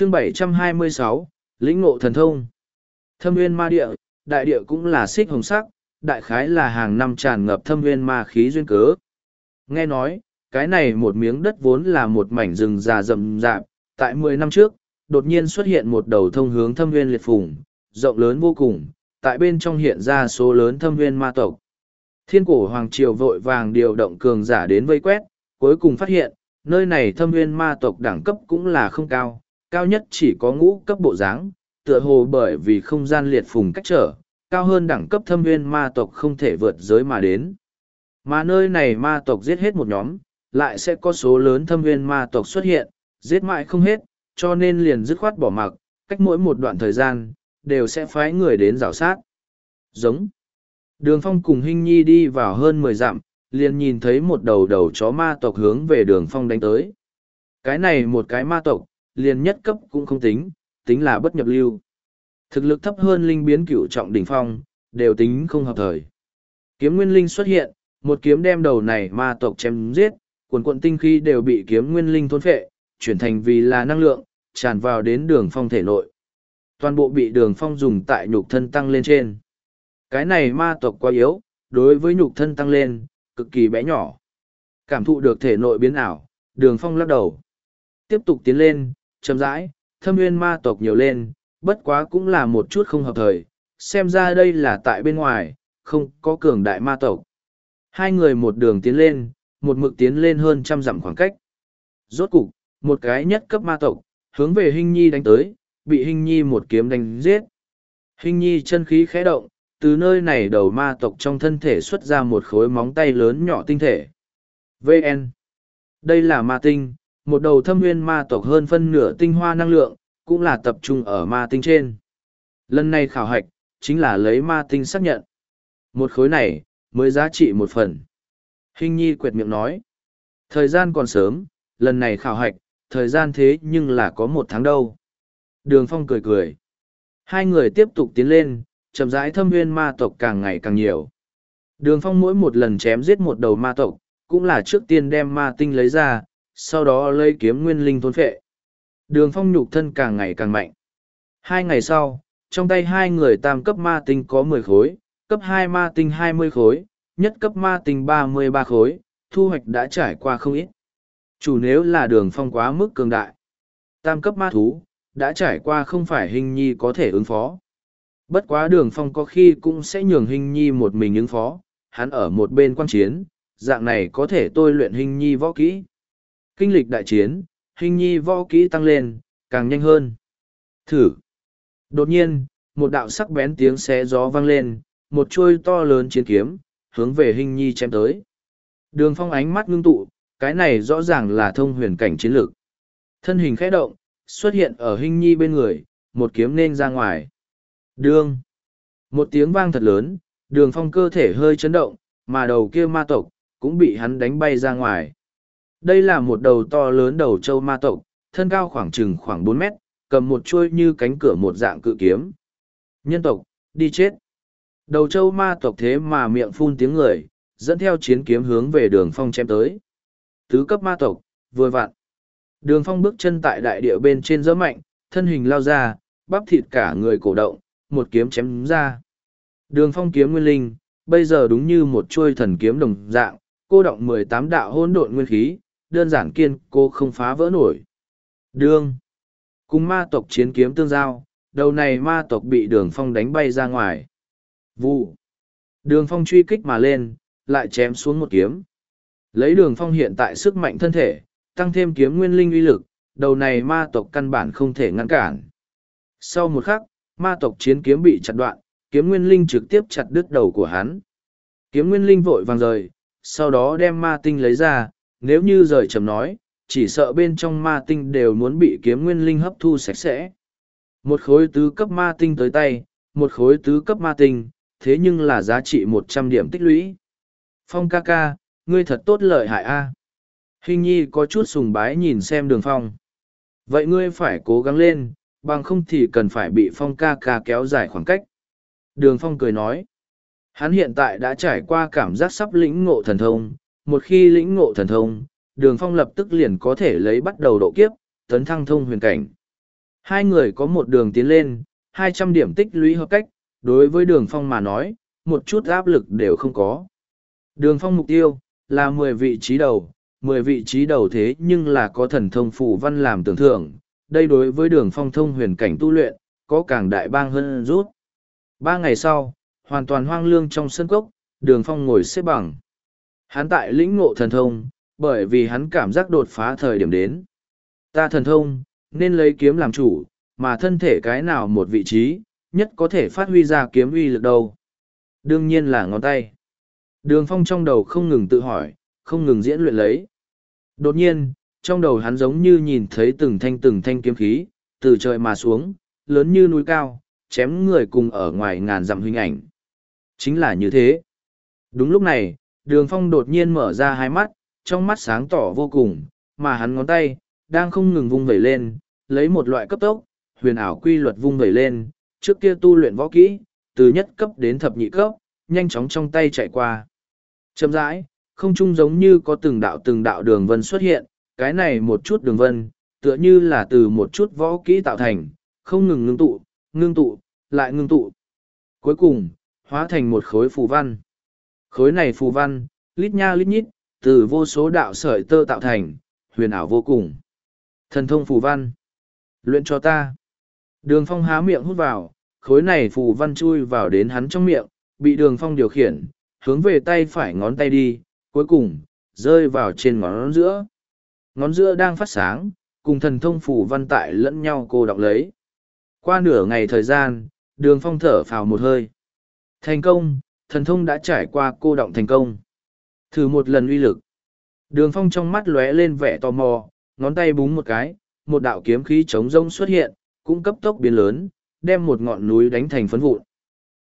chương 726, lĩnh ngộ thần thông. Thâm nguyên ma địa, đại địa cũng là xích hồng sắc, đại khái là hàng năm tràn ngập thâm nguyên ma khí duyên cớ. Nghe nói, cái này một miếng đất vốn là một mảnh rừng già rậm rạp, tại mười năm trước, đột nhiên xuất hiện một đầu thông hướng thâm nguyên liệt phủng, rộng lớn vô cùng, tại bên trong hiện ra số lớn thâm nguyên ma tộc. Thiên cổ hoàng triều vội vàng điều động cường giả đến vây quét, cuối cùng phát hiện, nơi này thâm nguyên ma tộc đẳng cấp cũng là không cao, cao nhất chỉ có ngũ cấp bộ dáng, tựa hồ bởi vì không gian liệt phùng cách trở, cao hơn đẳng cấp thâm nguyên ma tộc không thể vượt giới mà đến. Mà nơi này ma tộc giết hết một nhóm, lại sẽ có số lớn thâm nguyên ma tộc xuất hiện, giết mãi không hết, cho nên liền dứt khoát bỏ mặc, cách mỗi một đoạn thời gian, đều sẽ phái người đến rào sát. Giống. Đường phong cùng Hinh Nhi đi vào hơn mười dặm, liền nhìn thấy một đầu đầu chó ma tộc hướng về đường phong đánh tới. Cái này một cái ma tộc, liền nhất cấp cũng không tính, tính là bất nhập lưu. Thực lực thấp hơn linh biến cửu trọng đỉnh phong, đều tính không hợp thời. Kiếm nguyên linh xuất hiện, một kiếm đem đầu này ma tộc chém giết, cuồn cuộn tinh khí đều bị kiếm nguyên linh thôn phệ, chuyển thành vì là năng lượng, tràn vào đến đường phong thể nội. Toàn bộ bị đường phong dùng tại nhục thân tăng lên trên. Cái này ma tộc quá yếu, đối với nhục thân tăng lên, cực kỳ bé nhỏ. Cảm thụ được thể nội biến ảo, đường phong lắc đầu. Tiếp tục tiến lên, chậm rãi, thâm nguyên ma tộc nhiều lên, bất quá cũng là một chút không hợp thời, xem ra đây là tại bên ngoài, không có cường đại ma tộc. Hai người một đường tiến lên, một mực tiến lên hơn trăm dặm khoảng cách. Rốt cục, một cái nhất cấp ma tộc, hướng về Hinh Nhi đánh tới, bị Hinh Nhi một kiếm đánh giết. Hinh Nhi chân khí khẽ động, từ nơi này đầu ma tộc trong thân thể xuất ra một khối móng tay lớn nhỏ tinh thể. VN Đây là ma tinh, một đầu thâm nguyên ma tộc hơn phân nửa tinh hoa năng lượng, cũng là tập trung ở ma tinh trên. Lần này khảo hạch, chính là lấy ma tinh xác nhận. Một khối này, mới giá trị một phần. Hình nhi quệt miệng nói. Thời gian còn sớm, lần này khảo hạch, thời gian thế nhưng là có một tháng đâu. Đường phong cười cười. Hai người tiếp tục tiến lên, chậm rãi thâm nguyên ma tộc càng ngày càng nhiều. Đường phong mỗi một lần chém giết một đầu ma tộc, cũng là trước tiên đem ma tinh lấy ra, sau đó lấy kiếm nguyên linh thôn phệ. Đường phong nhục thân càng ngày càng mạnh. Hai ngày sau, trong tay hai người tam cấp ma tinh có mười khối, cấp hai ma tinh hai mươi khối, nhất cấp ma tinh ba mươi ba khối, thu hoạch đã trải qua không ít. Chủ nếu là đường phong quá mức cường đại. Tam cấp ma thú, đã trải qua không phải hình nhi có thể ứng phó. Bất quá đường phong có khi cũng sẽ nhường hình nhi một mình ứng phó, hắn ở một bên quan chiến, dạng này có thể tôi luyện hình nhi võ kỹ. Kinh lịch đại chiến, hình nhi võ kỹ tăng lên, càng nhanh hơn. Thử. Đột nhiên, một đạo sắc bén tiếng xé gió vang lên, một chuôi to lớn chiến kiếm, hướng về hình nhi chém tới. Đường phong ánh mắt ngưng tụ, cái này rõ ràng là thông huyền cảnh chiến lược. Thân hình khẽ động, xuất hiện ở hình nhi bên người, một kiếm nên ra ngoài. Đương. Một tiếng vang thật lớn, đường phong cơ thể hơi chấn động, mà đầu kia ma tộc, cũng bị hắn đánh bay ra ngoài. Đây là một đầu to lớn đầu châu ma tộc, thân cao khoảng chừng khoảng bốn mét, cầm một chuôi như cánh cửa một dạng cự kiếm. Nhân tộc, đi chết. Đầu châu ma tộc thế mà miệng phun tiếng người, dẫn theo chiến kiếm hướng về đường phong chém tới. Tứ cấp ma tộc, vừa vặn. Đường phong bước chân tại đại địa bên trên gió mạnh, thân hình lao ra, bắp thịt cả người cổ động, một kiếm chém ra. Đường phong kiếm nguyên linh, bây giờ đúng như một chuôi thần kiếm đồng dạng, cô động mười tám đạo hỗn độn nguyên khí, đơn giản kiên cô không phá vỡ nổi. Đương. Cùng ma tộc chiến kiếm tương giao, đầu này ma tộc bị đường phong đánh bay ra ngoài. Vụ. Đường phong truy kích mà lên, lại chém xuống một kiếm. Lấy đường phong hiện tại sức mạnh thân thể, tăng thêm kiếm nguyên linh uy lực, đầu này ma tộc căn bản không thể ngăn cản. Sau một khắc, ma tộc chiến kiếm bị chặt đoạn, kiếm nguyên linh trực tiếp chặt đứt đầu của hắn. Kiếm nguyên linh vội vàng rời, sau đó đem ma tinh lấy ra, nếu như rời trầm nói, chỉ sợ bên trong ma tinh đều muốn bị kiếm nguyên linh hấp thu sạch sẽ. Một khối tứ cấp ma tinh tới tay, một khối tứ cấp ma tinh, thế nhưng là giá trị một trăm điểm tích lũy. Phong ca ca, ngươi thật tốt lợi hại a. À. Hình nhi có chút sùng bái nhìn xem đường phong. Vậy ngươi phải cố gắng lên, bằng không thì cần phải bị phong ca ca kéo dài khoảng cách. Đường phong cười nói. Hắn hiện tại đã trải qua cảm giác sắp lĩnh ngộ thần thông, một khi lĩnh ngộ thần thông, đường phong lập tức liền có thể lấy bắt đầu độ kiếp, tấn thăng thông huyền cảnh. Hai người có một đường tiến lên, hai trăm điểm tích lũy hợp cách, đối với đường phong mà nói, một chút áp lực đều không có. Đường phong mục tiêu, là mười vị trí đầu, mười vị trí đầu thế nhưng là có thần thông phù văn làm tưởng thưởng, đây đối với đường phong thông huyền cảnh tu luyện, có càng đại bang hơn rút. Ba ngày sau, hoàn toàn hoang lương trong sân cốc, đường phong ngồi xếp bằng. Hắn tại lĩnh ngộ thần thông, bởi vì hắn cảm giác đột phá thời điểm đến. Ta thần thông, nên lấy kiếm làm chủ, mà thân thể cái nào một vị trí, nhất có thể phát huy ra kiếm uy lực đâu. Đương nhiên là ngón tay. Đường phong trong đầu không ngừng tự hỏi, không ngừng diễn luyện lấy. Đột nhiên, trong đầu hắn giống như nhìn thấy từng thanh từng thanh kiếm khí, từ trời mà xuống, lớn như núi cao, chém người cùng ở ngoài ngàn dặm hình ảnh. Chính là như thế. Đúng lúc này, đường phong đột nhiên mở ra hai mắt, trong mắt sáng tỏ vô cùng, mà hắn ngón tay, đang không ngừng vung vẩy lên, lấy một loại cấp tốc, huyền ảo quy luật vung vẩy lên, trước kia tu luyện võ kỹ, từ nhất cấp đến thập nhị cấp, nhanh chóng trong tay chạy qua. Chậm rãi, không chung giống như có từng đạo từng đạo đường vân xuất hiện, cái này một chút đường vân, tựa như là từ một chút võ kỹ tạo thành, không ngừng ngưng tụ, ngưng tụ, lại ngưng tụ. Cuối cùng, hóa thành một khối phù văn. Khối này phù văn, lít nha lít nhít, từ vô số đạo sợi tơ tạo thành, huyền ảo vô cùng. Thần thông phù văn. Luyện cho ta. Đường phong há miệng hút vào, khối này phù văn chui vào đến hắn trong miệng, bị đường phong điều khiển, hướng về tay phải ngón tay đi, cuối cùng, rơi vào trên ngón giữa. Ngón giữa đang phát sáng, cùng thần thông phù văn tại lẫn nhau cô đọc lấy. Qua nửa ngày thời gian, đường phong thở phào một hơi. Thành công, thần thông đã trải qua cô động thành công. Thử một lần uy lực. Đường phong trong mắt lóe lên vẻ tò mò, ngón tay búng một cái, một đạo kiếm khí trống rông xuất hiện, cũng cấp tốc biến lớn, đem một ngọn núi đánh thành phấn vụn.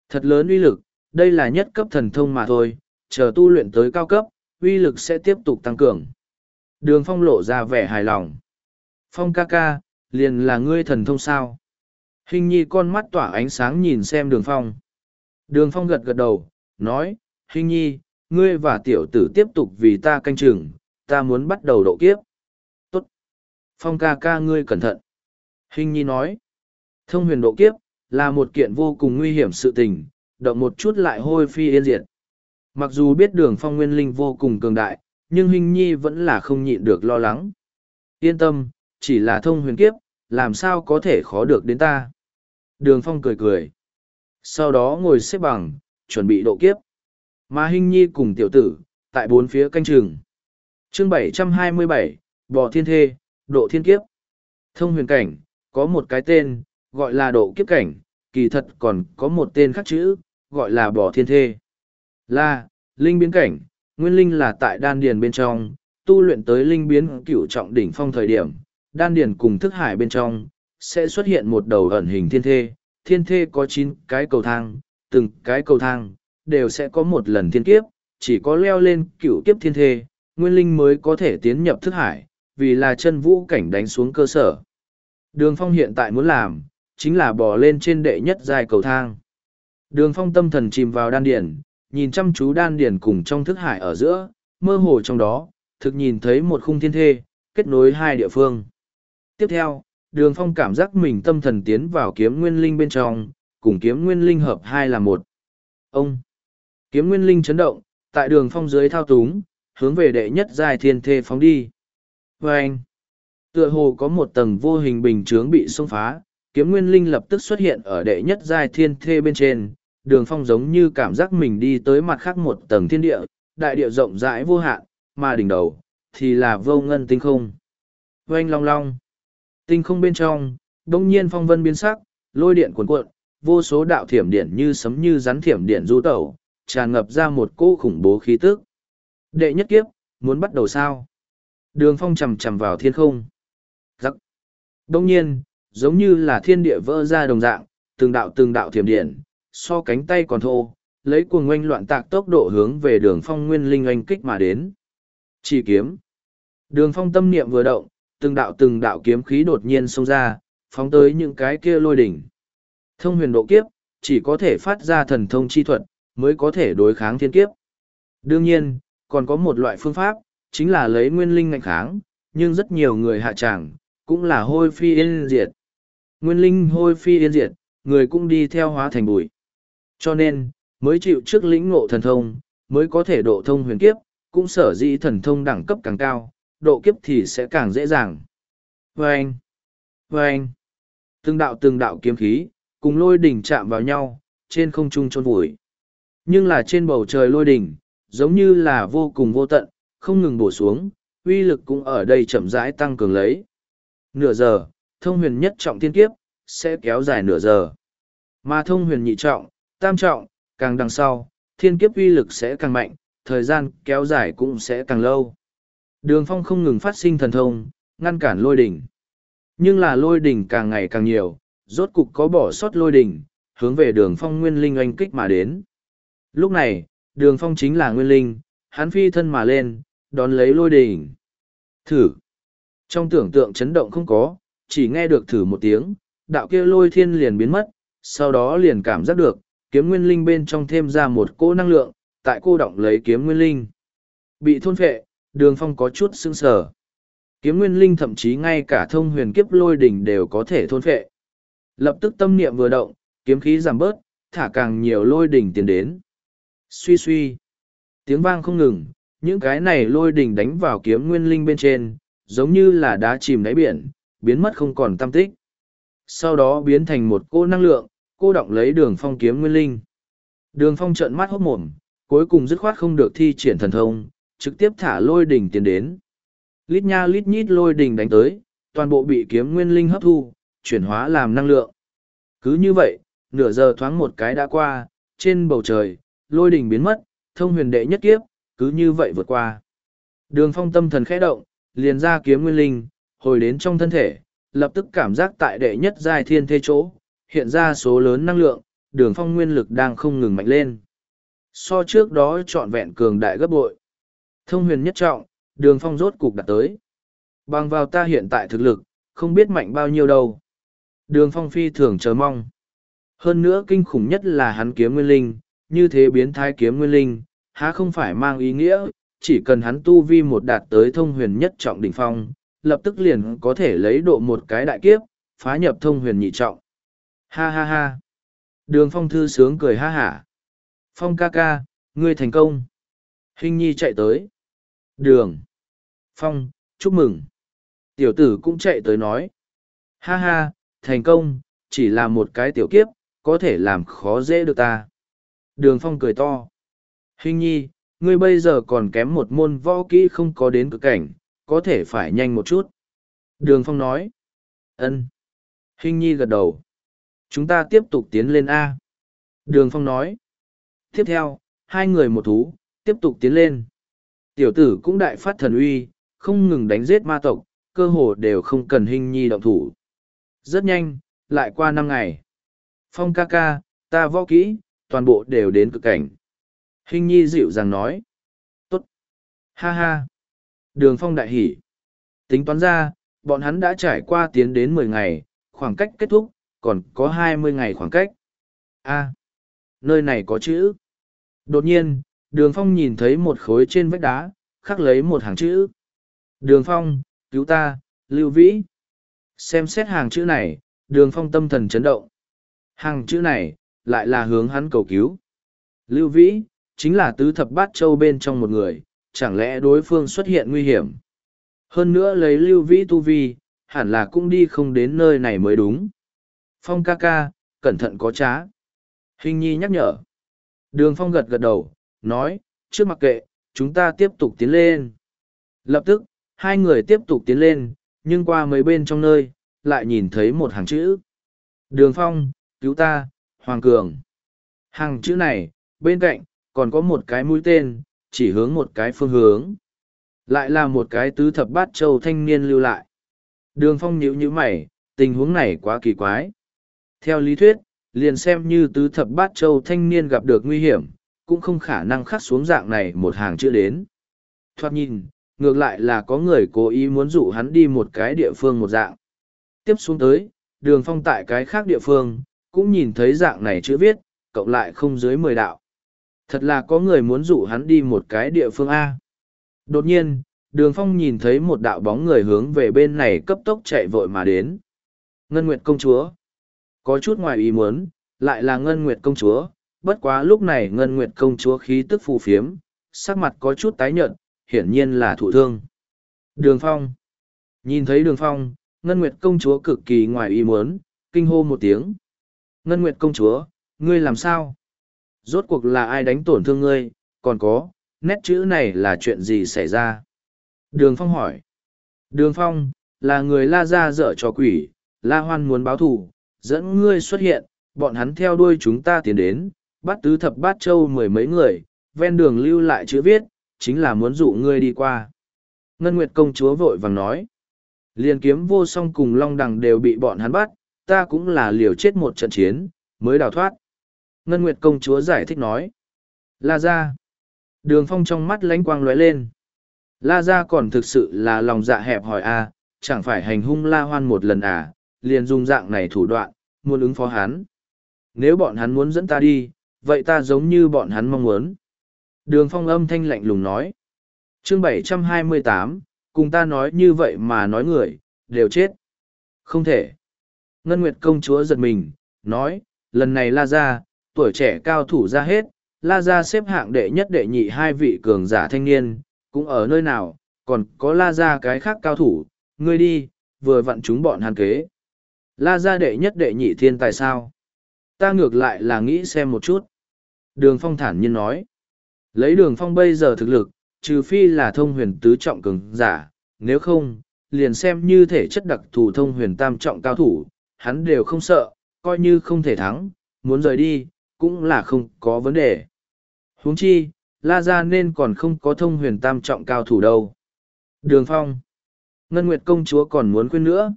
Thật lớn uy lực, đây là nhất cấp thần thông mà thôi, chờ tu luyện tới cao cấp, uy lực sẽ tiếp tục tăng cường. Đường phong lộ ra vẻ hài lòng. Phong ca ca, liền là ngươi thần thông sao? Hình nhi con mắt tỏa ánh sáng nhìn xem đường phong. Đường phong gật gật đầu, nói, Hình nhi, ngươi và tiểu tử tiếp tục vì ta canh chừng, ta muốn bắt đầu độ kiếp. Tốt. Phong ca ca ngươi cẩn thận. Hình nhi nói, thông huyền độ kiếp, là một kiện vô cùng nguy hiểm sự tình, động một chút lại hôi phi yên diệt. Mặc dù biết đường phong nguyên linh vô cùng cường đại, nhưng Hình nhi vẫn là không nhịn được lo lắng. Yên tâm, chỉ là thông huyền kiếp, làm sao có thể khó được đến ta. Đường phong cười cười. Sau đó ngồi xếp bằng, chuẩn bị độ kiếp. Mà Hinh Nhi cùng tiểu tử, tại bốn phía canh trường. chương 727, Bò Thiên Thê, Độ Thiên Kiếp. Thông huyền cảnh, có một cái tên, gọi là Độ Kiếp Cảnh, kỳ thật còn có một tên khác chữ, gọi là Bò Thiên Thê. Là, Linh biến cảnh, nguyên linh là tại đan điền bên trong, tu luyện tới linh biến cửu trọng đỉnh phong thời điểm, đan điền cùng thức hải bên trong, sẽ xuất hiện một đầu ẩn hình thiên thê. Thiên thê có chín cái cầu thang, từng cái cầu thang, đều sẽ có một lần thiên kiếp, chỉ có leo lên cửu kiếp thiên thê, nguyên linh mới có thể tiến nhập thức hải, vì là chân vũ cảnh đánh xuống cơ sở. Đường phong hiện tại muốn làm, chính là bò lên trên đệ nhất dài cầu thang. Đường phong tâm thần chìm vào đan điển, nhìn chăm chú đan điển cùng trong thức hải ở giữa, mơ hồ trong đó, thực nhìn thấy một khung thiên thê, kết nối hai địa phương. Tiếp theo, đường phong cảm giác mình tâm thần tiến vào kiếm nguyên linh bên trong, cùng kiếm nguyên linh hợp hai là một. Ông! Kiếm nguyên linh chấn động, tại đường phong dưới thao túng, hướng về đệ nhất giai thiên thê phóng đi. Và anh, tựa hồ có một tầng vô hình bình chướng bị xông phá, kiếm nguyên linh lập tức xuất hiện ở đệ nhất giai thiên thê bên trên, đường phong giống như cảm giác mình đi tới mặt khác một tầng thiên địa, đại địa rộng rãi vô hạn, mà đỉnh đầu, thì là vô ngân tinh không. Oanh long long, tinh không bên trong, đông nhiên phong vân biến sắc, lôi điện cuồn cuộn, vô số đạo thiểm điện như sấm như rắn thiểm điện du tẩu, tràn ngập ra một cỗ khủng bố khí tức. Đệ nhất kiếp, muốn bắt đầu sao? Đường phong chầm chầm vào thiên không. Giắc. Đông nhiên, giống như là thiên địa vỡ ra đồng dạng, từng đạo từng đạo thiểm điện, so cánh tay còn thô, lấy cuồng oanh loạn tạc tốc độ hướng về đường phong nguyên linh oanh kích mà đến. Chỉ kiếm. Đường phong tâm niệm vừa động, từng đạo từng đạo kiếm khí đột nhiên xông ra, phóng tới những cái kia lôi đỉnh. Thông huyền độ kiếp, chỉ có thể phát ra thần thông chi thuật, mới có thể đối kháng thiên kiếp. Đương nhiên, còn có một loại phương pháp, chính là lấy nguyên linh ngạnh kháng, nhưng rất nhiều người hạ tràng, cũng là hôi phi yên diệt. Nguyên linh hôi phi yên diệt, người cũng đi theo hóa thành bụi. Cho nên, mới chịu trước lĩnh ngộ thần thông, mới có thể độ thông huyền kiếp, cũng sở dĩ thần thông đẳng cấp càng cao, độ kiếp thì sẽ càng dễ dàng. Vâng! Vâng! Từng đạo từng đạo kiếm khí, cùng lôi đỉnh chạm vào nhau, trên không trung trôn vùi. Nhưng là trên bầu trời lôi đỉnh, giống như là vô cùng vô tận, không ngừng bổ xuống, uy lực cũng ở đây chậm rãi tăng cường lấy. Nửa giờ, thông huyền nhất trọng tiên kiếp, sẽ kéo dài nửa giờ. Mà thông huyền nhị trọng, tam trọng, càng đằng sau, thiên kiếp uy lực sẽ càng mạnh, thời gian kéo dài cũng sẽ càng lâu. Đường phong không ngừng phát sinh thần thông, ngăn cản lôi đỉnh. Nhưng là lôi đỉnh càng ngày càng nhiều, rốt cục có bỏ sót lôi đỉnh, hướng về đường phong nguyên linh oanh kích mà đến. Lúc này, đường phong chính là nguyên linh, hắn phi thân mà lên, đón lấy lôi đỉnh. Thử. Trong tưởng tượng chấn động không có, chỉ nghe được thử một tiếng, đạo kia lôi thiên liền biến mất, sau đó liền cảm giác được, kiếm nguyên linh bên trong thêm ra một cỗ năng lượng, tại cô động lấy kiếm nguyên linh. Bị thôn phệ, đường phong có chút sưng sờ. Kiếm nguyên linh thậm chí ngay cả thông huyền kiếp lôi đỉnh đều có thể thôn phệ. Lập tức tâm niệm vừa động, kiếm khí giảm bớt, thả càng nhiều lôi đỉnh tiến đến. Suy suy. Tiếng vang không ngừng, những cái này lôi đỉnh đánh vào kiếm nguyên linh bên trên, giống như là đá chìm đáy biển, biến mất không còn tâm tích. Sau đó biến thành một cô năng lượng, cô động lấy đường phong kiếm nguyên linh. Đường phong trợn mắt hốc mồm, cuối cùng dứt khoát không được thi triển thần thông, trực tiếp thả lôi đỉnh tiến đến. Lít nha lít nhít lôi đỉnh đánh tới, toàn bộ bị kiếm nguyên linh hấp thu, chuyển hóa làm năng lượng. Cứ như vậy, nửa giờ thoáng một cái đã qua, trên bầu trời, lôi đình biến mất, thông huyền đệ nhất kiếp, cứ như vậy vượt qua. Đường phong tâm thần khẽ động, liền ra kiếm nguyên linh, hồi đến trong thân thể, lập tức cảm giác tại đệ nhất giai thiên thế chỗ, hiện ra số lớn năng lượng, đường phong nguyên lực đang không ngừng mạnh lên. So trước đó trọn vẹn cường đại gấp bội. Thông huyền nhất trọng, đường phong rốt cục đạt tới. Bằng vào ta hiện tại thực lực, không biết mạnh bao nhiêu đâu. Đường phong phi thường chờ mong. Hơn nữa kinh khủng nhất là hắn kiếm nguyên linh, như thế biến thái kiếm nguyên linh, há không phải mang ý nghĩa, chỉ cần hắn tu vi một đạt tới thông huyền nhất trọng đỉnh phong, lập tức liền có thể lấy độ một cái đại kiếp, phá nhập thông huyền nhị trọng. Ha ha ha. Đường phong thư sướng cười ha hả. Phong ca ca, ngươi thành công. Hình nhi chạy tới. Đường. Phong, chúc mừng. Tiểu tử cũng chạy tới nói. Ha ha, thành công, chỉ là một cái tiểu kiếp, có thể làm khó dễ được ta. Đường phong cười to. Hình nhi, ngươi bây giờ còn kém một môn võ kỹ không có đến cực cảnh, có thể phải nhanh một chút. Đường phong nói. ân. Hình nhi gật đầu. Chúng ta tiếp tục tiến lên A. Đường phong nói. Tiếp theo, hai người một thú, tiếp tục tiến lên. Tiểu tử cũng đại phát thần uy, không ngừng đánh giết ma tộc, cơ hồ đều không cần hình nhi động thủ. Rất nhanh, lại qua năm ngày. Phong ca ca, ta võ kỹ, toàn bộ đều đến cực cảnh. Hình nhi dịu dàng nói. Tốt. Ha ha. Đường phong đại hỉ. Tính toán ra, bọn hắn đã trải qua tiến đến mười ngày, khoảng cách kết thúc, còn có hai mươi ngày khoảng cách. A. nơi này có chữ. Đột nhiên, đường phong nhìn thấy một khối trên vách đá, khắc lấy một hàng chữ. Đường phong, cứu ta, lưu vĩ. Xem xét hàng chữ này, đường phong tâm thần chấn động. Hàng chữ này, lại là hướng hắn cầu cứu. Lưu vĩ, chính là tứ thập bát châu bên trong một người, chẳng lẽ đối phương xuất hiện nguy hiểm. Hơn nữa lấy lưu vĩ tu vi, hẳn là cũng đi không đến nơi này mới đúng. Phong ca ca, cẩn thận có trá. Hình nhi nhắc nhở. Đường phong gật gật đầu, nói, trước mặc kệ, chúng ta tiếp tục tiến lên. Lập tức, hai người tiếp tục tiến lên, nhưng qua mấy bên trong nơi, lại nhìn thấy một hàng chữ. Đường phong, cứu ta, Hoàng Cường. Hàng chữ này, bên cạnh, còn có một cái mũi tên, chỉ hướng một cái phương hướng. Lại là một cái tứ thập bát châu thanh niên lưu lại. Đường phong nhíu nhíu mày, tình huống này quá kỳ quái. Theo lý thuyết, liền xem như tứ thập bát châu thanh niên gặp được nguy hiểm, cũng không khả năng khắc xuống dạng này một hàng chữ đến. Thoát nhìn, ngược lại là có người cố ý muốn dụ hắn đi một cái địa phương một dạng. Tiếp xuống tới, đường phong tại cái khác địa phương, cũng nhìn thấy dạng này chữ viết, cộng lại không dưới mười đạo. Thật là có người muốn dụ hắn đi một cái địa phương A. Đột nhiên, đường phong nhìn thấy một đạo bóng người hướng về bên này cấp tốc chạy vội mà đến. Ngân Nguyệt công chúa. Có chút ngoài ý muốn, lại là Ngân Nguyệt công chúa, bất quá lúc này Ngân Nguyệt công chúa khí tức phù phiếm, sắc mặt có chút tái nhợt, hiển nhiên là thụ thương. Đường Phong. Nhìn thấy Đường Phong, Ngân Nguyệt công chúa cực kỳ ngoài ý muốn, kinh hô một tiếng. Ngân Nguyệt công chúa, ngươi làm sao? Rốt cuộc là ai đánh tổn thương ngươi, còn có, nét chữ này là chuyện gì xảy ra? Đường Phong hỏi. Đường Phong, là người la ra dở trò quỷ, la hoan muốn báo thù, dẫn ngươi xuất hiện, bọn hắn theo đuôi chúng ta tiến đến, bắt tứ thập bát châu mười mấy người, ven đường lưu lại chữ viết, chính là muốn dụ ngươi đi qua. Ngân Nguyệt công chúa vội vàng nói. Liên kiếm vô song cùng long đằng đều bị bọn hắn bắt, ta cũng là liều chết một trận chiến, mới đào thoát. Ngân Nguyệt công chúa giải thích nói. La ra. Đường phong trong mắt lánh quang lóe lên. La ra còn thực sự là lòng dạ hẹp hỏi a à, chẳng phải hành hung la hoan một lần à, liền dùng dạng này thủ đoạn, muốn ứng phó hắn. Nếu bọn hắn muốn dẫn ta đi, vậy ta giống như bọn hắn mong muốn. Đường phong âm thanh lạnh lùng nói. chương 728, cùng ta nói như vậy mà nói người, đều chết. Không thể. Ngân Nguyệt công chúa giật mình, nói, lần này la ra, tuổi trẻ cao thủ ra hết, la ra xếp hạng đệ nhất đệ nhị hai vị cường giả thanh niên, cũng ở nơi nào, còn có la ra cái khác cao thủ, ngươi đi, vừa vặn chúng bọn hàn kế. La ra đệ nhất đệ nhị thiên tài sao? Ta ngược lại là nghĩ xem một chút. Đường phong thản nhiên nói. Lấy đường phong bây giờ thực lực, trừ phi là thông huyền tứ trọng cường giả, nếu không, liền xem như thể chất đặc thù thông huyền tam trọng cao thủ, hắn đều không sợ, coi như không thể thắng, muốn rời đi, cũng là không có vấn đề. huống chi, La Gia nên còn không có thông huyền tam trọng cao thủ đâu. Đường Phong. Ngân Nguyệt công chúa còn muốn quên nữa.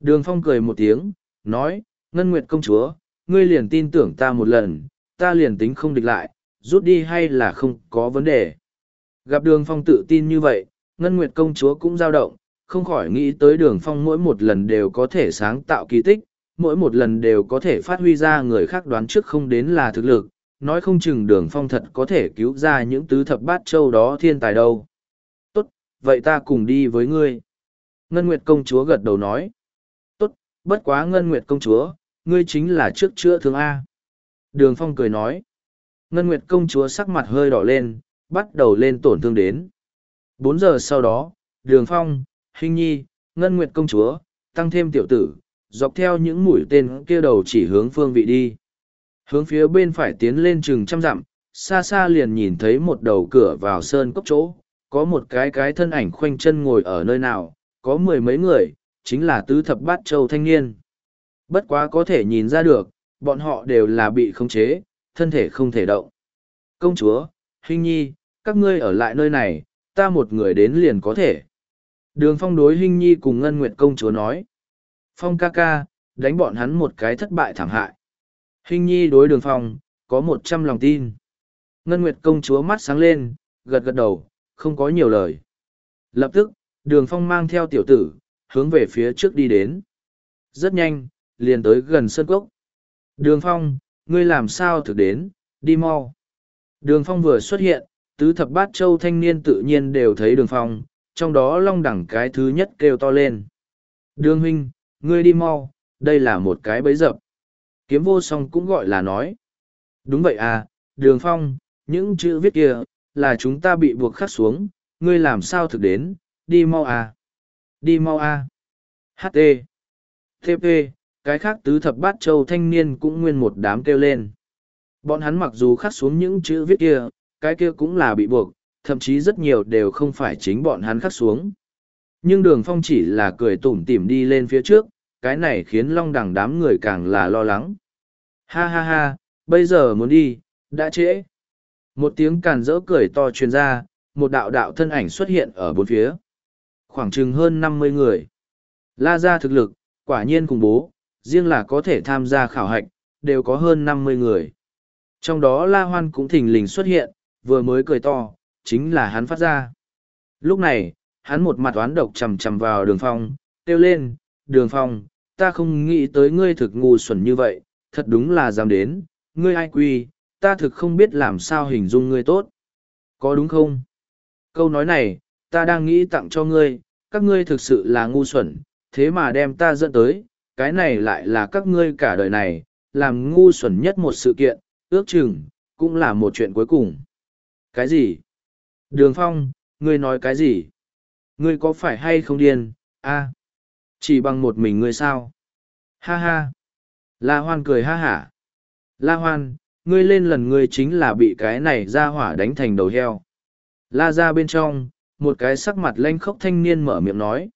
Đường Phong cười một tiếng, nói, Ngân Nguyệt công chúa, ngươi liền tin tưởng ta một lần, ta liền tính không địch lại, rút đi hay là không có vấn đề. Gặp đường Phong tự tin như vậy, Ngân Nguyệt công chúa cũng dao động, không khỏi nghĩ tới đường Phong mỗi một lần đều có thể sáng tạo kỳ tích, mỗi một lần đều có thể phát huy ra người khác đoán trước không đến là thực lực, nói không chừng đường phong thật có thể cứu ra những tứ thập bát châu đó thiên tài đâu. Tốt, vậy ta cùng đi với ngươi. Ngân Nguyệt công chúa gật đầu nói. Tốt, bất quá Ngân Nguyệt công chúa, ngươi chính là trước chữa thương A. Đường phong cười nói. Ngân Nguyệt công chúa sắc mặt hơi đỏ lên, bắt đầu lên tổn thương đến. Bốn giờ sau đó, đường phong, hình nhi, Ngân Nguyệt công chúa, tăng thêm tiểu tử, dọc theo những mũi tên kia đầu chỉ hướng phương vị đi. Hướng phía bên phải tiến lên chừng trăm dặm, xa xa liền nhìn thấy một đầu cửa vào sơn cốc chỗ, có một cái cái thân ảnh khoanh chân ngồi ở nơi nào, có mười mấy người, chính là tứ thập bát châu thanh niên. Bất quá có thể nhìn ra được, bọn họ đều là bị khống chế, thân thể không thể động. Công chúa, Hinh nhi, các ngươi ở lại nơi này, ta một người đến liền có thể. Đường phong đối Hinh nhi cùng ngân nguyệt công chúa nói. Phong ca ca, đánh bọn hắn một cái thất bại thảm hại. Hinh nhi đối đường phong, có một trăm lòng tin. Ngân Nguyệt công chúa mắt sáng lên, gật gật đầu, không có nhiều lời. Lập tức, đường phong mang theo tiểu tử, hướng về phía trước đi đến. Rất nhanh, liền tới gần sân cốc. Đường phong, ngươi làm sao thực đến, đi mau. Đường phong vừa xuất hiện, tứ thập bát châu thanh niên tự nhiên đều thấy đường phong, trong đó long đẳng cái thứ nhất kêu to lên. Đường huynh, ngươi đi mau, đây là một cái bẫy dập. Kiếm vô song cũng gọi là nói. Đúng vậy à, đường phong, những chữ viết kia, là chúng ta bị buộc khắc xuống, ngươi làm sao thực đến, đi mau à. Đi mau à. HT. TP, cái khác tứ thập bát châu thanh niên cũng nguyên một đám kêu lên. Bọn hắn mặc dù khắc xuống những chữ viết kia, cái kia cũng là bị buộc, thậm chí rất nhiều đều không phải chính bọn hắn khắc xuống. Nhưng đường phong chỉ là cười tủm tỉm đi lên phía trước, cái này khiến long đẳng đám người càng là lo lắng. Ha ha ha, bây giờ muốn đi, đã trễ. Một tiếng càn rỡ cười to truyền ra, một đạo đạo thân ảnh xuất hiện ở bốn phía. Khoảng chừng hơn năm mươi người. La ra thực lực, quả nhiên khủng bố, riêng là có thể tham gia khảo hạch, đều có hơn năm mươi người. Trong đó La Hoan cũng thình lình xuất hiện, vừa mới cười to, chính là hắn phát ra. Lúc này, hắn một mặt oán độc chầm chầm vào đường phong, kêu lên, đường phong, ta không nghĩ tới ngươi thực ngu xuẩn như vậy, thật đúng là dám đến, ngươi ai quy, ta thực không biết làm sao hình dung ngươi tốt. Có đúng không? Câu nói này, ta đang nghĩ tặng cho ngươi, các ngươi thực sự là ngu xuẩn, thế mà đem ta dẫn tới, cái này lại là các ngươi cả đời này, làm ngu xuẩn nhất một sự kiện, ước chừng, cũng là một chuyện cuối cùng. Cái gì? Đường Phong, ngươi nói cái gì? Ngươi có phải hay không điên? a chỉ bằng một mình ngươi sao? Ha ha! La Hoan cười ha hả. La Hoan, ngươi lên lần ngươi chính là bị cái này ra hỏa đánh thành đầu heo. La ra bên trong, một cái sắc mặt lanh khốc thanh niên mở miệng nói.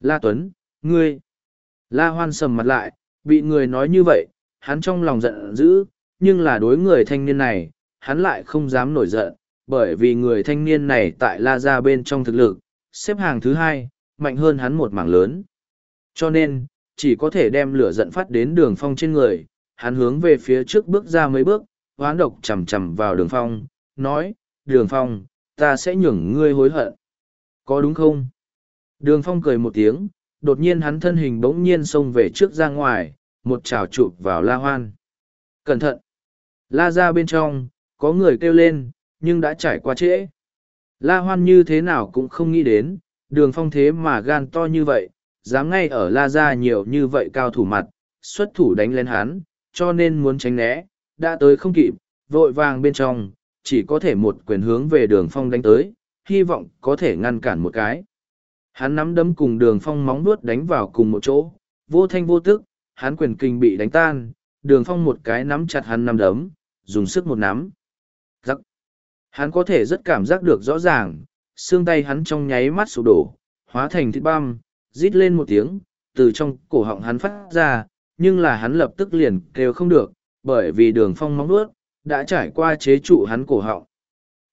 La Tuấn, ngươi! La Hoan sầm mặt lại, bị người nói như vậy, hắn trong lòng giận dữ, nhưng là đối người thanh niên này, hắn lại không dám nổi giận, bởi vì người thanh niên này tại La Gia bên trong thực lực, xếp hàng thứ hai, mạnh hơn hắn một mảng lớn. Cho nên, chỉ có thể đem lửa giận phát đến đường phong trên người, hắn hướng về phía trước bước ra mấy bước, hoán độc chầm chầm vào đường phong, nói, đường phong, ta sẽ nhường ngươi hối hận. Có đúng không? Đường phong cười một tiếng, đột nhiên hắn thân hình bỗng nhiên xông về trước ra ngoài, một trào chụp vào la hoan. Cẩn thận! La ra bên trong, có người kêu lên, nhưng đã trải qua trễ. La hoan như thế nào cũng không nghĩ đến, đường phong thế mà gan to như vậy, dám ngay ở La ra nhiều như vậy cao thủ mặt, xuất thủ đánh lên hắn, cho nên muốn tránh né, đã tới không kịp, vội vàng bên trong, chỉ có thể một quyền hướng về đường phong đánh tới, hy vọng có thể ngăn cản một cái. Hắn nắm đấm cùng đường phong móng nuốt đánh vào cùng một chỗ, vô thanh vô tức, hắn quyền kinh bị đánh tan, đường phong một cái nắm chặt hắn nắm đấm, dùng sức một nắm. Giắc. Hắn có thể rất cảm giác được rõ ràng, xương tay hắn trong nháy mắt sụp đổ, hóa thành thịt băm, rít lên một tiếng, từ trong cổ họng hắn phát ra, nhưng là hắn lập tức liền kêu không được, bởi vì đường phong móng nuốt, đã trải qua chế trụ hắn cổ họng.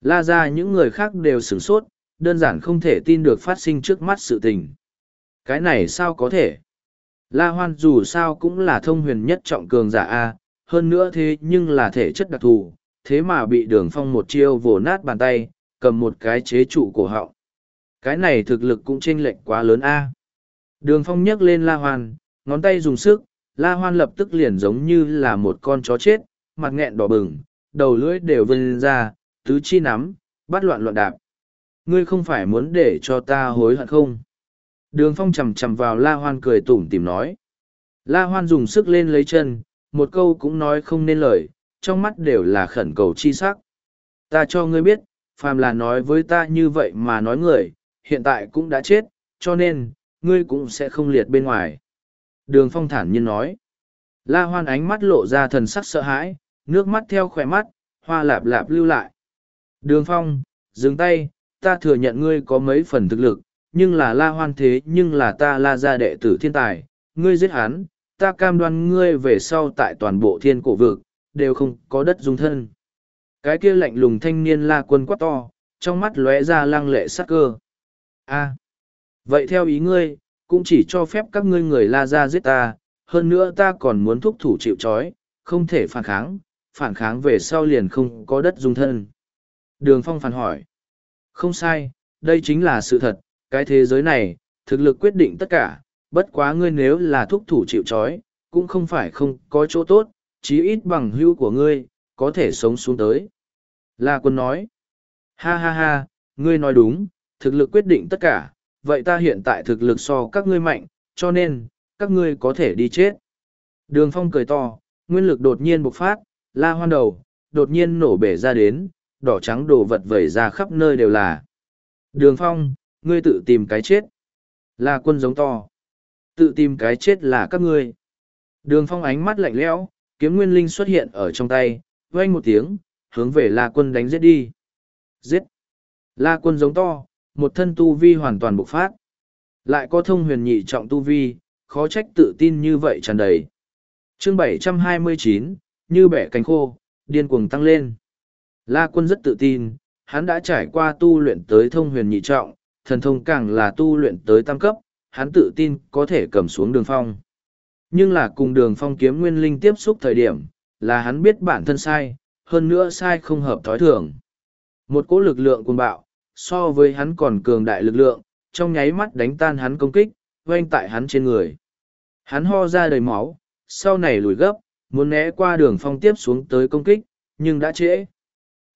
La ra những người khác đều sửng sốt, đơn giản không thể tin được phát sinh trước mắt sự tình. Cái này sao có thể? La Hoan dù sao cũng là thông huyền nhất trọng cường giả A, hơn nữa thế nhưng là thể chất đặc thù, thế mà bị đường phong một chiêu vồ nát bàn tay, cầm một cái chế trụ cổ họng. Cái này thực lực cũng chênh lệch quá lớn A. Đường phong nhấc lên La Hoan, ngón tay dùng sức, La Hoan lập tức liền giống như là một con chó chết, mặt nghẹn đỏ bừng, đầu lưỡi đều vươn ra, tứ chi nắm, bắt loạn loạn đạp. Ngươi không phải muốn để cho ta hối hận không? Đường phong chầm chầm vào La Hoan cười tủm tìm nói. La Hoan dùng sức lên lấy chân, một câu cũng nói không nên lời, trong mắt đều là khẩn cầu chi sắc. Ta cho ngươi biết, phàm là nói với ta như vậy mà nói người, hiện tại cũng đã chết, cho nên, ngươi cũng sẽ không liệt bên ngoài. Đường phong thản nhiên nói. La Hoan ánh mắt lộ ra thần sắc sợ hãi, nước mắt theo khỏe mắt, hoa lạp lạp lưu lại. Đường phong, dừng tay, ta thừa nhận ngươi có mấy phần thực lực, nhưng là la hoan thế nhưng là ta la gia đệ tử thiên tài, ngươi giết hắn, ta cam đoan ngươi về sau tại toàn bộ thiên cổ vực, đều không có đất dung thân. Cái kia lạnh lùng thanh niên la quân quát to, trong mắt lóe ra lăng lệ sắc cơ. a vậy theo ý ngươi, cũng chỉ cho phép các ngươi người la gia giết ta, hơn nữa ta còn muốn thúc thủ chịu trói, không thể phản kháng, phản kháng về sau liền không có đất dung thân. Đường Phong phản hỏi. Không sai, đây chính là sự thật, cái thế giới này, thực lực quyết định tất cả, bất quá ngươi nếu là thúc thủ chịu trói, cũng không phải không có chỗ tốt, chí ít bằng hữu của ngươi, có thể sống xuống tới. La quân nói, ha ha ha, ngươi nói đúng, thực lực quyết định tất cả, vậy ta hiện tại thực lực so các ngươi mạnh, cho nên, các ngươi có thể đi chết. Đường phong cười to, nguyên lực đột nhiên bộc phát, la hoan đầu, đột nhiên nổ bể ra đến, đỏ trắng đồ vật vẩy ra khắp nơi đều là. Đường phong, ngươi tự tìm cái chết. La quân giống to. Tự tìm cái chết là các ngươi. Đường phong ánh mắt lạnh lẽo, kiếm nguyên linh xuất hiện ở trong tay, vang một tiếng, hướng về La quân đánh giết đi. Giết. La quân giống to, một thân tu vi hoàn toàn bộc phát. Lại có thông huyền nhị trọng tu vi, khó trách tự tin như vậy tràn đầy. chương 729, như bẻ cánh khô, điên cuồng tăng lên. La quân rất tự tin, hắn đã trải qua tu luyện tới thông huyền nhị trọng, thần thông càng là tu luyện tới tam cấp, hắn tự tin có thể cầm xuống đường phong. Nhưng là cùng đường phong kiếm nguyên linh tiếp xúc thời điểm, là hắn biết bản thân sai, hơn nữa sai không hợp thói thường. Một cỗ lực lượng cuồng bạo, so với hắn còn cường đại lực lượng, trong nháy mắt đánh tan hắn công kích, quanh tại hắn trên người. Hắn ho ra đầy máu, sau này lùi gấp, muốn né qua đường phong tiếp xuống tới công kích, nhưng đã trễ.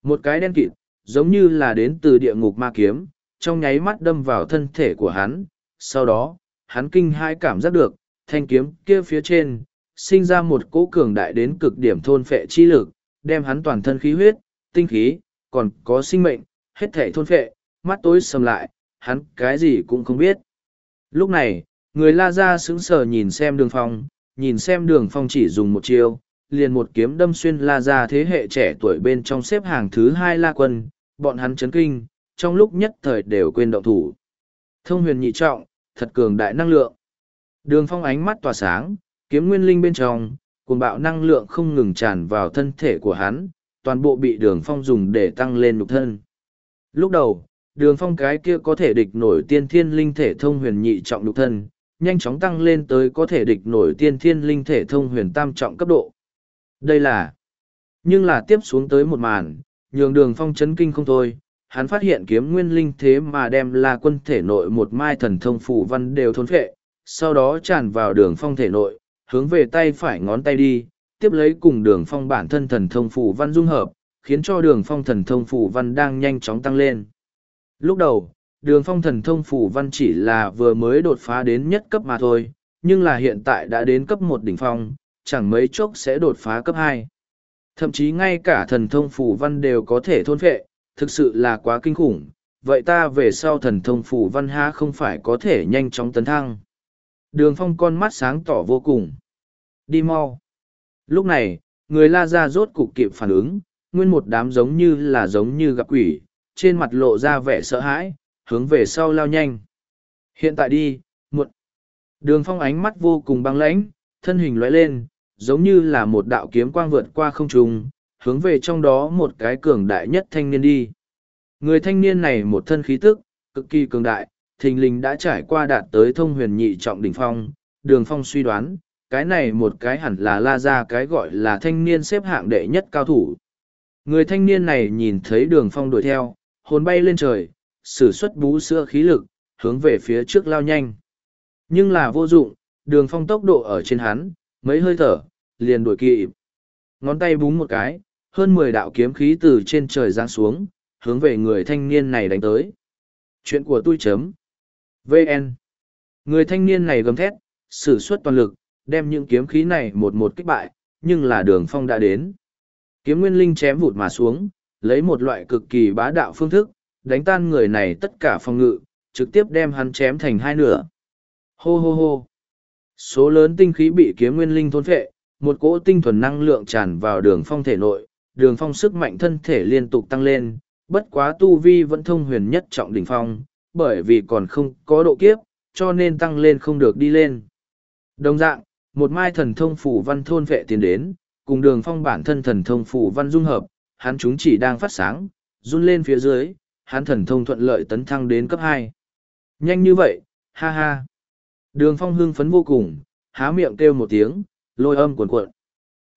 Một cái đen kịt, giống như là đến từ địa ngục ma kiếm, trong nháy mắt đâm vào thân thể của hắn. Sau đó, hắn kinh hai cảm giác được, thanh kiếm kia phía trên, sinh ra một cỗ cường đại đến cực điểm thôn phệ chi lực, đem hắn toàn thân khí huyết, tinh khí, còn có sinh mệnh, hết thể thôn phệ, mắt tối sầm lại, hắn cái gì cũng không biết. Lúc này, người la ra sững sờ nhìn xem đường phong, nhìn xem đường phong chỉ dùng một chiêu, liền một kiếm đâm xuyên la ra thế hệ trẻ tuổi bên trong xếp hàng thứ hai la quân, bọn hắn chấn kinh, trong lúc nhất thời đều quên động thủ. Thông huyền nhị trọng, thật cường đại năng lượng. Đường phong ánh mắt tỏa sáng, kiếm nguyên linh bên trong, cuồng bạo năng lượng không ngừng tràn vào thân thể của hắn, toàn bộ bị đường phong dùng để tăng lên nhục thân. Lúc đầu, đường phong cái kia có thể địch nổi tiên thiên linh thể thông huyền nhị trọng nhục thân, nhanh chóng tăng lên tới có thể địch nổi tiên thiên linh thể thông huyền tam trọng cấp độ. Đây là, nhưng là tiếp xuống tới một màn, nhường đường phong chấn kinh không thôi, hắn phát hiện kiếm nguyên linh thế mà đem la quân thể nội một mai thần thông phủ văn đều thôn phệ, sau đó tràn vào đường phong thể nội, hướng về tay phải ngón tay đi, tiếp lấy cùng đường phong bản thân thần thông phủ văn dung hợp, khiến cho đường phong thần thông phủ văn đang nhanh chóng tăng lên. Lúc đầu, đường phong thần thông phủ văn chỉ là vừa mới đột phá đến nhất cấp mà thôi, nhưng là hiện tại đã đến cấp một đỉnh phong, chẳng mấy chốc sẽ đột phá cấp hai. Thậm chí ngay cả thần thông phủ văn đều có thể thôn phệ, thực sự là quá kinh khủng. Vậy ta về sau thần thông phủ văn ha không phải có thể nhanh chóng tấn thăng. Đường phong con mắt sáng tỏ vô cùng. Đi mau. Lúc này, người la ra rốt cục kịp phản ứng, nguyên một đám giống như là giống như gặp quỷ, trên mặt lộ ra vẻ sợ hãi, hướng về sau lao nhanh. Hiện tại đi, muộn. Đường phong ánh mắt vô cùng băng lãnh, thân hình lóe lên, giống như là một đạo kiếm quang vượt qua không trung, hướng về trong đó một cái cường đại nhất thanh niên đi. Người thanh niên này một thân khí tức, cực kỳ cường đại, thình lình đã trải qua đạt tới thông huyền nhị trọng đỉnh phong, đường phong suy đoán, cái này một cái hẳn là la ra cái gọi là thanh niên xếp hạng đệ nhất cao thủ. Người thanh niên này nhìn thấy đường phong đuổi theo, hồn bay lên trời, sử xuất bú sữa khí lực, hướng về phía trước lao nhanh. Nhưng là vô dụng, đường phong tốc độ ở trên hắn, mấy hơi thở, liền đuổi kịp. Ngón tay búng một cái, hơn mười đạo kiếm khí từ trên trời giáng xuống, hướng về người thanh niên này đánh tới. Chuyện của tôi chấm. VN. Người thanh niên này gầm thét, sử xuất toàn lực, đem những kiếm khí này một một kích bại, nhưng là đường phong đã đến. Kiếm nguyên linh chém vụt mà xuống, lấy một loại cực kỳ bá đạo phương thức, đánh tan người này tất cả phòng ngự, trực tiếp đem hắn chém thành hai nửa. Hô hô hô. Số lớn tinh khí bị kiếm nguyên linh thôn phệ, một cỗ tinh thuần năng lượng tràn vào đường phong thể nội, đường phong sức mạnh thân thể liên tục tăng lên, bất quá tu vi vẫn thông huyền nhất trọng đỉnh phong, bởi vì còn không có độ kiếp, cho nên tăng lên không được đi lên. Đồng dạng, một mai thần thông phủ văn thôn vệ tiến đến, cùng đường phong bản thân thần thông phủ văn dung hợp, hắn chúng chỉ đang phát sáng, run lên phía dưới, hắn thần thông thuận lợi tấn thăng đến cấp hai. Nhanh như vậy, ha ha. Đường phong hưng phấn vô cùng, há miệng kêu một tiếng, lôi âm cuồn cuộn.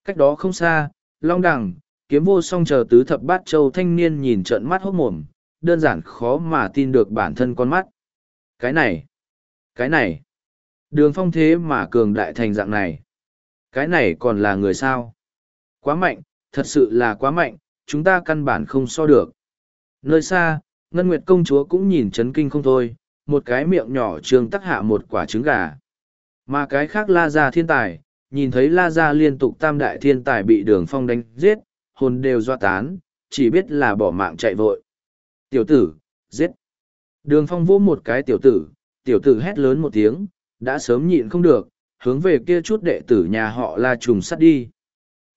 Cách đó không xa, long đằng, kiếm vô song chờ tứ thập bát châu thanh niên nhìn trợn mắt hốc mồm, đơn giản khó mà tin được bản thân con mắt. Cái này, cái này, đường phong thế mà cường đại thành dạng này. Cái này còn là người sao? Quá mạnh, thật sự là quá mạnh, chúng ta căn bản không so được. Nơi xa, Ngân Nguyệt công chúa cũng nhìn chấn kinh không thôi, một cái miệng nhỏ trương tắc hạ một quả trứng gà. Mà cái khác la ra thiên tài, nhìn thấy la ra liên tục tam đại thiên tài bị đường phong đánh giết, hồn đều doa tán, chỉ biết là bỏ mạng chạy vội. Tiểu tử, giết. Đường phong vỗ một cái tiểu tử, tiểu tử hét lớn một tiếng, đã sớm nhịn không được, hướng về kia chút đệ tử nhà họ la trùng sắt đi.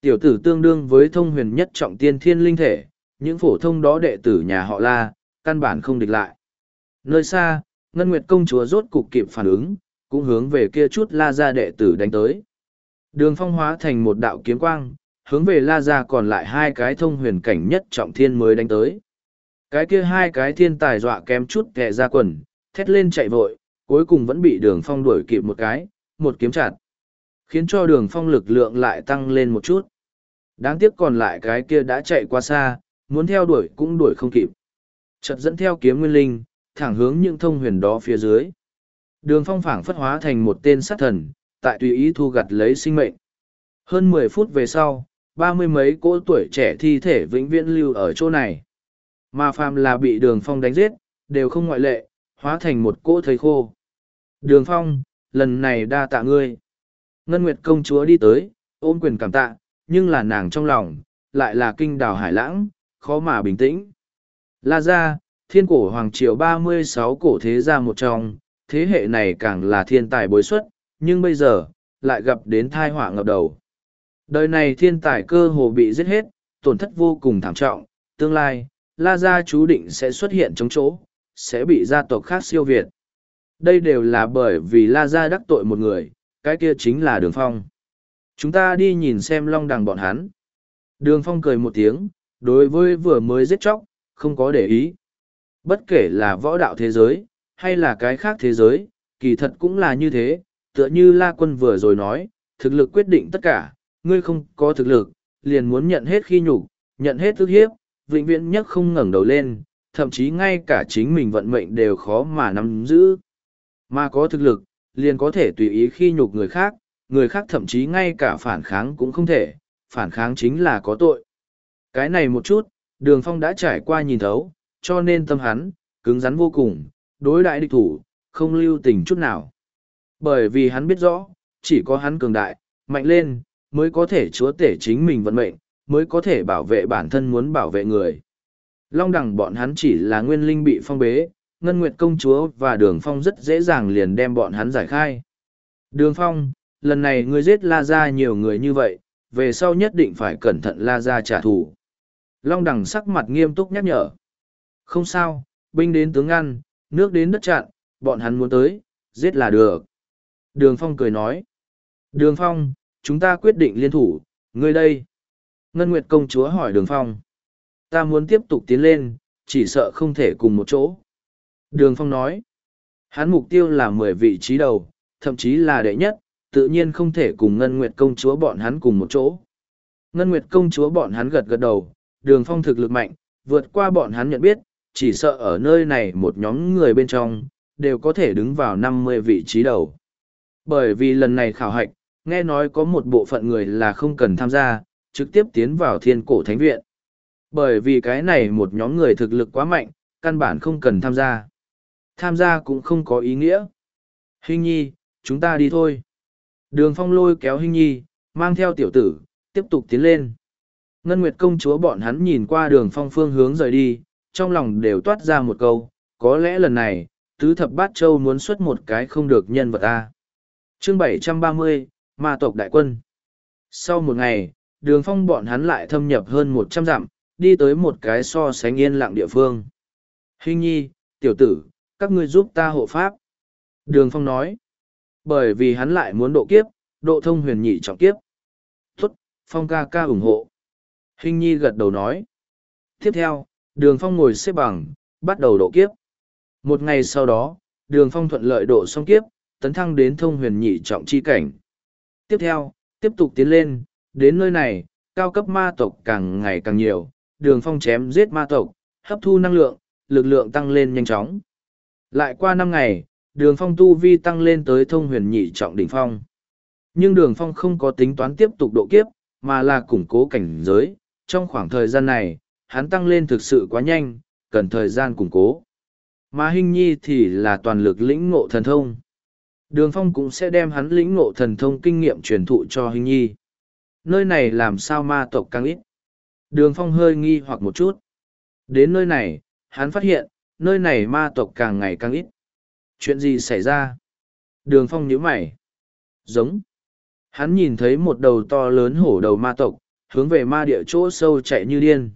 Tiểu tử tương đương với thông huyền nhất trọng tiên thiên linh thể, những phổ thông đó đệ tử nhà họ la, căn bản không địch lại. Nơi xa, Ngân Nguyệt công chúa rốt cục kịp phản ứng, cũng hướng về kia chút la gia đệ tử đánh tới. Đường phong hóa thành một đạo kiếm quang, hướng về la gia còn lại hai cái thông huyền cảnh nhất trọng thiên mới đánh tới. Cái kia hai cái thiên tài dọa kém chút kẹ ra quần, thét lên chạy vội, cuối cùng vẫn bị đường phong đuổi kịp một cái, một kiếm chặt. Khiến cho đường phong lực lượng lại tăng lên một chút. Đáng tiếc còn lại cái kia đã chạy qua xa, muốn theo đuổi cũng đuổi không kịp. Chật dẫn theo kiếm nguyên linh, thẳng hướng những thông huyền đó phía dưới. Đường phong phảng phất hóa thành một tên sát thần, tại tùy ý thu gặt lấy sinh mệnh. Hơn mười phút về sau, ba mươi mấy cỗ tuổi trẻ thi thể vĩnh viễn lưu ở chỗ này. Mà phàm là bị đường phong đánh giết, đều không ngoại lệ, hóa thành một cỗ thầy khô. Đường phong, lần này đa tạ ngươi. Ngân Nguyệt công chúa đi tới, ôm quyền cảm tạ, nhưng là nàng trong lòng, lại là kinh đào hải lãng, khó mà bình tĩnh. La gia, thiên cổ hoàng triều ba mươi sáu cổ thế gia một trong, thế hệ này càng là thiên tài bối xuất, nhưng bây giờ, lại gặp đến thai họa ngập đầu. Đời này thiên tài cơ hồ bị giết hết, tổn thất vô cùng thảm trọng, tương lai, La Gia chú định sẽ xuất hiện chống chỗ, sẽ bị gia tộc khác siêu việt. Đây đều là bởi vì La Gia đắc tội một người, cái kia chính là Đường Phong. Chúng ta đi nhìn xem long đằng bọn hắn. Đường Phong cười một tiếng, đối với vừa mới giết chóc, không có để ý. Bất kể là võ đạo thế giới, hay là cái khác thế giới, kỳ thật cũng là như thế, tựa như La Quân vừa rồi nói, thực lực quyết định tất cả, ngươi không có thực lực, liền muốn nhận hết khi nhục, nhận hết ức hiếp, vĩnh viễn nhất không ngẩng đầu lên, thậm chí ngay cả chính mình vận mệnh đều khó mà nắm giữ. Mà có thực lực, liền có thể tùy ý khi nhục người khác, người khác thậm chí ngay cả phản kháng cũng không thể, phản kháng chính là có tội. Cái này một chút, đường phong đã trải qua nhìn thấu, cho nên tâm hắn, cứng rắn vô cùng, đối đại địch thủ, không lưu tình chút nào. Bởi vì hắn biết rõ, chỉ có hắn cường đại, mạnh lên, mới có thể chúa tể chính mình vận mệnh, mới có thể bảo vệ bản thân muốn bảo vệ người. Long đẳng bọn hắn chỉ là nguyên linh bị phong bế, Ngân Nguyệt công chúa và Đường Phong rất dễ dàng liền đem bọn hắn giải khai. Đường Phong, lần này ngươi giết La Gia nhiều người như vậy, về sau nhất định phải cẩn thận La Gia trả thù. Long đẳng sắc mặt nghiêm túc nhắc nhở. Không sao, binh đến tướng ngăn, nước đến đất chặn, bọn hắn muốn tới, giết là được. Đường Phong cười nói. Đường Phong, chúng ta quyết định liên thủ, ngươi đây. Ngân Nguyệt công chúa hỏi Đường Phong. Ta muốn tiếp tục tiến lên, chỉ sợ không thể cùng một chỗ. Đường Phong nói. Hắn mục tiêu là mười vị trí đầu, thậm chí là đệ nhất, tự nhiên không thể cùng Ngân Nguyệt công chúa bọn hắn cùng một chỗ. Ngân Nguyệt công chúa bọn hắn gật gật đầu, Đường Phong thực lực mạnh, vượt qua bọn hắn nhận biết, chỉ sợ ở nơi này một nhóm người bên trong, đều có thể đứng vào năm mươi vị trí đầu. Bởi vì lần này khảo hạch, nghe nói có một bộ phận người là không cần tham gia, trực tiếp tiến vào thiên cổ thánh viện. Bởi vì cái này một nhóm người thực lực quá mạnh, căn bản không cần tham gia. Tham gia cũng không có ý nghĩa. Hình nhi, chúng ta đi thôi. Đường phong lôi kéo Hình nhi, mang theo tiểu tử, tiếp tục tiến lên. Ngân Nguyệt công chúa bọn hắn nhìn qua đường phong phương hướng rời đi, trong lòng đều toát ra một câu, có lẽ lần này, tứ thập bát châu muốn xuất một cái không được nhân vật a. Chương 730, Ma tộc đại quân. Sau một ngày, đường phong bọn hắn lại thâm nhập hơn một trăm dặm, đi tới một cái so sánh yên lặng địa phương. Hình nhi, tiểu tử, các ngươi giúp ta hộ pháp. Đường phong nói, bởi vì hắn lại muốn độ kiếp, độ thông huyền nhị trọng kiếp. Tốt, phong ca ca ủng hộ. Hình nhi gật đầu nói. Tiếp theo, đường phong ngồi xếp bằng, bắt đầu độ kiếp. Một ngày sau đó, đường phong thuận lợi độ xong kiếp, tấn thăng đến thông huyền nhị trọng chi cảnh. Tiếp theo, tiếp tục tiến lên, đến nơi này, cao cấp ma tộc càng ngày càng nhiều, đường phong chém giết ma tộc, hấp thu năng lượng, lực lượng tăng lên nhanh chóng. Lại qua năm ngày, đường phong tu vi tăng lên tới thông huyền nhị trọng đỉnh phong. Nhưng đường phong không có tính toán tiếp tục độ kiếp, mà là củng cố cảnh giới. Trong khoảng thời gian này, hắn tăng lên thực sự quá nhanh, cần thời gian củng cố. Mà Hinh Nhi thì là toàn lực lĩnh ngộ thần thông. Đường Phong cũng sẽ đem hắn lĩnh ngộ thần thông kinh nghiệm truyền thụ cho Hinh Nhi. Nơi này làm sao ma tộc càng ít. Đường Phong hơi nghi hoặc một chút. Đến nơi này, hắn phát hiện, nơi này ma tộc càng ngày càng ít. Chuyện gì xảy ra? Đường Phong nhíu mày. Giống. Hắn nhìn thấy một đầu to lớn hổ đầu ma tộc, hướng về ma địa chỗ sâu chạy như điên.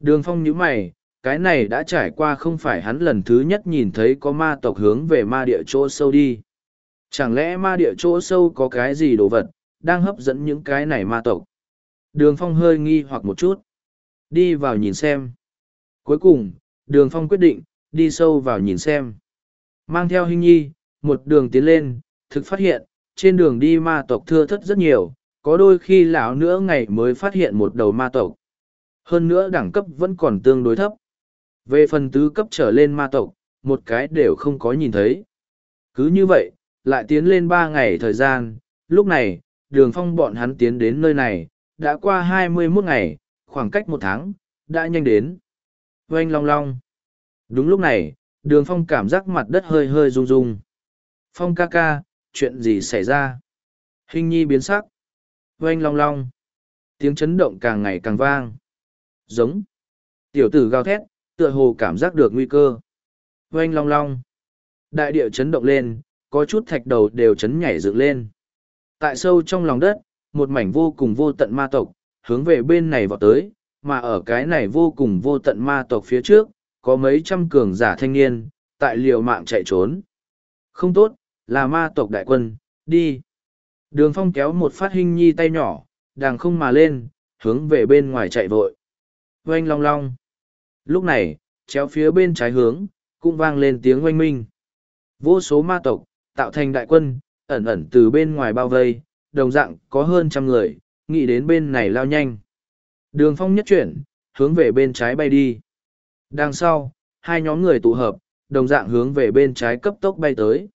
Đường Phong nhíu mày, cái này đã trải qua không phải hắn lần thứ nhất nhìn thấy có ma tộc hướng về ma địa chỗ sâu đi. Chẳng lẽ ma địa chỗ sâu có cái gì đồ vật, đang hấp dẫn những cái này ma tộc? Đường Phong hơi nghi hoặc một chút. Đi vào nhìn xem. Cuối cùng, đường Phong quyết định, đi sâu vào nhìn xem. Mang theo hình nhi, một đường tiến lên, thực phát hiện, trên đường đi ma tộc thưa thất rất nhiều, có đôi khi lão nữa ngày mới phát hiện một đầu ma tộc. Hơn nữa đẳng cấp vẫn còn tương đối thấp. Về phần tứ cấp trở lên ma tộc, một cái đều không có nhìn thấy. Cứ như vậy, lại tiến lên ba ngày thời gian, lúc này, đường phong bọn hắn tiến đến nơi này, đã qua hai mươi 21 ngày, khoảng cách một tháng, đã nhanh đến. Oanh long long. Đúng lúc này, đường phong cảm giác mặt đất hơi hơi rung rung. Phong ca ca, chuyện gì xảy ra? Hình nhi biến sắc. Oanh long long. Tiếng chấn động càng ngày càng vang. Giống. Tiểu tử gào thét, tựa hồ cảm giác được nguy cơ. Oanh long long. Đại địa chấn động lên, có chút thạch đầu đều chấn nhảy dựng lên. Tại sâu trong lòng đất, một mảnh vô cùng vô tận ma tộc, hướng về bên này vào tới, mà ở cái này vô cùng vô tận ma tộc phía trước, có mấy trăm cường giả thanh niên, tại liều mạng chạy trốn. Không tốt, là ma tộc đại quân, đi. Đường phong kéo một phát hình nhi tay nhỏ, đàng không mà lên, hướng về bên ngoài chạy vội. Oanh long long. Lúc này, chéo phía bên trái hướng, cũng vang lên tiếng oanh minh. Vô số ma tộc, tạo thành đại quân, ẩn ẩn từ bên ngoài bao vây, đồng dạng có hơn trăm người, nghĩ đến bên này lao nhanh. Đường phong nhất chuyển, hướng về bên trái bay đi. Đằng sau, hai nhóm người tụ hợp, đồng dạng hướng về bên trái cấp tốc bay tới.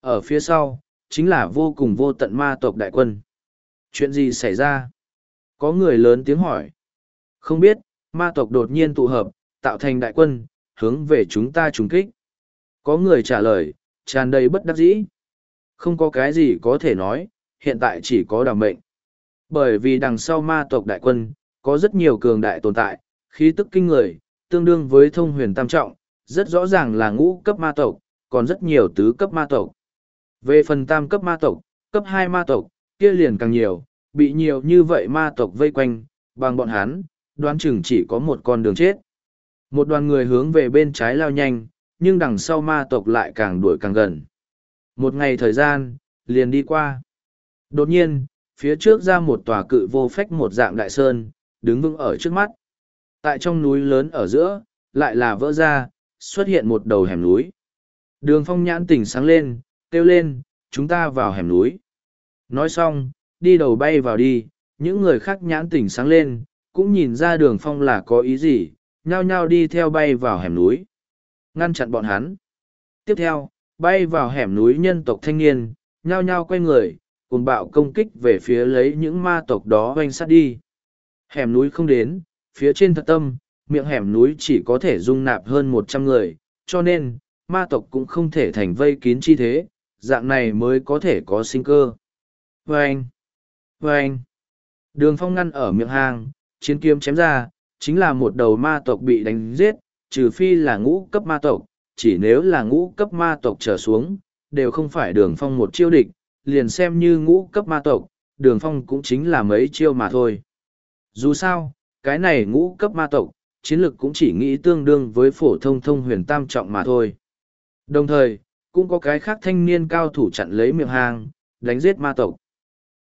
Ở phía sau, chính là vô cùng vô tận ma tộc đại quân. Chuyện gì xảy ra? Có người lớn tiếng hỏi. Không biết, ma tộc đột nhiên tụ hợp, tạo thành đại quân, hướng về chúng ta trùng kích. Có người trả lời, tràn đầy bất đắc dĩ. Không có cái gì có thể nói, hiện tại chỉ có đảm mệnh. Bởi vì đằng sau ma tộc đại quân, có rất nhiều cường đại tồn tại, khí tức kinh người, tương đương với thông huyền tam trọng, rất rõ ràng là ngũ cấp ma tộc, còn rất nhiều tứ cấp ma tộc. Về phần tam cấp ma tộc, cấp hai ma tộc, kia liền càng nhiều, bị nhiều như vậy ma tộc vây quanh, bằng bọn hắn, đoán chừng chỉ có một con đường chết. Một đoàn người hướng về bên trái lao nhanh, nhưng đằng sau ma tộc lại càng đuổi càng gần. Một ngày thời gian, liền đi qua. Đột nhiên, phía trước ra một tòa cự vô phách một dạng đại sơn, đứng vững ở trước mắt. Tại trong núi lớn ở giữa, lại là vỡ ra, xuất hiện một đầu hẻm núi. Đường phong nhãn tỉnh sáng lên, kêu lên, chúng ta vào hẻm núi. Nói xong, đi đầu bay vào đi, những người khác nhãn tỉnh sáng lên, cũng nhìn ra đường phong là có ý gì, nhao nhao đi theo bay vào hẻm núi. Ngăn chặn bọn hắn. Tiếp theo, bay vào hẻm núi nhân tộc thanh niên, nhao nhao quay người, cùng bạo công kích về phía lấy những ma tộc đó oanh sát đi. Hẻm núi không đến, phía trên thật tâm, miệng hẻm núi chỉ có thể dung nạp hơn một trăm người, cho nên, ma tộc cũng không thể thành vây kín chi thế, dạng này mới có thể có sinh cơ. Vâng! Vâng! Đường phong ngăn ở miệng hang, chiến kiếm chém ra, chính là một đầu ma tộc bị đánh giết, trừ phi là ngũ cấp ma tộc, chỉ nếu là ngũ cấp ma tộc trở xuống, đều không phải đường phong một chiêu địch, liền xem như ngũ cấp ma tộc, đường phong cũng chính là mấy chiêu mà thôi. Dù sao, cái này ngũ cấp ma tộc, chiến lực cũng chỉ nghĩ tương đương với phổ thông thông huyền tam trọng mà thôi. Đồng thời, cũng có cái khác thanh niên cao thủ chặn lấy miệng hang, đánh giết ma tộc.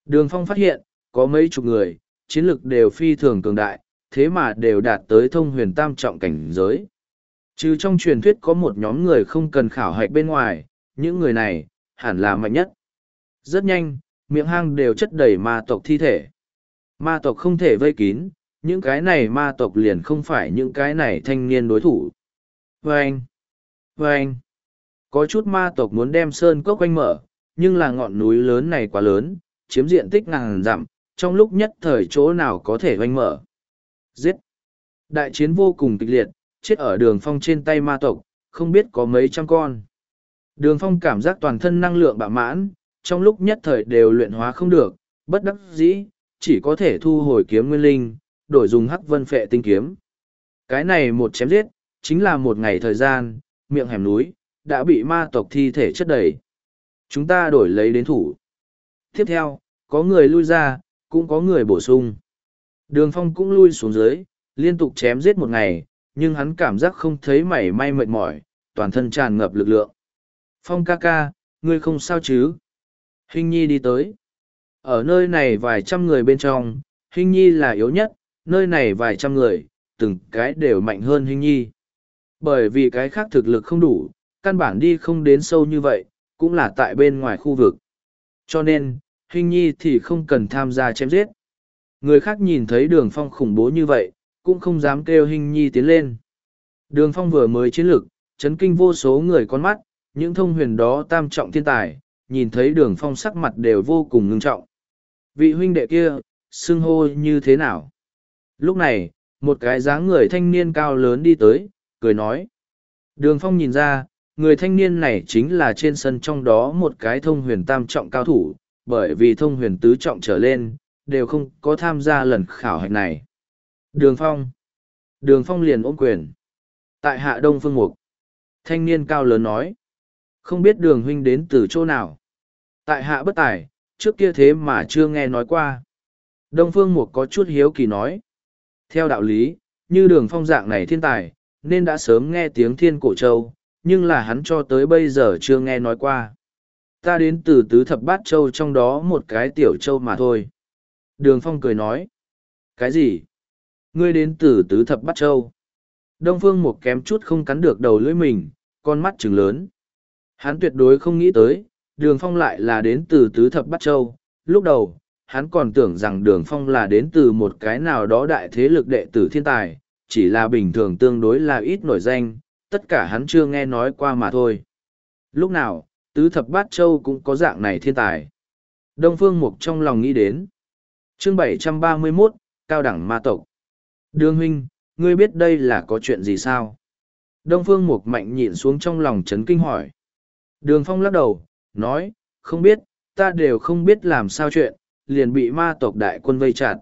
Đường phong phát hiện, có mấy chục người, chiến lực đều phi thường cường đại, thế mà đều đạt tới thông huyền tam trọng cảnh giới. Trừ trong truyền thuyết có một nhóm người không cần khảo hạch bên ngoài, những người này, hẳn là mạnh nhất. Rất nhanh, miệng hang đều chất đầy ma tộc thi thể. Ma tộc không thể vây kín, những cái này ma tộc liền không phải những cái này thanh niên đối thủ. Vâng! Vâng! Có chút ma tộc muốn đem sơn cốc quanh mở, nhưng là ngọn núi lớn này quá lớn, chiếm diện tích ngàn dặm, trong lúc nhất thời chỗ nào có thể oanh mở. Giết! Đại chiến vô cùng kịch liệt, chết ở đường phong trên tay ma tộc, không biết có mấy trăm con. Đường phong cảm giác toàn thân năng lượng bạo mãn, trong lúc nhất thời đều luyện hóa không được, bất đắc dĩ, chỉ có thể thu hồi kiếm nguyên linh, đổi dùng hắc vân phệ tinh kiếm. Cái này một chém giết, chính là một ngày thời gian, miệng hẻm núi, đã bị ma tộc thi thể chất đầy. Chúng ta đổi lấy đến thủ. Tiếp theo, có người lui ra, cũng có người bổ sung. Đường phong cũng lui xuống dưới, liên tục chém giết một ngày, nhưng hắn cảm giác không thấy mảy may mệt mỏi, toàn thân tràn ngập lực lượng. Phong ca ca, ngươi không sao chứ? Hình nhi đi tới. Ở nơi này vài trăm người bên trong, Hình nhi là yếu nhất, nơi này vài trăm người, từng cái đều mạnh hơn Hình nhi. Bởi vì cái khác thực lực không đủ, căn bản đi không đến sâu như vậy, cũng là tại bên ngoài khu vực. Cho nên, Hình nhi thì không cần tham gia chém giết. Người khác nhìn thấy đường phong khủng bố như vậy, cũng không dám kêu Hình nhi tiến lên. Đường phong vừa mới chiến lực, chấn kinh vô số người con mắt, những thông huyền đó tam trọng thiên tài, nhìn thấy đường phong sắc mặt đều vô cùng ngưng trọng. Vị huynh đệ kia, xưng hô như thế nào? Lúc này, một cái dáng người thanh niên cao lớn đi tới, cười nói. Đường phong nhìn ra, người thanh niên này chính là trên sân trong đó một cái thông huyền tam trọng cao thủ, bởi vì thông huyền tứ trọng trở lên, đều không có tham gia lần khảo hạch này. Đường Phong Đường Phong liền ôm quyền. Tại hạ Đông Phương Mục. Thanh niên cao lớn nói. Không biết đường huynh đến từ chỗ nào. Tại hạ bất tài, trước kia thế mà chưa nghe nói qua. Đông Phương Mục có chút hiếu kỳ nói. Theo đạo lý, như đường phong dạng này thiên tài, nên đã sớm nghe tiếng thiên cổ châu, nhưng là hắn cho tới bây giờ chưa nghe nói qua. Ta đến từ tứ thập bát châu trong đó một cái tiểu châu mà thôi. Đường phong cười nói. Cái gì? Ngươi đến từ tứ thập bát châu. Đông phương một kém chút không cắn được đầu lưỡi mình, con mắt trừng lớn. Hắn tuyệt đối không nghĩ tới, đường phong lại là đến từ tứ thập bát châu. Lúc đầu, hắn còn tưởng rằng đường phong là đến từ một cái nào đó đại thế lực đệ tử thiên tài, chỉ là bình thường tương đối là ít nổi danh, tất cả hắn chưa nghe nói qua mà thôi. Lúc nào, tứ thập bát châu cũng có dạng này thiên tài. Đông Phương Mục trong lòng nghĩ đến. chương 731, Cao đẳng ma tộc. Đường huynh, ngươi biết đây là có chuyện gì sao? Đông Phương Mục mạnh nhịn xuống trong lòng chấn kinh hỏi. Đường Phong lắc đầu, nói, không biết, ta đều không biết làm sao chuyện, liền bị ma tộc đại quân vây chặt.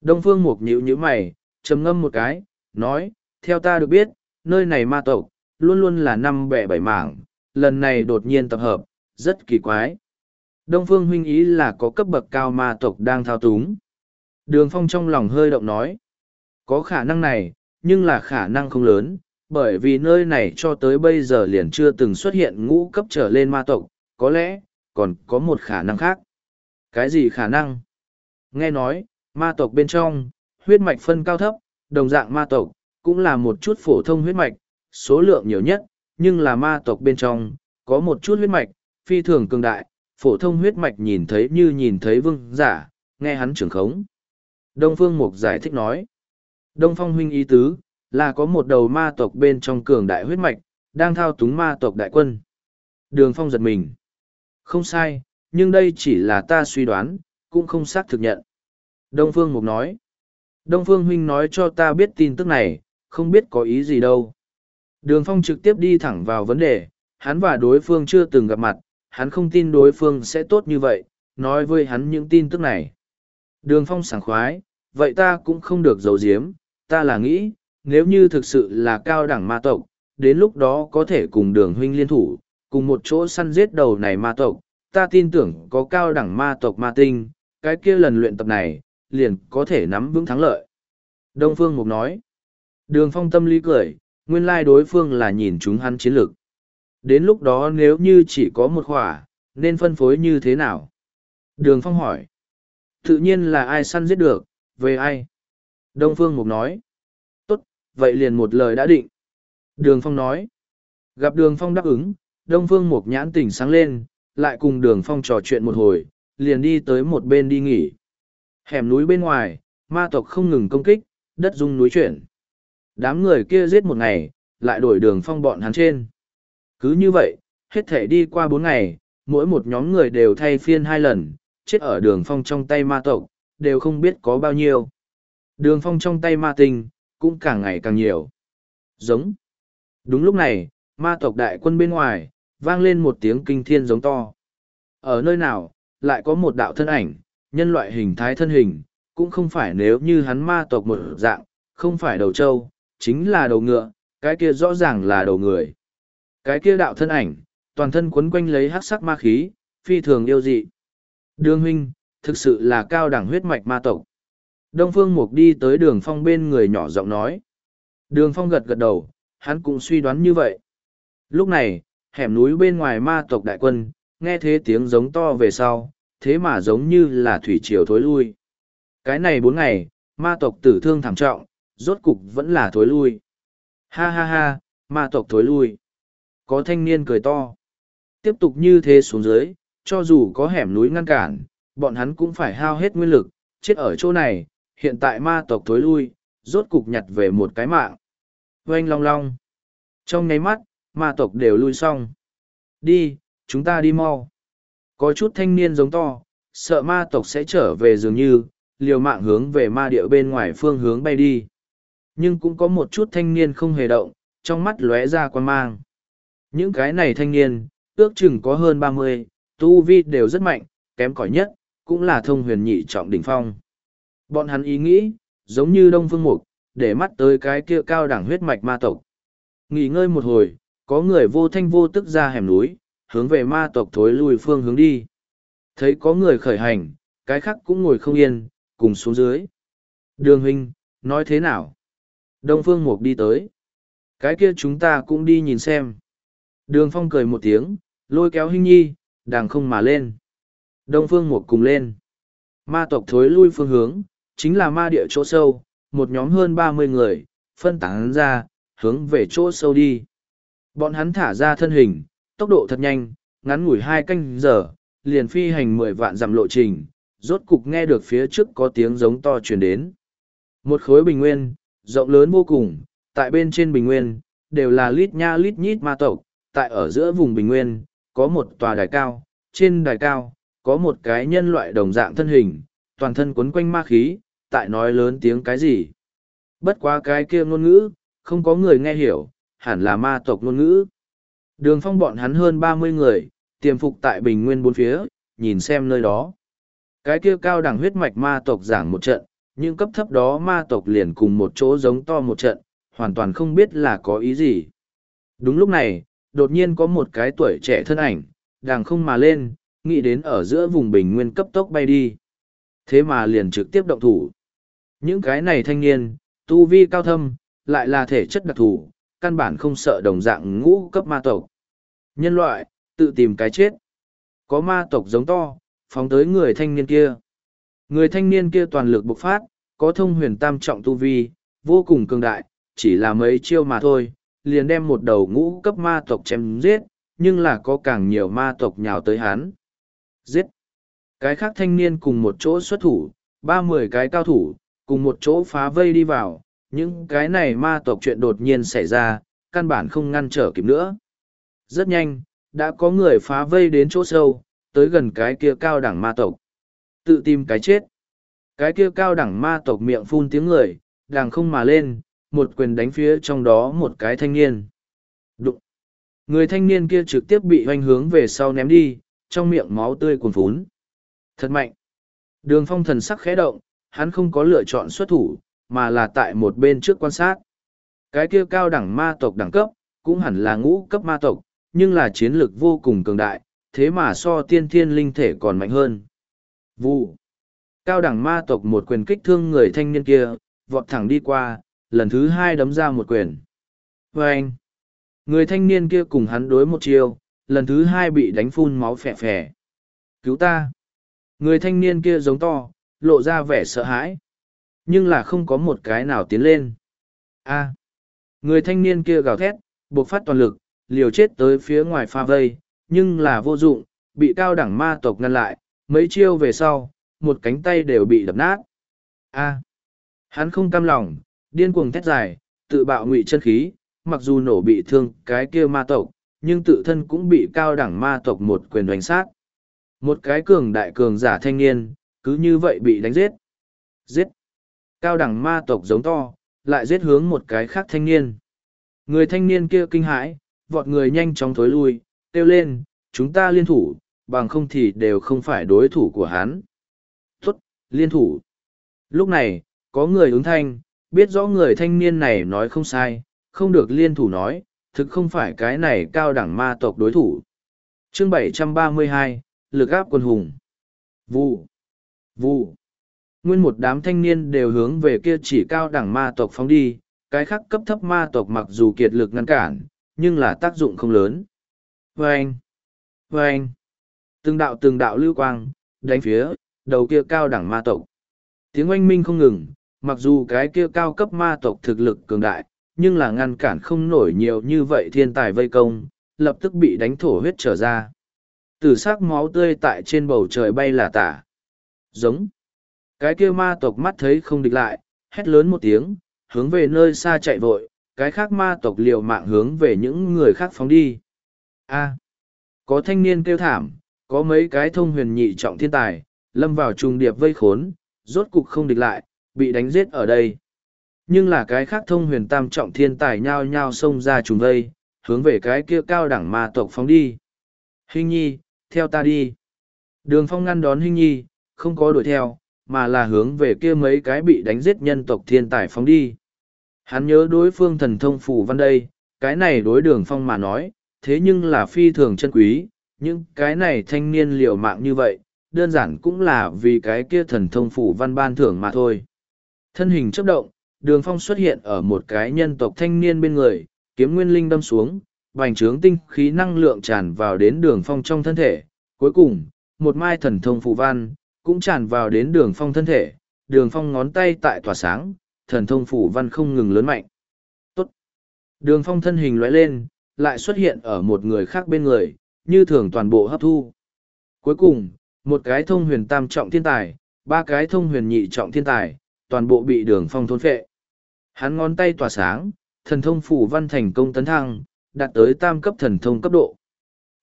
Đông Phương Mục nhíu nhíu mày, trầm ngâm một cái, nói, theo ta được biết, nơi này ma tộc, luôn luôn là năm bẻ bảy mảng, lần này đột nhiên tập hợp, rất kỳ quái. Đông Phương huynh ý là có cấp bậc cao ma tộc đang thao túng. Đường Phong trong lòng hơi động nói, có khả năng này, nhưng là khả năng không lớn, bởi vì nơi này cho tới bây giờ liền chưa từng xuất hiện ngũ cấp trở lên ma tộc, có lẽ, còn có một khả năng khác. Cái gì khả năng? Nghe nói, ma tộc bên trong, huyết mạch phân cao thấp, đồng dạng ma tộc, cũng là một chút phổ thông huyết mạch, số lượng nhiều nhất, nhưng là ma tộc bên trong, có một chút huyết mạch, phi thường cường đại, phổ thông huyết mạch nhìn thấy như nhìn thấy vương giả, nghe hắn trưởng khống. Đông Phương Mục giải thích nói, Đông Phong huynh ý tứ, là có một đầu ma tộc bên trong cường đại huyết mạch, đang thao túng ma tộc đại quân. Đường Phong giật mình. Không sai, nhưng đây chỉ là ta suy đoán, cũng không xác thực nhận. Đông Phương Mục nói. Đông Phương Huynh nói cho ta biết tin tức này, không biết có ý gì đâu. Đường Phong trực tiếp đi thẳng vào vấn đề, hắn và đối phương chưa từng gặp mặt, hắn không tin đối phương sẽ tốt như vậy, nói với hắn những tin tức này. Đường Phong sảng khoái, vậy ta cũng không được giấu giếm, ta là nghĩ, nếu như thực sự là cao đẳng ma tộc, đến lúc đó có thể cùng đường huynh liên thủ, cùng một chỗ săn giết đầu này ma tộc, ta tin tưởng có cao đẳng ma tộc ma tinh, cái kia lần luyện tập này, liền có thể nắm vững thắng lợi. Đông Phương Mục nói, đường phong tâm lý cười, nguyên lai đối phương là nhìn chúng hắn chiến lược. Đến lúc đó nếu như chỉ có một khỏa, nên phân phối như thế nào? Đường phong hỏi, tự nhiên là ai săn giết được, về ai? Đông Phương Mục nói, tốt, vậy liền một lời đã định. Đường phong nói, gặp đường phong đáp ứng, Đông Phương Mục nhãn tỉnh sáng lên, lại cùng đường phong trò chuyện một hồi, liền đi tới một bên đi nghỉ. Hẻm núi bên ngoài, ma tộc không ngừng công kích, đất rung núi chuyển. Đám người kia giết một ngày, lại đổi đường phong bọn hắn trên. Cứ như vậy, hết thể đi qua bốn ngày, mỗi một nhóm người đều thay phiên hai lần, chết ở đường phong trong tay ma tộc, đều không biết có bao nhiêu. Đường phong trong tay ma tinh, cũng càng ngày càng nhiều. Giống. Đúng lúc này, ma tộc đại quân bên ngoài, vang lên một tiếng kinh thiên giống to. Ở nơi nào, lại có một đạo thân ảnh, nhân loại hình thái thân hình, cũng không phải nếu như hắn ma tộc một dạng, không phải đầu trâu, chính là đầu ngựa, cái kia rõ ràng là đầu người. Cái kia đạo thân ảnh, toàn thân quấn quanh lấy hắc sắc ma khí, phi thường yêu dị. Đường huynh, thực sự là cao đẳng huyết mạch ma tộc. Đông Phương Mục đi tới đường phong bên người nhỏ giọng nói. Đường phong gật gật đầu, hắn cũng suy đoán như vậy. Lúc này, hẻm núi bên ngoài ma tộc đại quân, nghe thế tiếng giống to về sau, thế mà giống như là thủy triều thối lui. Cái này bốn ngày, ma tộc tử thương thảm trọng, rốt cục vẫn là thối lui. Ha ha ha, ma tộc thối lui. Có thanh niên cười to. Tiếp tục như thế xuống dưới, cho dù có hẻm núi ngăn cản, bọn hắn cũng phải hao hết nguyên lực, chết ở chỗ này, hiện tại ma tộc thối lui, rốt cục nhặt về một cái mạng. Oanh long long. Trong nháy mắt, ma tộc đều lui xong. Đi, chúng ta đi mau. Có chút thanh niên giống to, sợ ma tộc sẽ trở về dường như, liều mạng hướng về ma địa bên ngoài phương hướng bay đi. Nhưng cũng có một chút thanh niên không hề động, trong mắt lóe ra quan mang. Những cái này thanh niên, ước chừng có hơn ba mươi, tu vi đều rất mạnh, kém cỏi nhất, cũng là thông huyền nhị trọng đỉnh phong. Bọn hắn ý nghĩ, giống như Đông Phương Mục, để mắt tới cái kia cao đẳng huyết mạch ma tộc. Nghỉ ngơi một hồi, có người vô thanh vô tức ra hẻm núi, hướng về ma tộc thối lui phương hướng đi. Thấy có người khởi hành, cái khác cũng ngồi không yên, cùng xuống dưới. Đường huynh, nói thế nào? Đông Phương Mục đi tới. Cái kia chúng ta cũng đi nhìn xem. Đường Phong cười một tiếng, lôi kéo Hinh Nhi, đàng không mà lên. Đông Phương Mục cùng lên. Ma tộc thối lui phương hướng, chính là ma địa chỗ sâu, một nhóm hơn ba mươi người, phân tán ra, hướng về chỗ sâu đi. Bọn hắn thả ra thân hình, tốc độ thật nhanh, ngắn ngủi hai canh giờ, liền phi hành mười vạn dặm lộ trình, rốt cục nghe được phía trước có tiếng giống to truyền đến. Một khối bình nguyên, rộng lớn vô cùng, tại bên trên bình nguyên, đều là lít nha lít nhít ma tộc, tại ở giữa vùng bình nguyên, có một tòa đài cao, trên đài cao, có một cái nhân loại đồng dạng thân hình, toàn thân quấn quanh ma khí, tại nói lớn tiếng cái gì. Bất quá cái kia ngôn ngữ, không có người nghe hiểu, hẳn là ma tộc ngôn ngữ. Đường phong bọn hắn hơn ba mươi người, tiềm phục tại bình nguyên bốn phía, nhìn xem nơi đó. Cái kia cao đẳng huyết mạch ma tộc giảng một trận, những cấp thấp đó ma tộc liền cùng một chỗ giống to một trận, hoàn toàn không biết là có ý gì. Đúng lúc này, đột nhiên có một cái tuổi trẻ thân ảnh, đàng không mà lên, nghĩ đến ở giữa vùng bình nguyên cấp tốc bay đi. Thế mà liền trực tiếp động thủ. Những cái này thanh niên, tu vi cao thâm, lại là thể chất đặc thù, căn bản không sợ đồng dạng ngũ cấp ma tộc. Nhân loại, tự tìm cái chết. Có ma tộc giống to, phóng tới người thanh niên kia. Người thanh niên kia toàn lực bộc phát, có thông huyền tam trọng tu vi, vô cùng cường đại, chỉ là mấy chiêu mà thôi, liền đem một đầu ngũ cấp ma tộc chém giết, nhưng là có càng nhiều ma tộc nhào tới hắn. Giết! Cái khác thanh niên cùng một chỗ xuất thủ, ba mười cái cao thủ, cùng một chỗ phá vây đi vào, những cái này ma tộc chuyện đột nhiên xảy ra, căn bản không ngăn trở kịp nữa. Rất nhanh, đã có người phá vây đến chỗ sâu, tới gần cái kia cao đẳng ma tộc. Tự tìm cái chết. Cái kia cao đẳng ma tộc miệng phun tiếng người, đàng không mà lên, một quyền đánh phía trong đó một cái thanh niên. Đụng. Người thanh niên kia trực tiếp bị hoành hướng về sau ném đi, trong miệng máu tươi cuồn phún. Thật mạnh. Đường phong thần sắc khẽ động, hắn không có lựa chọn xuất thủ, mà là tại một bên trước quan sát. Cái kia cao đẳng ma tộc đẳng cấp, cũng hẳn là ngũ cấp ma tộc, nhưng là chiến lược vô cùng cường đại, thế mà so tiên thiên linh thể còn mạnh hơn. Vụ. Cao đẳng ma tộc một quyền kích thương người thanh niên kia, vọt thẳng đi qua, lần thứ hai đấm ra một quyền. Và anh. Người thanh niên kia cùng hắn đối một chiêu, lần thứ hai bị đánh phun máu phè phè. Cứu ta. Người thanh niên kia giống to, lộ ra vẻ sợ hãi. Nhưng là không có một cái nào tiến lên. A. Người thanh niên kia gào thét, buộc phát toàn lực, liều chết tới phía ngoài pha vây, nhưng là vô dụng, bị cao đẳng ma tộc ngăn lại, mấy chiêu về sau, một cánh tay đều bị đập nát. A. Hắn không cam lòng, điên cuồng thét dài, tự bạo ngụy chân khí, mặc dù nổ bị thương cái kia ma tộc, nhưng tự thân cũng bị cao đẳng ma tộc một quyền đánh sát. Một cái cường đại cường giả thanh niên, cứ như vậy bị đánh giết. Giết. Cao đẳng ma tộc giống to, lại giết hướng một cái khác thanh niên. Người thanh niên kia kinh hãi, vọt người nhanh chóng thối lui, kêu lên, chúng ta liên thủ, bằng không thì đều không phải đối thủ của hắn. Tốt, liên thủ. Lúc này, có người ứng thanh, biết rõ người thanh niên này nói không sai, không được liên thủ nói, thực không phải cái này cao đẳng ma tộc đối thủ. Chương 732, lực áp quân hùng. Vụ. Vụ. Nguyên một đám thanh niên đều hướng về kia chỉ cao đẳng ma tộc phóng đi, cái khác cấp thấp ma tộc mặc dù kiệt lực ngăn cản, nhưng là tác dụng không lớn. Vâng! Vâng! Từng đạo từng đạo lưu quang, đánh phía, đầu kia cao đẳng ma tộc. Tiếng oanh minh không ngừng, mặc dù cái kia cao cấp ma tộc thực lực cường đại, nhưng là ngăn cản không nổi nhiều như vậy thiên tài vây công, lập tức bị đánh thổ huyết trở ra. Tử sắc máu tươi tại trên bầu trời bay là tả. Giống. Cái kia ma tộc mắt thấy không địch lại, hét lớn một tiếng, hướng về nơi xa chạy vội, cái khác ma tộc liều mạng hướng về những người khác phóng đi. A. có thanh niên kêu thảm, có mấy cái thông huyền nhị trọng thiên tài, lâm vào trùng điệp vây khốn, rốt cục không địch lại, bị đánh giết ở đây. Nhưng là cái khác thông huyền tam trọng thiên tài nhao nhao xông ra trùng vây, hướng về cái kia cao đẳng ma tộc phóng đi. Hình nhi, theo ta đi. Đường phong ngăn đón Hinh Nhi, không có đuổi theo, mà là hướng về kia mấy cái bị đánh giết nhân tộc thiên tài phóng đi. Hắn nhớ đối phương thần thông phủ văn đây, cái này đối đường phong mà nói, thế nhưng là phi thường chân quý, những cái này thanh niên liều mạng như vậy, đơn giản cũng là vì cái kia thần thông phủ văn ban thưởng mà thôi. Thân hình chấp động, đường phong xuất hiện ở một cái nhân tộc thanh niên bên người, kiếm nguyên linh đâm xuống, bành trướng tinh khí năng lượng tràn vào đến đường phong trong thân thể. Cuối cùng, một mai thần thông phủ văn, cũng tràn vào đến đường phong thân thể, đường phong ngón tay tại tỏa sáng, thần thông phủ văn không ngừng lớn mạnh. Tốt! Đường phong thân hình lóe lên, lại xuất hiện ở một người khác bên người, như thường toàn bộ hấp thu. Cuối cùng, một cái thông huyền tam trọng thiên tài, ba cái thông huyền nhị trọng thiên tài, toàn bộ bị đường phong thôn phệ. Hắn ngón tay tỏa sáng, thần thông phủ văn thành công tấn thăng, đạt tới tam cấp thần thông cấp độ.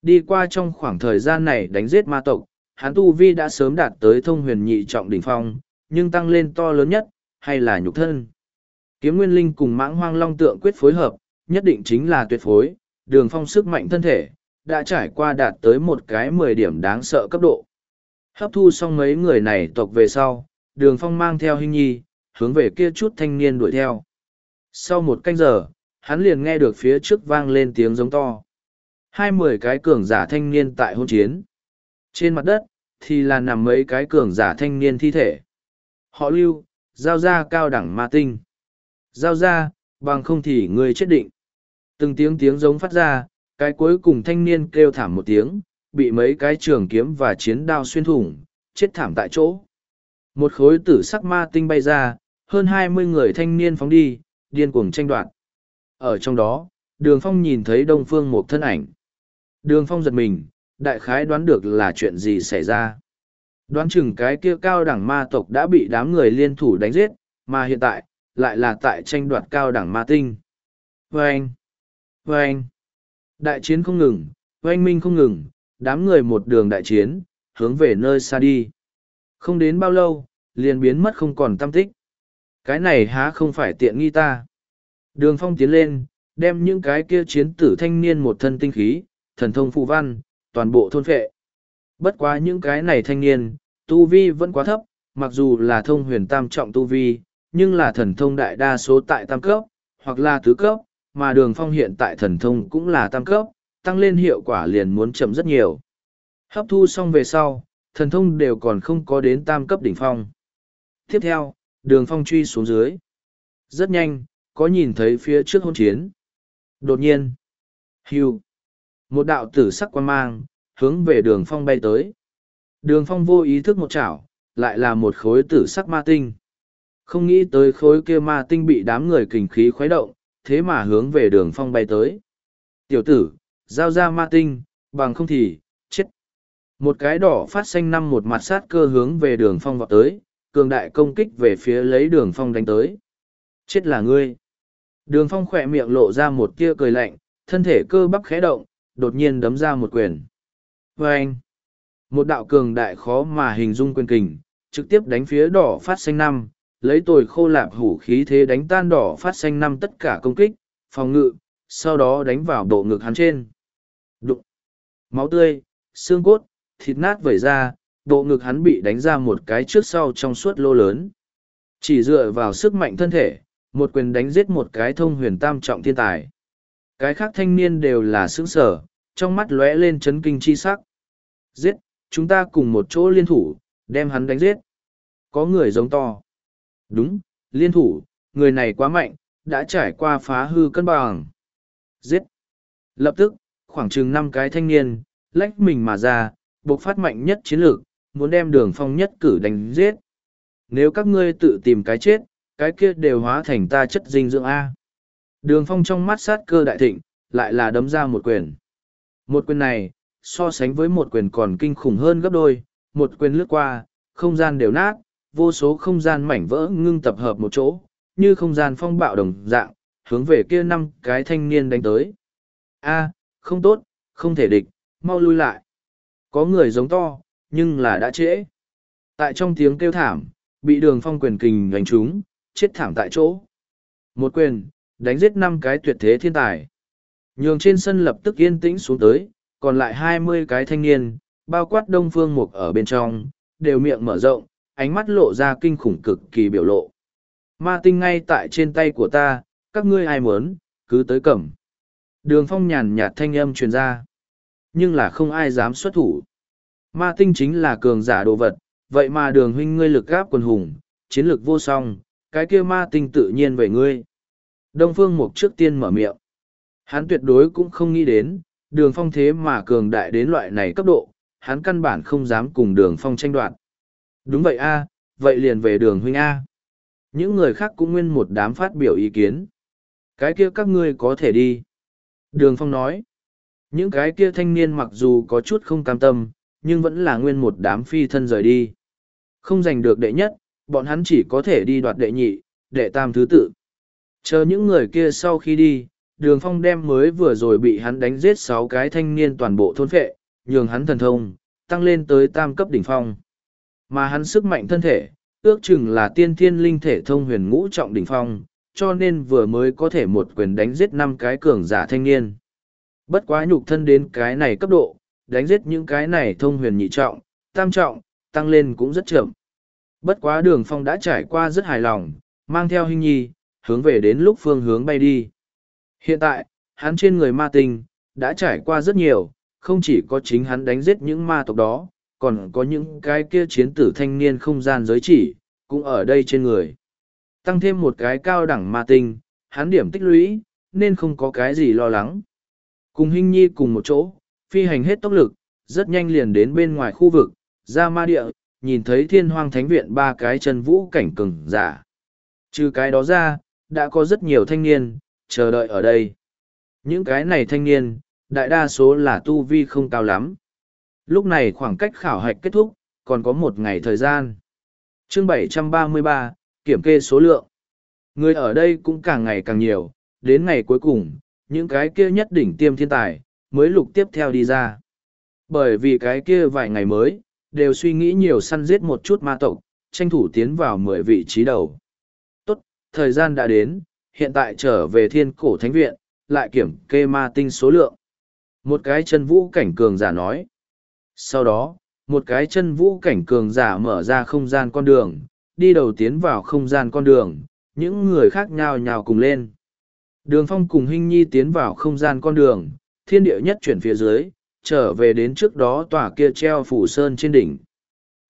Đi qua trong khoảng thời gian này đánh giết ma tộc, hắn tu vi đã sớm đạt tới thông huyền nhị trọng đỉnh phong, nhưng tăng lên to lớn nhất, hay là nhục thân. Kiếm Nguyên Linh cùng mãng hoang long tượng quyết phối hợp, nhất định chính là tuyệt phối, đường phong sức mạnh thân thể, đã trải qua đạt tới một cái mười điểm đáng sợ cấp độ. Hấp thu xong mấy người này tộc về sau, đường phong mang theo hình nhi, hướng về kia chút thanh niên đuổi theo. Sau một canh giờ, hắn liền nghe được phía trước vang lên tiếng giống to. Hai mười cái cường giả thanh niên tại hôn chiến. Trên mặt đất, thì là nằm mấy cái cường giả thanh niên thi thể. Họ lưu, giao ra cao đẳng ma tinh. Giao ra, bằng không thì người chết định. Từng tiếng tiếng giống phát ra, cái cuối cùng thanh niên kêu thảm một tiếng, bị mấy cái trường kiếm và chiến đao xuyên thủng, chết thảm tại chỗ. Một khối tử sắc ma tinh bay ra, hơn hai mươi người thanh niên phóng đi, điên cuồng tranh đoạt. Ở trong đó, đường phong nhìn thấy đông phương một thân ảnh. Đường phong giật mình, đại khái đoán được là chuyện gì xảy ra. Đoán chừng cái kia cao đẳng ma tộc đã bị đám người liên thủ đánh giết, mà hiện tại, lại là tại tranh đoạt cao đẳng ma tinh. Vâng! Vâng! Đại chiến không ngừng, oanh minh không ngừng, đám người một đường đại chiến, hướng về nơi xa đi. Không đến bao lâu, liền biến mất không còn tâm tích. Cái này há không phải tiện nghi ta. Đường phong tiến lên, đem những cái kia chiến tử thanh niên một thân tinh khí, thần thông phụ văn, toàn bộ thôn phệ. Bất quá những cái này thanh niên, tu vi vẫn quá thấp, mặc dù là thông huyền tam trọng tu vi, nhưng là thần thông đại đa số tại tam cấp, hoặc là tứ cấp, mà đường phong hiện tại thần thông cũng là tam cấp, tăng lên hiệu quả liền muốn chậm rất nhiều. Hấp thu xong về sau, thần thông đều còn không có đến tam cấp đỉnh phong. Tiếp theo, đường phong truy xuống dưới. Rất nhanh, có nhìn thấy phía trước hôn chiến. Đột nhiên, hưu, một đạo tử sắc quan mang, hướng về đường phong bay tới. Đường phong vô ý thức một chảo, lại là một khối tử sắc ma tinh. Không nghĩ tới khối kia ma tinh bị đám người kình khí khuấy động, thế mà hướng về đường phong bay tới. Tiểu tử, giao ra ma tinh, bằng không thì, chết. Một cái đỏ phát xanh năm một mặt sát cơ hướng về đường phong vọt tới, cường đại công kích về phía lấy đường phong đánh tới. Chết là ngươi. Đường phong khỏe miệng lộ ra một tia cười lạnh, thân thể cơ bắp khẽ động, đột nhiên đấm ra một quyền. Và anh, một đạo cường đại khó mà hình dung quyền kình, trực tiếp đánh phía đỏ phát xanh năm, lấy tồi khô lạp hủ khí thế đánh tan đỏ phát xanh năm tất cả công kích, phòng ngự, sau đó đánh vào bộ ngực hắn trên. Đụng! Máu tươi, xương cốt, thịt nát vẩy ra, bộ ngực hắn bị đánh ra một cái trước sau trong suốt lô lớn. Chỉ dựa vào sức mạnh thân thể, một quyền đánh giết một cái thông huyền tam trọng thiên tài. Cái khác thanh niên đều là sướng sở, trong mắt lóe lên chấn kinh chi sắc. Giết, chúng ta cùng một chỗ liên thủ, đem hắn đánh giết. Có người giống to. Đúng, liên thủ, người này quá mạnh, đã trải qua phá hư cân bằng. Giết. Lập tức, khoảng chừng năm cái thanh niên, lách mình mà ra, bộc phát mạnh nhất chiến lược, muốn đem đường phong nhất cử đánh giết. Nếu các ngươi tự tìm cái chết, cái kia đều hóa thành ta chất dinh dưỡng A. Đường phong trong mắt sát cơ đại thịnh, lại là đấm ra một quyền. Một quyền này, so sánh với một quyền còn kinh khủng hơn gấp đôi, một quyền lướt qua, không gian đều nát, vô số không gian mảnh vỡ ngưng tập hợp một chỗ, như không gian phong bạo đồng dạng, hướng về kia năm cái thanh niên đánh tới. A, không tốt, không thể địch, mau lui lại. Có người giống to, nhưng là đã trễ. Tại trong tiếng kêu thảm, bị đường phong quyền kình đánh trúng, chết thảm tại chỗ. Một quyền, đánh giết năm cái tuyệt thế thiên tài. Nhường trên sân lập tức yên tĩnh xuống tới, còn lại hai mươi cái thanh niên, bao quát đông phương mục ở bên trong, đều miệng mở rộng, ánh mắt lộ ra kinh khủng cực kỳ biểu lộ. Ma tinh ngay tại trên tay của ta, các ngươi ai muốn, cứ tới cầm. Đường phong nhàn nhạt thanh âm truyền ra. Nhưng là không ai dám xuất thủ. Ma tinh chính là cường giả đồ vật, vậy mà đường huynh ngươi lực gáp quần hùng, chiến lược vô song, cái kia ma tinh tự nhiên về ngươi. Đông Phương Mục trước tiên mở miệng. Hắn tuyệt đối cũng không nghĩ đến, đường phong thế mà cường đại đến loại này cấp độ, hắn căn bản không dám cùng đường phong tranh đoạt. Đúng vậy a vậy liền về đường huynh A. Những người khác cũng nguyên một đám phát biểu ý kiến. Cái kia các ngươi có thể đi. Đường phong nói. Những cái kia thanh niên mặc dù có chút không cam tâm, nhưng vẫn là nguyên một đám phi thân rời đi. Không giành được đệ nhất, bọn hắn chỉ có thể đi đoạt đệ nhị, đệ tam thứ tự. Chờ những người kia sau khi đi, đường phong đem mới vừa rồi bị hắn đánh giết sáu cái thanh niên toàn bộ thôn phệ, nhường hắn thần thông, tăng lên tới tam cấp đỉnh phong. Mà hắn sức mạnh thân thể, ước chừng là tiên thiên linh thể thông huyền ngũ trọng đỉnh phong, cho nên vừa mới có thể một quyền đánh giết năm cái cường giả thanh niên. Bất quá nhục thân đến cái này cấp độ, đánh giết những cái này thông huyền nhị trọng, tam trọng, tăng lên cũng rất chậm. Bất quá đường phong đã trải qua rất hài lòng, mang theo hình nhi, hướng về đến lúc phương hướng bay đi. Hiện tại, hắn trên người ma tinh, đã trải qua rất nhiều, không chỉ có chính hắn đánh giết những ma tộc đó, còn có những cái kia chiến tử thanh niên không gian giới chỉ, cũng ở đây trên người. Tăng thêm một cái cao đẳng ma tinh, hắn điểm tích lũy, nên không có cái gì lo lắng. Cùng Hinh Nhi cùng một chỗ, phi hành hết tốc lực, rất nhanh liền đến bên ngoài khu vực, ra ma địa, nhìn thấy thiên hoang thánh viện ba cái chân vũ cảnh cừng giả. Trừ cái đó ra, đã có rất nhiều thanh niên, chờ đợi ở đây. Những cái này thanh niên, đại đa số là tu vi không cao lắm. Lúc này khoảng cách khảo hạch kết thúc, còn có một ngày thời gian. chương 733, kiểm kê số lượng. Người ở đây cũng càng ngày càng nhiều, đến ngày cuối cùng, những cái kia nhất đỉnh tiêm thiên tài, mới lục tiếp theo đi ra. Bởi vì cái kia vài ngày mới, đều suy nghĩ nhiều săn giết một chút ma tộc, tranh thủ tiến vào mười vị trí đầu. Tốt, thời gian đã đến, hiện tại trở về thiên cổ thánh viện, lại kiểm kê ma tinh số lượng. Một cái chân vũ cảnh cường giả nói. Sau đó, một cái chân vũ cảnh cường giả mở ra không gian con đường, đi đầu tiến vào không gian con đường, những người khác nhào nhào cùng lên. Đường phong cùng Hinh Nhi tiến vào không gian con đường, thiên địa nhất chuyển phía dưới, trở về đến trước đó tòa kia treo phủ sơn trên đỉnh.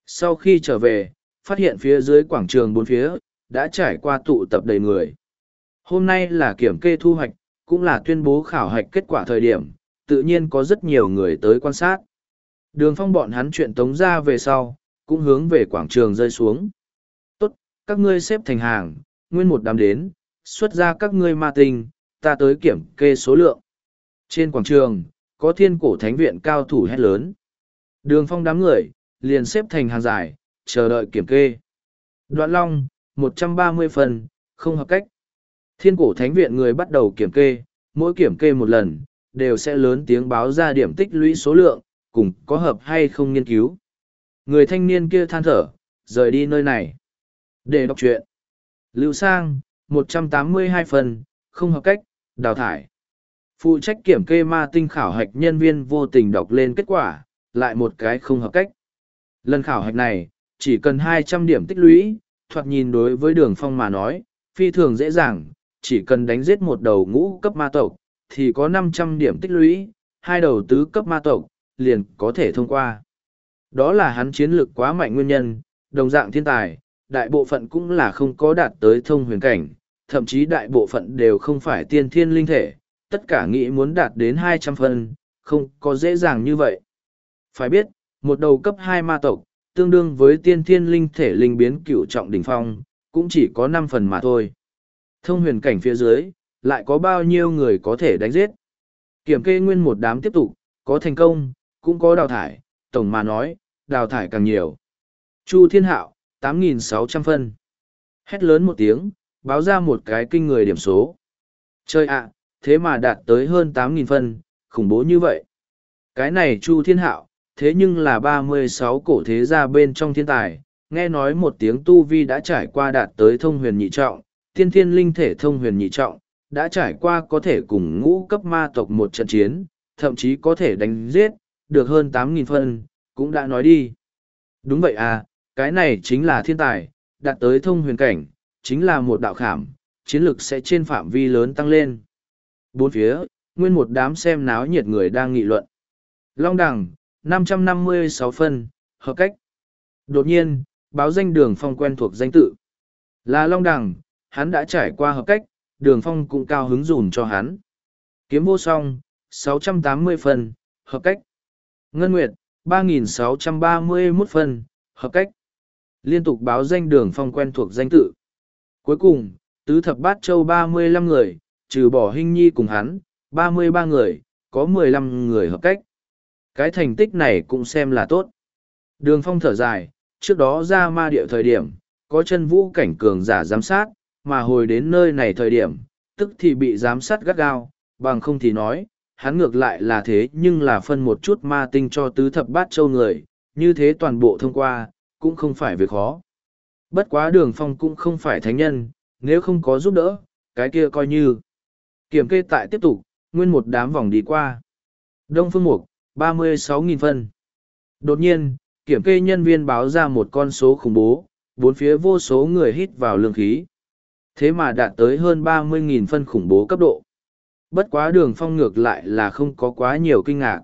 Sau khi trở về, phát hiện phía dưới quảng trường bốn phía, đã trải qua tụ tập đầy người. Hôm nay là kiểm kê thu hoạch, cũng là tuyên bố khảo hạch kết quả thời điểm, tự nhiên có rất nhiều người tới quan sát. Đường phong bọn hắn chuyện tống ra về sau, cũng hướng về quảng trường rơi xuống. Tốt, các ngươi xếp thành hàng, nguyên một đám đến, xuất ra các ngươi ma tinh, ta tới kiểm kê số lượng. Trên quảng trường, có thiên cổ thánh viện cao thủ hét lớn. Đường phong đám người, liền xếp thành hàng dài, chờ đợi kiểm kê. Đoạn long, một trăm ba mươi phần, không hợp cách. Thiên cổ thánh viện người bắt đầu kiểm kê, mỗi kiểm kê một lần, đều sẽ lớn tiếng báo ra điểm tích lũy số lượng, cùng có hợp hay không nghiên cứu. Người thanh niên kia than thở, rời đi nơi này. Để đọc truyện. Lưu Sang, một trăm tám mươi hai phần, không hợp cách, đào thải. Phụ trách kiểm kê ma tinh khảo hạch nhân viên vô tình đọc lên kết quả, lại một cái không hợp cách. Lần khảo hạch này, chỉ cần hai trăm điểm tích lũy, thoạt nhìn đối với đường phong mà nói, phi thường dễ dàng, chỉ cần đánh giết một đầu ngũ cấp ma tộc, thì có năm trăm điểm tích lũy, hai đầu tứ cấp ma tộc, liền có thể thông qua. Đó là hắn chiến lược quá mạnh nguyên nhân, đồng dạng thiên tài, đại bộ phận cũng là không có đạt tới thông huyền cảnh, thậm chí đại bộ phận đều không phải tiên thiên linh thể, tất cả nghĩ muốn đạt đến hai trăm phần, không có dễ dàng như vậy. Phải biết, một đầu cấp hai ma tộc, tương đương với tiên thiên linh thể linh biến cựu trọng đỉnh phong, cũng chỉ có năm phần mà thôi. Thông huyền cảnh phía dưới, lại có bao nhiêu người có thể đánh giết. Kiểm kê nguyên một đám tiếp tục, có thành công, cũng có đào thải, tổng mà nói, đào thải càng nhiều. Chu Thiên Hạo, 8.600 phân. Hét lớn một tiếng, báo ra một cái kinh người điểm số. Chơi ạ, thế mà đạt tới hơn 8.000 phân, khủng bố như vậy. Cái này Chu Thiên Hạo, thế nhưng là 36 cổ thế gia bên trong thiên tài, nghe nói một tiếng tu vi đã trải qua đạt tới thông huyền nhị trọng, tiên thiên linh thể thông huyền nhị trọng, đã trải qua có thể cùng ngũ cấp ma tộc một trận chiến, thậm chí có thể đánh giết, được hơn 8.000 phân, cũng đã nói đi. Đúng vậy à, cái này chính là thiên tài, đạt tới thông huyền cảnh, chính là một đạo khảm, chiến lực sẽ trên phạm vi lớn tăng lên. Bốn phía, nguyên một đám xem náo nhiệt người đang nghị luận. Long đẳng, 556 phân, hợp cách. Đột nhiên, báo danh đường phong quen thuộc danh tự. Là Long đẳng, hắn đã trải qua hợp cách, đường phong cũng cao hứng dùn cho hắn. Kiếm vô song, 680 phân, hợp cách. Ngân Nguyệt, 3.631 phân, hợp cách. Liên tục báo danh đường phong quen thuộc danh tự. Cuối cùng, tứ thập bát châu 35 người, trừ bỏ hình nhi cùng hắn, 33 người, có 15 người hợp cách. Cái thành tích này cũng xem là tốt. Đường phong thở dài, trước đó ra ma địa thời điểm, có chân vũ cảnh cường giả giám sát, mà hồi đến nơi này thời điểm, tức thì bị giám sát gắt gao, bằng không thì nói, hắn ngược lại là thế nhưng là phân một chút ma tinh cho tứ thập bát châu người, như thế toàn bộ thông qua, cũng không phải việc khó. Bất quá đường phong cũng không phải thánh nhân, nếu không có giúp đỡ, cái kia coi như. Kiểm kê tại tiếp tục, nguyên một đám vòng đi qua. Đông Phương Mục, 36.000 phân. Đột nhiên, kiểm kê nhân viên báo ra một con số khủng bố, bốn phía vô số người hít vào lương khí. Thế mà đạt tới hơn 30.000 phân khủng bố cấp độ. Bất quá đường phong ngược lại là không có quá nhiều kinh ngạc.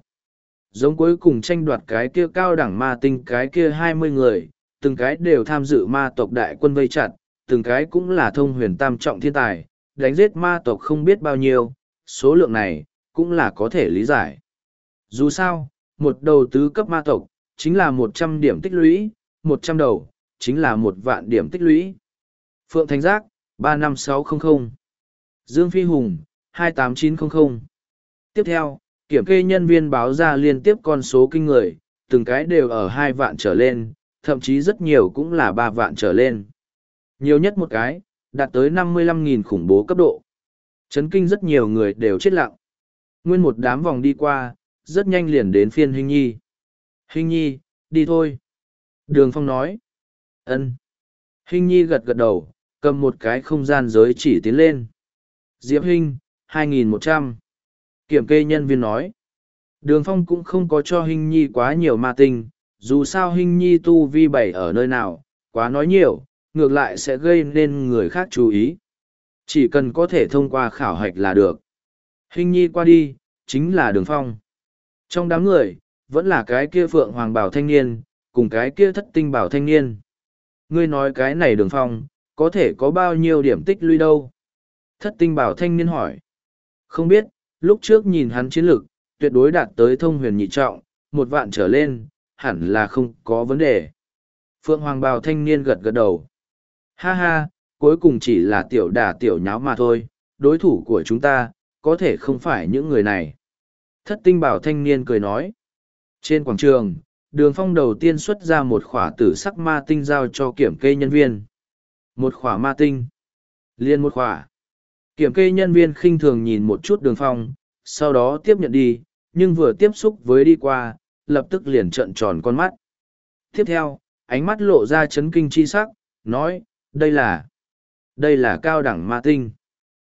Giống cuối cùng tranh đoạt cái kia cao đẳng ma tinh cái kia hai mươi người, từng cái đều tham dự ma tộc đại quân vây chặt, từng cái cũng là thông huyền tam trọng thiên tài, đánh giết ma tộc không biết bao nhiêu, số lượng này cũng là có thể lý giải. Dù sao, một đầu tứ cấp ma tộc, chính là một trăm điểm tích lũy, một trăm đầu, chính là một vạn điểm tích lũy. Phượng thành Giác, ba năm sáu trăm linh Dương Phi Hùng, 28900. Tiếp theo, kiểm kê nhân viên báo ra liên tiếp con số kinh người, từng cái đều ở hai vạn trở lên, thậm chí rất nhiều cũng là ba vạn trở lên. Nhiều nhất một cái, đạt tới 55.000 khủng bố cấp độ. Chấn kinh rất nhiều người đều chết lặng. Nguyên một đám vòng đi qua, rất nhanh liền đến phiên Hình Nhi. Hình Nhi, đi thôi. Đường Phong nói. ân Hình Nhi gật gật đầu, cầm một cái không gian giới chỉ tiến lên. Diệp Hinh, 2.100. Kiểm kê nhân viên nói. Đường Phong cũng không có cho Hinh Nhi quá nhiều ma tinh, dù sao Hinh Nhi tu vi bảy ở nơi nào, quá nói nhiều, ngược lại sẽ gây nên người khác chú ý. Chỉ cần có thể thông qua khảo hạch là được. Hinh Nhi qua đi, chính là Đường Phong. Trong đám người, vẫn là cái kia Phượng Hoàng Bảo thanh niên, cùng cái kia thất tinh bảo thanh niên. Ngươi nói cái này Đường Phong, có thể có bao nhiêu điểm tích lũy đâu? Thất tinh bảo thanh niên hỏi. Không biết, lúc trước nhìn hắn chiến lược tuyệt đối đạt tới thông huyền nhị trọng, một vạn trở lên, hẳn là không có vấn đề. Phượng Hoàng bào thanh niên gật gật đầu. Ha ha, cuối cùng chỉ là tiểu đà tiểu nháo mà thôi, đối thủ của chúng ta, có thể không phải những người này. Thất tinh bảo thanh niên cười nói. Trên quảng trường, đường phong đầu tiên xuất ra một khỏa tử sắc ma tinh giao cho kiểm kê nhân viên. Một khỏa ma tinh. Liên một khỏa. Kiểm kê nhân viên khinh thường nhìn một chút đường phong, sau đó tiếp nhận đi, nhưng vừa tiếp xúc với đi qua, lập tức liền trợn tròn con mắt. Tiếp theo, ánh mắt lộ ra chấn kinh chi sắc, nói, đây là, đây là cao đẳng ma tinh.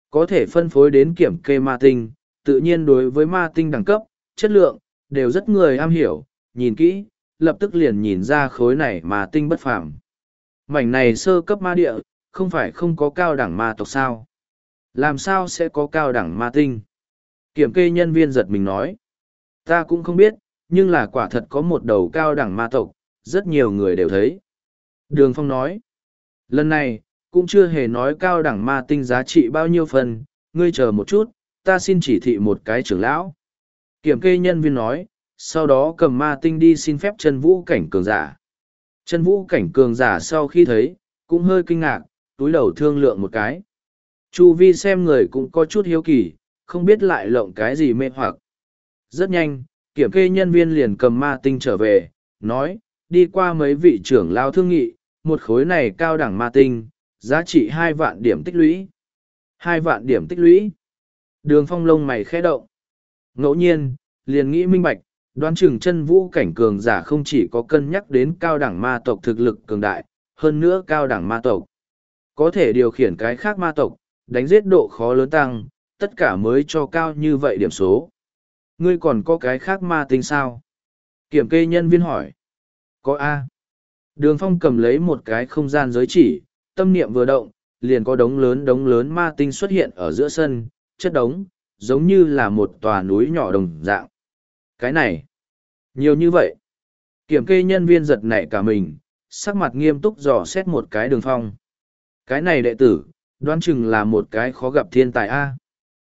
Có thể phân phối đến kiểm kê ma tinh, tự nhiên đối với ma tinh đẳng cấp, chất lượng, đều rất người am hiểu, nhìn kỹ, lập tức liền nhìn ra khối này ma tinh bất phàm. Mảnh này sơ cấp ma địa, không phải không có cao đẳng ma tộc sao. Làm sao sẽ có cao đẳng ma tinh? Kiểm kê nhân viên giật mình nói. Ta cũng không biết, nhưng là quả thật có một đầu cao đẳng ma tộc, rất nhiều người đều thấy. Đường Phong nói. Lần này, cũng chưa hề nói cao đẳng ma tinh giá trị bao nhiêu phần, ngươi chờ một chút, ta xin chỉ thị một cái trưởng lão. Kiểm kê nhân viên nói, sau đó cầm ma tinh đi xin phép chân vũ cảnh cường giả. Chân vũ cảnh cường giả sau khi thấy, cũng hơi kinh ngạc, túi đầu thương lượng một cái. Chu vi xem người cũng có chút hiếu kỳ, không biết lại lộng cái gì mê hoặc. Rất nhanh, kiểm kê nhân viên liền cầm ma tinh trở về, nói, đi qua mấy vị trưởng lao thương nghị, một khối này cao đẳng ma tinh, giá trị hai vạn điểm tích lũy. Hai vạn điểm tích lũy. Đường phong lông mày khẽ động. Ngẫu nhiên, liền nghĩ minh bạch, đoán chừng chân vũ cảnh cường giả không chỉ có cân nhắc đến cao đẳng ma tộc thực lực cường đại, hơn nữa cao đẳng ma tộc. Có thể điều khiển cái khác ma tộc, đánh giết độ khó lớn tăng, tất cả mới cho cao như vậy điểm số. Ngươi còn có cái khác ma tinh sao? Kiểm kê nhân viên hỏi. Có A. Đường phong cầm lấy một cái không gian giới chỉ, tâm niệm vừa động, liền có đống lớn đống lớn ma tinh xuất hiện ở giữa sân, chất đống, giống như là một tòa núi nhỏ đồng dạng. Cái này, nhiều như vậy. Kiểm kê nhân viên giật nảy cả mình, sắc mặt nghiêm túc dò xét một cái đường phong. Cái này đệ tử, đoán chừng là một cái khó gặp thiên tài A.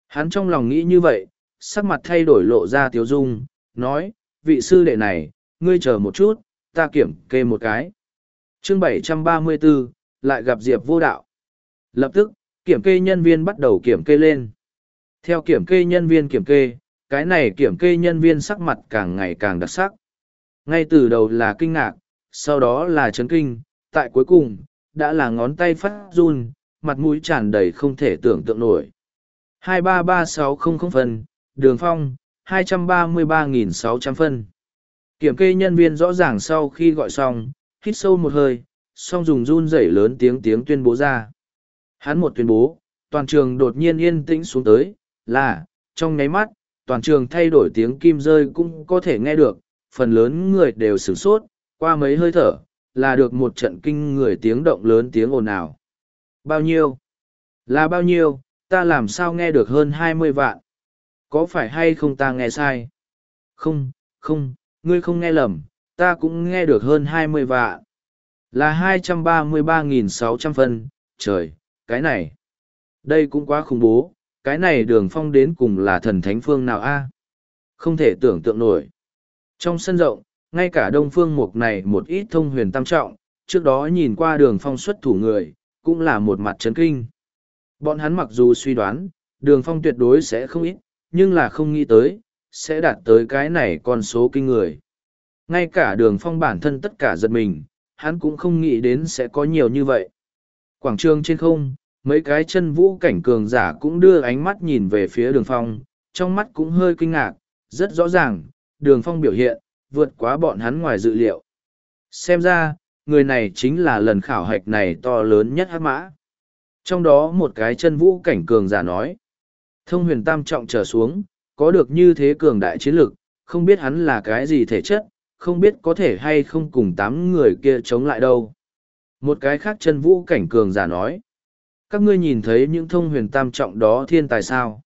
Hắn trong lòng nghĩ như vậy, sắc mặt thay đổi lộ ra tiếu dung, nói, vị sư đệ này, ngươi chờ một chút, ta kiểm kê một cái. chương 734, lại gặp Diệp vô đạo. Lập tức, kiểm kê nhân viên bắt đầu kiểm kê lên. Theo kiểm kê nhân viên kiểm kê, cái này kiểm kê nhân viên sắc mặt càng ngày càng đặc sắc. Ngay từ đầu là kinh ngạc, sau đó là chấn kinh, tại cuối cùng, đã là ngón tay phát run, mặt mũi tràn đầy không thể tưởng tượng nổi. 233600 phân, đường phong, 233.600 phân. Kiểm kê nhân viên rõ ràng sau khi gọi xong, hít sâu một hơi, xong dùng run rẩy lớn tiếng tiếng tuyên bố ra. Hắn một tuyên bố, toàn trường đột nhiên yên tĩnh xuống tới, là, trong nháy mắt, toàn trường thay đổi tiếng kim rơi cũng có thể nghe được, phần lớn người đều sửng sốt, qua mấy hơi thở, là được một trận kinh người tiếng động lớn tiếng ồn ào. Bao nhiêu? Là bao nhiêu? Ta làm sao nghe được hơn hai mươi vạn? Có phải hay không ta nghe sai? Không, không, ngươi không nghe lầm, ta cũng nghe được hơn hai mươi vạn. Là hai trăm ba mươi ba nghìn sáu trăm phân, trời, cái này. Đây cũng quá khủng bố, cái này đường phong đến cùng là thần thánh phương nào a Không thể tưởng tượng nổi. Trong sân rộng, ngay cả đông phương mục này một ít thông huyền tam trọng, trước đó nhìn qua đường phong xuất thủ người, cũng là một mặt chấn kinh. Bọn hắn mặc dù suy đoán, đường phong tuyệt đối sẽ không ít, nhưng là không nghĩ tới, sẽ đạt tới cái này con số kinh người. Ngay cả đường phong bản thân tất cả giật mình, hắn cũng không nghĩ đến sẽ có nhiều như vậy. Quảng trường trên không, mấy cái chân vũ cảnh cường giả cũng đưa ánh mắt nhìn về phía đường phong, trong mắt cũng hơi kinh ngạc, rất rõ ràng, đường phong biểu hiện, vượt quá bọn hắn ngoài dự liệu. Xem ra, người này chính là lần khảo hạch này to lớn nhất hát mã. Trong đó một cái chân vũ cảnh cường giả nói, thông huyền tam trọng trở xuống, có được như thế cường đại chiến lực, không biết hắn là cái gì thể chất, không biết có thể hay không cùng tám người kia chống lại đâu. Một cái khác chân vũ cảnh cường giả nói, các ngươi nhìn thấy những thông huyền tam trọng đó thiên tài sao.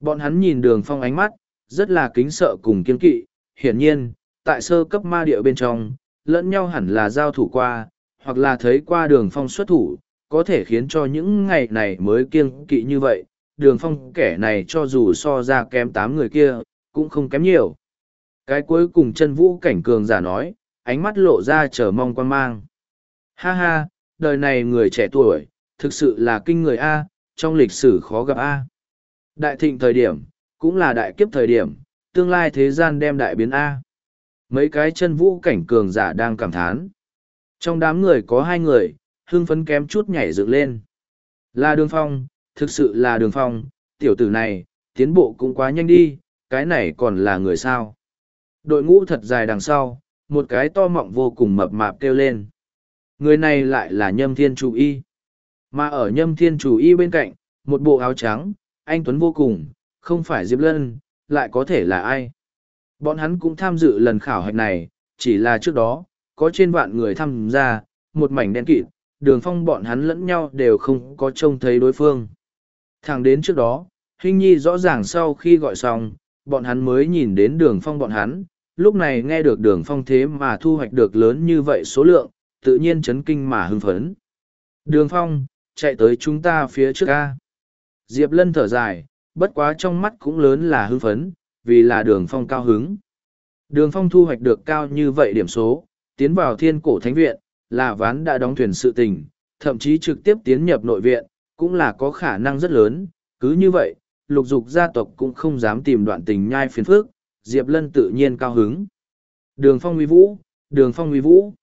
Bọn hắn nhìn đường phong ánh mắt, rất là kính sợ cùng kiên kỵ, hiển nhiên, tại sơ cấp ma địa bên trong, lẫn nhau hẳn là giao thủ qua, hoặc là thấy qua đường phong xuất thủ, có thể khiến cho những ngày này mới kiêng kỵ như vậy, đường phong kẻ này cho dù so ra kém tám người kia, cũng không kém nhiều. Cái cuối cùng chân vũ cảnh cường giả nói, ánh mắt lộ ra chờ mong quan mang. Ha ha, đời này người trẻ tuổi, thực sự là kinh người A, trong lịch sử khó gặp A. Đại thịnh thời điểm, cũng là đại kiếp thời điểm, tương lai thế gian đem đại biến A. Mấy cái chân vũ cảnh cường giả đang cảm thán. Trong đám người có hai người, hưng phấn kém chút nhảy dựng lên. Là đường phong, thực sự là đường phong, tiểu tử này, tiến bộ cũng quá nhanh đi, cái này còn là người sao. Đội ngũ thật dài đằng sau, một cái to mọng vô cùng mập mạp kêu lên. Người này lại là nhâm thiên chủ y. Mà ở nhâm thiên chủ y bên cạnh, một bộ áo trắng, anh Tuấn vô cùng, không phải Diệp Lân, lại có thể là ai. Bọn hắn cũng tham dự lần khảo hạch này, chỉ là trước đó, có trên vạn người tham gia, một mảnh đen kịt, đường phong bọn hắn lẫn nhau đều không có trông thấy đối phương. Thẳng đến trước đó, Hình Nhi rõ ràng sau khi gọi xong, bọn hắn mới nhìn đến đường phong bọn hắn, lúc này nghe được đường phong thế mà thu hoạch được lớn như vậy số lượng, tự nhiên chấn kinh mà hưng phấn. Đường phong, chạy tới chúng ta phía trước ca. Diệp Lân thở dài, bất quá trong mắt cũng lớn là hưng phấn, vì là đường phong cao hứng. Đường phong thu hoạch được cao như vậy điểm số, tiến vào thiên cổ thánh viện, là ván đã đóng thuyền sự tình, thậm chí trực tiếp tiến nhập nội viện, cũng là có khả năng rất lớn. Cứ như vậy, lục dục gia tộc cũng không dám tìm đoạn tình nhai phiền phước, Diệp Lân tự nhiên cao hứng. Đường phong uy vũ, đường phong uy vũ.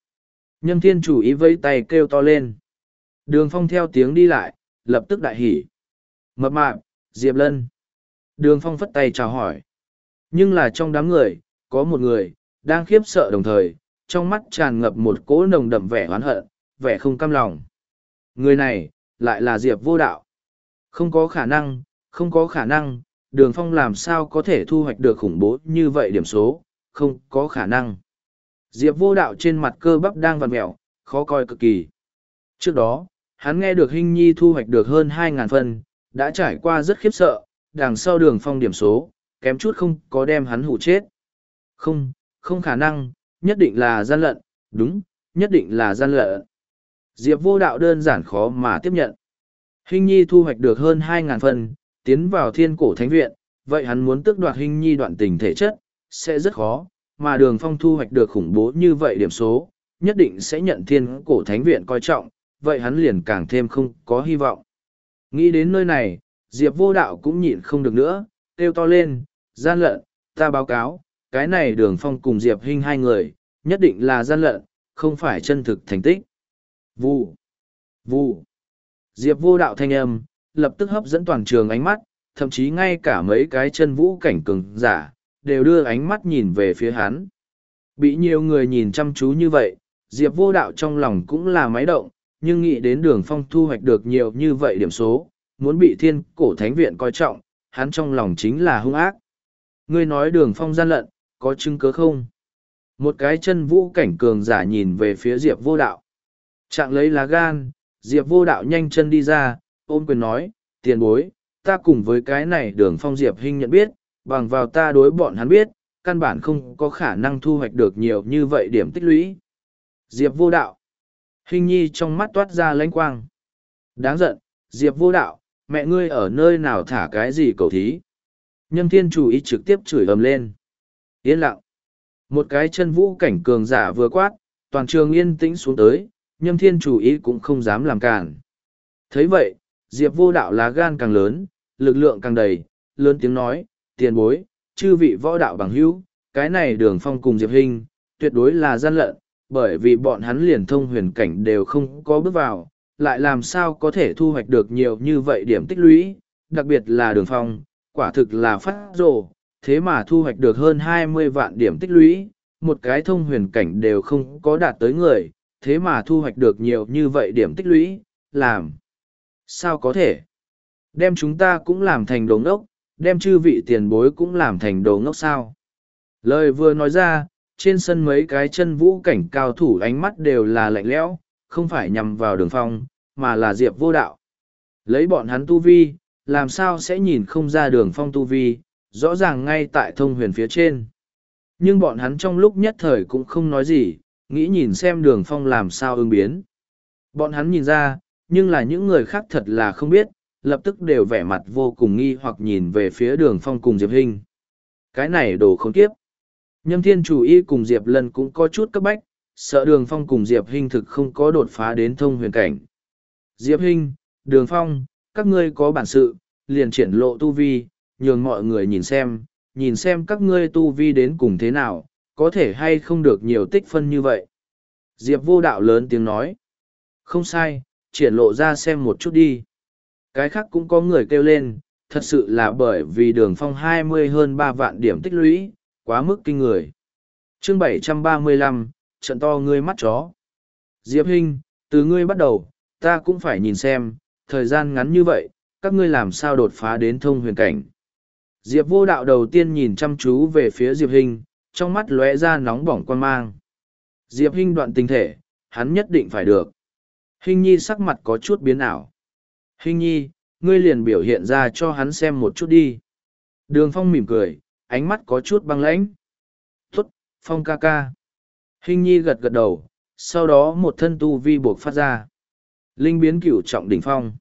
Nhâm thiên chủ ý vây tay kêu to lên. Đường phong theo tiếng đi lại, lập tức đại hỉ. Mập mạp, Diệp Lân. Đường phong phất tay chào hỏi. Nhưng là trong đám người, có một người, đang khiếp sợ đồng thời, trong mắt tràn ngập một cỗ nồng đậm vẻ oán hận, vẻ không cam lòng. Người này, lại là Diệp vô đạo. Không có khả năng, không có khả năng, đường phong làm sao có thể thu hoạch được khủng bố như vậy điểm số, không có khả năng. Diệp vô đạo trên mặt cơ bắp đang vằn mẹo, khó coi cực kỳ. Trước đó, hắn nghe được Hinh Nhi thu hoạch được hơn 2.000 phân, đã trải qua rất khiếp sợ, đằng sau đường phong điểm số, kém chút không có đem hắn hủ chết. Không, không khả năng, nhất định là gian lận, đúng, nhất định là gian lận. Diệp vô đạo đơn giản khó mà tiếp nhận. Hinh Nhi thu hoạch được hơn 2.000 phần, tiến vào thiên cổ thánh viện, vậy hắn muốn tước đoạt Hinh Nhi đoạn tình thể chất, sẽ rất khó, mà đường phong thu hoạch được khủng bố như vậy điểm số, nhất định sẽ nhận thiên cổ thánh viện coi trọng, vậy hắn liền càng thêm không có hy vọng. Nghĩ đến nơi này, Diệp vô đạo cũng nhịn không được nữa, kêu to lên, gian lận, ta báo cáo, cái này đường phong cùng Diệp Hinh hai người, nhất định là gian lận, không phải chân thực thành tích. Vụ, vụ, Diệp vô đạo thanh âm, lập tức hấp dẫn toàn trường ánh mắt, thậm chí ngay cả mấy cái chân vũ cảnh cường giả, đều đưa ánh mắt nhìn về phía hắn. Bị nhiều người nhìn chăm chú như vậy, Diệp vô đạo trong lòng cũng là máy động, nhưng nghĩ đến đường phong thu hoạch được nhiều như vậy điểm số, muốn bị thiên cổ thánh viện coi trọng, hắn trong lòng chính là hung ác. Ngươi nói đường phong gian lận, có chứng cớ không? Một cái chân vũ cảnh cường giả nhìn về phía Diệp vô đạo. Trạng lấy lá gan, Diệp vô đạo nhanh chân đi ra, ôm quyền nói, tiền bối, ta cùng với cái này đường phong Diệp Hinh nhận biết, bằng vào ta đối bọn hắn biết, căn bản không có khả năng thu hoạch được nhiều như vậy điểm tích lũy. Diệp vô đạo. Hình nhi trong mắt toát ra lãnh quang. Đáng giận, Diệp vô đạo, mẹ ngươi ở nơi nào thả cái gì cầu thí. Nhâm thiên chủ ý trực tiếp chửi ầm lên. Yên lặng. Một cái chân vũ cảnh cường giả vừa quát, toàn trường yên tĩnh xuống tới, nhâm thiên chủ ý cũng không dám làm cản. thấy vậy, Diệp vô đạo lá gan càng lớn, lực lượng càng đầy, lớn tiếng nói, tiền bối, chư vị võ đạo bằng hữu, cái này đường phong cùng Diệp Hình, tuyệt đối là gian lận, bởi vì bọn hắn liền thông huyền cảnh đều không có bước vào, lại làm sao có thể thu hoạch được nhiều như vậy điểm tích lũy, đặc biệt là đường phong, quả thực là phát rồ, thế mà thu hoạch được hơn hai mươi vạn điểm tích lũy, một cái thông huyền cảnh đều không có đạt tới người, thế mà thu hoạch được nhiều như vậy điểm tích lũy, làm. Sao có thể? Đem chúng ta cũng làm thành đồ ngốc, đem chư vị tiền bối cũng làm thành đồ ngốc sao. Lời vừa nói ra, trên sân mấy cái chân vũ cảnh cao thủ ánh mắt đều là lạnh lẽo, không phải nhằm vào đường phong, mà là diệp vô đạo. Lấy bọn hắn tu vi, làm sao sẽ nhìn không ra đường phong tu vi, rõ ràng ngay tại thông huyền phía trên. Nhưng bọn hắn trong lúc nhất thời cũng không nói gì, nghĩ nhìn xem đường phong làm sao ứng biến. Bọn hắn nhìn ra, nhưng là những người khác thật là không biết, lập tức đều vẻ mặt vô cùng nghi hoặc nhìn về phía đường phong cùng Diệp Hinh. Cái này đồ không tiếp. Nhâm thiên chủ y cùng Diệp Lân cũng có chút cấp bách, sợ đường phong cùng Diệp Hinh thực không có đột phá đến thông huyền cảnh. Diệp Hinh, đường phong, các ngươi có bản sự, liền triển lộ tu vi, nhường mọi người nhìn xem, nhìn xem các ngươi tu vi đến cùng thế nào, có thể hay không được nhiều tích phân như vậy. Diệp vô đạo lớn tiếng nói. Không sai, triển lộ ra xem một chút đi. Cái khác cũng có người kêu lên, thật sự là bởi vì đường phong hai mươi hơn ba vạn điểm tích lũy, quá mức kinh người. chương bảy trăm ba mươi lăm trận to ngươi mắt chó. Diệp Hinh, từ ngươi bắt đầu, ta cũng phải nhìn xem, thời gian ngắn như vậy, các ngươi làm sao đột phá đến thông huyền cảnh. Diệp vô đạo đầu tiên nhìn chăm chú về phía Diệp Hinh, trong mắt lóe ra nóng bỏng quan mang. Diệp Hinh đoạn tình thể, hắn nhất định phải được. Hinh Nhi sắc mặt có chút biến ảo. Hinh Nhi, ngươi liền biểu hiện ra cho hắn xem một chút đi. Đường Phong mỉm cười, ánh mắt có chút băng lãnh. Tốt, Phong ca ca. Hinh Nhi gật gật đầu, sau đó một thân tu vi buộc phát ra. Linh biến cửu trọng đỉnh phong.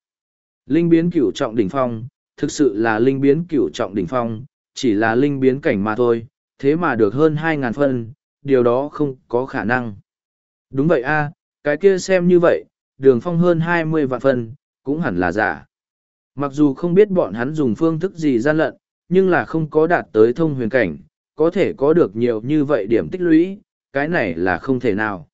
Linh biến cửu trọng đỉnh phong, thực sự là linh biến cửu trọng đỉnh phong, chỉ là linh biến cảnh mà thôi, thế mà được hơn hai ngàn phân, điều đó không có khả năng. Đúng vậy a, cái kia xem như vậy, đường phong hơn hai mươi vạn phân, cũng hẳn là giả. Mặc dù không biết bọn hắn dùng phương thức gì gian lận, nhưng là không có đạt tới thông huyền cảnh, có thể có được nhiều như vậy điểm tích lũy, cái này là không thể nào.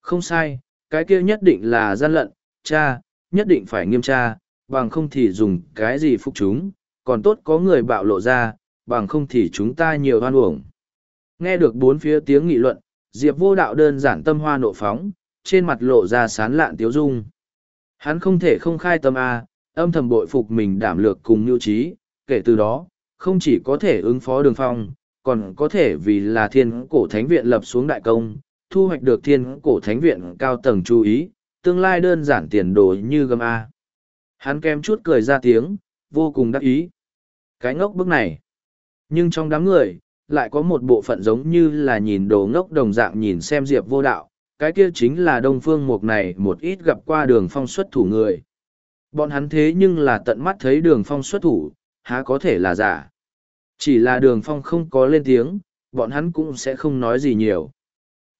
Không sai, cái kia nhất định là gian lận, cha, nhất định phải nghiêm tra, bằng không thì dùng cái gì phục chúng, còn tốt có người bạo lộ ra, bằng không thì chúng ta nhiều hoan uổng. Nghe được bốn phía tiếng nghị luận, Diệp vô đạo đơn giản tâm hoa nộ phóng, trên mặt lộ ra sán lạn tiếu dung. Hắn không thể không khai tâm A, âm thầm bội phục mình đảm lược cùng nhu trí, kể từ đó, không chỉ có thể ứng phó đường phong, còn có thể vì là thiên cổ thánh viện lập xuống đại công, thu hoạch được thiên cổ thánh viện cao tầng chú ý, tương lai đơn giản tiền đồ như gầm A. Hắn kem chút cười ra tiếng, vô cùng đắc ý. Cái ngốc bức này. Nhưng trong đám người, lại có một bộ phận giống như là nhìn đồ ngốc đồng dạng nhìn xem diệp vô đạo, cái kia chính là đông phương mục này một ít gặp qua đường phong xuất thủ người. Bọn hắn thế nhưng là tận mắt thấy đường phong xuất thủ, há có thể là giả. Chỉ là đường phong không có lên tiếng, bọn hắn cũng sẽ không nói gì nhiều.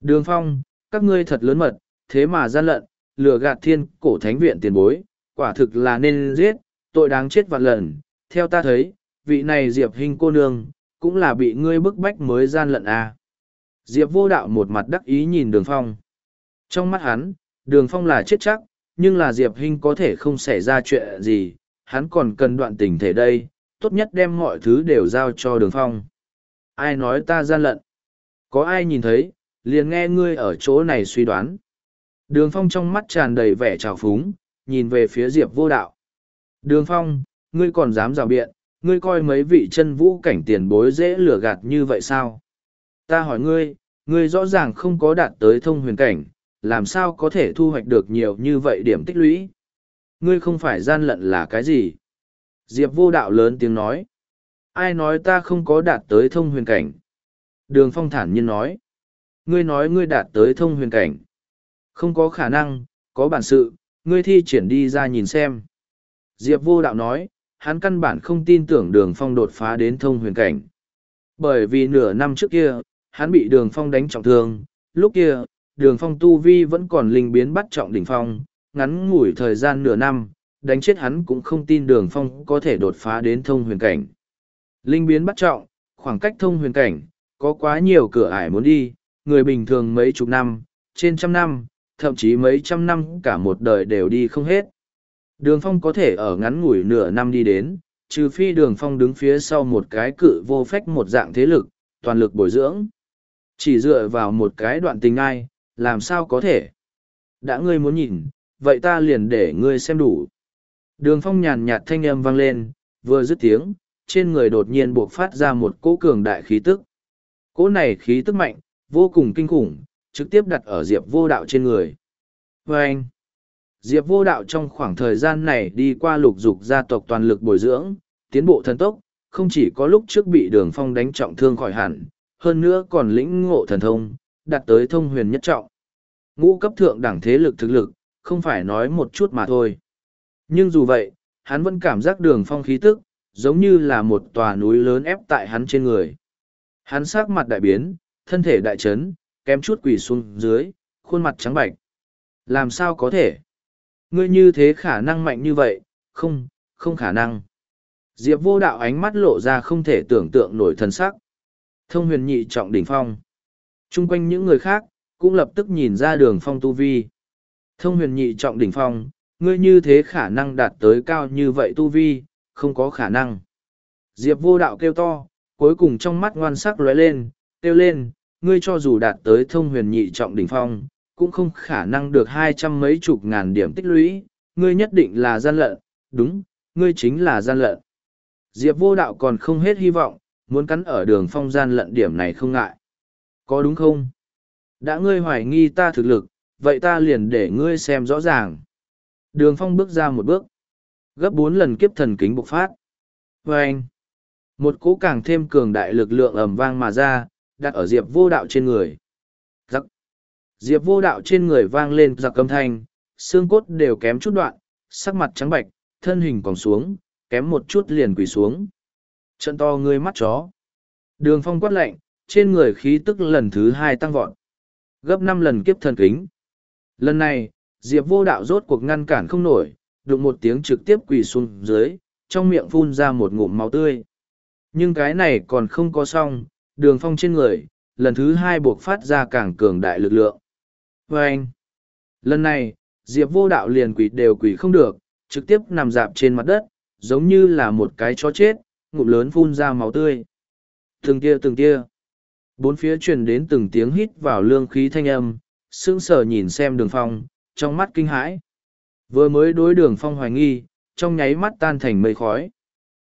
Đường phong, các ngươi thật lớn mật, thế mà gian lận, lừa gạt thiên cổ thánh viện tiền bối, quả thực là nên giết, tội đáng chết vạn lần. Theo ta thấy, vị này Diệp Hinh cô nương, cũng là bị ngươi bức bách mới gian lận à. Diệp vô đạo một mặt đắc ý nhìn đường phong. Trong mắt hắn, đường phong là chết chắc, nhưng là Diệp Hinh có thể không xảy ra chuyện gì, hắn còn cần đoạn tình thể đây, tốt nhất đem mọi thứ đều giao cho đường phong. Ai nói ta gian lận? Có ai nhìn thấy, liền nghe ngươi ở chỗ này suy đoán. Đường phong trong mắt tràn đầy vẻ trào phúng, nhìn về phía Diệp vô đạo. Đường phong, ngươi còn dám rào biện, ngươi coi mấy vị chân vũ cảnh tiền bối dễ lừa gạt như vậy sao? Ta hỏi ngươi, ngươi rõ ràng không có đạt tới thông huyền cảnh, làm sao có thể thu hoạch được nhiều như vậy điểm tích lũy? Ngươi không phải gian lận là cái gì? Diệp vô đạo lớn tiếng nói. Ai nói ta không có đạt tới thông huyền cảnh? Đường phong thản nhiên nói. Ngươi nói ngươi đạt tới thông huyền cảnh. Không có khả năng, có bản sự, ngươi thi triển đi ra nhìn xem. Diệp vô đạo nói, hắn căn bản không tin tưởng đường phong đột phá đến thông huyền cảnh. Bởi vì nửa năm trước kia, hắn bị đường phong đánh trọng thương, lúc kia, đường phong tu vi vẫn còn linh biến bắt trọng đỉnh phong, ngắn ngủi thời gian nửa năm, đánh chết hắn cũng không tin đường phong có thể đột phá đến thông huyền cảnh. Linh biến bắt trọng, khoảng cách thông huyền cảnh, có quá nhiều cửa ải muốn đi, người bình thường mấy chục năm, trên trăm năm, thậm chí mấy trăm năm cả một đời đều đi không hết. Đường phong có thể ở ngắn ngủi nửa năm đi đến, trừ phi đường phong đứng phía sau một cái cự vô phách một dạng thế lực, toàn lực bồi dưỡng. Chỉ dựa vào một cái đoạn tình ai, làm sao có thể? Đã ngươi muốn nhìn, vậy ta liền để ngươi xem đủ. Đường phong nhàn nhạt thanh âm vang lên, vừa dứt tiếng, trên người đột nhiên buộc phát ra một cỗ cường đại khí tức. Cỗ này khí tức mạnh, vô cùng kinh khủng, trực tiếp đặt ở diệp vô đạo trên người. vê anh, diệp vô đạo trong khoảng thời gian này đi qua lục dục gia tộc toàn lực bồi dưỡng, tiến bộ thần tốc, không chỉ có lúc trước bị đường phong đánh trọng thương khỏi hẳn, hơn nữa còn lĩnh ngộ thần thông, đạt tới thông huyền nhất trọng. Ngũ cấp thượng đẳng thế lực thực lực, không phải nói một chút mà thôi. Nhưng dù vậy, hắn vẫn cảm giác đường phong khí tức, giống như là một tòa núi lớn ép tại hắn trên người. Hắn sắc mặt đại biến, thân thể đại chấn, kém chút quỳ xuống dưới, khuôn mặt trắng bạch. Làm sao có thể? Ngươi như thế khả năng mạnh như vậy, không, không khả năng. Diệp vô đạo ánh mắt lộ ra không thể tưởng tượng nổi thần sắc. Thông huyền nhị trọng đỉnh phong. Trung quanh những người khác, cũng lập tức nhìn ra đường phong tu vi. Thông huyền nhị trọng đỉnh phong, ngươi như thế khả năng đạt tới cao như vậy tu vi, không có khả năng. Diệp vô đạo kêu to, cuối cùng trong mắt ngoan sắc lóe lên, kêu lên, ngươi cho dù đạt tới thông huyền nhị trọng đỉnh phong, cũng không khả năng được hai trăm mấy chục ngàn điểm tích lũy, ngươi nhất định là gian lận, đúng, ngươi chính là gian lận. Diệp vô đạo còn không hết hy vọng, muốn cắn ở đường phong gian lận điểm này không ngại. Có đúng không? Đã ngươi hoài nghi ta thực lực, vậy ta liền để ngươi xem rõ ràng. Đường phong bước ra một bước. Gấp bốn lần kiếp thần kính bộc phát. Vâng! một cỗ càng thêm cường đại lực lượng ầm vang mà ra, đặt ở diệp vô đạo trên người. Giặc. Diệp vô đạo trên người vang lên giặc âm thanh, xương cốt đều kém chút đoạn, sắc mặt trắng bạch, thân hình còn xuống, kém một chút liền quỳ xuống. Trận to ngươi mắt chó. Đường phong quát lạnh, trên người khí tức lần thứ hai tăng vọt. Gấp năm lần kiếp thần kính. Lần này, Diệp vô đạo rốt cuộc ngăn cản không nổi, đụng một tiếng trực tiếp quỳ xuống dưới, trong miệng phun ra một ngụm máu tươi. Nhưng cái này còn không có xong, đường phong trên người, lần thứ hai buộc phát ra càng cường đại lực lượng. vê anh, lần này, Diệp vô đạo liền quỳ đều quỳ không được, trực tiếp nằm dạp trên mặt đất, giống như là một cái chó chết, ngụm lớn phun ra máu tươi. Từng tia từng tia. Bốn phía truyền đến từng tiếng hít vào lương khí thanh âm, sững sờ nhìn xem đường phong, trong mắt kinh hãi. Vừa mới đối đường phong hoài nghi, trong nháy mắt tan thành mây khói.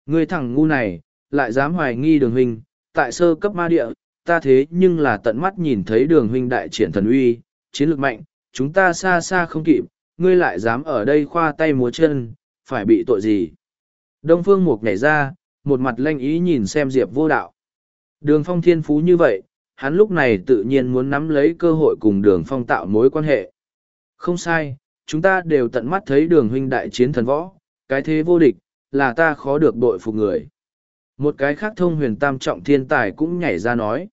Người thằng ngu này, lại dám hoài nghi đường huynh, tại sơ cấp ma địa, ta thế nhưng là tận mắt nhìn thấy đường huynh đại triển thần uy, chiến lược mạnh, chúng ta xa xa không kịp, ngươi lại dám ở đây khoa tay múa chân, phải bị tội gì. Đông Phương Mục nhảy ra, một mặt lanh ý nhìn xem Diệp vô đạo. Đường phong thiên phú như vậy, hắn lúc này tự nhiên muốn nắm lấy cơ hội cùng đường phong tạo mối quan hệ. Không sai, chúng ta đều tận mắt thấy đường huynh đại chiến thần võ, cái thế vô địch, là ta khó được bội phục người. Một cái khác thông huyền tam trọng thiên tài cũng nhảy ra nói.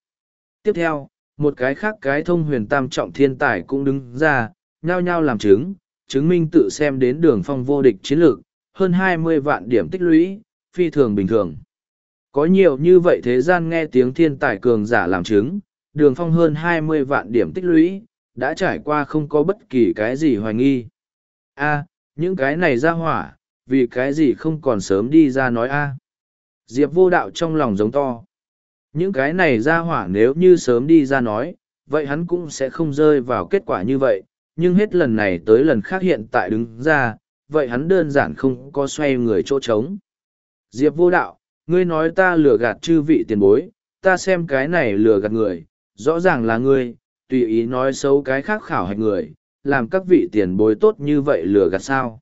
Tiếp theo, một cái khác cái thông huyền tam trọng thiên tài cũng đứng ra, nhao nhao làm chứng, chứng minh tự xem đến đường phong vô địch chiến lược, hơn hai mươi vạn điểm tích lũy, phi thường bình thường. Có nhiều như vậy thế gian nghe tiếng thiên tài cường giả làm chứng, đường phong hơn hai mươi vạn điểm tích lũy, đã trải qua không có bất kỳ cái gì hoài nghi. a những cái này ra hỏa, vì cái gì không còn sớm đi ra nói a Diệp vô đạo trong lòng giống to. Những cái này ra hỏa nếu như sớm đi ra nói, vậy hắn cũng sẽ không rơi vào kết quả như vậy, nhưng hết lần này tới lần khác hiện tại đứng ra, vậy hắn đơn giản không có xoay người chỗ trống. Diệp vô đạo, ngươi nói ta lừa gạt chư vị tiền bối, ta xem cái này lừa gạt người, rõ ràng là ngươi, tùy ý nói xấu cái khác khảo hạch người, làm các vị tiền bối tốt như vậy lừa gạt sao.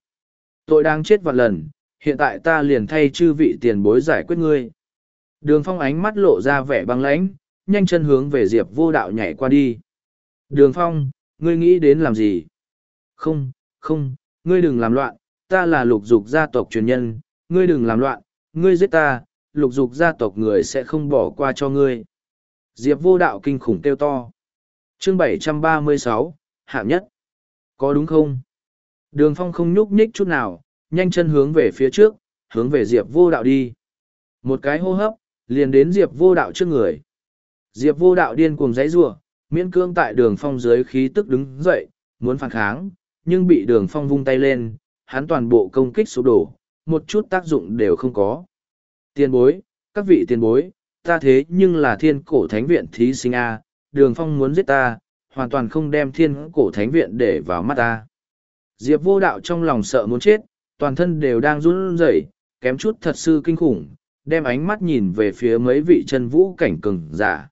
Tội đang chết vạn lần, hiện tại ta liền thay chư vị tiền bối giải quyết ngươi. Đường phong ánh mắt lộ ra vẻ băng lãnh, nhanh chân hướng về diệp vô đạo nhảy qua đi. Đường phong, ngươi nghĩ đến làm gì? Không, không, ngươi đừng làm loạn, ta là lục dục gia tộc truyền nhân, ngươi đừng làm loạn, ngươi giết ta, lục dục gia tộc người sẽ không bỏ qua cho ngươi. Diệp vô đạo kinh khủng kêu to. Chương 736, hạng nhất. Có đúng không? Đường phong không nhúc nhích chút nào, nhanh chân hướng về phía trước, hướng về Diệp vô đạo đi. Một cái hô hấp, liền đến Diệp vô đạo trước người. Diệp vô đạo điên cuồng giấy rủa miễn cương tại đường phong dưới khí tức đứng dậy, muốn phản kháng, nhưng bị đường phong vung tay lên, hắn toàn bộ công kích sụp đổ, một chút tác dụng đều không có. Tiền bối, các vị tiền bối, ta thế nhưng là thiên cổ thánh viện thí sinh A, đường phong muốn giết ta, hoàn toàn không đem thiên cổ thánh viện để vào mắt ta. Diệp vô đạo trong lòng sợ muốn chết, toàn thân đều đang run rẩy, kém chút thật sự kinh khủng, đem ánh mắt nhìn về phía mấy vị chân vũ cảnh cường giả.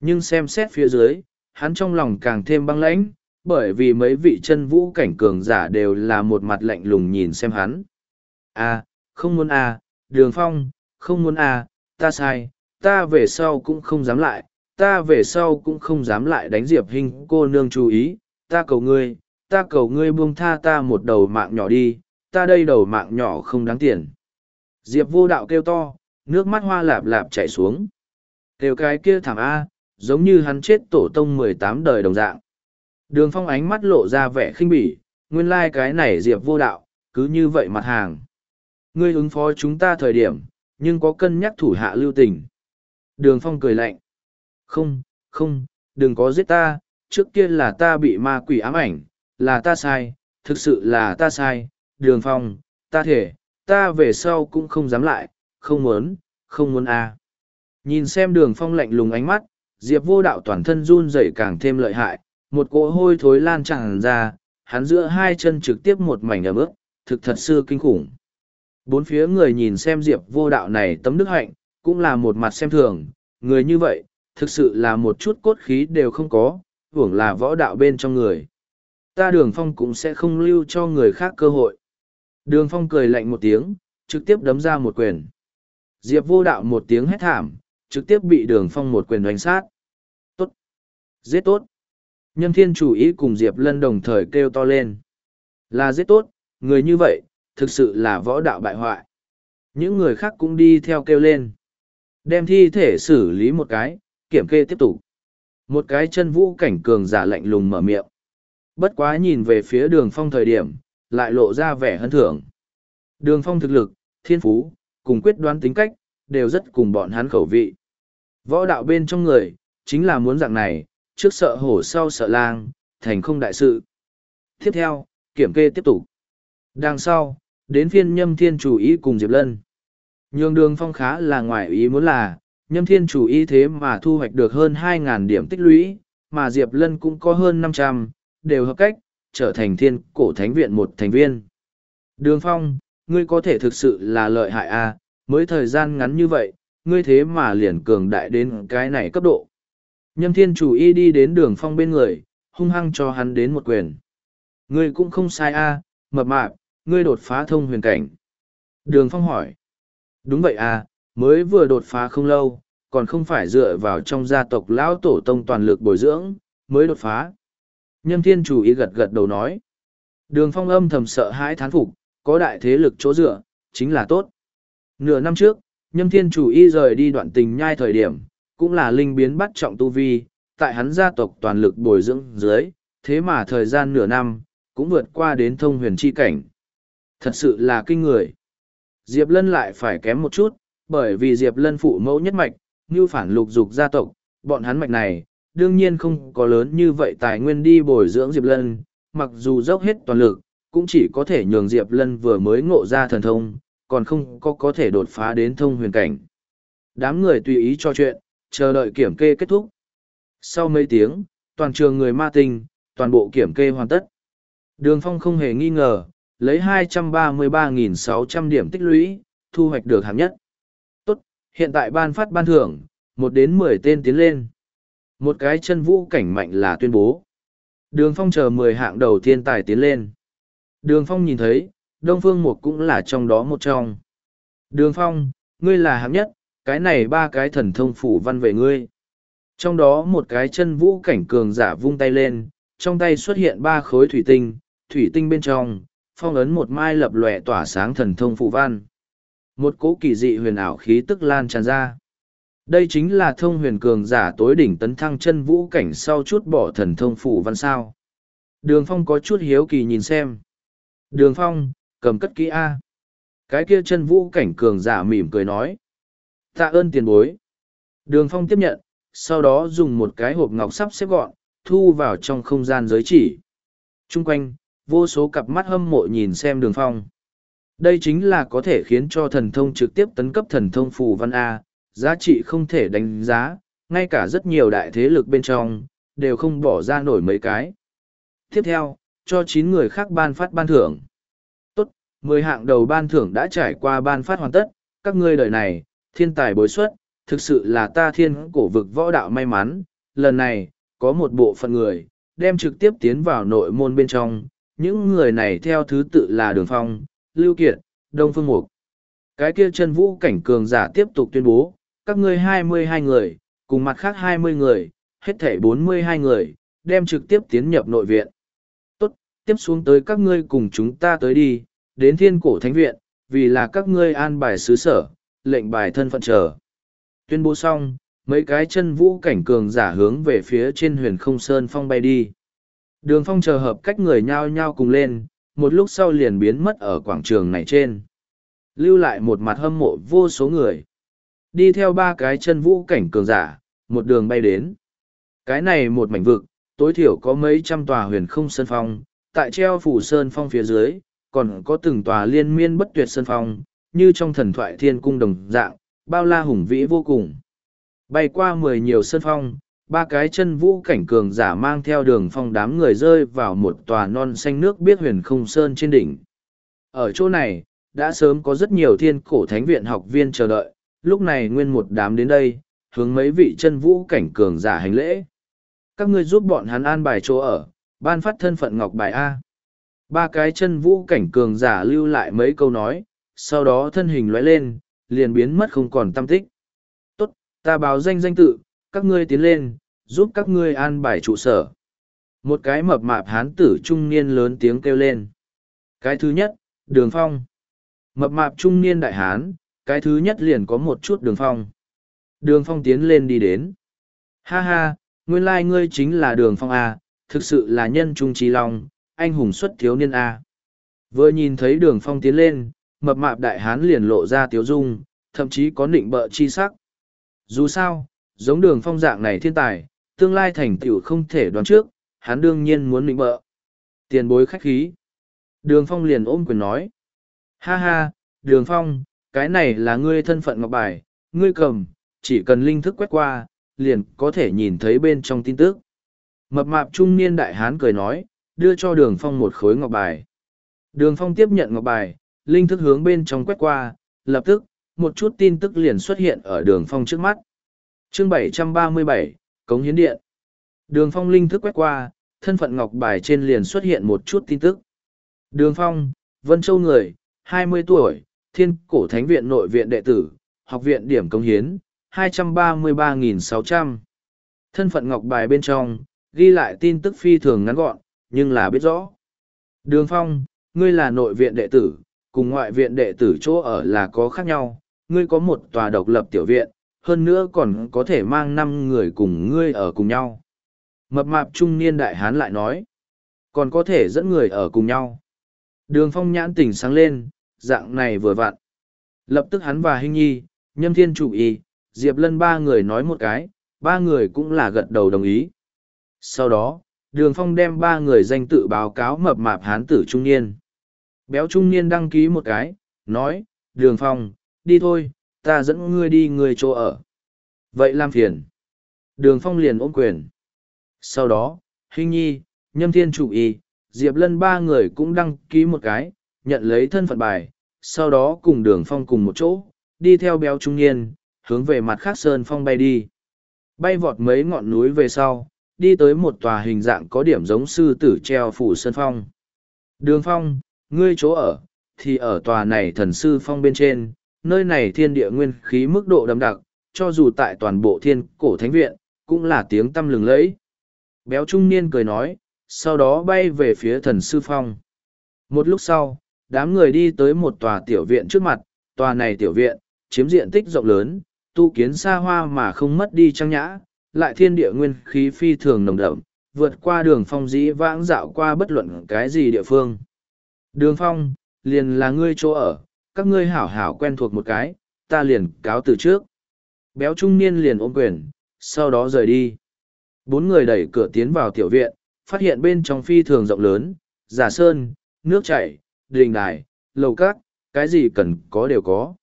Nhưng xem xét phía dưới, hắn trong lòng càng thêm băng lãnh, bởi vì mấy vị chân vũ cảnh cường giả đều là một mặt lạnh lùng nhìn xem hắn. A, không muốn a, đường phong, không muốn a, ta sai, ta về sau cũng không dám lại, ta về sau cũng không dám lại đánh diệp hình cô nương chú ý, ta cầu ngươi, ta cầu ngươi buông tha ta một đầu mạng nhỏ đi, ta đây đầu mạng nhỏ không đáng tiền. Diệp vô đạo kêu to, nước mắt hoa lạp lạp chảy xuống. Kêu cái kia thảm A, giống như hắn chết tổ tông mười tám đời đồng dạng. Đường phong ánh mắt lộ ra vẻ khinh bỉ, nguyên lai cái này diệp vô đạo, cứ như vậy mặt hàng. Ngươi ứng phó chúng ta thời điểm, nhưng có cân nhắc thủ hạ lưu tình. Đường phong cười lạnh. Không, không, đừng có giết ta, trước kia là ta bị ma quỷ ám ảnh, là ta sai, thực sự là ta sai, đường phong, ta thể, ta về sau cũng không dám lại, không muốn, không muốn a. Nhìn xem đường phong lạnh lùng ánh mắt, Diệp vô đạo toàn thân run rẩy càng thêm lợi hại, một cỗ hôi thối lan tràn ra, hắn giữa hai chân trực tiếp một mảnh ấm ức thực thật sự kinh khủng. Bốn phía người nhìn xem Diệp vô đạo này tấm đức hạnh, cũng là một mặt xem thường, người như vậy, thực sự là một chút cốt khí đều không có, hưởng là võ đạo bên trong người. Ta đường phong cũng sẽ không lưu cho người khác cơ hội. Đường phong cười lạnh một tiếng, trực tiếp đấm ra một quyền. Diệp vô đạo một tiếng hét thảm, trực tiếp bị đường phong một quyền đánh sát. Tốt! Giết tốt! Nhân thiên chủ ý cùng Diệp lân đồng thời kêu to lên. Là giết tốt, người như vậy, thực sự là võ đạo bại hoại. Những người khác cũng đi theo kêu lên. Đem thi thể xử lý một cái, kiểm kê tiếp tục. Một cái chân vũ cảnh cường giả lạnh lùng mở miệng. Bất quá nhìn về phía đường phong thời điểm, lại lộ ra vẻ hân thưởng. Đường phong thực lực, thiên phú, cùng quyết đoán tính cách, đều rất cùng bọn hắn khẩu vị. Võ đạo bên trong người, chính là muốn dạng này, trước sợ hổ sau sợ lang, thành không đại sự. Tiếp theo, kiểm kê tiếp tục. Đằng sau, đến phiên nhâm thiên chủ ý cùng Diệp Lân. Nhường đường phong khá là ngoài ý muốn là, nhâm thiên chủ ý thế mà thu hoạch được hơn 2.000 điểm tích lũy, mà Diệp Lân cũng có hơn 500, đều hợp cách, trở thành thiên cổ thánh viện một thành viên. Đường phong, ngươi có thể thực sự là lợi hại a à, mới thời gian ngắn như vậy, ngươi thế mà liền cường đại đến cái này cấp độ. Nhâm thiên chủ y đi đến đường phong bên người, hung hăng cho hắn đến một quyền. Ngươi cũng không sai a, mập mạp, ngươi đột phá thông huyền cảnh. Đường phong hỏi. Đúng vậy à, mới vừa đột phá không lâu, còn không phải dựa vào trong gia tộc lão tổ tông toàn lực bồi dưỡng, mới đột phá. Nhâm thiên chủ ý gật gật đầu nói. Đường phong âm thầm sợ hãi thán phục, có đại thế lực chỗ dựa, chính là tốt. Nửa năm trước, nhâm thiên chủ y rời đi đoạn tình nhai thời điểm, cũng là linh biến bắt trọng tu vi, tại hắn gia tộc toàn lực bồi dưỡng dưới, thế mà thời gian nửa năm, cũng vượt qua đến thông huyền chi cảnh. Thật sự là kinh người. Diệp Lân lại phải kém một chút, bởi vì Diệp Lân phụ mẫu nhất mạch, như phản lục dục gia tộc, bọn hắn mạch này, đương nhiên không có lớn như vậy tài nguyên đi bồi dưỡng Diệp Lân, mặc dù dốc hết toàn lực, cũng chỉ có thể nhường Diệp Lân vừa mới ngộ ra thần thông, còn không có có thể đột phá đến thông huyền cảnh. Đám người tùy ý cho chuyện, chờ đợi kiểm kê kết thúc. Sau mấy tiếng, toàn trường người ma tinh, toàn bộ kiểm kê hoàn tất. Đường Phong không hề nghi ngờ, lấy 233.600 điểm tích lũy, thu hoạch được hạng nhất. Tốt, hiện tại ban phát ban thưởng, một đến mười tên tiến lên. Một cái chân vũ cảnh mạnh là tuyên bố. Đường Phong chờ mười hạng đầu tiên tài tiến lên. Đường Phong nhìn thấy, Đông Phương Mục cũng là trong đó một trong. Đường Phong, ngươi là hạng nhất, cái này ba cái thần thông phủ văn về ngươi. Trong đó một cái chân vũ cảnh cường giả vung tay lên, trong tay xuất hiện ba khối thủy tinh, thủy tinh bên trong, phong ấn một mai lập lòe tỏa sáng thần thông phụ văn. Một cỗ kỳ dị huyền ảo khí tức lan tràn ra. Đây chính là thông huyền cường giả tối đỉnh tấn thăng chân vũ cảnh sau chút bỏ thần thông phủ văn sao. Đường phong có chút hiếu kỳ nhìn xem. Đường phong, cầm cất kỹ A. Cái kia chân vũ cảnh cường giả mỉm cười nói. Tạ ơn tiền bối. Đường phong tiếp nhận, sau đó dùng một cái hộp ngọc sắp xếp gọn, thu vào trong không gian giới chỉ. Trung quanh, vô số cặp mắt hâm mộ nhìn xem đường phong. Đây chính là có thể khiến cho thần thông trực tiếp tấn cấp thần thông phù văn A, giá trị không thể đánh giá, ngay cả rất nhiều đại thế lực bên trong, đều không bỏ ra nổi mấy cái. Tiếp theo, cho chín người khác ban phát ban thưởng. Tốt, mười hạng đầu ban thưởng đã trải qua ban phát hoàn tất, các ngươi đời này, thiên tài bối xuất, thực sự là ta thiên cổ vực võ đạo may mắn, lần này, có một bộ phận người, đem trực tiếp tiến vào nội môn bên trong, những người này theo thứ tự là Đường Phong, Lưu Kiệt, Đông Phương Mục. Cái kia chân vũ cảnh cường giả tiếp tục tuyên bố, các ngươi hai mươi hai người, cùng mặt khác hai mươi người, hết thể bốn mươi hai người, đem trực tiếp tiến nhập nội viện. Tốt, tiếp xuống tới các ngươi cùng chúng ta tới đi, đến thiên cổ thánh viện, vì là các ngươi an bài xứ sở, lệnh bài thân phận chờ. Tuyên bố xong, mấy cái chân vũ cảnh cường giả hướng về phía trên huyền không sơn phong bay đi. Đường phong chờ hợp cách người nhao nhao cùng lên, một lúc sau liền biến mất ở quảng trường này trên. Lưu lại một mặt hâm mộ vô số người. Đi theo ba cái chân vũ cảnh cường giả, một đường bay đến. Cái này một mảnh vực, tối thiểu có mấy trăm tòa huyền không sơn phong, tại treo phủ sơn phong phía dưới, còn có từng tòa liên miên bất tuyệt sơn phong, như trong thần thoại thiên cung đồng dạng, bao la hùng vĩ vô cùng. Bay qua mười nhiều sơn phong, ba cái chân vũ cảnh cường giả mang theo đường phong đám người rơi vào một tòa non xanh nước biết huyền không sơn trên đỉnh. Ở chỗ này, đã sớm có rất nhiều thiên cổ thánh viện học viên chờ đợi, lúc này nguyên một đám đến đây, hướng mấy vị chân vũ cảnh cường giả hành lễ. Các ngươi giúp bọn hắn an bài chỗ ở, ban phát thân phận ngọc bài A. Ba cái chân vũ cảnh cường giả lưu lại mấy câu nói, sau đó thân hình lóe lên, liền biến mất không còn tâm tích. Tốt, ta báo danh danh tự, các ngươi tiến lên, giúp các ngươi an bài trụ sở. Một cái mập mạp hán tử trung niên lớn tiếng kêu lên. Cái thứ nhất, đường phong. Mập mạp trung niên đại hán, cái thứ nhất liền có một chút đường phong. Đường phong tiến lên đi đến. Ha ha, nguyên lai ngươi chính là đường phong A, thực sự là nhân trung trí long, anh hùng xuất thiếu niên A. Vừa nhìn thấy đường phong tiến lên, mập mạp đại hán liền lộ ra tiếu dung, thậm chí có nịnh bợ chi sắc. Dù sao, giống đường phong dạng này thiên tài, tương lai thành tựu không thể đoán trước, hắn đương nhiên muốn nịnh bợ. Tiền bối khách khí. Đường phong liền ôm quyền nói. Ha ha, đường phong, cái này là ngươi thân phận ngọc bài, ngươi cầm, chỉ cần linh thức quét qua, liền có thể nhìn thấy bên trong tin tức. Mập mạp trung niên đại hán cười nói, đưa cho đường phong một khối ngọc bài. Đường phong tiếp nhận ngọc bài, linh thức hướng bên trong quét qua, lập tức, một chút tin tức liền xuất hiện ở đường phong trước mắt. chương 737, Cống Hiến Điện. Đường phong linh thức quét qua, thân phận ngọc bài trên liền xuất hiện một chút tin tức. Đường phong, Vân Châu người, 20 tuổi, Thiên Cổ Thánh Viện Nội Viện Đệ tử, Học viện Điểm công Hiến, 233.600. Thân phận ngọc bài bên trong, ghi lại tin tức phi thường ngắn gọn, nhưng là biết rõ. Đường Phong, ngươi là nội viện đệ tử, cùng ngoại viện đệ tử chỗ ở là có khác nhau, ngươi có một tòa độc lập tiểu viện, hơn nữa còn có thể mang năm người cùng ngươi ở cùng nhau. Mập mạp trung niên đại hán lại nói, còn có thể dẫn người ở cùng nhau. Đường Phong nhãn tỉnh sáng lên, dạng này vừa vặn. Lập tức hắn và Hinh Nhi, Nhâm Thiên chủ y, Diệp Lân ba người nói một cái, ba người cũng là gật đầu đồng ý. Sau đó, Đường Phong đem ba người danh tự báo cáo mập mạp hán tử trung niên. Béo trung niên đăng ký một cái, nói, Đường Phong, đi thôi, ta dẫn ngươi đi người chỗ ở. Vậy làm phiền. Đường Phong liền ôm quyền. Sau đó, Hinh Nhi, Nhâm Thiên chủ y, Diệp Lân ba người cũng đăng ký một cái, nhận lấy thân phận bài, sau đó cùng đường phong cùng một chỗ, đi theo béo trung niên, hướng về mặt khác sơn phong bay đi. Bay vọt mấy ngọn núi về sau, đi tới một tòa hình dạng có điểm giống sư tử treo phủ sơn phong. Đường phong, ngươi chỗ ở, thì ở tòa này thần sư phong bên trên, nơi này thiên địa nguyên khí mức độ đậm đặc, cho dù tại toàn bộ thiên cổ thánh viện, cũng là tiếng tâm lừng lẫy. Béo trung niên cười nói, sau đó bay về phía thần sư phong. Một lúc sau, đám người đi tới một tòa tiểu viện trước mặt, tòa này tiểu viện, chiếm diện tích rộng lớn, tu kiến xa hoa mà không mất đi trang nhã, lại thiên địa nguyên khí phi thường nồng đậm, vượt qua đường phong dĩ vãng dạo qua bất luận cái gì địa phương. Đường phong, liền là ngươi chỗ ở, các ngươi hảo hảo quen thuộc một cái, ta liền cáo từ trước. Béo trung niên liền ôm quyền, sau đó rời đi. Bốn người đẩy cửa tiến vào tiểu viện, phát hiện bên trong phi thường rộng lớn, giả sơn, nước chảy, đình đài, lầu cát, cái gì cần có đều có.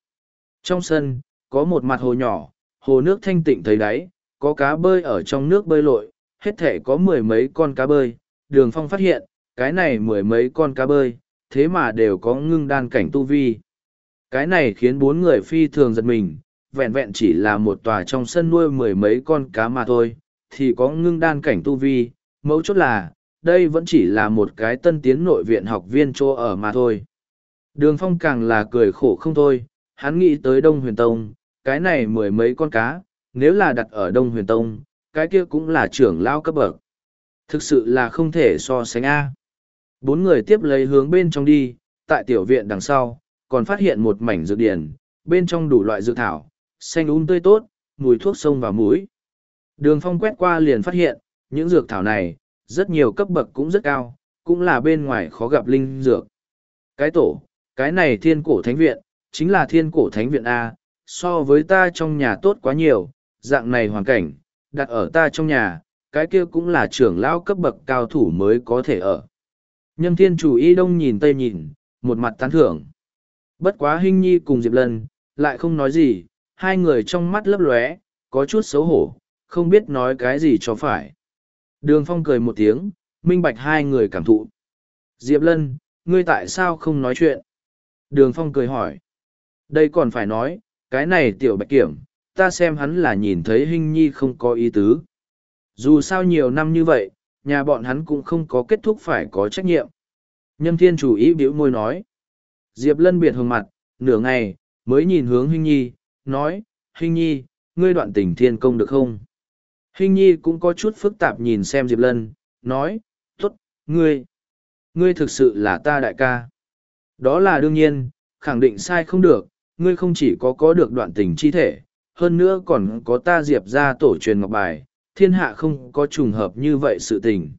Trong sân, có một mặt hồ nhỏ, hồ nước thanh tịnh thấy đáy, có cá bơi ở trong nước bơi lội, hết thể có mười mấy con cá bơi. Đường phong phát hiện, cái này mười mấy con cá bơi, thế mà đều có ngưng đan cảnh tu vi. Cái này khiến bốn người phi thường giật mình, vẹn vẹn chỉ là một tòa trong sân nuôi mười mấy con cá mà thôi, thì có ngưng đan cảnh tu vi, mấu chốt là, đây vẫn chỉ là một cái tân tiến nội viện học viên chỗ ở mà thôi. Đường phong càng là cười khổ không thôi, hắn nghĩ tới Đông Huyền Tông, cái này mười mấy con cá, nếu là đặt ở Đông Huyền Tông, cái kia cũng là trưởng lao cấp bậc. Thực sự là không thể so sánh A. Bốn người tiếp lấy hướng bên trong đi, tại tiểu viện đằng sau, còn phát hiện một mảnh dược điển, bên trong đủ loại dược thảo, xanh um tươi tốt, mùi thuốc sông và mũi. Đường phong quét qua liền phát hiện, những dược thảo này, rất nhiều cấp bậc cũng rất cao, cũng là bên ngoài khó gặp linh dược. Cái tổ, cái này thiên cổ thánh viện, chính là thiên cổ thánh viện A, so với ta trong nhà tốt quá nhiều, dạng này hoàn cảnh, đặt ở ta trong nhà, cái kia cũng là trưởng lão cấp bậc cao thủ mới có thể ở. Nhâm thiên chủ y đông nhìn tây nhìn, một mặt tán thưởng. Bất quá Hinh Nhi cùng Diệp Lân, lại không nói gì, hai người trong mắt lấp lóe, có chút xấu hổ, không biết nói cái gì cho phải. Đường Phong cười một tiếng, minh bạch hai người cảm thụ. Diệp Lân, ngươi tại sao không nói chuyện? Đường Phong cười hỏi. Đây còn phải nói, cái này tiểu bạch kiểm, ta xem hắn là nhìn thấy Hinh Nhi không có ý tứ. Dù sao nhiều năm như vậy, nhà bọn hắn cũng không có kết thúc phải có trách nhiệm. Nhâm Thiên chủ ý biểu môi nói. Diệp Lân biệt hồng mặt, nửa ngày, mới nhìn hướng Hinh Nhi, nói, Hinh Nhi, ngươi đoạn tình thiên công được không? Hình nhi cũng có chút phức tạp nhìn xem Diệp Lân, nói, tốt, ngươi, ngươi thực sự là ta đại ca. Đó là đương nhiên, khẳng định sai không được, ngươi không chỉ có có được đoạn tình chi thể, hơn nữa còn có ta Diệp ra tổ truyền ngọc bài, thiên hạ không có trùng hợp như vậy sự tình.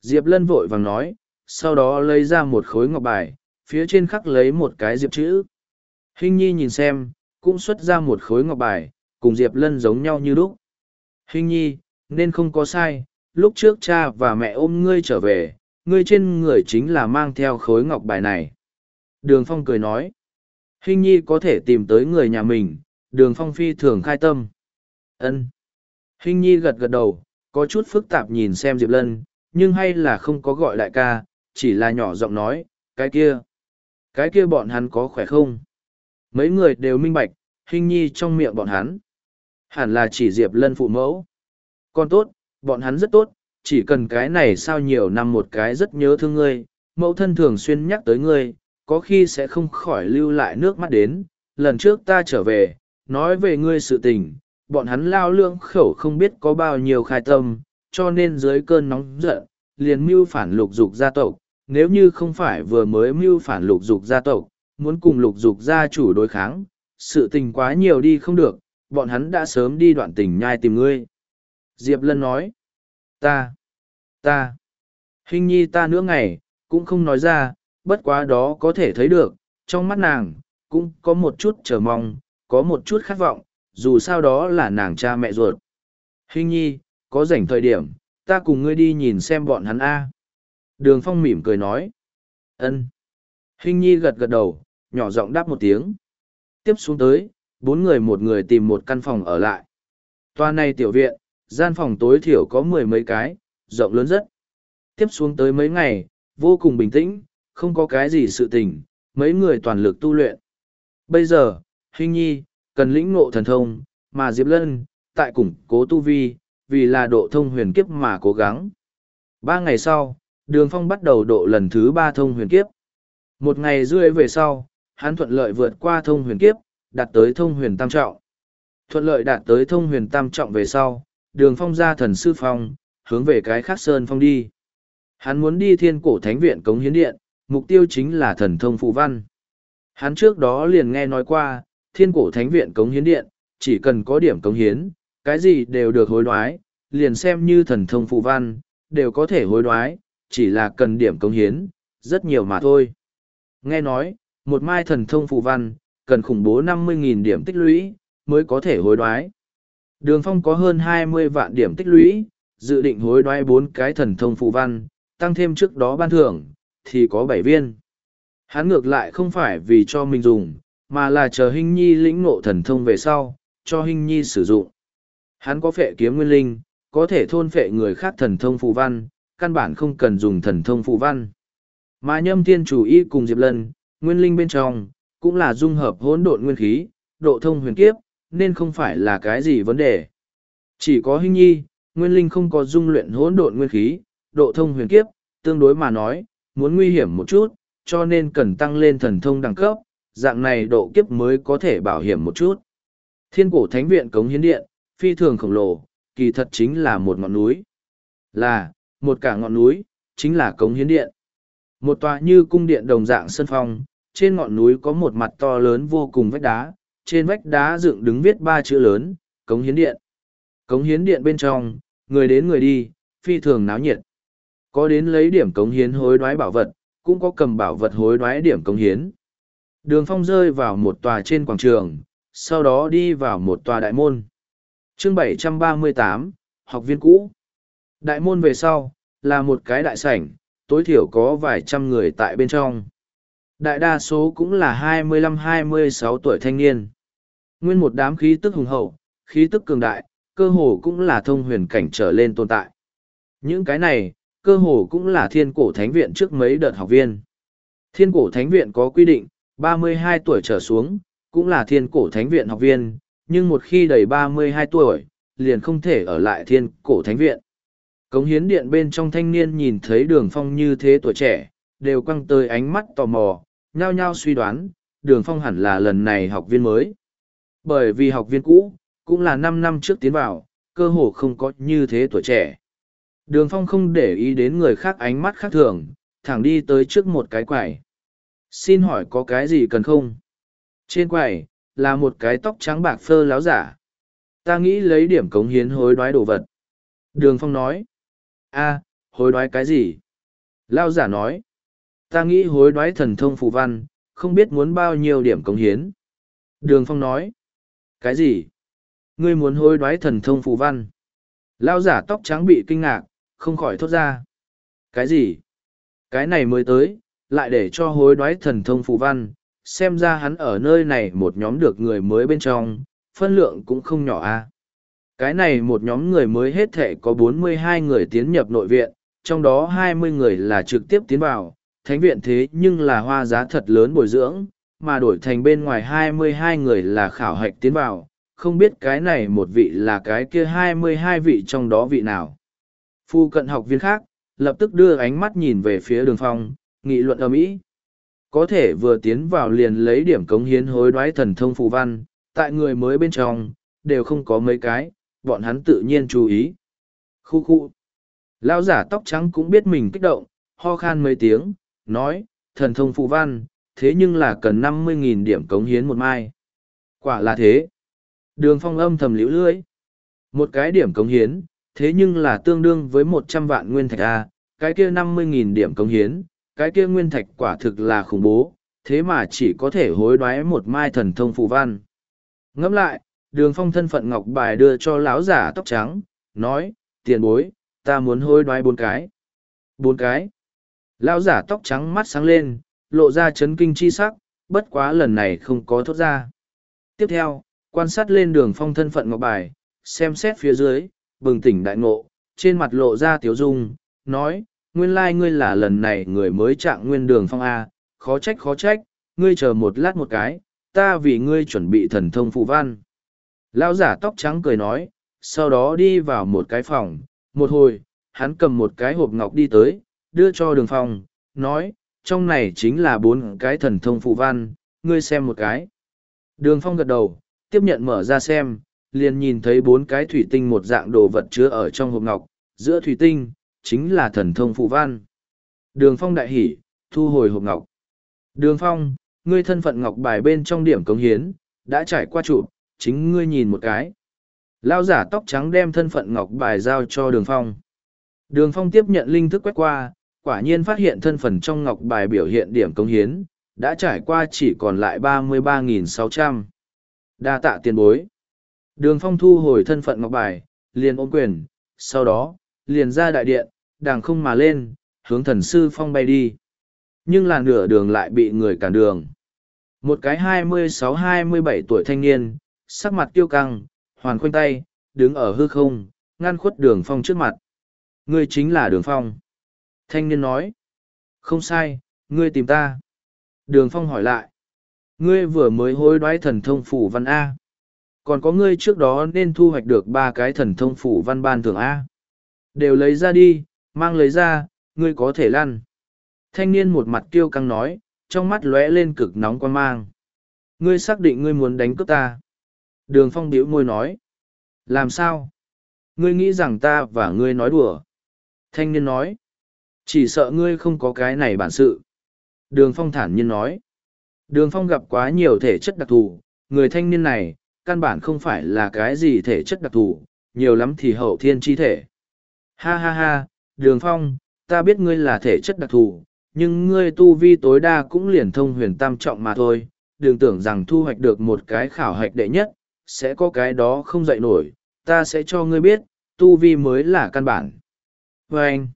Diệp Lân vội vàng nói, sau đó lấy ra một khối ngọc bài, phía trên khắc lấy một cái diệp chữ. Hình nhi nhìn xem, cũng xuất ra một khối ngọc bài, cùng Diệp Lân giống nhau như lúc. Hình nhi, nên không có sai, lúc trước cha và mẹ ôm ngươi trở về, ngươi trên người chính là mang theo khối ngọc bài này. Đường Phong cười nói, Hình nhi có thể tìm tới người nhà mình, đường Phong phi thường khai tâm. ân Hình nhi gật gật đầu, có chút phức tạp nhìn xem Diệp Lân, nhưng hay là không có gọi đại ca, chỉ là nhỏ giọng nói, cái kia. Cái kia bọn hắn có khỏe không? Mấy người đều minh bạch, hình nhi trong miệng bọn hắn. Hẳn là chỉ Diệp Lân phụ mẫu. Con tốt, bọn hắn rất tốt, chỉ cần cái này sao nhiều năm một cái rất nhớ thương ngươi, mẫu thân thường xuyên nhắc tới ngươi, có khi sẽ không khỏi lưu lại nước mắt đến. Lần trước ta trở về, nói về ngươi sự tình, bọn hắn lao lương khẩu không biết có bao nhiêu khai tâm, cho nên dưới cơn nóng giận, liền mưu phản lục dục gia tộc. Nếu như không phải vừa mới mưu phản lục dục gia tộc, muốn cùng lục dục gia chủ đối kháng, sự tình quá nhiều đi không được, bọn hắn đã sớm đi đoạn tình nhai tìm ngươi. Diệp Lân nói, ta, ta, hình nhi ta nữa ngày, cũng không nói ra, bất quá đó có thể thấy được, trong mắt nàng, cũng có một chút chờ mong, có một chút khát vọng, dù sao đó là nàng cha mẹ ruột. Hình nhi, có rảnh thời điểm, ta cùng ngươi đi nhìn xem bọn hắn A. Đường Phong mỉm cười nói. ân. Hình nhi gật gật đầu, nhỏ giọng đáp một tiếng. Tiếp xuống tới, bốn người một người tìm một căn phòng ở lại. Toa này tiểu viện, gian phòng tối thiểu có mười mấy cái, rộng lớn rất. Tiếp xuống tới mấy ngày, vô cùng bình tĩnh, không có cái gì sự tình, mấy người toàn lực tu luyện. Bây giờ, Hình Nhi, cần lĩnh ngộ thần thông, mà Diệp Lân, tại củng cố tu vi, vì là độ thông huyền kiếp mà cố gắng. Ba ngày sau, Đường Phong bắt đầu độ lần thứ ba thông huyền kiếp. Một ngày rưỡi về sau, hắn thuận lợi vượt qua thông huyền kiếp, đạt tới thông huyền tam trọng. Thuận lợi đạt tới thông huyền tam trọng về sau, đường phong ra thần sư phong, hướng về cái khác sơn phong đi. Hắn muốn đi thiên cổ thánh viện cống hiến điện, mục tiêu chính là thần thông phụ văn. Hắn trước đó liền nghe nói qua, thiên cổ thánh viện cống hiến điện, chỉ cần có điểm cống hiến, cái gì đều được hối đoái, liền xem như thần thông phụ văn, đều có thể hối đoái, chỉ là cần điểm cống hiến, rất nhiều mà thôi. Nghe nói, một mai thần thông phụ văn, cần khủng bố 50.000 điểm tích lũy, mới có thể hối đoái. Đường phong có hơn 20 vạn điểm tích lũy, dự định hối đoái bốn cái thần thông phụ văn, tăng thêm trước đó ban thưởng, thì có bảy viên. Hắn ngược lại không phải vì cho mình dùng, mà là chờ Hinh Nhi lĩnh ngộ thần thông về sau, cho Hinh Nhi sử dụng. Hắn có phệ kiếm nguyên linh, có thể thôn phệ người khác thần thông phụ văn, căn bản không cần dùng thần thông phụ văn. Mà nhâm thiên chủ y cùng Diệp Lân, nguyên linh bên trong, cũng là dung hợp hỗn độn nguyên khí, độ thông huyền kiếp, nên không phải là cái gì vấn đề. Chỉ có hình nhi, nguyên linh không có dung luyện hỗn độn nguyên khí, độ thông huyền kiếp, tương đối mà nói, muốn nguy hiểm một chút, cho nên cần tăng lên thần thông đẳng cấp, dạng này độ kiếp mới có thể bảo hiểm một chút. Thiên cổ thánh viện cống hiến điện, phi thường khổng lồ, kỳ thật chính là một ngọn núi. Là, một cả ngọn núi, chính là cống hiến điện. Một tòa như cung điện đồng dạng sân phong, trên ngọn núi có một mặt to lớn vô cùng vách đá, trên vách đá dựng đứng viết ba chữ lớn, Cống Hiến Điện. Cống Hiến Điện bên trong, người đến người đi, phi thường náo nhiệt. Có đến lấy điểm cống hiến hối đoái bảo vật, cũng có cầm bảo vật hối đoái điểm cống hiến. Đường phong rơi vào một tòa trên quảng trường, sau đó đi vào một tòa đại môn. chương 738, học viên cũ. Đại môn về sau, là một cái đại sảnh, tối thiểu có vài trăm người tại bên trong. Đại đa số cũng là 25-26 tuổi thanh niên. Nguyên một đám khí tức hùng hậu, khí tức cường đại, cơ hồ cũng là thông huyền cảnh trở lên tồn tại. Những cái này, cơ hồ cũng là thiên cổ thánh viện trước mấy đợt học viên. Thiên cổ thánh viện có quy định, 32 tuổi trở xuống, cũng là thiên cổ thánh viện học viên, nhưng một khi đầy 32 tuổi, liền không thể ở lại thiên cổ thánh viện. Cống hiến điện bên trong thanh niên nhìn thấy đường phong như thế tuổi trẻ, đều quăng tới ánh mắt tò mò, nhao nhao suy đoán, đường phong hẳn là lần này học viên mới. Bởi vì học viên cũ, cũng là năm năm trước tiến vào, cơ hồ không có như thế tuổi trẻ. Đường phong không để ý đến người khác ánh mắt khác thường, thẳng đi tới trước một cái quầy. Xin hỏi có cái gì cần không? Trên quầy, là một cái tóc trắng bạc phơ láo giả. Ta nghĩ lấy điểm cống hiến hối đoái đồ vật. Đường phong nói. a hối đoái cái gì? Lao giả nói ta nghĩ hối đoái thần thông phù văn, không biết muốn bao nhiêu điểm cống hiến. Đường Phong nói, cái gì? Ngươi muốn hối đoái thần thông phù văn? Lao giả tóc trắng bị kinh ngạc, không khỏi thốt ra. Cái gì? Cái này mới tới, lại để cho hối đoái thần thông phù văn, xem ra hắn ở nơi này một nhóm được người mới bên trong, phân lượng cũng không nhỏ a. Cái này một nhóm người mới hết thể có bốn mươi hai người tiến nhập nội viện, trong đó hai mươi người là trực tiếp tiến vào, thánh viện thế nhưng là hoa giá thật lớn bồi dưỡng, mà đổi thành bên ngoài hai mươi hai người là khảo hạch tiến vào, không biết cái này một vị là cái kia hai mươi hai vị trong đó vị nào. Phu cận học viên khác, lập tức đưa ánh mắt nhìn về phía đường phong, nghị luận ở mỹ Có thể vừa tiến vào liền lấy điểm cống hiến hối đoái thần thông phù văn, tại người mới bên trong, đều không có mấy cái, bọn hắn tự nhiên chú ý. Khu khu. Lão giả tóc trắng cũng biết mình kích động, ho khan mấy tiếng, nói, thần thông phụ văn, thế nhưng là cần năm mươi nghìn điểm cống hiến một mai. Quả là thế. Đường phong âm thầm liễu lưỡi. Một cái điểm cống hiến, thế nhưng là tương đương với một trăm vạn nguyên thạch A, cái kia năm mươi nghìn điểm cống hiến, cái kia nguyên thạch quả thực là khủng bố, thế mà chỉ có thể hối đoái một mai thần thông phụ văn. Ngẫm lại, đường phong thân phận ngọc bài đưa cho lão giả tóc trắng, nói, tiền bối, ta muốn hối đoái bốn cái. Bốn cái. Lão giả tóc trắng mắt sáng lên, lộ ra chấn kinh chi sắc, bất quá lần này không có thốt ra. Tiếp theo, quan sát lên đường phong thân phận ngọc bài, xem xét phía dưới, bừng tỉnh đại ngộ, trên mặt lộ ra tiếu dung, nói, nguyên lai ngươi là lần này người mới trạng nguyên đường phong A, khó trách khó trách, ngươi chờ một lát một cái, ta vì ngươi chuẩn bị thần thông phụ văn. Lão giả tóc trắng cười nói, sau đó đi vào một cái phòng, một hồi, hắn cầm một cái hộp ngọc đi tới, đưa cho đường phong, nói, trong này chính là bốn cái thần thông phụ văn, ngươi xem một cái. Đường phong gật đầu, tiếp nhận mở ra xem, liền nhìn thấy bốn cái thủy tinh một dạng đồ vật chứa ở trong hộp ngọc, giữa thủy tinh, chính là thần thông phụ văn. Đường phong đại hỉ, thu hồi hộp ngọc. Đường phong, ngươi thân phận ngọc bài bên trong điểm cống hiến, đã trải qua trụ, chính ngươi nhìn một cái. Lao giả tóc trắng đem thân phận ngọc bài giao cho đường phong. Đường phong tiếp nhận linh thức quét qua, quả nhiên phát hiện thân phận trong ngọc bài biểu hiện điểm công hiến, đã trải qua chỉ còn lại ba mươi ba nghìn sáu trăm Đa tạ tiền bối. Đường phong thu hồi thân phận ngọc bài, liền ôm quyền, sau đó, liền ra đại điện, đàng không mà lên, hướng thần sư phong bay đi. Nhưng là nửa đường lại bị người cản đường. Một cái hai mươi sáu hai mươi bảy tuổi thanh niên, sắc mặt tiêu căng, hoàn khoanh tay, đứng ở hư không, ngăn khuất đường phong trước mặt. Ngươi chính là đường phong. Thanh niên nói. Không sai, ngươi tìm ta. Đường phong hỏi lại. Ngươi vừa mới hối đoái thần thông phủ văn A. Còn có ngươi trước đó nên thu hoạch được ba cái thần thông phủ văn ban thường A. Đều lấy ra đi, mang lấy ra, ngươi có thể lăn. Thanh niên một mặt kiêu căng nói, trong mắt lóe lên cực nóng quan mang. Ngươi xác định ngươi muốn đánh cướp ta. Đường phong điếu môi nói. Làm sao? Ngươi nghĩ rằng ta và ngươi nói đùa. Thanh niên nói. Chỉ sợ ngươi không có cái này bản sự. Đường phong thản nhiên nói. Đường phong gặp quá nhiều thể chất đặc thù, người thanh niên này, căn bản không phải là cái gì thể chất đặc thù, nhiều lắm thì hậu thiên chi thể. Ha ha ha, đường phong, ta biết ngươi là thể chất đặc thù, nhưng ngươi tu vi tối đa cũng liền thông huyền tam trọng mà thôi, đừng tưởng rằng thu hoạch được một cái khảo hạch đệ nhất, sẽ có cái đó không dậy nổi, ta sẽ cho ngươi biết, tu vi mới là căn bản. Và anh,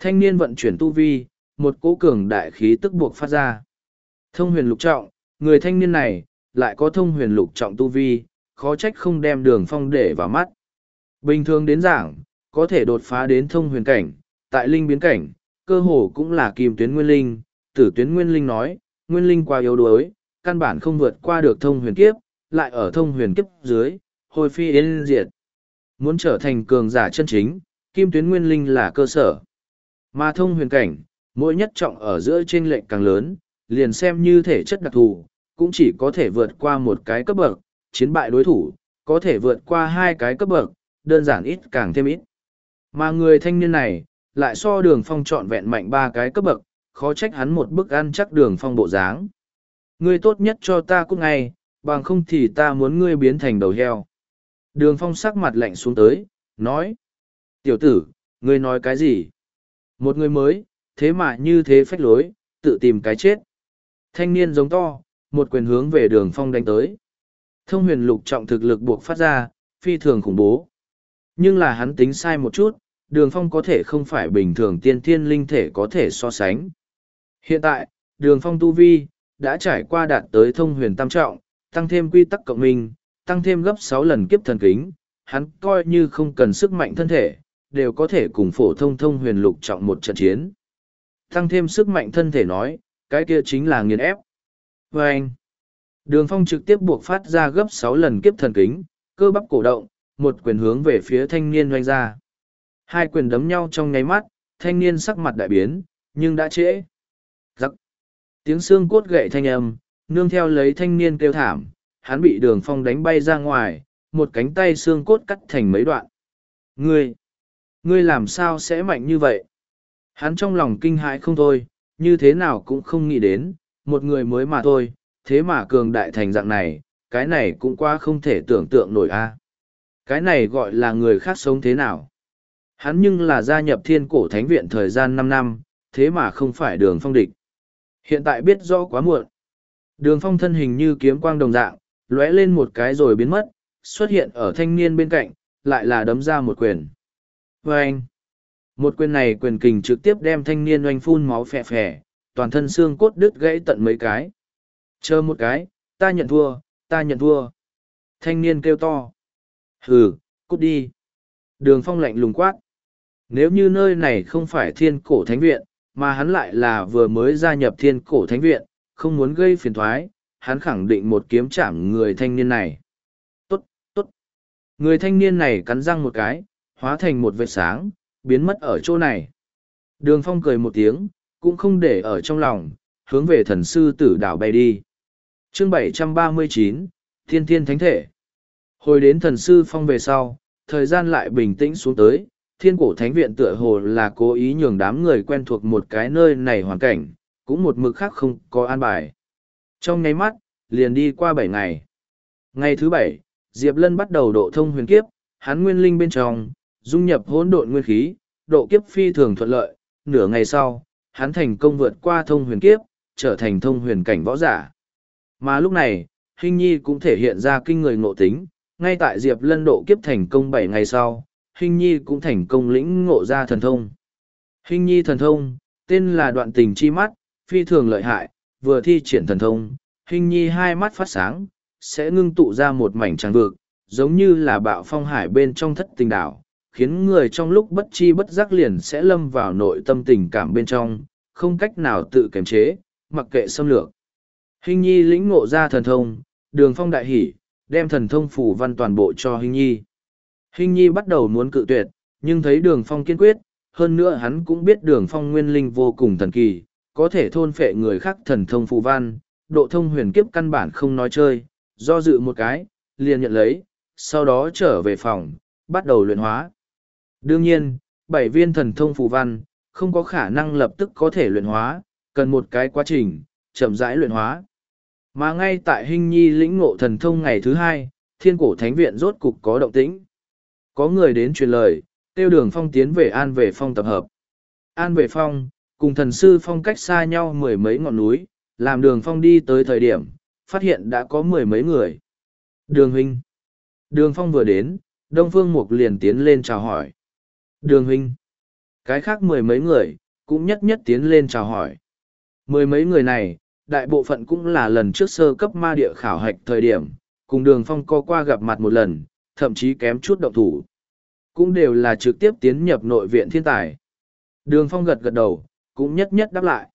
thanh niên vận chuyển tu vi, một cỗ cường đại khí tức buộc phát ra. Thông huyền lục trọng, người thanh niên này, lại có thông huyền lục trọng tu vi, khó trách không đem đường phong để vào mắt. Bình thường đến giảng, có thể đột phá đến thông huyền cảnh, tại linh biến cảnh, cơ hồ cũng là kim tuyến nguyên linh, tử tuyến nguyên linh nói, nguyên linh quá yếu đuối, căn bản không vượt qua được thông huyền kiếp, lại ở thông huyền kiếp dưới, hồi phi đến diệt. Muốn trở thành cường giả chân chính, kim tuyến nguyên linh là cơ sở. Mà thông huyền cảnh, mỗi nhất trọng ở giữa trên lệnh càng lớn, liền xem như thể chất đặc thù, cũng chỉ có thể vượt qua một cái cấp bậc, chiến bại đối thủ, có thể vượt qua hai cái cấp bậc, đơn giản ít càng thêm ít. Mà người thanh niên này, lại so đường phong trọn vẹn mạnh ba cái cấp bậc, khó trách hắn một bức ăn chắc đường phong bộ dáng. Ngươi tốt nhất cho ta cút ngay, bằng không thì ta muốn ngươi biến thành đầu heo. Đường phong sắc mặt lạnh xuống tới, nói. Tiểu tử, ngươi nói cái gì? Một người mới, thế mà như thế phách lối, tự tìm cái chết. Thanh niên giống to, một quyền hướng về đường phong đánh tới. Thông huyền lục trọng thực lực buộc phát ra, phi thường khủng bố. Nhưng là hắn tính sai một chút, đường phong có thể không phải bình thường tiên thiên linh thể có thể so sánh. Hiện tại, đường phong tu vi, đã trải qua đạt tới thông huyền tam trọng, tăng thêm quy tắc cộng minh, tăng thêm gấp sáu lần kiếp thần kính, hắn coi như không cần sức mạnh thân thể, đều có thể cùng phổ thông thông huyền lục trọng một trận chiến. Tăng thêm sức mạnh thân thể nói, cái kia chính là nghiền ép. Và anh, đường phong trực tiếp buộc phát ra gấp sáu lần kiếp thần kính, cơ bắp cổ động, một quyền hướng về phía thanh niên doanh ra. Hai quyền đấm nhau trong nháy mắt, thanh niên sắc mặt đại biến, nhưng đã trễ. Giặc. Tiếng xương cốt gậy thanh âm, nương theo lấy thanh niên kêu thảm, hắn bị đường phong đánh bay ra ngoài, một cánh tay xương cốt cắt thành mấy đoạn. Ngươi, ngươi làm sao sẽ mạnh như vậy? Hắn trong lòng kinh hãi không thôi, như thế nào cũng không nghĩ đến, một người mới mà thôi, thế mà cường đại thành dạng này, cái này cũng quá không thể tưởng tượng nổi a. À. Cái này gọi là người khác sống thế nào? Hắn nhưng là gia nhập thiên cổ thánh viện thời gian năm năm, thế mà không phải đường phong địch. Hiện tại biết rõ quá muộn. Đường phong thân hình như kiếm quang đồng dạng, lóe lên một cái rồi biến mất, xuất hiện ở thanh niên bên cạnh, lại là đấm ra một quyền. Và anh, một quyền này quyền kình trực tiếp đem thanh niên oanh phun máu phè phè, toàn thân xương cốt đứt gãy tận mấy cái. Chờ một cái, ta nhận thua, ta nhận thua. Thanh niên kêu to. Hừ, cút đi. Đường phong lạnh lùng quát. Nếu như nơi này không phải thiên cổ thánh viện, mà hắn lại là vừa mới gia nhập thiên cổ thánh viện, không muốn gây phiền thoái, hắn khẳng định một kiếm chạm người thanh niên này. Tốt, tốt. Người thanh niên này cắn răng một cái, hóa thành một vệt sáng, biến mất ở chỗ này. Đường phong cười một tiếng, cũng không để ở trong lòng, hướng về thần sư tử đảo bay đi. chương 739, Thiên Thiên Thánh Thể. Hồi đến thần sư phong về sau, thời gian lại bình tĩnh xuống tới, thiên cổ thánh viện tựa hồ là cố ý nhường đám người quen thuộc một cái nơi này hoàn cảnh, cũng một mực khác không có an bài. Trong nháy mắt, liền đi qua bảy ngày. Ngày thứ bảy, Diệp Lân bắt đầu độ thông huyền kiếp, hắn nguyên linh bên trong, dung nhập hỗn độn nguyên khí, độ kiếp phi thường thuận lợi, nửa ngày sau, hắn thành công vượt qua thông huyền kiếp, trở thành thông huyền cảnh võ giả. Mà lúc này, Hình Nhi cũng thể hiện ra kinh người ngộ tính, ngay tại Diệp Lân độ kiếp thành công bảy ngày sau, Hình Nhi cũng thành công lĩnh ngộ ra thần thông. Hình Nhi thần thông, tên là đoạn tình chi mắt, phi thường lợi hại, vừa thi triển thần thông, Hình Nhi hai mắt phát sáng, sẽ ngưng tụ ra một mảnh tràng vực, giống như là bạo phong hải bên trong thất tình đảo, khiến người trong lúc bất chi bất giác liền sẽ lâm vào nội tâm tình cảm bên trong, không cách nào tự kiềm chế, mặc kệ xâm lược. Hình Nhi lĩnh ngộ ra thần thông, đường phong đại hỷ, đem thần thông phủ văn toàn bộ cho Hình Nhi. Hình Nhi bắt đầu muốn cự tuyệt, nhưng thấy đường phong kiên quyết, hơn nữa hắn cũng biết đường phong nguyên linh vô cùng thần kỳ, có thể thôn phệ người khác thần thông phù văn, độ thông huyền kiếp căn bản không nói chơi, do dự một cái, liền nhận lấy, sau đó trở về phòng, bắt đầu luyện hóa. Đương nhiên, bảy viên thần thông phù văn, không có khả năng lập tức có thể luyện hóa, cần một cái quá trình, chậm rãi luyện hóa. Mà ngay tại hình nhi lĩnh ngộ thần thông ngày thứ hai, thiên cổ thánh viện rốt cục có động tĩnh. Có người đến truyền lời, tiêu đường phong tiến về an về phong tập hợp. An về phong, cùng thần sư phong cách xa nhau mười mấy ngọn núi, làm đường phong đi tới thời điểm, phát hiện đã có mười mấy người. Đường huynh. Đường phong vừa đến, Đông Phương Mục liền tiến lên chào hỏi. Đường huynh. Cái khác mười mấy người, cũng nhất nhất tiến lên chào hỏi. Mười mấy người này, đại bộ phận cũng là lần trước sơ cấp ma địa khảo hạch thời điểm, cùng đường phong co qua gặp mặt một lần, thậm chí kém chút động thủ. Cũng đều là trực tiếp tiến nhập nội viện thiên tài. Đường phong gật gật đầu, cũng nhất nhất đáp lại.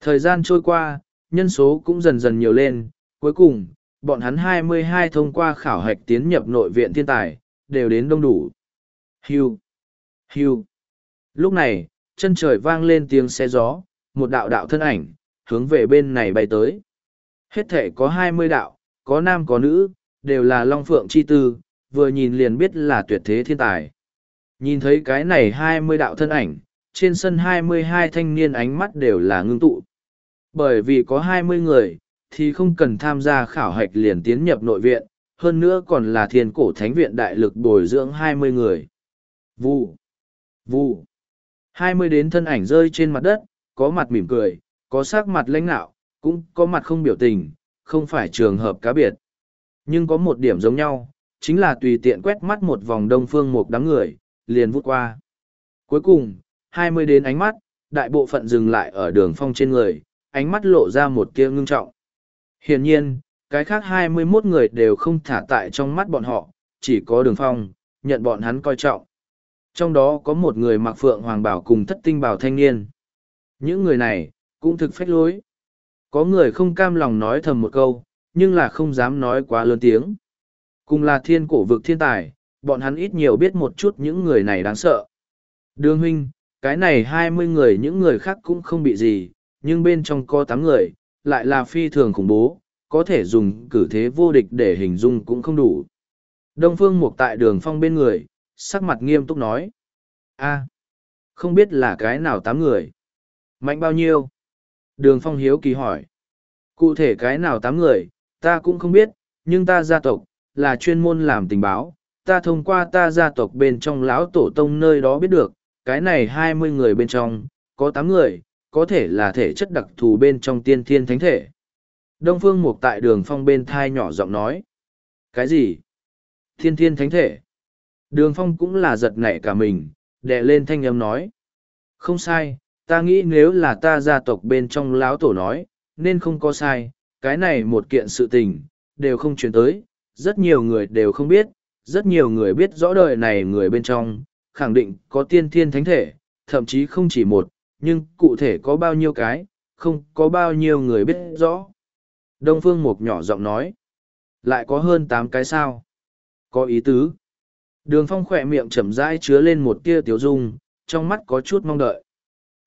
Thời gian trôi qua, nhân số cũng dần dần nhiều lên, cuối cùng, bọn hắn 22 thông qua khảo hạch tiến nhập nội viện thiên tài, đều đến đông đủ. Hưu! Hưu! Lúc này, chân trời vang lên tiếng xe gió, một đạo đạo thân ảnh, hướng về bên này bay tới. Hết thể có 20 đạo, có nam có nữ, đều là Long Phượng chi tư, vừa nhìn liền biết là tuyệt thế thiên tài. Nhìn thấy cái này 20 đạo thân ảnh, trên sân 22 thanh niên ánh mắt đều là ngưng tụ. Bởi vì có 20 người, thì không cần tham gia khảo hạch liền tiến nhập nội viện, hơn nữa còn là thiên cổ thánh viện đại lực bồi dưỡng 20 người. Vụ, vụ, 20 đến thân ảnh rơi trên mặt đất, có mặt mỉm cười, có sắc mặt lãnh nạo, cũng có mặt không biểu tình, không phải trường hợp cá biệt. Nhưng có một điểm giống nhau, chính là tùy tiện quét mắt một vòng đông phương một đám người, liền vút qua. Cuối cùng, 20 đến ánh mắt, đại bộ phận dừng lại ở đường phong trên người, ánh mắt lộ ra một tia ngưng trọng. Hiển nhiên, cái khác 21 người đều không thả tại trong mắt bọn họ, chỉ có đường phong, nhận bọn hắn coi trọng. Trong đó có một người mặc phượng hoàng bảo cùng thất tinh bảo thanh niên. Những người này, cũng thực phách lối. Có người không cam lòng nói thầm một câu, nhưng là không dám nói quá lớn tiếng. Cùng là thiên cổ vực thiên tài, bọn hắn ít nhiều biết một chút những người này đáng sợ. Đường huynh, cái này hai mươi người những người khác cũng không bị gì, nhưng bên trong có tám người, lại là phi thường khủng bố, có thể dùng cử thế vô địch để hình dung cũng không đủ. Đông Phương Mục tại đường phong bên người, sắc mặt nghiêm túc nói. a không biết là cái nào tám người. Mạnh bao nhiêu? Đường phong hiếu kỳ hỏi. Cụ thể cái nào tám người, ta cũng không biết, nhưng ta gia tộc, là chuyên môn làm tình báo. Ta thông qua ta gia tộc bên trong lão tổ tông nơi đó biết được, cái này hai mươi người bên trong, có tám người, có thể là thể chất đặc thù bên trong tiên thiên thánh thể. Đông Phương Mục tại đường phong bên thai nhỏ giọng nói. Cái gì? Thiên thiên thánh thể. Đường phong cũng là giật nảy cả mình, đè lên thanh âm nói. Không sai, ta nghĩ nếu là ta gia tộc bên trong lão tổ nói, nên không có sai, cái này một kiện sự tình, đều không chuyển tới, rất nhiều người đều không biết, rất nhiều người biết rõ đời này người bên trong, khẳng định có tiên thiên thánh thể, thậm chí không chỉ một, nhưng cụ thể có bao nhiêu cái, không có bao nhiêu người biết rõ. Đông Phương Mục nhỏ giọng nói, lại có hơn tám cái sao. Có ý tứ. Đường phong khỏe miệng chậm rãi chứa lên một tia tiếu dung, trong mắt có chút mong đợi.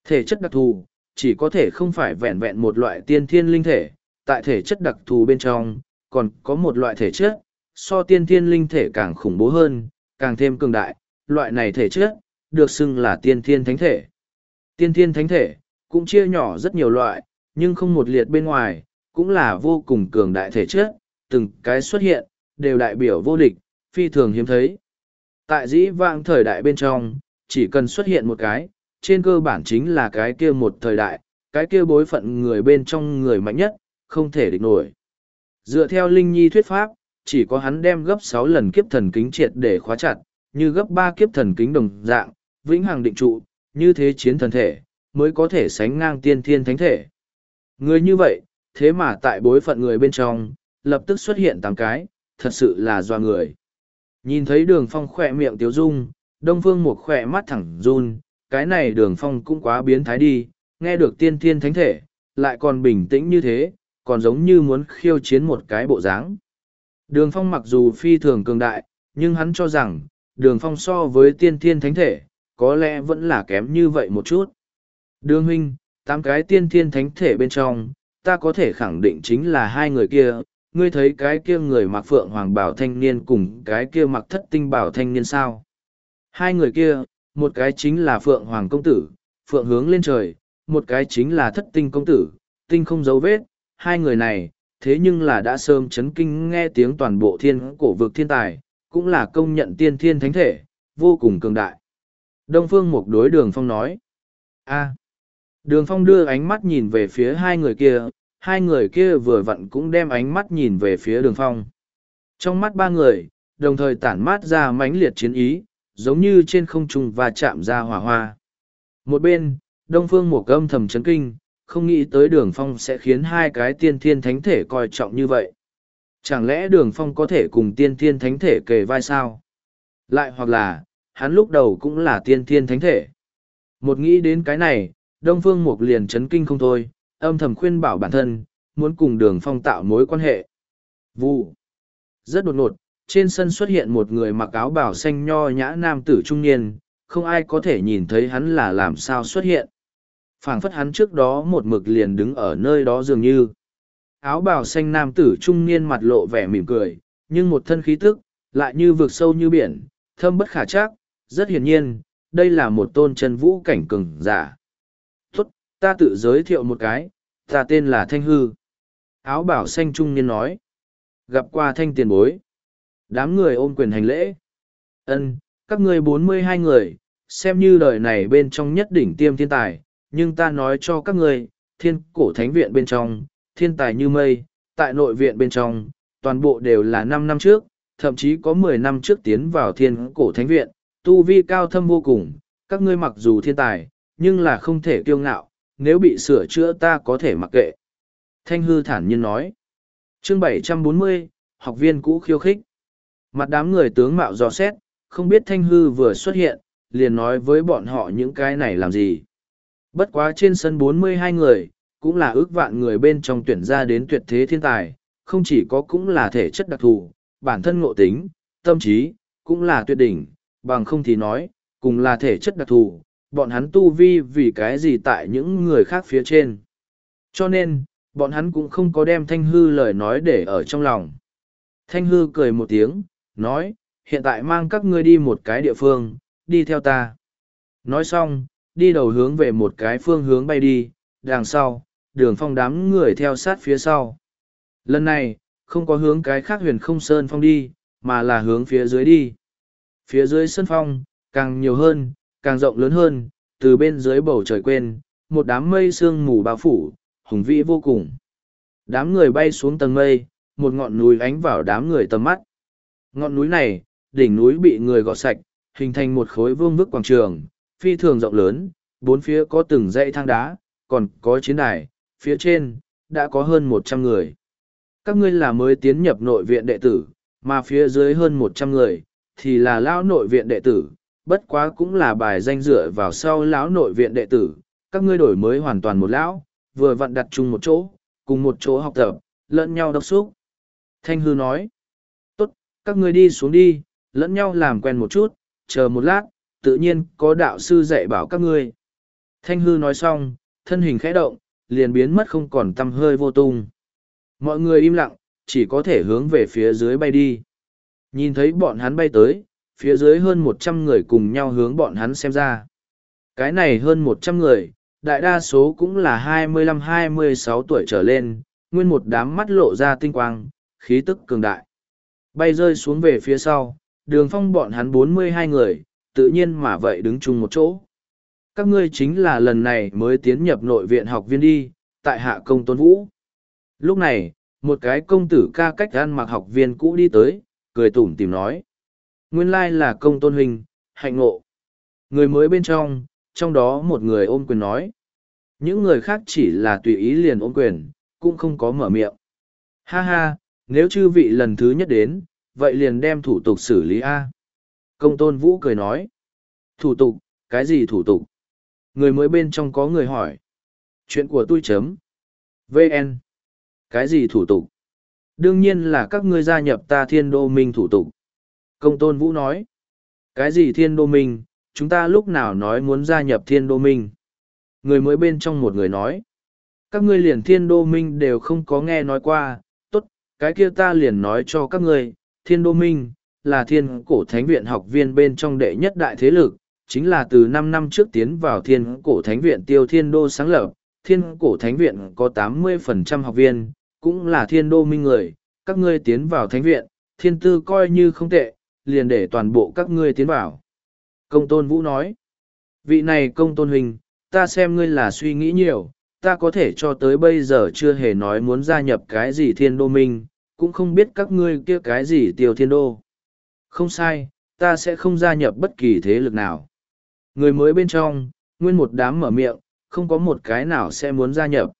Thể chất đặc thù, chỉ có thể không phải vẹn vẹn một loại tiên thiên linh thể, tại thể chất đặc thù bên trong, còn có một loại thể chất, so tiên thiên linh thể càng khủng bố hơn, càng thêm cường đại, loại này thể chất, được xưng là tiên thiên thánh thể. Tiên thiên thánh thể, cũng chia nhỏ rất nhiều loại, nhưng không một liệt bên ngoài, cũng là vô cùng cường đại thể chất, từng cái xuất hiện, đều đại biểu vô địch, phi thường hiếm thấy. Tại dĩ vãng thời đại bên trong, chỉ cần xuất hiện một cái, trên cơ bản chính là cái kia một thời đại, cái kia bối phận người bên trong người mạnh nhất, không thể địch nổi. Dựa theo Linh Nhi thuyết pháp, chỉ có hắn đem gấp sáu lần kiếp thần kính triệt để khóa chặt, như gấp ba kiếp thần kính đồng dạng, vĩnh hằng định trụ, như thế chiến thần thể, mới có thể sánh ngang tiên thiên thánh thể. Người như vậy, thế mà tại bối phận người bên trong, lập tức xuất hiện tám cái, thật sự là doa người. Nhìn thấy đường phong khỏe miệng tiếu dung, đông phương một khỏe mắt thẳng run, cái này đường phong cũng quá biến thái đi, nghe được tiên thiên thánh thể, lại còn bình tĩnh như thế, còn giống như muốn khiêu chiến một cái bộ dáng. Đường phong mặc dù phi thường cường đại, nhưng hắn cho rằng, đường phong so với tiên thiên thánh thể, có lẽ vẫn là kém như vậy một chút. Đường huynh, tám cái tiên thiên thánh thể bên trong, ta có thể khẳng định chính là hai người kia, ngươi thấy cái kia người mặc phượng hoàng bảo thanh niên cùng cái kia mặc thất tinh bảo thanh niên sao? Hai người kia, một cái chính là phượng hoàng công tử, phượng hướng lên trời, một cái chính là thất tinh công tử, tinh không dấu vết, hai người này, thế nhưng là đã sớm chấn kinh nghe tiếng toàn bộ thiên cổ vực thiên tài, cũng là công nhận tiên thiên thánh thể, vô cùng cường đại. Đông Phương Mục đối đường phong nói. a Đường phong đưa ánh mắt nhìn về phía hai người kia, hai người kia vừa vặn cũng đem ánh mắt nhìn về phía đường phong. Trong mắt ba người, đồng thời tản mát ra mãnh liệt chiến ý, giống như trên không trung và chạm ra hỏa hoa. Một bên, Đông Phương mổ âm thầm chấn kinh, không nghĩ tới đường phong sẽ khiến hai cái tiên thiên thánh thể coi trọng như vậy. Chẳng lẽ đường phong có thể cùng tiên thiên thánh thể kề vai sao? Lại hoặc là, hắn lúc đầu cũng là tiên thiên thánh thể. Một nghĩ đến cái này, Đông Phương Mục liền chấn kinh không thôi, âm thầm khuyên bảo bản thân, muốn cùng đường phong tạo mối quan hệ. Vụ. Rất đột ngột, trên sân xuất hiện một người mặc áo bảo xanh nho nhã nam tử trung niên, không ai có thể nhìn thấy hắn là làm sao xuất hiện. phảng phất hắn trước đó một mực liền đứng ở nơi đó dường như. Áo bào xanh nam tử trung niên mặt lộ vẻ mỉm cười, nhưng một thân khí tức, lại như vực sâu như biển, thâm bất khả chắc, rất hiển nhiên, đây là một tôn chân vũ cảnh cường giả. Ta tự giới thiệu một cái, ta tên là Thanh Hư. Áo bảo xanh trung niên nói. Gặp qua thanh tiền bối. Đám người ôm quyền hành lễ. ân các ngươi bốn mươi hai người, xem như đời này bên trong nhất đỉnh tiêm thiên tài, nhưng ta nói cho các ngươi, thiên cổ thánh viện bên trong, thiên tài như mây, tại nội viện bên trong, toàn bộ đều là năm năm trước, thậm chí có mười năm trước tiến vào thiên cổ thánh viện, tu vi cao thâm vô cùng, các ngươi mặc dù thiên tài, nhưng là không thể kiêu ngạo, nếu bị sửa chữa ta có thể mặc kệ. Thanh hư thản nhiên nói. chương 740, học viên cũ khiêu khích. Mặt đám người tướng mạo dò xét, không biết thanh hư vừa xuất hiện, liền nói với bọn họ những cái này làm gì. Bất quá trên sân 42 người, cũng là ước vạn người bên trong tuyển ra đến tuyệt thế thiên tài, không chỉ có cũng là thể chất đặc thù, bản thân ngộ tính, tâm trí, cũng là tuyệt đỉnh, bằng không thì nói, cùng là thể chất đặc thù, bọn hắn tu vi vì cái gì tại những người khác phía trên. Cho nên, bọn hắn cũng không có đem Thanh Hư lời nói để ở trong lòng. Thanh Hư cười một tiếng, nói, hiện tại mang các ngươi đi một cái địa phương, đi theo ta. Nói xong, đi đầu hướng về một cái phương hướng bay đi, đằng sau, đường phong đám người theo sát phía sau. Lần này, không có hướng cái khác huyền không sơn phong đi, mà là hướng phía dưới đi. Phía dưới sơn phong, càng nhiều hơn, càng rộng lớn hơn, từ bên dưới bầu trời quên, một đám mây sương mù bao phủ, hùng vĩ vô cùng. Đám người bay xuống tầng mây, một ngọn núi ánh vào đám người tầm mắt. Ngọn núi này, đỉnh núi bị người gọt sạch, hình thành một khối vương vức quảng trường, phi thường rộng lớn, bốn phía có từng dãy thang đá, còn có chiến đài, phía trên, đã có hơn một trăm người. Các ngươi là mới tiến nhập nội viện đệ tử, mà phía dưới hơn một trăm người, thì là lão nội viện đệ tử, bất quá cũng là bài danh dựa vào sau lão nội viện đệ tử, các ngươi đổi mới hoàn toàn một lão, vừa vặn đặt chung một chỗ, cùng một chỗ học tập, lẫn nhau đốc xúc. Thanh hư nói, tốt, các ngươi đi xuống đi, lẫn nhau làm quen một chút, chờ một lát, tự nhiên có đạo sư dạy bảo các ngươi. Thanh hư nói xong, thân hình khẽ động, liền biến mất không còn tăm hơi vô tung. Mọi người im lặng, chỉ có thể hướng về phía dưới bay đi. Nhìn thấy bọn hắn bay tới, phía dưới hơn một trăm người cùng nhau hướng bọn hắn xem ra. Cái này hơn một trăm người, đại đa số cũng là hai mươi lăm hai mươi sáu tuổi trở lên, nguyên một đám mắt lộ ra tinh quang, khí tức cường đại. Bay rơi xuống về phía sau, đường phong bọn hắn bốn mươi hai người, tự nhiên mà vậy đứng chung một chỗ. Các ngươi chính là lần này mới tiến nhập nội viện học viên đi, tại hạ công tôn vũ. Lúc này, một cái công tử ca cách ăn mặc học viên cũ đi tới, cười tủm tìm nói. Nguyên lai là công tôn huynh, hạnh ngộ. Người mới bên trong, trong đó một người ôm quyền nói. Những người khác chỉ là tùy ý liền ôm quyền, cũng không có mở miệng. Ha ha, nếu chư vị lần thứ nhất đến, vậy liền đem thủ tục xử lý A. Công tôn vũ cười nói. Thủ tục, cái gì thủ tục? Người mới bên trong có người hỏi. Chuyện của tôi chấm. VN. Cái gì thủ tục? Đương nhiên là các ngươi gia nhập ta thiên đô minh thủ tục. Công tôn vũ nói. Cái gì thiên đô minh, chúng ta lúc nào nói muốn gia nhập thiên đô minh? Người mới bên trong một người nói. Các ngươi liền thiên đô minh đều không có nghe nói qua, tốt, cái kia ta liền nói cho các ngươi, thiên đô minh, là thiên cổ thánh viện học viên bên trong đệ nhất đại thế lực, chính là từ năm năm trước tiến vào thiên cổ thánh viện tiêu thiên đô sáng lập, thiên cổ thánh viện có tám mươi phần trăm học viên, cũng là thiên đô minh người, các ngươi tiến vào thánh viện, thiên tư coi như không tệ, liền để toàn bộ các ngươi tiến vào. Công tôn vũ nói, vị này công tôn huynh, ta xem ngươi là suy nghĩ nhiều, ta có thể cho tới bây giờ chưa hề nói muốn gia nhập cái gì thiên đô minh, cũng không biết các ngươi kia cái gì tiêu thiên đô. Không sai, ta sẽ không gia nhập bất kỳ thế lực nào. Người mới bên trong, nguyên một đám mở miệng, không có một cái nào sẽ muốn gia nhập.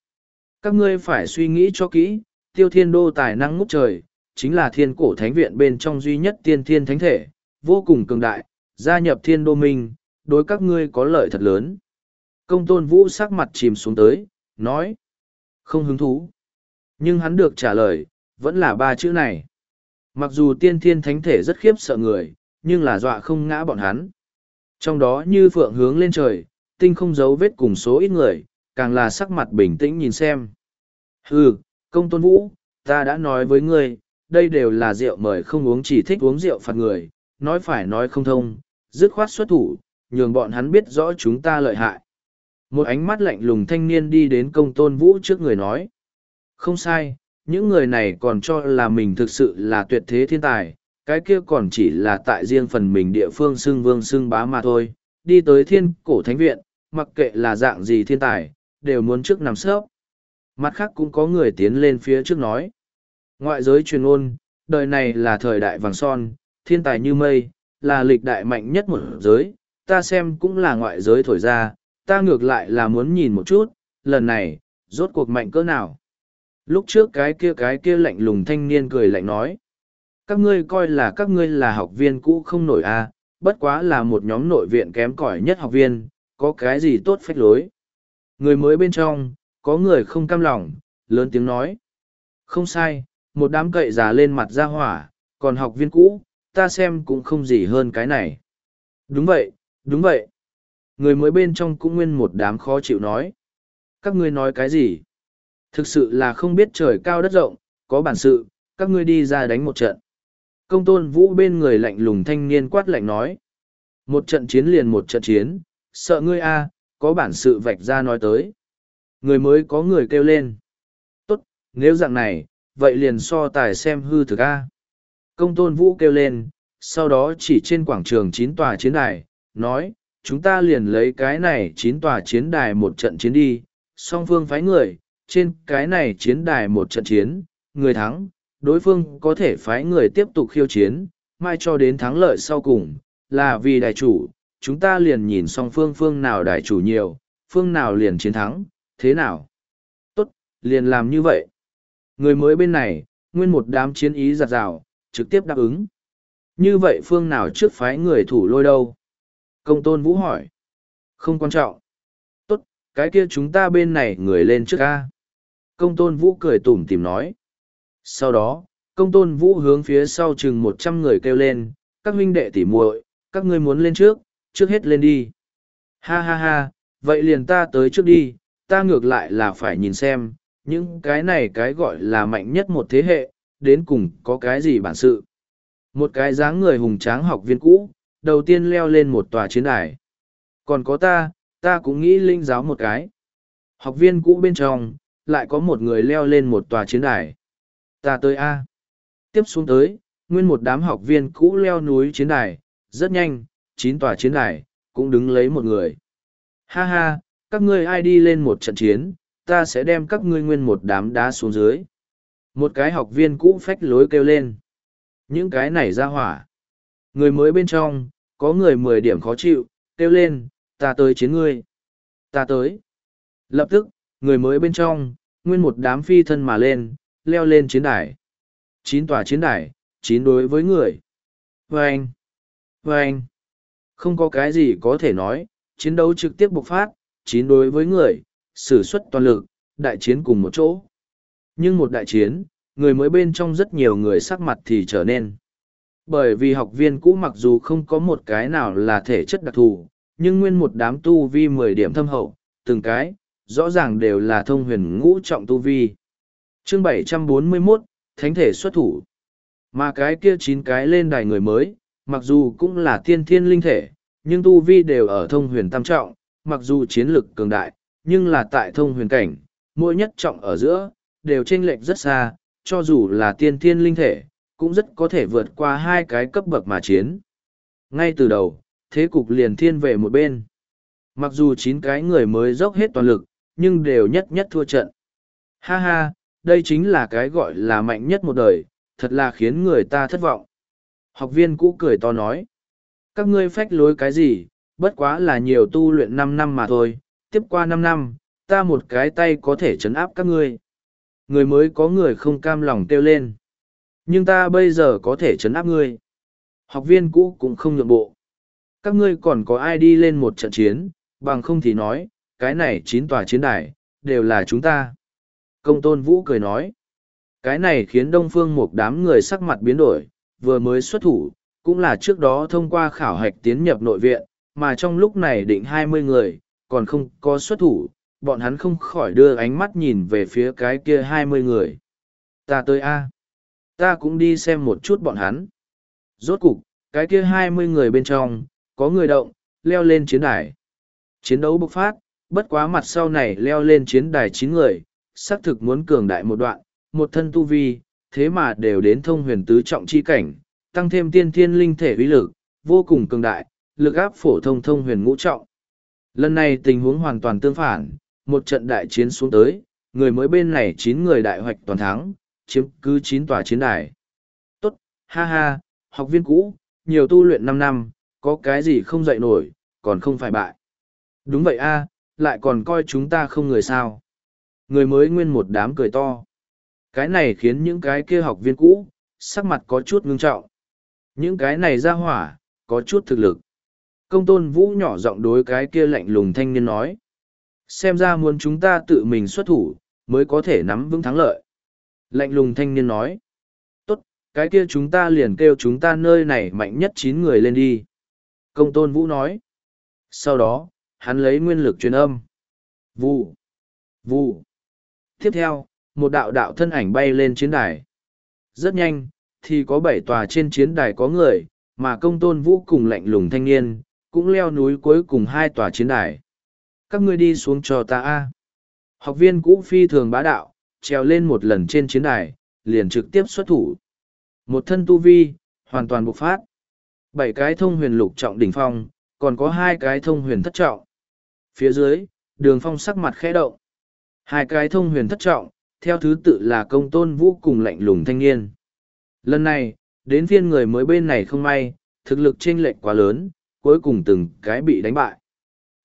Các ngươi phải suy nghĩ cho kỹ, tiêu thiên đô tài năng ngút trời, chính là thiên cổ thánh viện bên trong duy nhất tiên thiên thánh thể, vô cùng cường đại, gia nhập thiên đô minh, đối các ngươi có lợi thật lớn. Công tôn vũ sắc mặt chìm xuống tới, nói, không hứng thú. Nhưng hắn được trả lời, vẫn là ba chữ này. Mặc dù tiên thiên thánh thể rất khiếp sợ người, nhưng là dọa không ngã bọn hắn. Trong đó như phượng hướng lên trời, tinh không giấu vết cùng số ít người, càng là sắc mặt bình tĩnh nhìn xem. Hừ, công tôn vũ, ta đã nói với ngươi, đây đều là rượu mời không uống chỉ thích uống rượu phạt người, nói phải nói không thông, dứt khoát xuất thủ, nhường bọn hắn biết rõ chúng ta lợi hại. Một ánh mắt lạnh lùng thanh niên đi đến công tôn vũ trước người nói. Không sai, những người này còn cho là mình thực sự là tuyệt thế thiên tài, cái kia còn chỉ là tại riêng phần mình địa phương xưng vương xưng bá mà thôi. Đi tới thiên cổ thánh viện, mặc kệ là dạng gì thiên tài, đều muốn trước nằm sớp. Mặt khác cũng có người tiến lên phía trước nói. Ngoại giới truyền ngôn đời này là thời đại vàng son, thiên tài như mây, là lịch đại mạnh nhất một giới, ta xem cũng là ngoại giới thổi ra, ta ngược lại là muốn nhìn một chút, lần này, rốt cuộc mạnh cỡ nào. Lúc trước cái kia cái kia lạnh lùng thanh niên cười lạnh nói. Các ngươi coi là các ngươi là học viên cũ không nổi a à, bất quá là một nhóm nội viện kém cỏi nhất học viên, có cái gì tốt phách lối. Người mới bên trong, có người không cam lòng, lớn tiếng nói. Không sai, một đám cậy già lên mặt ra hỏa, còn học viên cũ, ta xem cũng không gì hơn cái này. Đúng vậy, đúng vậy. Người mới bên trong cũng nguyên một đám khó chịu nói. Các ngươi nói cái gì? Thực sự là không biết trời cao đất rộng, có bản sự, các ngươi đi ra đánh một trận. Công tôn vũ bên người lạnh lùng thanh niên quát lạnh nói. Một trận chiến liền một trận chiến, sợ ngươi a, có bản sự vạch ra nói tới. Người mới có người kêu lên. Tốt, nếu dạng này, vậy liền so tài xem hư thực a. Công tôn vũ kêu lên, sau đó chỉ trên quảng trường chín tòa chiến đài, nói, chúng ta liền lấy cái này chín tòa chiến đài một trận chiến đi, song phương phái người, trên cái này chiến đài một trận chiến, người thắng, đối phương có thể phái người tiếp tục khiêu chiến, mai cho đến thắng lợi sau cùng, là vì đài chủ, chúng ta liền nhìn song phương phương nào đài chủ nhiều, phương nào liền chiến thắng, thế nào? Tốt, liền làm như vậy. Người mới bên này, nguyên một đám chiến ý giặt rào, trực tiếp đáp ứng. Như vậy phương nào trước phái người thủ lôi đâu? Công tôn vũ hỏi. Không quan trọng. Tốt, cái kia chúng ta bên này người lên trước ca. Công tôn vũ cười tủm tìm nói. Sau đó, công tôn vũ hướng phía sau chừng một trăm người kêu lên, các huynh đệ tỉ muội, các ngươi muốn lên trước, trước hết lên đi. Ha ha ha, vậy liền ta tới trước đi, ta ngược lại là phải nhìn xem, những cái này cái gọi là mạnh nhất một thế hệ, đến cùng có cái gì bản sự. Một cái dáng người hùng tráng học viên cũ, đầu tiên leo lên một tòa chiến đài. Còn có ta, ta cũng nghĩ linh giáo một cái. Học viên cũ bên trong, lại có một người leo lên một tòa chiến đài. Ta tới A. Tiếp xuống tới, nguyên một đám học viên cũ leo núi chiến đài, rất nhanh, chín tòa chiến đài, cũng đứng lấy một người. Ha ha, các ngươi ai đi lên một trận chiến, ta sẽ đem các ngươi nguyên một đám đá xuống dưới. Một cái học viên cũ phách lối kêu lên. Những cái này ra hỏa. Người mới bên trong, có người mười điểm khó chịu, kêu lên, ta tới chiến ngươi. Ta tới. Lập tức, người mới bên trong, nguyên một đám phi thân mà lên, leo lên chiến đài. Chín tòa chiến đài, chín đối với người. Vâng! Vâng! Không có cái gì có thể nói, chiến đấu trực tiếp bộc phát, chín đối với người, sử xuất toàn lực, đại chiến cùng một chỗ. Nhưng một đại chiến, người mới bên trong rất nhiều người sắc mặt thì trở nên. Bởi vì học viên cũ mặc dù không có một cái nào là thể chất đặc thù, nhưng nguyên một đám tu vi mười điểm thâm hậu, từng cái, rõ ràng đều là thông huyền ngũ trọng tu vi. chương bảy trăm bốn mươi 741, Thánh thể xuất thủ. Mà cái kia chín cái lên đài người mới, mặc dù cũng là tiên thiên linh thể, nhưng tu vi đều ở thông huyền tam trọng, mặc dù chiến lực cường đại, nhưng là tại thông huyền cảnh, mỗi nhất trọng ở giữa, đều chênh lệch rất xa, cho dù là tiên thiên linh thể, cũng rất có thể vượt qua hai cái cấp bậc mà chiến. Ngay từ đầu, thế cục liền thiên về một bên. Mặc dù chín cái người mới dốc hết toàn lực, nhưng đều nhất nhất thua trận. Ha ha, đây chính là cái gọi là mạnh nhất một đời, thật là khiến người ta thất vọng. Học viên cũ cười to nói. Các ngươi phách lối cái gì, bất quá là nhiều tu luyện năm năm mà thôi, tiếp qua năm năm, ta một cái tay có thể chấn áp các ngươi. Người mới có người không cam lòng kêu lên. Nhưng ta bây giờ có thể chấn áp ngươi. Học viên cũ cũng không nhượng bộ. Các ngươi còn có ai đi lên một trận chiến, bằng không thì nói, cái này chín tòa chiến đài, đều là chúng ta. Công tôn vũ cười nói. Cái này khiến đông phương một đám người sắc mặt biến đổi, vừa mới xuất thủ, cũng là trước đó thông qua khảo hạch tiến nhập nội viện, mà trong lúc này định hai mươi người, còn không có xuất thủ, bọn hắn không khỏi đưa ánh mắt nhìn về phía cái kia hai mươi người. Ta tới A. Ta cũng đi xem một chút bọn hắn. Rốt cục, cái kia hai mươi người bên trong, có người động, leo lên chiến đài. Chiến đấu bộc phát, bất quá mặt sau này leo lên chiến đài chín người, xác thực muốn cường đại một đoạn, một thân tu vi, thế mà đều đến thông huyền tứ trọng chi cảnh, tăng thêm tiên thiên linh thể uy lực, vô cùng cường đại, lực áp phổ thông thông huyền ngũ trọng. Lần này tình huống hoàn toàn tương phản, một trận đại chiến xuống tới, người mới bên này chín người đại hoạch toàn thắng, chiếm cứ chín tòa chiến đài. Tốt, ha ha, học viên cũ, nhiều tu luyện năm năm, có cái gì không dạy nổi, còn không phải bại. Đúng vậy a, lại còn coi chúng ta không người sao. Người mới nguyên một đám cười to. Cái này khiến những cái kia học viên cũ, sắc mặt có chút ngưng trọng. Những cái này ra hỏa, có chút thực lực. Công tôn vũ nhỏ giọng đối cái kia lạnh lùng thanh niên nói. Xem ra muốn chúng ta tự mình xuất thủ, mới có thể nắm vững thắng lợi. Lạnh lùng thanh niên nói. Tốt, cái kia chúng ta liền kêu chúng ta nơi này mạnh nhất chín người lên đi. Công tôn vũ nói. Sau đó, hắn lấy nguyên lực truyền âm. Vụ. Vụ. Tiếp theo, một đạo đạo thân ảnh bay lên chiến đài. Rất nhanh, thì có bảy tòa trên chiến đài có người, mà công tôn vũ cùng lạnh lùng thanh niên, cũng leo núi cuối cùng hai tòa chiến đài. Các ngươi đi xuống cho ta a. Học viên cũ phi thường bá đạo, trèo lên một lần trên chiến đài, liền trực tiếp xuất thủ. Một thân tu vi, hoàn toàn bộc phát. Bảy cái thông huyền lục trọng đỉnh phong, còn có hai cái thông huyền thất trọng. Phía dưới, đường phong sắc mặt khẽ động. Hai cái thông huyền thất trọng, theo thứ tự là công tôn vũ cùng lạnh lùng thanh niên. Lần này, đến phiên người mới bên này không may, thực lực chênh lệch quá lớn, cuối cùng từng cái bị đánh bại.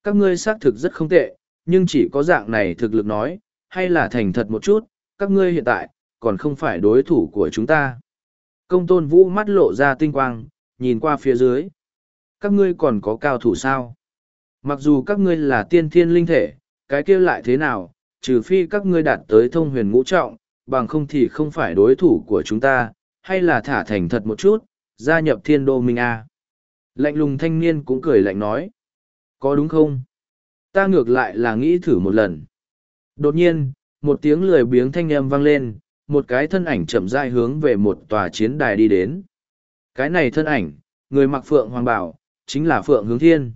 Các ngươi xác thực rất không tệ, nhưng chỉ có dạng này thực lực nói, hay là thành thật một chút, các ngươi hiện tại, còn không phải đối thủ của chúng ta. Công tôn vũ mắt lộ ra tinh quang, nhìn qua phía dưới. Các ngươi còn có cao thủ sao? Mặc dù các ngươi là tiên thiên linh thể, cái kia lại thế nào, trừ phi các ngươi đạt tới thông huyền ngũ trọng, bằng không thì không phải đối thủ của chúng ta, hay là thả thành thật một chút, gia nhập thiên đô minh A. Lạnh lùng thanh niên cũng cười lạnh nói. Có đúng không? Ta ngược lại là nghĩ thử một lần. Đột nhiên, một tiếng lười biếng thanh âm vang lên, một cái thân ảnh chậm rãi hướng về một tòa chiến đài đi đến. Cái này thân ảnh, người mặc phượng hoàng bảo, chính là phượng hướng thiên.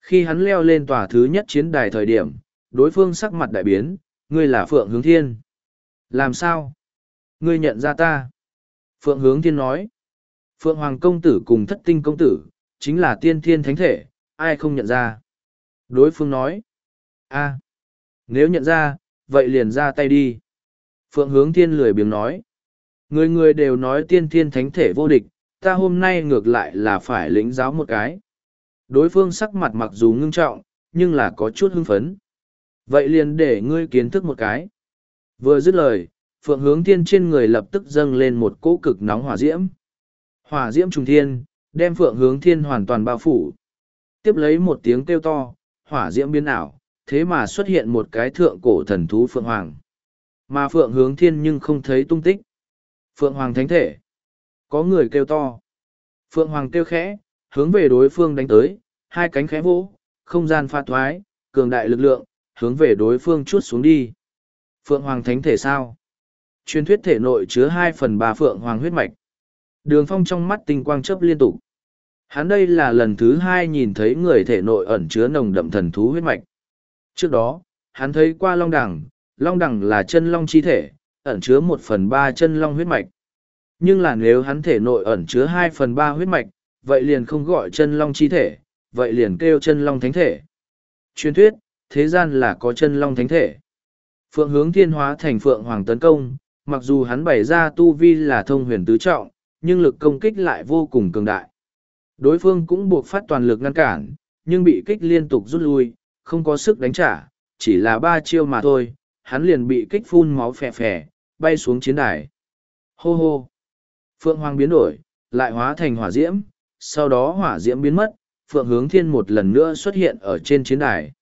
Khi hắn leo lên tòa thứ nhất chiến đài thời điểm, đối phương sắc mặt đại biến, ngươi là phượng hướng thiên. Làm sao? Ngươi nhận ra ta. Phượng hướng thiên nói. Phượng hoàng công tử cùng thất tinh công tử, chính là tiên thiên thánh thể, ai không nhận ra. Đối phương nói. a nếu nhận ra, vậy liền ra tay đi. Phượng hướng thiên lười biếng nói. Người người đều nói tiên thiên thánh thể vô địch, ta hôm nay ngược lại là phải lĩnh giáo một cái. Đối phương sắc mặt mặc dù ngưng trọng, nhưng là có chút hưng phấn. Vậy liền để ngươi kiến thức một cái. Vừa dứt lời, phượng hướng thiên trên người lập tức dâng lên một cỗ cực nóng hỏa diễm. Hỏa diễm trùng thiên, đem phượng hướng thiên hoàn toàn bao phủ. Tiếp lấy một tiếng kêu to, hỏa diễm biến ảo, thế mà xuất hiện một cái thượng cổ thần thú phượng hoàng. Mà phượng hướng thiên nhưng không thấy tung tích. Phượng hoàng thánh thể. Có người kêu to. Phượng hoàng kêu khẽ, hướng về đối phương đánh tới, hai cánh khẽ vỗ, không gian pha thoái, cường đại lực lượng, hướng về đối phương chút xuống đi. Phượng hoàng thánh thể sao? Truyền thuyết thể nội chứa hai phần ba phượng hoàng huyết mạch. Đường phong trong mắt tinh quang chớp liên tục. Hắn đây là lần thứ hai nhìn thấy người thể nội ẩn chứa nồng đậm thần thú huyết mạch. Trước đó, hắn thấy qua long đẳng, long đẳng là chân long chi thể, ẩn chứa một phần ba chân long huyết mạch. Nhưng là nếu hắn thể nội ẩn chứa hai phần ba huyết mạch, vậy liền không gọi chân long chi thể, vậy liền kêu chân long thánh thể. Truyền thuyết, thế gian là có chân long thánh thể. Phượng hướng thiên hóa thành phượng hoàng tấn công, mặc dù hắn bày ra tu vi là thông huyền tứ trọng, nhưng lực công kích lại vô cùng cường đại. Đối phương cũng buộc phát toàn lực ngăn cản, nhưng bị kích liên tục rút lui, không có sức đánh trả, chỉ là ba chiêu mà thôi, hắn liền bị kích phun máu phè phè, bay xuống chiến đài. Hô hô! Phượng Hoàng biến đổi, lại hóa thành hỏa diễm, sau đó hỏa diễm biến mất, Phượng Hướng Thiên một lần nữa xuất hiện ở trên chiến đài.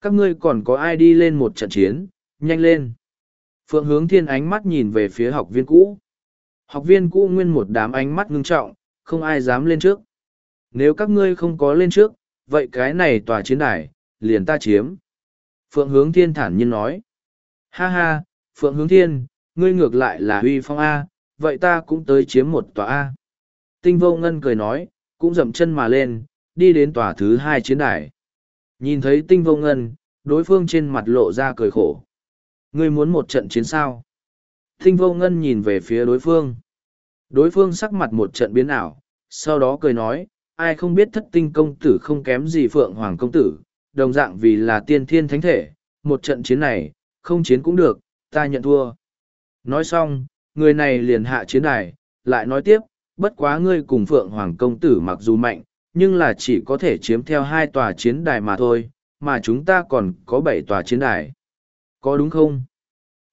Các ngươi còn có ai đi lên một trận chiến, nhanh lên. Phượng Hướng Thiên ánh mắt nhìn về phía học viên cũ. Học viên cũ nguyên một đám ánh mắt ngưng trọng, không ai dám lên trước. Nếu các ngươi không có lên trước, vậy cái này tòa chiến đài, liền ta chiếm. Phượng Hướng Thiên thản nhiên nói. Ha ha, Phượng Hướng Thiên, ngươi ngược lại là huy phong A, vậy ta cũng tới chiếm một tòa A. Tinh vô ngân cười nói, cũng dậm chân mà lên, đi đến tòa thứ hai chiến đài. Nhìn thấy tinh vô ngân, đối phương trên mặt lộ ra cười khổ. Ngươi muốn một trận chiến sao? Tinh vô ngân nhìn về phía đối phương. Đối phương sắc mặt một trận biến ảo, sau đó cười nói, ai không biết thất tinh công tử không kém gì phượng hoàng công tử, đồng dạng vì là tiên thiên thánh thể, một trận chiến này, không chiến cũng được, ta nhận thua. Nói xong, người này liền hạ chiến đài, lại nói tiếp, bất quá ngươi cùng Phượng Hoàng Công Tử mặc dù mạnh, nhưng là chỉ có thể chiếm theo hai tòa chiến đài mà thôi, mà chúng ta còn có bảy tòa chiến đài. Có đúng không?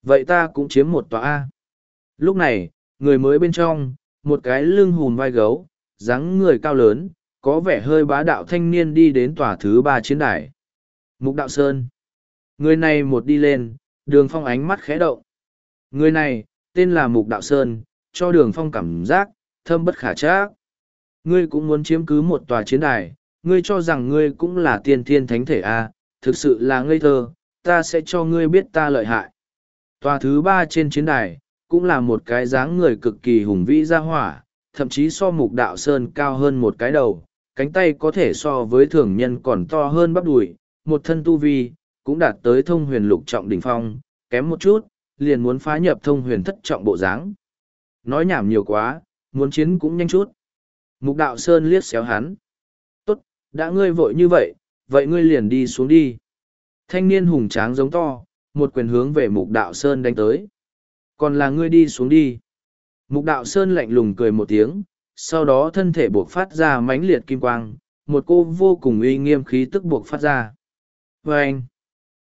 Vậy ta cũng chiếm một tòa A. Lúc này, người mới bên trong, một cái lưng hùn vai gấu, dáng người cao lớn, có vẻ hơi bá đạo thanh niên đi đến tòa thứ ba chiến đài. Mục Đạo Sơn. Người này một đi lên, đường phong ánh mắt khẽ động. Người này, tên là Mục Đạo Sơn, cho đường phong cảm giác, thâm bất khả trác. Ngươi cũng muốn chiếm cứ một tòa chiến đài, ngươi cho rằng ngươi cũng là tiên thiên thánh thể a, à, thực sự là ngây thơ, ta sẽ cho ngươi biết ta lợi hại. Tòa thứ ba trên chiến đài, cũng là một cái dáng người cực kỳ hùng vĩ ra hỏa, thậm chí so mục đạo sơn cao hơn một cái đầu, cánh tay có thể so với thường nhân còn to hơn bắp đùi, một thân tu vi, cũng đạt tới thông huyền lục trọng đỉnh phong, kém một chút, liền muốn phá nhập thông huyền thất trọng bộ dáng. Nói nhảm nhiều quá, muốn chiến cũng nhanh chút. Mục đạo sơn liếc xéo hắn. Tốt, đã ngươi vội như vậy, vậy ngươi liền đi xuống đi. Thanh niên hùng tráng giống to, một quyền hướng về mục đạo sơn đánh tới. Còn là ngươi đi xuống đi. Mục đạo sơn lạnh lùng cười một tiếng, sau đó thân thể buộc phát ra mãnh liệt kim quang, một cô vô cùng uy nghiêm khí tức buộc phát ra. Và anh,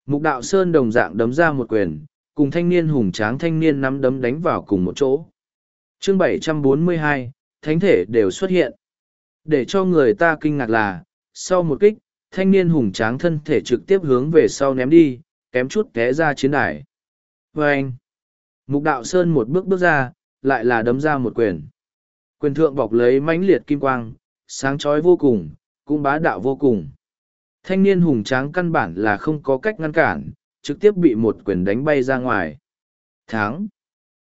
mục đạo sơn đồng dạng đấm ra một quyền, cùng thanh niên hùng tráng thanh niên nắm đấm đánh vào cùng một chỗ. chương 742, thánh thể đều xuất hiện. Để cho người ta kinh ngạc là, sau một kích, thanh niên hùng tráng thân thể trực tiếp hướng về sau ném đi, kém chút té ra chiến đài. Và anh, mục đạo sơn một bước bước ra, lại là đấm ra một quyền. Quyền thượng bọc lấy mãnh liệt kim quang, sáng chói vô cùng, cũng bá đạo vô cùng. Thanh niên hùng tráng căn bản là không có cách ngăn cản, trực tiếp bị một quyền đánh bay ra ngoài. Thắng!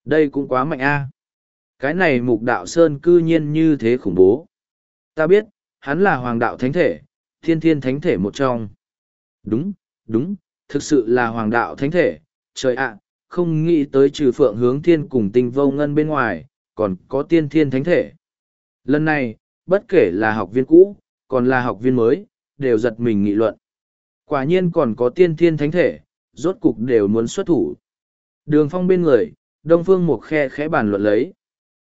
Đây cũng quá mạnh a. Cái này mục đạo sơn cư nhiên như thế khủng bố. Ta biết, hắn là hoàng đạo thánh thể, thiên thiên thánh thể một trong. Đúng, đúng, thực sự là hoàng đạo thánh thể, trời ạ, không nghĩ tới trừ phượng hướng thiên cùng tinh vô ngân bên ngoài, còn có tiên thiên thánh thể. Lần này, bất kể là học viên cũ, còn là học viên mới, đều giật mình nghị luận. Quả nhiên còn có tiên thiên thánh thể, rốt cục đều muốn xuất thủ. Đường phong bên người, đông phương một khe khẽ bàn luận lấy.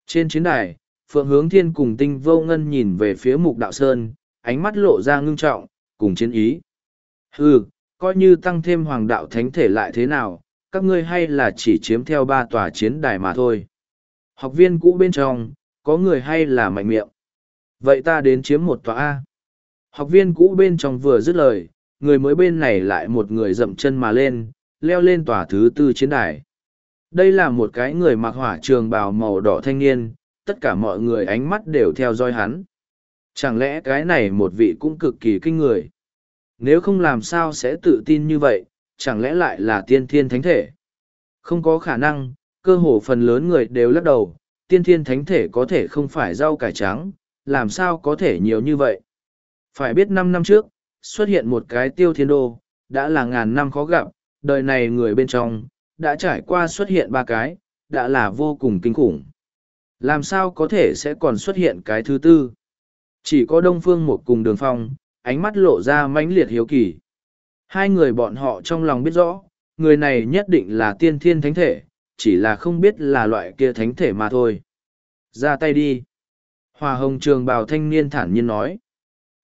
Trên chiến đài, Phượng Hướng Thiên cùng Tinh Vô Ngân nhìn về phía Mục Đạo Sơn, ánh mắt lộ ra ngưng trọng, cùng chiến ý. Hừ, coi như tăng thêm Hoàng Đạo Thánh thể lại thế nào, các ngươi hay là chỉ chiếm theo ba tòa chiến đài mà thôi. Học viên cũ bên trong, có người hay là mạnh miệng. Vậy ta đến chiếm một tòa A. Học viên cũ bên trong vừa dứt lời, người mới bên này lại một người dậm chân mà lên, leo lên tòa thứ tư chiến đài. Đây là một cái người mặc hỏa trường bào màu đỏ thanh niên, tất cả mọi người ánh mắt đều theo dõi hắn. Chẳng lẽ cái này một vị cũng cực kỳ kinh người? Nếu không làm sao sẽ tự tin như vậy, chẳng lẽ lại là tiên thiên thánh thể? Không có khả năng, cơ hồ phần lớn người đều lắc đầu, tiên thiên thánh thể có thể không phải rau cải trắng, làm sao có thể nhiều như vậy? Phải biết năm năm trước, xuất hiện một cái tiêu thiên đô, đã là ngàn năm khó gặp, đời này người bên trong, đã trải qua xuất hiện ba cái, đã là vô cùng kinh khủng. Làm sao có thể sẽ còn xuất hiện cái thứ tư? Chỉ có Đông Phương một cùng đường phong, ánh mắt lộ ra mãnh liệt hiếu kỳ. Hai người bọn họ trong lòng biết rõ, người này nhất định là tiên thiên thánh thể, chỉ là không biết là loại kia thánh thể mà thôi. Ra tay đi. Hòa hồng trường bào thanh niên thản nhiên nói.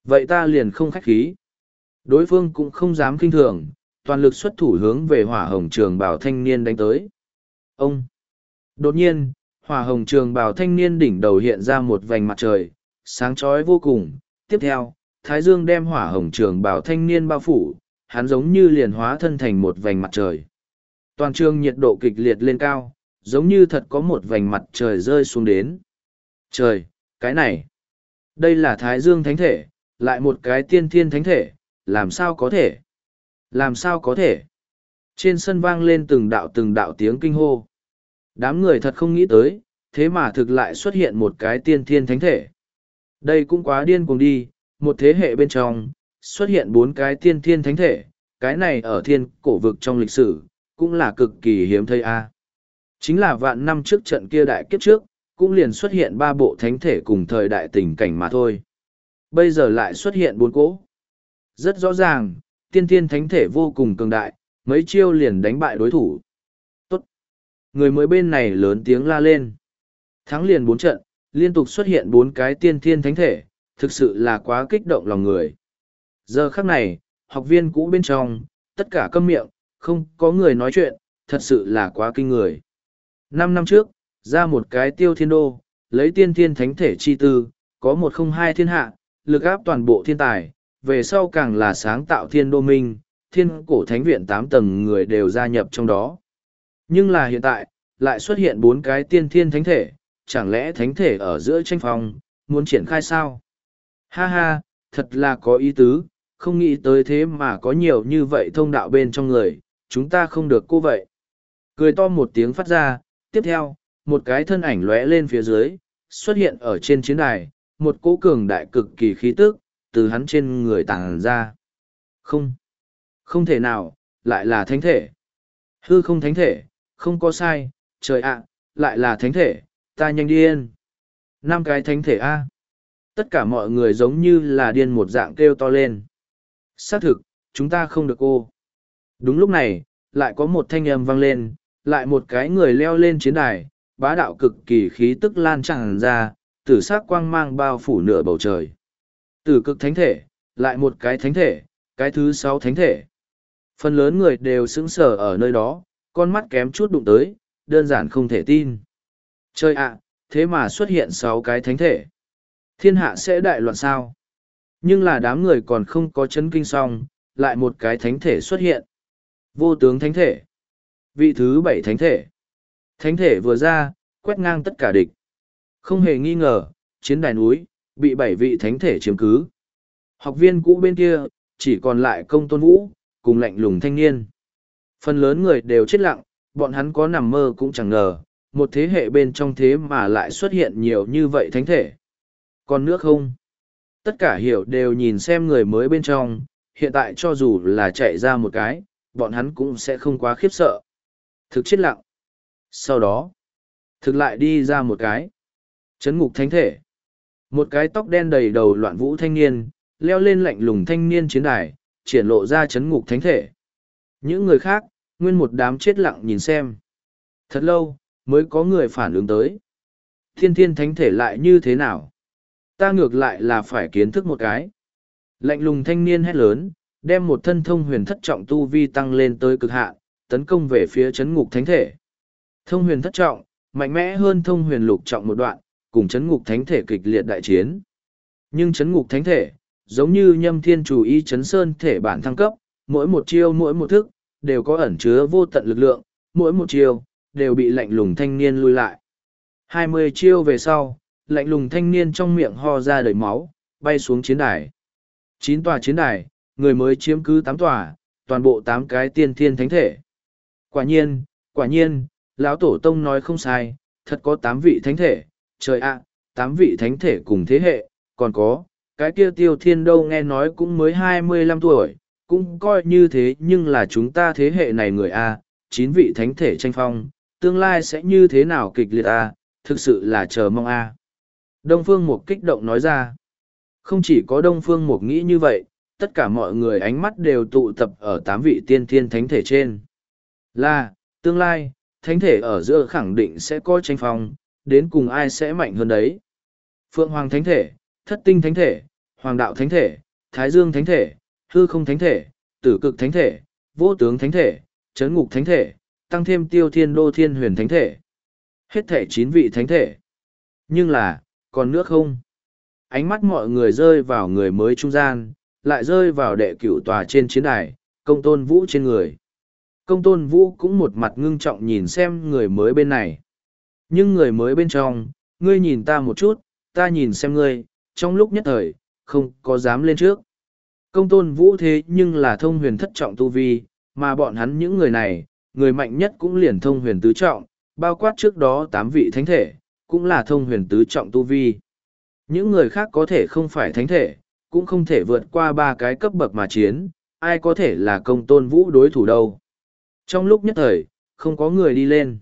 Vậy ta liền không khách khí. Đối phương cũng không dám kinh thường, toàn lực xuất thủ hướng về hỏa hồng trường bào thanh niên đánh tới. Ông! Đột nhiên, hỏa hồng trường bào thanh niên đỉnh đầu hiện ra một vành mặt trời, sáng chói vô cùng. Tiếp theo, Thái Dương đem hỏa hồng trường bào thanh niên bao phủ, hắn giống như liền hóa thân thành một vành mặt trời. Toàn trường nhiệt độ kịch liệt lên cao, giống như thật có một vành mặt trời rơi xuống đến. Trời, cái này, đây là Thái Dương thánh thể, lại một cái tiên thiên thánh thể, làm sao có thể? Làm sao có thể? Trên sân vang lên từng đạo từng đạo tiếng kinh hô. Đám người thật không nghĩ tới, thế mà thực lại xuất hiện một cái tiên thiên thánh thể. Đây cũng quá điên cuồng đi, một thế hệ bên trong, xuất hiện bốn cái tiên thiên thánh thể, cái này ở thiên cổ vực trong lịch sử, cũng là cực kỳ hiếm thấy a. Chính là vạn năm trước trận kia đại kiếp trước, cũng liền xuất hiện ba bộ thánh thể cùng thời đại tình cảnh mà thôi. Bây giờ lại xuất hiện bốn cỗ. Rất rõ ràng, tiên thiên thánh thể vô cùng cường đại, mấy chiêu liền đánh bại đối thủ. Tốt! Người mới bên này lớn tiếng la lên. Thắng liền bốn trận, liên tục xuất hiện bốn cái tiên thiên thánh thể, thực sự là quá kích động lòng người. Giờ khắc này, học viên cũ bên trong, tất cả câm miệng, không có người nói chuyện, thật sự là quá kinh người. Năm năm trước, ra một cái tiêu thiên đô, lấy tiên thiên thánh thể chi tư, có một không hai thiên hạ, lực áp toàn bộ thiên tài, về sau càng là sáng tạo thiên đô minh, thiên cổ thánh viện tám tầng người đều gia nhập trong đó. Nhưng là hiện tại, lại xuất hiện bốn cái tiên thiên thánh thể, chẳng lẽ thánh thể ở giữa tranh phòng, muốn triển khai sao? Ha ha, thật là có ý tứ, không nghĩ tới thế mà có nhiều như vậy thông đạo bên trong người, chúng ta không được cô vậy. Cười to một tiếng phát ra, tiếp theo, một cái thân ảnh lóe lên phía dưới, xuất hiện ở trên chiến đài, một cỗ cường đại cực kỳ khí tức, từ hắn trên người tàng ra. Không, không thể nào, lại là thánh thể. Hư không thánh thể, không có sai, trời ạ, lại là thánh thể, ta nhanh điên. Năm cái thánh thể A. Tất cả mọi người giống như là điên một dạng kêu to lên. Xác thực, chúng ta không được cô. Đúng lúc này, lại có một thanh âm vang lên, lại một cái người leo lên chiến đài, bá đạo cực kỳ khí tức lan tràn ra, tử sắc quang mang bao phủ nửa bầu trời. Tử cực thánh thể, lại một cái thánh thể, cái thứ sáu thánh thể. Phần lớn người đều sững sờ ở nơi đó, con mắt kém chút đụng tới, đơn giản không thể tin. Chơi ạ, thế mà xuất hiện sáu cái thánh thể. Thiên hạ sẽ đại loạn sao? Nhưng là đám người còn không có chấn kinh xong, lại một cái thánh thể xuất hiện. Vô tướng thánh thể. Vị thứ bảy thánh thể. Thánh thể vừa ra, quét ngang tất cả địch. Không hề nghi ngờ, chiến đài núi, bị bảy vị thánh thể chiếm cứ. Học viên cũ bên kia, chỉ còn lại công tôn vũ, cùng lạnh lùng thanh niên. Phần lớn người đều chết lặng, bọn hắn có nằm mơ cũng chẳng ngờ, một thế hệ bên trong thế mà lại xuất hiện nhiều như vậy thánh thể. Còn nước không? Tất cả hiểu đều nhìn xem người mới bên trong, hiện tại cho dù là chạy ra một cái, bọn hắn cũng sẽ không quá khiếp sợ. Thực chết lặng. Sau đó, thực lại đi ra một cái. Chấn ngục thánh thể. Một cái tóc đen đầy đầu loạn vũ thanh niên, leo lên lạnh lùng thanh niên chiến đài, triển lộ ra chấn ngục thánh thể. Những người khác, nguyên một đám chết lặng nhìn xem. Thật lâu, mới có người phản ứng tới. Thiên thiên thánh thể lại như thế nào? Ta ngược lại là phải kiến thức một cái. Lạnh lùng thanh niên hét lớn, đem một thân thông huyền thất trọng tu vi tăng lên tới cực hạn, tấn công về phía chấn ngục thánh thể. Thông huyền thất trọng, mạnh mẽ hơn thông huyền lục trọng một đoạn, cùng chấn ngục thánh thể kịch liệt đại chiến. Nhưng chấn ngục thánh thể, giống như nhâm thiên chủ y chấn sơn thể bản thăng cấp, mỗi một chiêu mỗi một thức, đều có ẩn chứa vô tận lực lượng, mỗi một chiêu, đều bị lạnh lùng thanh niên lui lại. hai mươi chiêu về sau, lạnh lùng thanh niên trong miệng ho ra đầy máu, bay xuống chiến đài. Chín tòa chiến đài, người mới chiếm cứ tám tòa, toàn bộ tám cái tiên thiên thánh thể. Quả nhiên, quả nhiên, lão tổ tông nói không sai, thật có tám vị thánh thể, trời ạ, tám vị thánh thể cùng thế hệ, còn có, cái kia tiêu thiên đâu nghe nói cũng mới hai mươi lăm tuổi, cũng coi như thế nhưng là chúng ta thế hệ này người A, chín vị thánh thể tranh phong, tương lai sẽ như thế nào kịch liệt A, thực sự là chờ mong A. Đông Phương Mục kích động nói ra, không chỉ có Đông Phương Mục nghĩ như vậy, tất cả mọi người ánh mắt đều tụ tập ở tám vị tiên thiên thánh thể trên. Là, tương lai, thánh thể ở giữa khẳng định sẽ có tranh phong, đến cùng ai sẽ mạnh hơn đấy. Phượng Hoàng Thánh Thể, Thất Tinh Thánh Thể, Hoàng Đạo Thánh Thể, Thái Dương Thánh Thể, Hư Không Thánh Thể, Tử Cực Thánh Thể, Vô Tướng Thánh Thể, Chấn Ngục Thánh Thể, tăng thêm Tiêu Thiên Đô Thiên Huyền Thánh Thể. Hết thể chín vị Thánh Thể. Nhưng là, còn nước không? Ánh mắt mọi người rơi vào người mới trung gian, lại rơi vào đệ cửu tòa trên chiến đài, công tôn vũ trên người. Công tôn vũ cũng một mặt ngưng trọng nhìn xem người mới bên này. Nhưng người mới bên trong, ngươi nhìn ta một chút, ta nhìn xem ngươi, trong lúc nhất thời, không có dám lên trước. Công tôn vũ thế nhưng là thông huyền thất trọng tu vi, mà bọn hắn những người này, người mạnh nhất cũng liền thông huyền tứ trọng, bao quát trước đó tám vị thánh thể, cũng là thông huyền tứ trọng tu vi. Những người khác có thể không phải thánh thể, cũng không thể vượt qua ba cái cấp bậc mà chiến, ai có thể là công tôn vũ đối thủ đâu. Trong lúc nhất thời, không có người đi lên.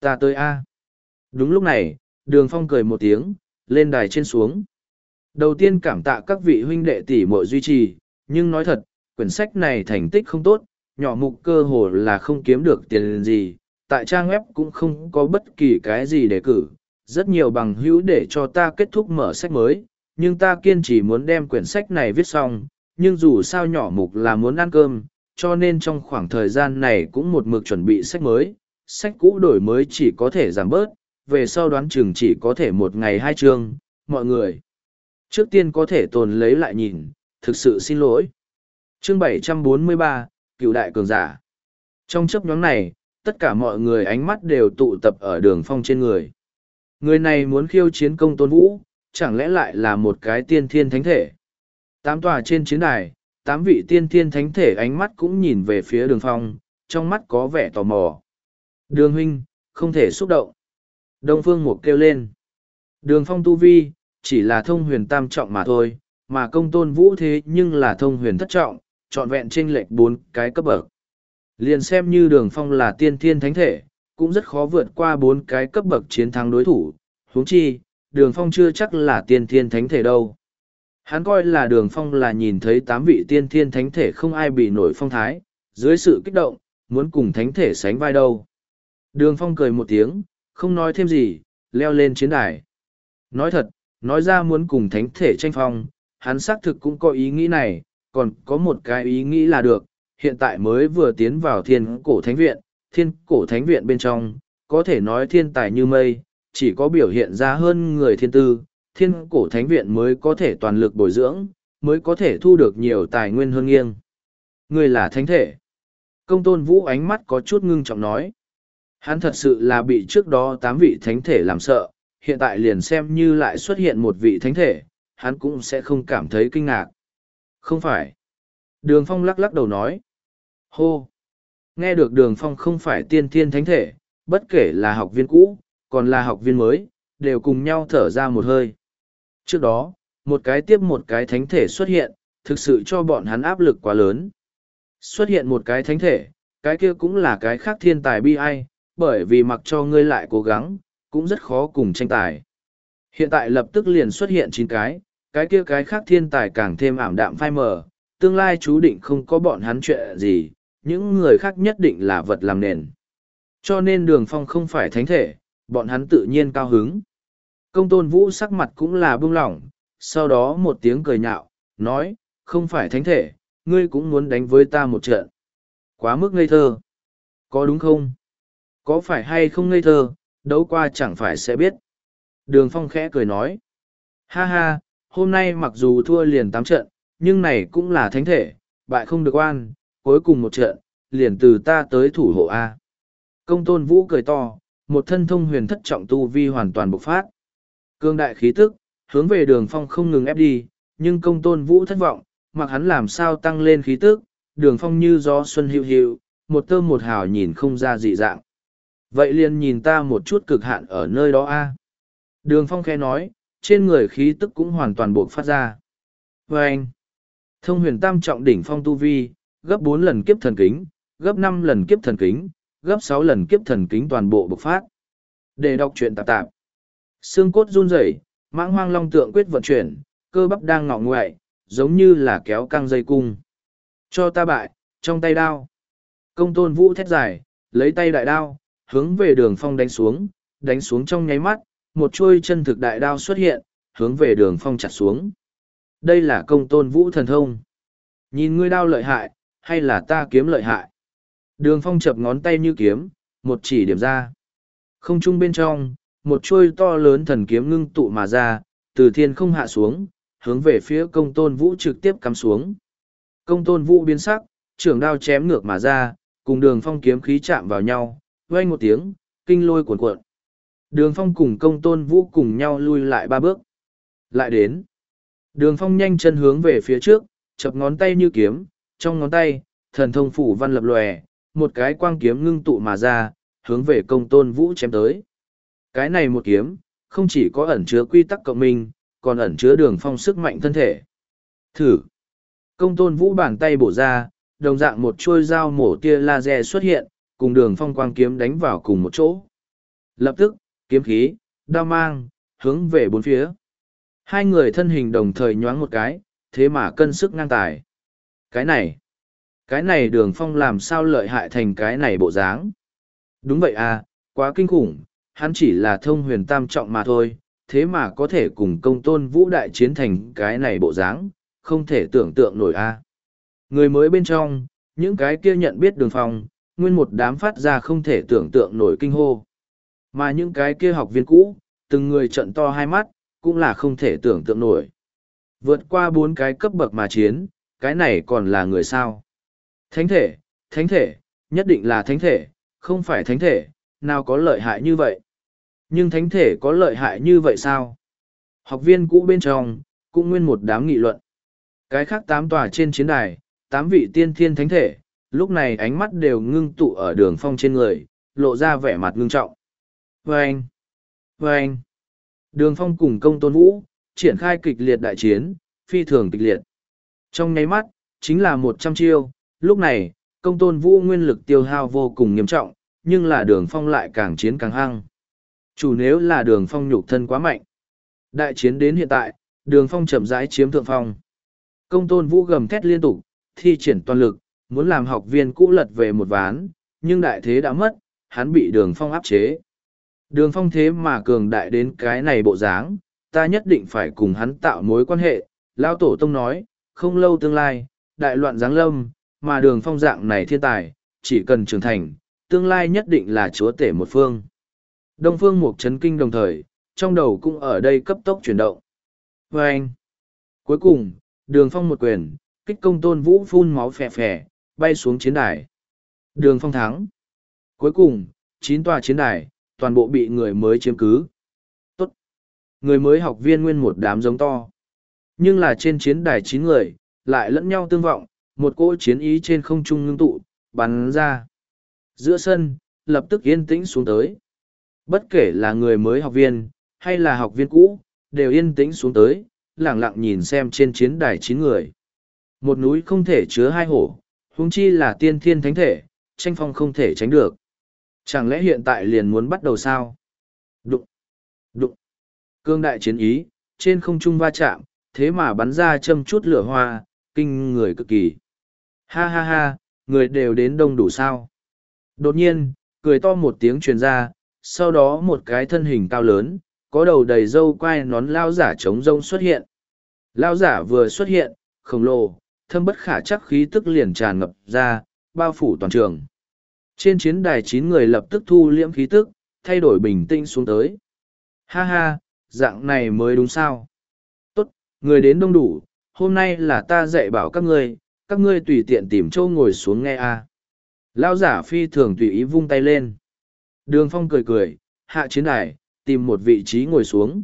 Ta tới A. Đúng lúc này, đường phong cười một tiếng, lên đài trên xuống. Đầu tiên cảm tạ các vị huynh đệ tỷ muội duy trì, nhưng nói thật, quyển sách này thành tích không tốt, nhỏ mục cơ hồ là không kiếm được tiền gì, tại trang web cũng không có bất kỳ cái gì để cử, rất nhiều bằng hữu để cho ta kết thúc mở sách mới, nhưng ta kiên trì muốn đem quyển sách này viết xong, nhưng dù sao nhỏ mục là muốn ăn cơm, cho nên trong khoảng thời gian này cũng một mực chuẩn bị sách mới, sách cũ đổi mới chỉ có thể giảm bớt, về sau đoán chừng chỉ có thể một ngày hai chương, mọi người. Trước tiên có thể tồn lấy lại nhìn, thực sự xin lỗi. chương 743, cựu đại cường giả. Trong chấp nhóm này, tất cả mọi người ánh mắt đều tụ tập ở đường phong trên người. Người này muốn khiêu chiến công tôn vũ, chẳng lẽ lại là một cái tiên thiên thánh thể. Tám tòa trên chiến đài, tám vị tiên thiên thánh thể ánh mắt cũng nhìn về phía đường phong, trong mắt có vẻ tò mò. Đường huynh, không thể xúc động. Đông Phương Mục kêu lên. Đường phong tu vi, chỉ là thông huyền tam trọng mà thôi, mà công tôn vũ thế nhưng là thông huyền thất trọng, trọn vẹn chênh lệch bốn cái cấp bậc. Liền xem như đường phong là tiên thiên thánh thể, cũng rất khó vượt qua bốn cái cấp bậc chiến thắng đối thủ. huống chi, đường phong chưa chắc là tiên thiên thánh thể đâu. Hắn coi là đường phong là nhìn thấy tám vị tiên thiên thánh thể không ai bị nổi phong thái, dưới sự kích động, muốn cùng thánh thể sánh vai đâu. Đường phong cười một tiếng, không nói thêm gì, leo lên chiến đài. Nói thật, nói ra muốn cùng thánh thể tranh phong, hắn xác thực cũng có ý nghĩ này, còn có một cái ý nghĩ là được, hiện tại mới vừa tiến vào thiên cổ thánh viện, thiên cổ thánh viện bên trong, có thể nói thiên tài như mây, chỉ có biểu hiện ra hơn người thiên tư, thiên cổ thánh viện mới có thể toàn lực bồi dưỡng, mới có thể thu được nhiều tài nguyên hơn nghiêng. Người là thánh thể. Công tôn vũ ánh mắt có chút ngưng trọng nói. Hắn thật sự là bị trước đó tám vị thánh thể làm sợ, hiện tại liền xem như lại xuất hiện một vị thánh thể, hắn cũng sẽ không cảm thấy kinh ngạc. Không phải. Đường Phong lắc lắc đầu nói. Hô! Nghe được đường Phong không phải tiên thiên thánh thể, bất kể là học viên cũ, còn là học viên mới, đều cùng nhau thở ra một hơi. Trước đó, một cái tiếp một cái thánh thể xuất hiện, thực sự cho bọn hắn áp lực quá lớn. Xuất hiện một cái thánh thể, cái kia cũng là cái khác thiên tài bi ai, bởi vì mặc cho ngươi lại cố gắng, cũng rất khó cùng tranh tài. Hiện tại lập tức liền xuất hiện chín cái, cái kia cái khác thiên tài càng thêm ảm đạm phai mờ, tương lai chú định không có bọn hắn chuyện gì, những người khác nhất định là vật làm nền. Cho nên đường phong không phải thánh thể, bọn hắn tự nhiên cao hứng. Công tôn vũ sắc mặt cũng là bưng lỏng, sau đó một tiếng cười nhạo, nói, không phải thánh thể, ngươi cũng muốn đánh với ta một trận. Quá mức ngây thơ. Có đúng không? Có phải hay không ngây thơ, đấu qua chẳng phải sẽ biết. Đường phong khẽ cười nói. Ha ha, hôm nay mặc dù thua liền tám trận, nhưng này cũng là thánh thể, bại không được oan, cuối cùng một trận, liền từ ta tới thủ hộ A. Công tôn vũ cười to, một thân thông huyền thất trọng tu vi hoàn toàn bộc phát. Cương đại khí tức, hướng về đường phong không ngừng ép đi, nhưng công tôn vũ thất vọng, mặc hắn làm sao tăng lên khí tức, đường phong như gió xuân hữu hữu, một tơ một hào nhìn không ra dị dạng. Vậy liền nhìn ta một chút cực hạn ở nơi đó a Đường phong khe nói, trên người khí tức cũng hoàn toàn bộc phát ra. Và anh, thông huyền tam trọng đỉnh phong tu vi, gấp bốn lần kiếp thần kính, gấp năm lần kiếp thần kính, gấp sáu lần kiếp thần kính toàn bộ bộc phát. Để đọc truyện tạp tạp. Xương cốt run rẩy, mãng hoang long tượng quyết vận chuyển, cơ bắp đang ngọ ngoại, giống như là kéo căng dây cung. Cho ta bại, trong tay đao. Công tôn vũ thét dài, lấy tay đại đao, hướng về đường phong đánh xuống, đánh xuống trong nháy mắt, một chuôi chân thực đại đao xuất hiện, hướng về đường phong chặt xuống. Đây là công tôn vũ thần thông. Nhìn ngươi đao lợi hại, hay là ta kiếm lợi hại? Đường phong chập ngón tay như kiếm, một chỉ điểm ra. Không trung bên trong, một chuôi to lớn thần kiếm ngưng tụ mà ra, từ thiên không hạ xuống, hướng về phía công tôn vũ trực tiếp cắm xuống. Công tôn vũ biến sắc, trưởng đao chém ngược mà ra, cùng đường phong kiếm khí chạm vào nhau, vang một tiếng, kinh lôi cuồn cuộn. Đường phong cùng công tôn vũ cùng nhau lui lại ba bước. Lại đến. Đường phong nhanh chân hướng về phía trước, chập ngón tay như kiếm, trong ngón tay, thần thông phủ văn lập lòe, một cái quang kiếm ngưng tụ mà ra, hướng về công tôn vũ chém tới. Cái này một kiếm, không chỉ có ẩn chứa quy tắc cộng minh, còn ẩn chứa đường phong sức mạnh thân thể. Thử. Công tôn vũ bàn tay bổ ra, đồng dạng một chuôi dao mổ tia laser xuất hiện, cùng đường phong quang kiếm đánh vào cùng một chỗ. Lập tức, kiếm khí, đao mang, hướng về bốn phía. Hai người thân hình đồng thời nhoáng một cái, thế mà cân sức ngang tài. Cái này, cái này đường phong làm sao lợi hại thành cái này bộ dáng. Đúng vậy à, quá kinh khủng, hắn chỉ là thông huyền tam trọng mà thôi, thế mà có thể cùng công tôn vũ đại chiến thành cái này bộ dáng, không thể tưởng tượng nổi a. À. Người mới bên trong, những cái kia nhận biết đường phong, nguyên một đám phát ra không thể tưởng tượng nổi kinh hô. Mà những cái kia học viên cũ, từng người trận to hai mắt, cũng là không thể tưởng tượng nổi. Vượt qua bốn cái cấp bậc mà chiến, cái này còn là người sao? Thánh thể, thánh thể, nhất định là thánh thể, không phải thánh thể, nào có lợi hại như vậy? Nhưng thánh thể có lợi hại như vậy sao? Học viên cũ bên trong, cũng nguyên một đám nghị luận. Cái khác tám tòa trên chiến đài, tám vị tiên thiên thánh thể, lúc này ánh mắt đều ngưng tụ ở đường phong trên người, lộ ra vẻ mặt ngưng trọng. Vâng! Vâng! Đường phong cùng công tôn vũ, triển khai kịch liệt đại chiến, phi thường kịch liệt. Trong nháy mắt, chính là một trăm chiêu, lúc này, công tôn vũ nguyên lực tiêu hao vô cùng nghiêm trọng, nhưng là đường phong lại càng chiến càng hăng. Chủ nếu là đường phong nhục thân quá mạnh. Đại chiến đến hiện tại, đường phong chậm rãi chiếm thượng phong. Công tôn vũ gầm thét liên tục, thi triển toàn lực, muốn làm học viên cũ lật về một ván, nhưng đại thế đã mất, hắn bị đường phong áp chế. Đường phong thế mà cường đại đến cái này bộ dáng, ta nhất định phải cùng hắn tạo mối quan hệ. Lao Tổ Tông nói, không lâu tương lai, đại loạn giáng lâm, mà đường phong dạng này thiên tài, chỉ cần trưởng thành, tương lai nhất định là chúa tể một phương. Đông phương một chấn kinh đồng thời, trong đầu cũng ở đây cấp tốc chuyển động. Và anh, cuối cùng, đường phong một quyền, kích công tôn vũ phun máu phè phè, bay xuống chiến đài. Đường phong thắng. Cuối cùng, chín tòa chiến đài, toàn bộ bị người mới chiếm cứ. Tốt. Người mới học viên nguyên một đám giống to. Nhưng là trên chiến đài chín người, lại lẫn nhau tương vọng, một cỗ chiến ý trên không trung ngưng tụ, bắn ra. Giữa sân, lập tức yên tĩnh xuống tới. Bất kể là người mới học viên, hay là học viên cũ, đều yên tĩnh xuống tới, lặng lặng nhìn xem trên chiến đài chín người. Một núi không thể chứa hai hổ, huống chi là tiên thiên thánh thể, tranh phong không thể tránh được. Chẳng lẽ hiện tại liền muốn bắt đầu sao? Đụng! Đụng! Cương đại chiến ý, trên không trung va chạm, thế mà bắn ra châm chút lửa hoa, kinh người cực kỳ. Ha ha ha, người đều đến đông đủ sao. Đột nhiên, cười to một tiếng truyền ra, sau đó một cái thân hình cao lớn, có đầu đầy râu quai nón lao giả trống rông xuất hiện. Lao giả vừa xuất hiện, khổng lồ, thâm bất khả chắc khí tức liền tràn ngập ra, bao phủ toàn trường. Trên chiến đài chín người lập tức thu liễm khí tức, thay đổi bình tĩnh xuống tới. Ha ha, dạng này mới đúng sao. Người đến đông đủ, hôm nay là ta dạy bảo các ngươi, các ngươi tùy tiện tìm châu ngồi xuống nghe a. À. Lao giả phi thường tùy ý vung tay lên. Đường phong cười cười, hạ chiến đài, tìm một vị trí ngồi xuống.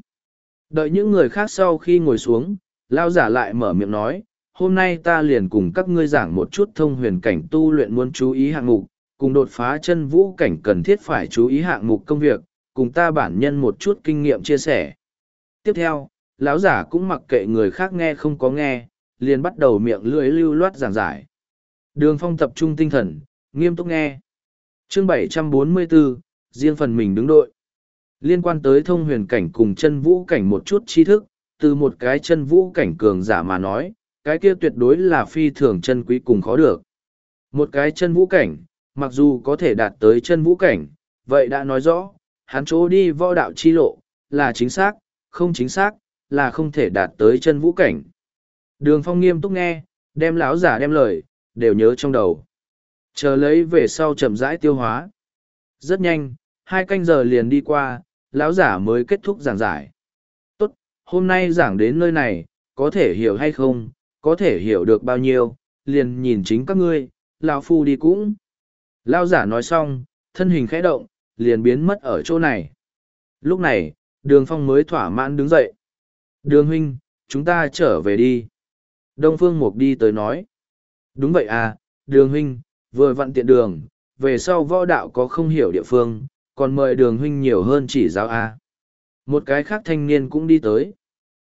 Đợi những người khác sau khi ngồi xuống, Lao giả lại mở miệng nói, hôm nay ta liền cùng các ngươi giảng một chút thông huyền cảnh tu luyện muốn chú ý hạng mục, cùng đột phá chân vũ cảnh cần thiết phải chú ý hạng mục công việc, cùng ta bản nhân một chút kinh nghiệm chia sẻ. Tiếp theo, lão giả cũng mặc kệ người khác nghe không có nghe, liền bắt đầu miệng lưỡi lưu loát giảng giải. Đường phong tập trung tinh thần, nghiêm túc nghe. Chương 744, riêng phần mình đứng đội. Liên quan tới thông huyền cảnh cùng chân vũ cảnh một chút tri thức, từ một cái chân vũ cảnh cường giả mà nói, cái kia tuyệt đối là phi thường chân quý cùng khó được. Một cái chân vũ cảnh, mặc dù có thể đạt tới chân vũ cảnh, vậy đã nói rõ, hắn chỗ đi võ đạo chi lộ, là chính xác, không chính xác, là không thể đạt tới chân vũ cảnh. Đường phong nghiêm túc nghe, đem lão giả đem lời, đều nhớ trong đầu. Chờ lấy về sau chậm rãi tiêu hóa. Rất nhanh, hai canh giờ liền đi qua, lão giả mới kết thúc giảng giải. Tốt, hôm nay giảng đến nơi này, có thể hiểu hay không, có thể hiểu được bao nhiêu, liền nhìn chính các ngươi, lão phu đi cũng. Lão giả nói xong, thân hình khẽ động, liền biến mất ở chỗ này. Lúc này, đường phong mới thỏa mãn đứng dậy. Đường huynh, chúng ta trở về đi. Đông Phương Mục đi tới nói. Đúng vậy à, đường huynh, vừa vặn tiện đường, về sau võ đạo có không hiểu địa phương, còn mời đường huynh nhiều hơn chỉ giáo à. Một cái khác thanh niên cũng đi tới.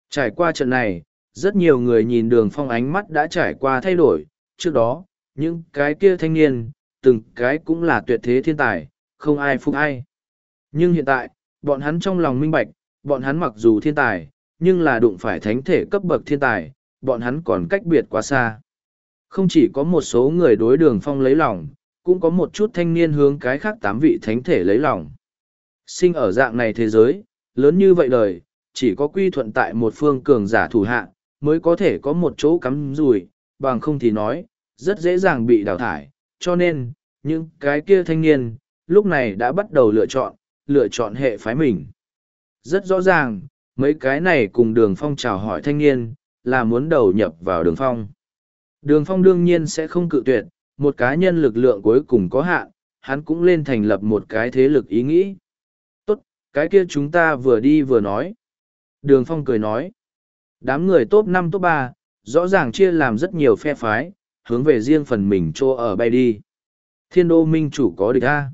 Trải qua trận này, rất nhiều người nhìn đường phong ánh mắt đã trải qua thay đổi, trước đó, những cái kia thanh niên, từng cái cũng là tuyệt thế thiên tài, không ai phục ai. Nhưng hiện tại, bọn hắn trong lòng minh bạch, bọn hắn mặc dù thiên tài, nhưng là đụng phải thánh thể cấp bậc thiên tài, bọn hắn còn cách biệt quá xa. Không chỉ có một số người đối đường phong lấy lòng, cũng có một chút thanh niên hướng cái khác tám vị thánh thể lấy lòng. Sinh ở dạng này thế giới, lớn như vậy đời, chỉ có quy thuận tại một phương cường giả thủ hạ, mới có thể có một chỗ cắm rùi, bằng không thì nói, rất dễ dàng bị đào thải. Cho nên, những cái kia thanh niên, lúc này đã bắt đầu lựa chọn, lựa chọn hệ phái mình. Rất rõ ràng, mấy cái này cùng đường phong chào hỏi thanh niên, là muốn đầu nhập vào đường phong. Đường phong đương nhiên sẽ không cự tuyệt, một cá nhân lực lượng cuối cùng có hạn, hắn cũng lên thành lập một cái thế lực ý nghĩ. Tốt, cái kia chúng ta vừa đi vừa nói. Đường phong cười nói. Đám người top năm top ba, rõ ràng chia làm rất nhiều phe phái, hướng về riêng phần mình chỗ ở bay đi. Thiên đô minh chủ có địch A.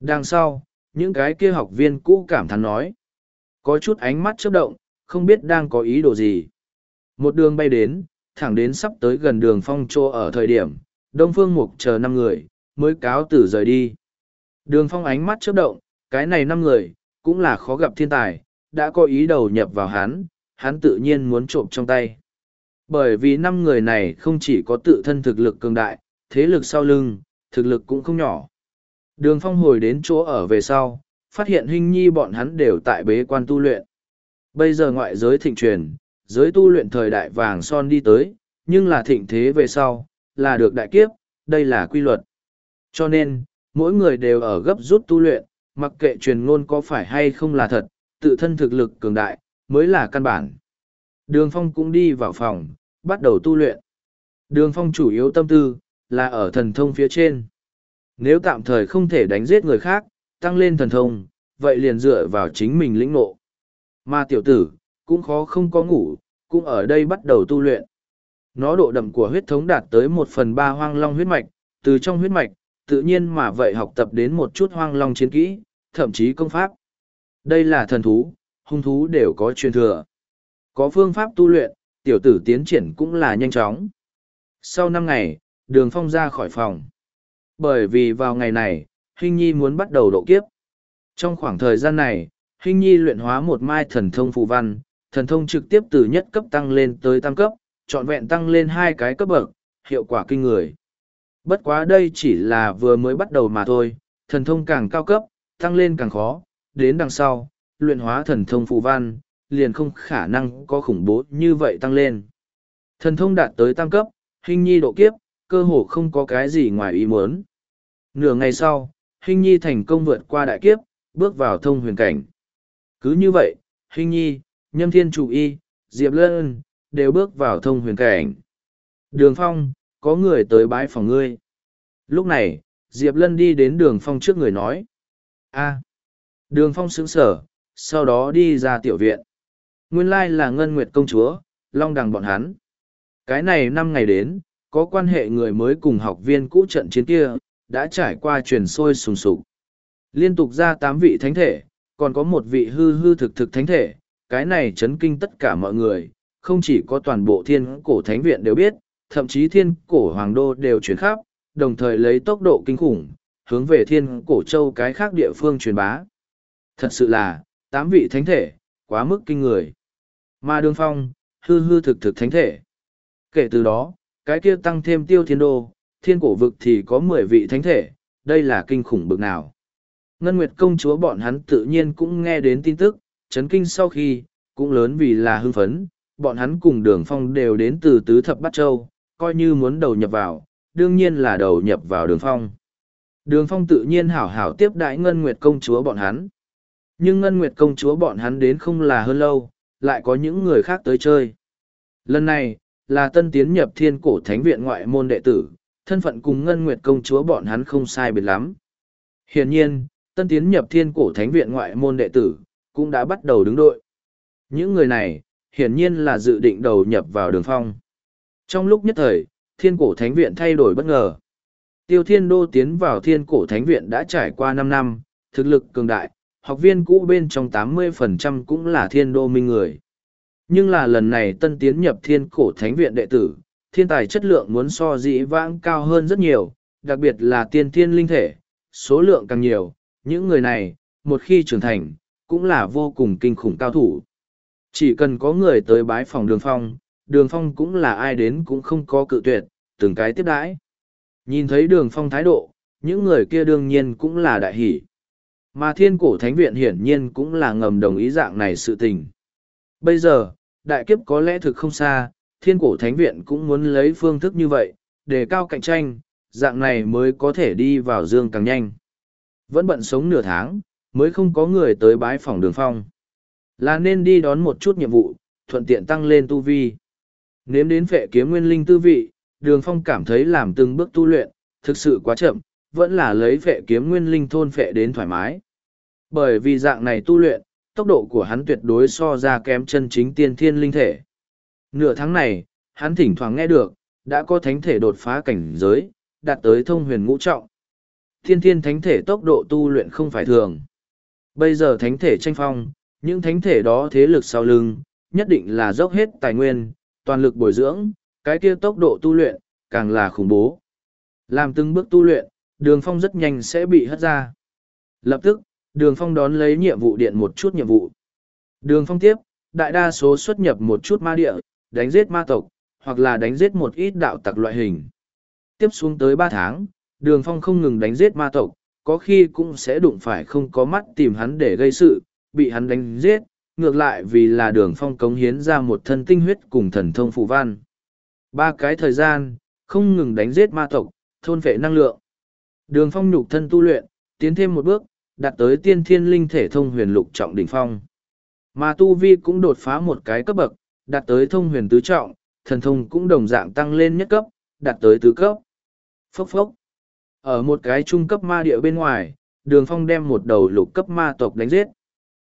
Đằng sau, những cái kia học viên cũ cảm thán nói. Có chút ánh mắt chớp động, không biết đang có ý đồ gì. Một đường bay đến, thẳng đến sắp tới gần đường phong chỗ ở thời điểm, Đông Phương Mục chờ năm người, mới cáo tử rời đi. Đường phong ánh mắt chớp động, cái này năm người, cũng là khó gặp thiên tài, đã có ý đầu nhập vào hắn, hắn tự nhiên muốn trộm trong tay. Bởi vì năm người này không chỉ có tự thân thực lực cường đại, thế lực sau lưng, thực lực cũng không nhỏ. Đường phong hồi đến chỗ ở về sau, phát hiện huynh nhi bọn hắn đều tại bế quan tu luyện. Bây giờ ngoại giới thịnh truyền, giới tu luyện thời đại vàng son đi tới, nhưng là thịnh thế về sau, là được đại kiếp, đây là quy luật. Cho nên, mỗi người đều ở gấp rút tu luyện, mặc kệ truyền ngôn có phải hay không là thật, tự thân thực lực cường đại, mới là căn bản. Đường Phong cũng đi vào phòng, bắt đầu tu luyện. Đường Phong chủ yếu tâm tư, là ở thần thông phía trên. Nếu tạm thời không thể đánh giết người khác, tăng lên thần thông, vậy liền dựa vào chính mình lĩnh ngộ. Mà tiểu tử, cũng khó không có ngủ, cũng ở đây bắt đầu tu luyện. Nó độ đậm của huyết thống đạt tới một phần ba hoang long huyết mạch, từ trong huyết mạch, tự nhiên mà vậy học tập đến một chút hoang long chiến kỹ, thậm chí công pháp. Đây là thần thú, hung thú đều có truyền thừa. Có phương pháp tu luyện, tiểu tử tiến triển cũng là nhanh chóng. Sau năm ngày, đường phong ra khỏi phòng. Bởi vì vào ngày này, Hình Nhi muốn bắt đầu độ kiếp. Trong khoảng thời gian này, Hình Nhi luyện hóa một mai thần thông phù văn, thần thông trực tiếp từ nhất cấp tăng lên tới tam cấp, trọn vẹn tăng lên hai cái cấp bậc, hiệu quả kinh người. Bất quá đây chỉ là vừa mới bắt đầu mà thôi, thần thông càng cao cấp, tăng lên càng khó, đến đằng sau, luyện hóa thần thông phù văn, liền không khả năng có khủng bố như vậy tăng lên. Thần thông đạt tới tam cấp, hình nhi độ kiếp, cơ hồ không có cái gì ngoài ý muốn. Nửa ngày sau, hình nhi thành công vượt qua đại kiếp, bước vào thông huyền cảnh. Cứ như vậy, hình nhi, nhâm thiên chủ y, diệp lân, đều bước vào thông huyền cảnh. Đường phong, có người tới bãi phòng ngươi. Lúc này, diệp lân đi đến đường phong trước người nói. a đường phong sững sở, sau đó đi ra tiểu viện. Nguyên lai là Ngân Nguyệt công chúa, long đằng bọn hắn. Cái này năm ngày đến, có quan hệ người mới cùng học viên cũ trận chiến kia, đã trải qua truyền sôi sùng sục. Liên tục ra tám vị thánh thể, còn có một vị hư hư thực thực thánh thể, cái này chấn kinh tất cả mọi người, không chỉ có toàn bộ thiên cổ thánh viện đều biết, thậm chí thiên cổ hoàng đô đều chuyển khắp, đồng thời lấy tốc độ kinh khủng, hướng về thiên cổ châu cái khác địa phương truyền bá. Thật sự là, tám vị thánh thể, quá mức kinh người. Mà đường phong, hư hư thực thực thánh thể. Kể từ đó, cái kia tăng thêm tiêu thiên đô, thiên cổ vực thì có mười vị thánh thể, đây là kinh khủng bực nào. Ngân Nguyệt công chúa bọn hắn tự nhiên cũng nghe đến tin tức, chấn kinh sau khi, cũng lớn vì là hưng phấn, bọn hắn cùng đường phong đều đến từ tứ thập bát châu, coi như muốn đầu nhập vào, đương nhiên là đầu nhập vào đường phong. Đường phong tự nhiên hảo hảo tiếp đãi Ngân Nguyệt công chúa bọn hắn. Nhưng Ngân Nguyệt công chúa bọn hắn đến không là hơn lâu, lại có những người khác tới chơi. Lần này, là tân tiến nhập thiên cổ thánh viện ngoại môn đệ tử, thân phận cùng Ngân Nguyệt công chúa bọn hắn không sai biệt lắm. Hiển nhiên, tân tiến nhập thiên cổ thánh viện ngoại môn đệ tử, cũng đã bắt đầu đứng đội. Những người này, hiển nhiên là dự định đầu nhập vào đường phong. Trong lúc nhất thời, thiên cổ thánh viện thay đổi bất ngờ. Tiêu thiên đô tiến vào thiên cổ thánh viện đã trải qua năm năm, thực lực cường đại, học viên cũ bên trong 80% cũng là thiên đô minh người. Nhưng là lần này tân tiến nhập thiên cổ thánh viện đệ tử, thiên tài chất lượng muốn so dĩ vãng cao hơn rất nhiều, đặc biệt là tiên thiên linh thể, số lượng càng nhiều, những người này, một khi trưởng thành, cũng là vô cùng kinh khủng cao thủ. Chỉ cần có người tới bái phòng đường phong, đường phong cũng là ai đến cũng không có cự tuyệt, từng cái tiếp đãi. Nhìn thấy đường phong thái độ, những người kia đương nhiên cũng là đại hỷ. Mà thiên cổ thánh viện hiển nhiên cũng là ngầm đồng ý dạng này sự tình. Bây giờ, đại kiếp có lẽ thực không xa, thiên cổ thánh viện cũng muốn lấy phương thức như vậy, để cao cạnh tranh, dạng này mới có thể đi vào dương càng nhanh. Vẫn bận sống nửa tháng, mới không có người tới bái phòng đường phong. Là nên đi đón một chút nhiệm vụ, thuận tiện tăng lên tu vi. Nếm đến phệ kiếm nguyên linh tư vị, đường phong cảm thấy làm từng bước tu luyện, thực sự quá chậm, vẫn là lấy phệ kiếm nguyên linh thôn phệ đến thoải mái. Bởi vì dạng này tu luyện, tốc độ của hắn tuyệt đối so ra kém chân chính tiên thiên linh thể. Nửa tháng này, hắn thỉnh thoảng nghe được, đã có thánh thể đột phá cảnh giới, đạt tới thông huyền ngũ trọng. Thiên thiên thánh thể tốc độ tu luyện không phải thường. Bây giờ thánh thể tranh phong, những thánh thể đó thế lực sau lưng, nhất định là dốc hết tài nguyên, toàn lực bồi dưỡng, cái kia tốc độ tu luyện, càng là khủng bố. Làm từng bước tu luyện, đường phong rất nhanh sẽ bị hất ra. Lập tức, đường phong đón lấy nhiệm vụ điện một chút nhiệm vụ. Đường phong tiếp, đại đa số xuất nhập một chút ma địa, đánh giết ma tộc, hoặc là đánh giết một ít đạo tặc loại hình. Tiếp xuống tới ba tháng, đường phong không ngừng đánh giết ma tộc, có khi cũng sẽ đụng phải không có mắt tìm hắn để gây sự, bị hắn đánh giết, ngược lại vì là đường phong cống hiến ra một thân tinh huyết cùng thần thông phù văn. Ba cái thời gian, không ngừng đánh giết ma tộc, thôn vệ năng lượng. Đường phong nhục thân tu luyện, tiến thêm một bước, đạt tới tiên thiên linh thể thông huyền lục trọng đỉnh phong. Mà tu vi cũng đột phá một cái cấp bậc, đạt tới thông huyền tứ trọng, thần thông cũng đồng dạng tăng lên nhất cấp, đạt tới tứ cấp. Phốc phốc. Ở một cái trung cấp ma địa bên ngoài, đường phong đem một đầu lục cấp ma tộc đánh giết.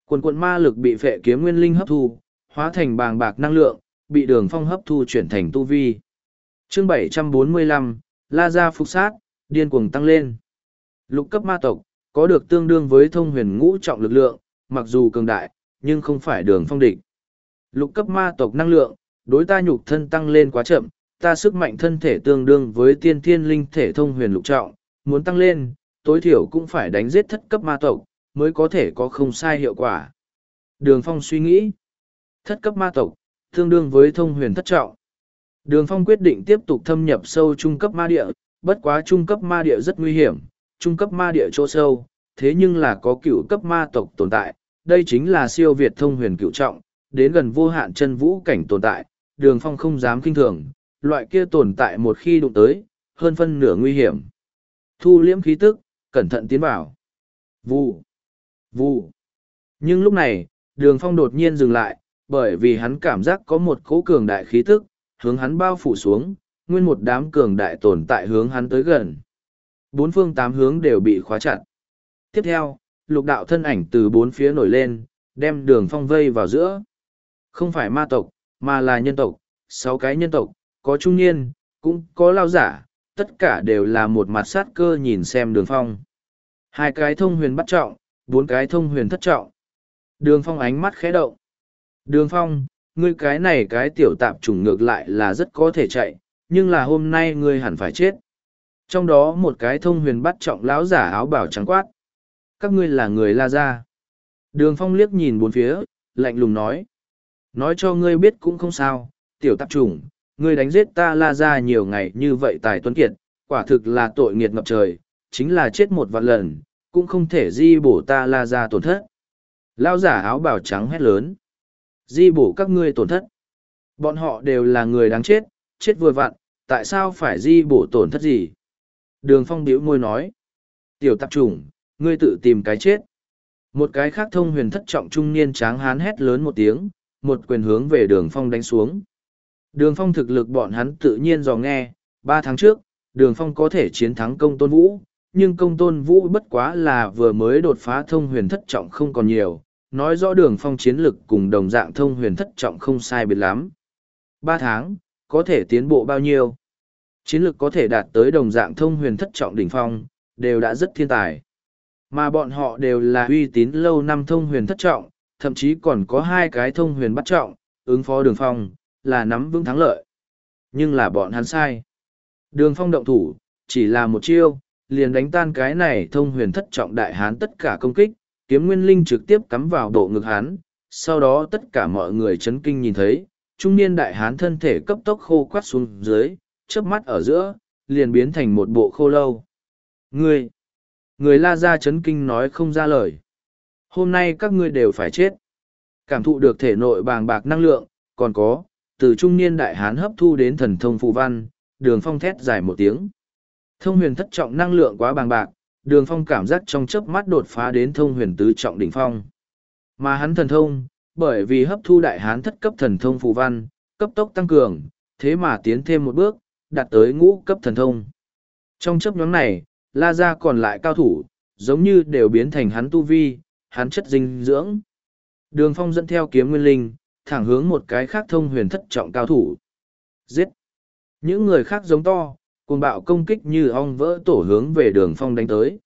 Quần quận ma lực bị phệ kiếm nguyên linh hấp thu, hóa thành bàng bạc năng lượng, bị đường phong hấp thu chuyển thành tu vi. chương 745, La Gia Phục Sát, điên cuồng tăng lên. Lục cấp ma tộc, có được tương đương với thông huyền ngũ trọng lực lượng, mặc dù cường đại, nhưng không phải đường phong địch. Lục cấp ma tộc năng lượng, đối ta nhục thân tăng lên quá chậm, ta sức mạnh thân thể tương đương với tiên thiên linh thể thông huyền lục trọng, muốn tăng lên, tối thiểu cũng phải đánh giết thất cấp ma tộc, mới có thể có không sai hiệu quả. Đường Phong suy nghĩ, thất cấp ma tộc, tương đương với thông huyền thất trọng. Đường Phong quyết định tiếp tục thâm nhập sâu trung cấp ma địa, bất quá trung cấp ma địa rất nguy hiểm, trung cấp ma địa chỗ sâu, thế nhưng là có cựu cấp ma tộc tồn tại, đây chính là siêu việt thông huyền cựu trọng, đến gần vô hạn chân vũ cảnh tồn tại, đường phong không dám kinh thường, loại kia tồn tại một khi đụng tới, hơn phân nửa nguy hiểm. Thu liễm khí tức, cẩn thận tiến vào. Vù, vù. Nhưng lúc này, đường phong đột nhiên dừng lại, bởi vì hắn cảm giác có một cỗ cường đại khí tức, hướng hắn bao phủ xuống, nguyên một đám cường đại tồn tại hướng hắn tới gần. Bốn phương tám hướng đều bị khóa chặt. Tiếp theo, lục đạo thân ảnh từ bốn phía nổi lên, đem đường phong vây vào giữa. Không phải ma tộc, mà là nhân tộc, sáu cái nhân tộc, có trung niên, cũng có lao giả, tất cả đều là một mặt sát cơ nhìn xem đường phong. Hai cái thông huyền bắt trọng, bốn cái thông huyền thất trọng. Đường phong ánh mắt khẽ động. Đường phong, ngươi cái này cái tiểu tạp chủng ngược lại là rất có thể chạy, nhưng là hôm nay ngươi hẳn phải chết. Trong đó một cái thông huyền bắt trọng lão giả áo bảo trắng quát. Các ngươi là người la ra. Đường phong liếc nhìn bốn phía, lạnh lùng nói. Nói cho ngươi biết cũng không sao, tiểu tạp chủng, ngươi đánh giết ta la ra nhiều ngày như vậy tài tuấn kiệt, quả thực là tội nghiệt ngập trời, chính là chết một vạn lần, cũng không thể di bổ ta la ra tổn thất. Lao giả áo bào trắng hét lớn. Di bổ các ngươi tổn thất. Bọn họ đều là người đáng chết, chết vừa vặn, tại sao phải di bổ tổn thất gì? Đường phong biểu môi nói. Tiểu tạp chủng, ngươi tự tìm cái chết. Một cái khác thông huyền thất trọng trung niên tráng hán hét lớn một tiếng, một quyền hướng về đường phong đánh xuống. Đường phong thực lực bọn hắn tự nhiên dò nghe, ba tháng trước, đường phong có thể chiến thắng công tôn vũ, nhưng công tôn vũ bất quá là vừa mới đột phá thông huyền thất trọng không còn nhiều, nói rõ đường phong chiến lực cùng đồng dạng thông huyền thất trọng không sai biệt lắm. Ba tháng, có thể tiến bộ bao nhiêu? Chiến lực có thể đạt tới đồng dạng thông huyền thất trọng đỉnh phong, đều đã rất thiên tài. Mà bọn họ đều là uy tín lâu năm thông huyền thất trọng, thậm chí còn có hai cái thông huyền bắt trọng, ứng phó đường phong, là nắm vững thắng lợi. Nhưng là bọn hắn sai. Đường phong động thủ, chỉ là một chiêu, liền đánh tan cái này thông huyền thất trọng đại hán tất cả công kích, kiếm nguyên linh trực tiếp cắm vào bộ ngực hán, sau đó tất cả mọi người chấn kinh nhìn thấy, trung niên đại hán thân thể cấp tốc khô quắt xuống dưới, chớp mắt ở giữa, liền biến thành một bộ khô lâu. Người, người la ra chấn kinh nói không ra lời. Hôm nay các ngươi đều phải chết. Cảm thụ được thể nội bàng bạc năng lượng, còn có, từ trung niên đại hán hấp thu đến thần thông phù văn, đường phong thét dài một tiếng. Thông huyền thất trọng năng lượng quá bàng bạc, đường phong cảm giác trong chớp mắt đột phá đến thông huyền tứ trọng đỉnh phong. Mà hắn thần thông, bởi vì hấp thu đại hán thất cấp thần thông phù văn, cấp tốc tăng cường, thế mà tiến thêm một bước, đạt tới ngũ cấp thần thông. Trong chấp nhóm này, La Gia còn lại cao thủ, giống như đều biến thành hắn tu vi, hắn chất dinh dưỡng. Đường phong dẫn theo kiếm nguyên linh, thẳng hướng một cái khác thông huyền thất trọng cao thủ. Giết! Những người khác giống to, cùng bạo công kích như ong vỡ tổ hướng về đường phong đánh tới.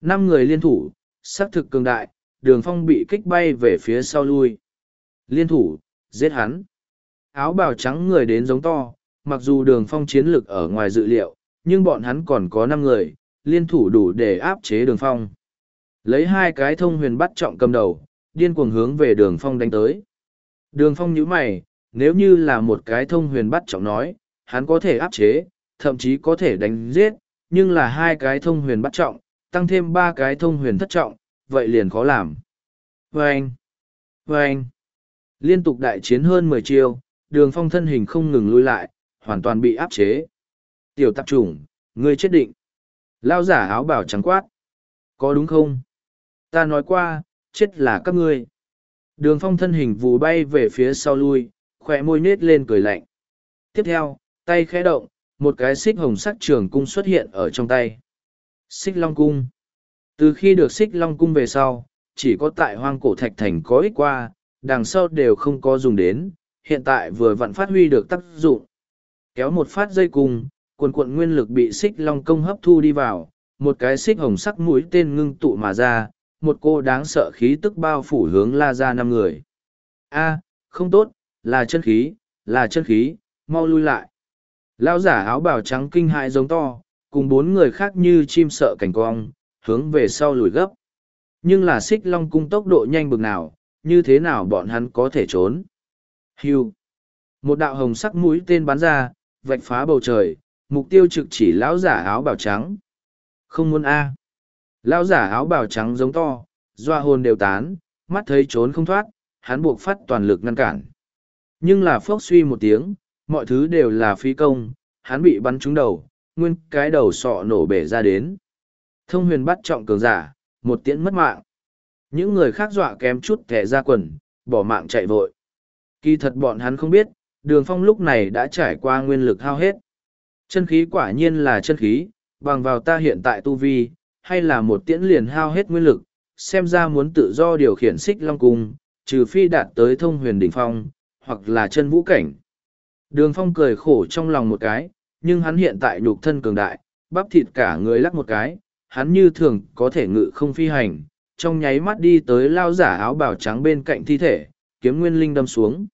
Năm người liên thủ, xác thực cường đại, đường phong bị kích bay về phía sau lui. Liên thủ, giết hắn. Áo bào trắng người đến giống to, mặc dù đường phong chiến lực ở ngoài dự liệu, nhưng bọn hắn còn có năm người, liên thủ đủ để áp chế đường phong. Lấy hai cái thông huyền bắt trọng cầm đầu, điên cuồng hướng về đường phong đánh tới. Đường phong nhíu mày, nếu như là một cái thông huyền bắt trọng nói, hắn có thể áp chế, thậm chí có thể đánh giết, nhưng là hai cái thông huyền bắt trọng, tăng thêm ba cái thông huyền thất trọng, vậy liền khó làm. Vâng! Vâng! Liên tục đại chiến hơn mười chiêu, đường phong thân hình không ngừng lui lại, hoàn toàn bị áp chế. Tiểu tạp chủng, ngươi chết định. Lao giả áo bảo trắng quát. Có đúng không? Ta nói qua, chết là các ngươi. Đường phong thân hình vù bay về phía sau lui, khoe môi nết lên cười lạnh. Tiếp theo, tay khẽ động, một cái xích hồng sắc trường cung xuất hiện ở trong tay. Xích Long Cung Từ khi được xích Long Cung về sau, chỉ có tại hoang cổ thạch thành có ích qua, đằng sau đều không có dùng đến, hiện tại vừa vặn phát huy được tác dụng. Kéo một phát dây cung, quần cuộn nguyên lực bị xích Long Công hấp thu đi vào, một cái xích hồng sắc mũi tên ngưng tụ mà ra, một cô đáng sợ khí tức bao phủ hướng la ra năm người. A, không tốt, là chân khí, là chân khí, mau lui lại. Lão giả áo bào trắng kinh hại giống to, cùng bốn người khác như chim sợ cảnh cong, hướng về sau lùi gấp. Nhưng là xích long cung tốc độ nhanh bực nào, như thế nào bọn hắn có thể trốn. Hiu, Một đạo hồng sắc mũi tên bắn ra, vạch phá bầu trời, mục tiêu trực chỉ lão giả áo bào trắng. Không muốn A. Lão giả áo bào trắng giống to, doa hồn đều tán, mắt thấy trốn không thoát, hắn buộc phát toàn lực ngăn cản. Nhưng là phốc suy một tiếng, mọi thứ đều là phi công, hắn bị bắn trúng đầu, nguyên cái đầu sọ nổ bể ra đến. Thông huyền bắt trọng cường giả, một tiễn mất mạng. Những người khác dọa kém chút kẻ ra quần, bỏ mạng chạy vội. Kỳ thật bọn hắn không biết, đường phong lúc này đã trải qua nguyên lực hao hết. Chân khí quả nhiên là chân khí, bằng vào ta hiện tại tu vi, hay là một tiễn liền hao hết nguyên lực, xem ra muốn tự do điều khiển xích long cung, trừ phi đạt tới thông huyền đỉnh phong, hoặc là chân vũ cảnh. Đường phong cười khổ trong lòng một cái, nhưng hắn hiện tại nhục thân cường đại, bắp thịt cả người lắc một cái, hắn như thường có thể ngự không phi hành, trong nháy mắt đi tới lao giả áo bào trắng bên cạnh thi thể, kiếm nguyên linh đâm xuống.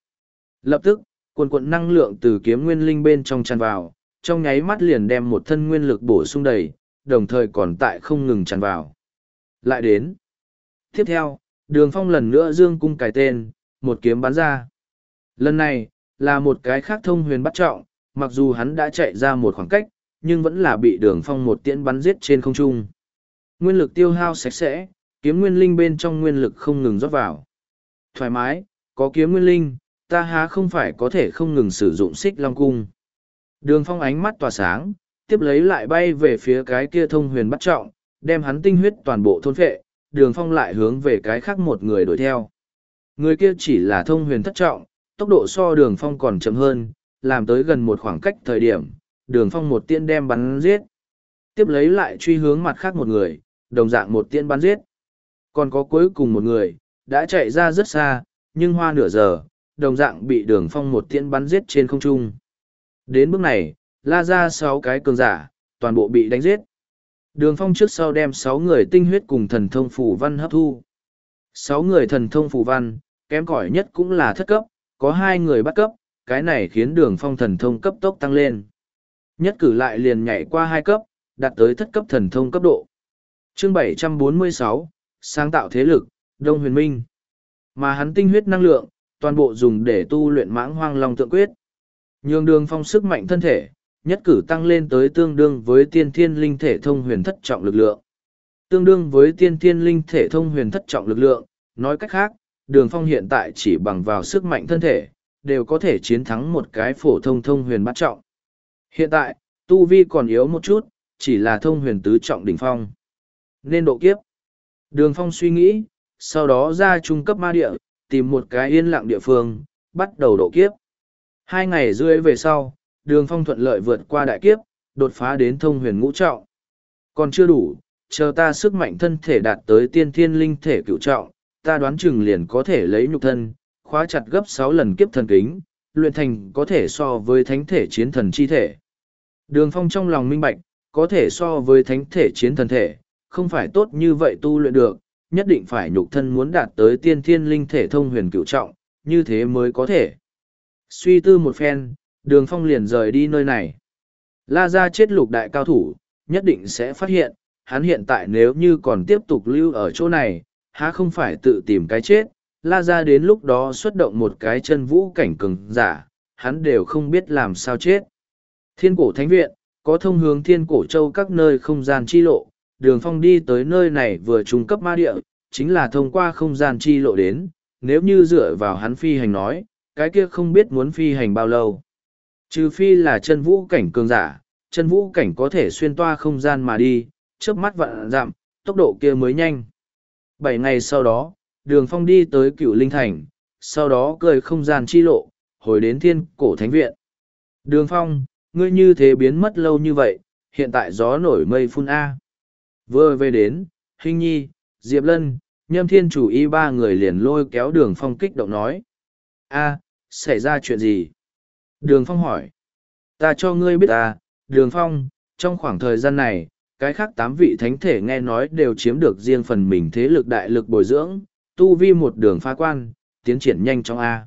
Lập tức, cuồn cuộn năng lượng từ kiếm nguyên linh bên trong tràn vào, trong nháy mắt liền đem một thân nguyên lực bổ sung đầy, đồng thời còn tại không ngừng tràn vào. Lại đến. Tiếp theo, đường phong lần nữa dương cung cài tên, một kiếm bắn ra. Lần này, là một cái khác thông huyền bắt trọng, mặc dù hắn đã chạy ra một khoảng cách, nhưng vẫn là bị đường phong một tiễn bắn giết trên không trung. Nguyên lực tiêu hao sạch sẽ, kiếm nguyên linh bên trong nguyên lực không ngừng rót vào. Thoải mái, có kiếm nguyên linh, ta há không phải có thể không ngừng sử dụng xích long cung. Đường phong ánh mắt tỏa sáng, tiếp lấy lại bay về phía cái kia thông huyền bắt trọng, đem hắn tinh huyết toàn bộ thôn phệ, đường phong lại hướng về cái khác một người đuổi theo. Người kia chỉ là thông huyền thất trọng, tốc độ so đường phong còn chậm hơn, làm tới gần một khoảng cách thời điểm, đường phong một tiên đem bắn giết. Tiếp lấy lại truy hướng mặt khác một người, đồng dạng một tiên bắn giết. Còn có cuối cùng một người, đã chạy ra rất xa, nhưng hoa nửa giờ, đồng dạng bị đường phong một tiên bắn giết trên không trung. Đến bước này, la ra sáu cái cường giả, toàn bộ bị đánh giết. Đường phong trước sau đem sáu người tinh huyết cùng thần thông phủ văn hấp thu. Sáu người thần thông phủ văn, kém cỏi nhất cũng là thất cấp, có hai người bắt cấp, cái này khiến đường phong thần thông cấp tốc tăng lên. Nhất cử lại liền nhảy qua hai cấp, đạt tới thất cấp thần thông cấp độ. Chương 746, sáng tạo thế lực, Đông Huyền Minh. Mà hắn tinh huyết năng lượng, toàn bộ dùng để tu luyện mãng hoang long tượng quyết. Nhường đường phong sức mạnh thân thể, nhất cử tăng lên tới tương đương với tiên thiên linh thể thông huyền thất trọng lực lượng. Tương đương với tiên thiên linh thể thông huyền thất trọng lực lượng, nói cách khác, đường phong hiện tại chỉ bằng vào sức mạnh thân thể, đều có thể chiến thắng một cái phổ thông thông huyền bát trọng. Hiện tại, tu vi còn yếu một chút, chỉ là thông huyền tứ trọng đỉnh phong. Nên độ kiếp. Đường phong suy nghĩ, sau đó ra trung cấp ma địa, tìm một cái yên lặng địa phương, bắt đầu độ kiếp. Hai ngày rưỡi về sau, đường phong thuận lợi vượt qua đại kiếp, đột phá đến thông huyền ngũ trọng. Còn chưa đủ, chờ ta sức mạnh thân thể đạt tới tiên thiên linh thể cựu trọng, ta đoán chừng liền có thể lấy nhục thân, khóa chặt gấp sáu lần kiếp thần kính, luyện thành có thể so với thánh thể chiến thần chi thể. Đường phong trong lòng minh bạch, có thể so với thánh thể chiến thần thể, không phải tốt như vậy tu luyện được, nhất định phải nhục thân muốn đạt tới tiên thiên linh thể thông huyền cựu trọng, như thế mới có thể. Suy tư một phen, đường phong liền rời đi nơi này. La ra chết lục đại cao thủ, nhất định sẽ phát hiện, hắn hiện tại nếu như còn tiếp tục lưu ở chỗ này, há không phải tự tìm cái chết, la ra đến lúc đó xuất động một cái chân vũ cảnh cường giả, hắn đều không biết làm sao chết. Thiên cổ thánh viện, có thông hướng thiên cổ châu các nơi không gian chi lộ, đường phong đi tới nơi này vừa trung cấp ma địa, chính là thông qua không gian chi lộ đến, nếu như dựa vào hắn phi hành nói, cái kia không biết muốn phi hành bao lâu. Trừ phi là chân vũ cảnh cường giả, chân vũ cảnh có thể xuyên toa không gian mà đi, chớp mắt vạn dặm, tốc độ kia mới nhanh. Bảy ngày sau đó, đường phong đi tới cựu linh thành, sau đó cười không gian chi lộ, hồi đến thiên cổ thánh viện. Đường phong, ngươi như thế biến mất lâu như vậy, hiện tại gió nổi mây phun A. Vừa về đến, Hình Nhi, Diệp Lân, Nhâm Thiên chủ y ba người liền lôi kéo đường phong kích động nói. A, xảy ra chuyện gì? Đường phong hỏi. Ta cho ngươi biết à, đường phong, trong khoảng thời gian này, cái khác tám vị thánh thể nghe nói đều chiếm được riêng phần mình thế lực đại lực bồi dưỡng, tu vi một đường phá quan, tiến triển nhanh trong A.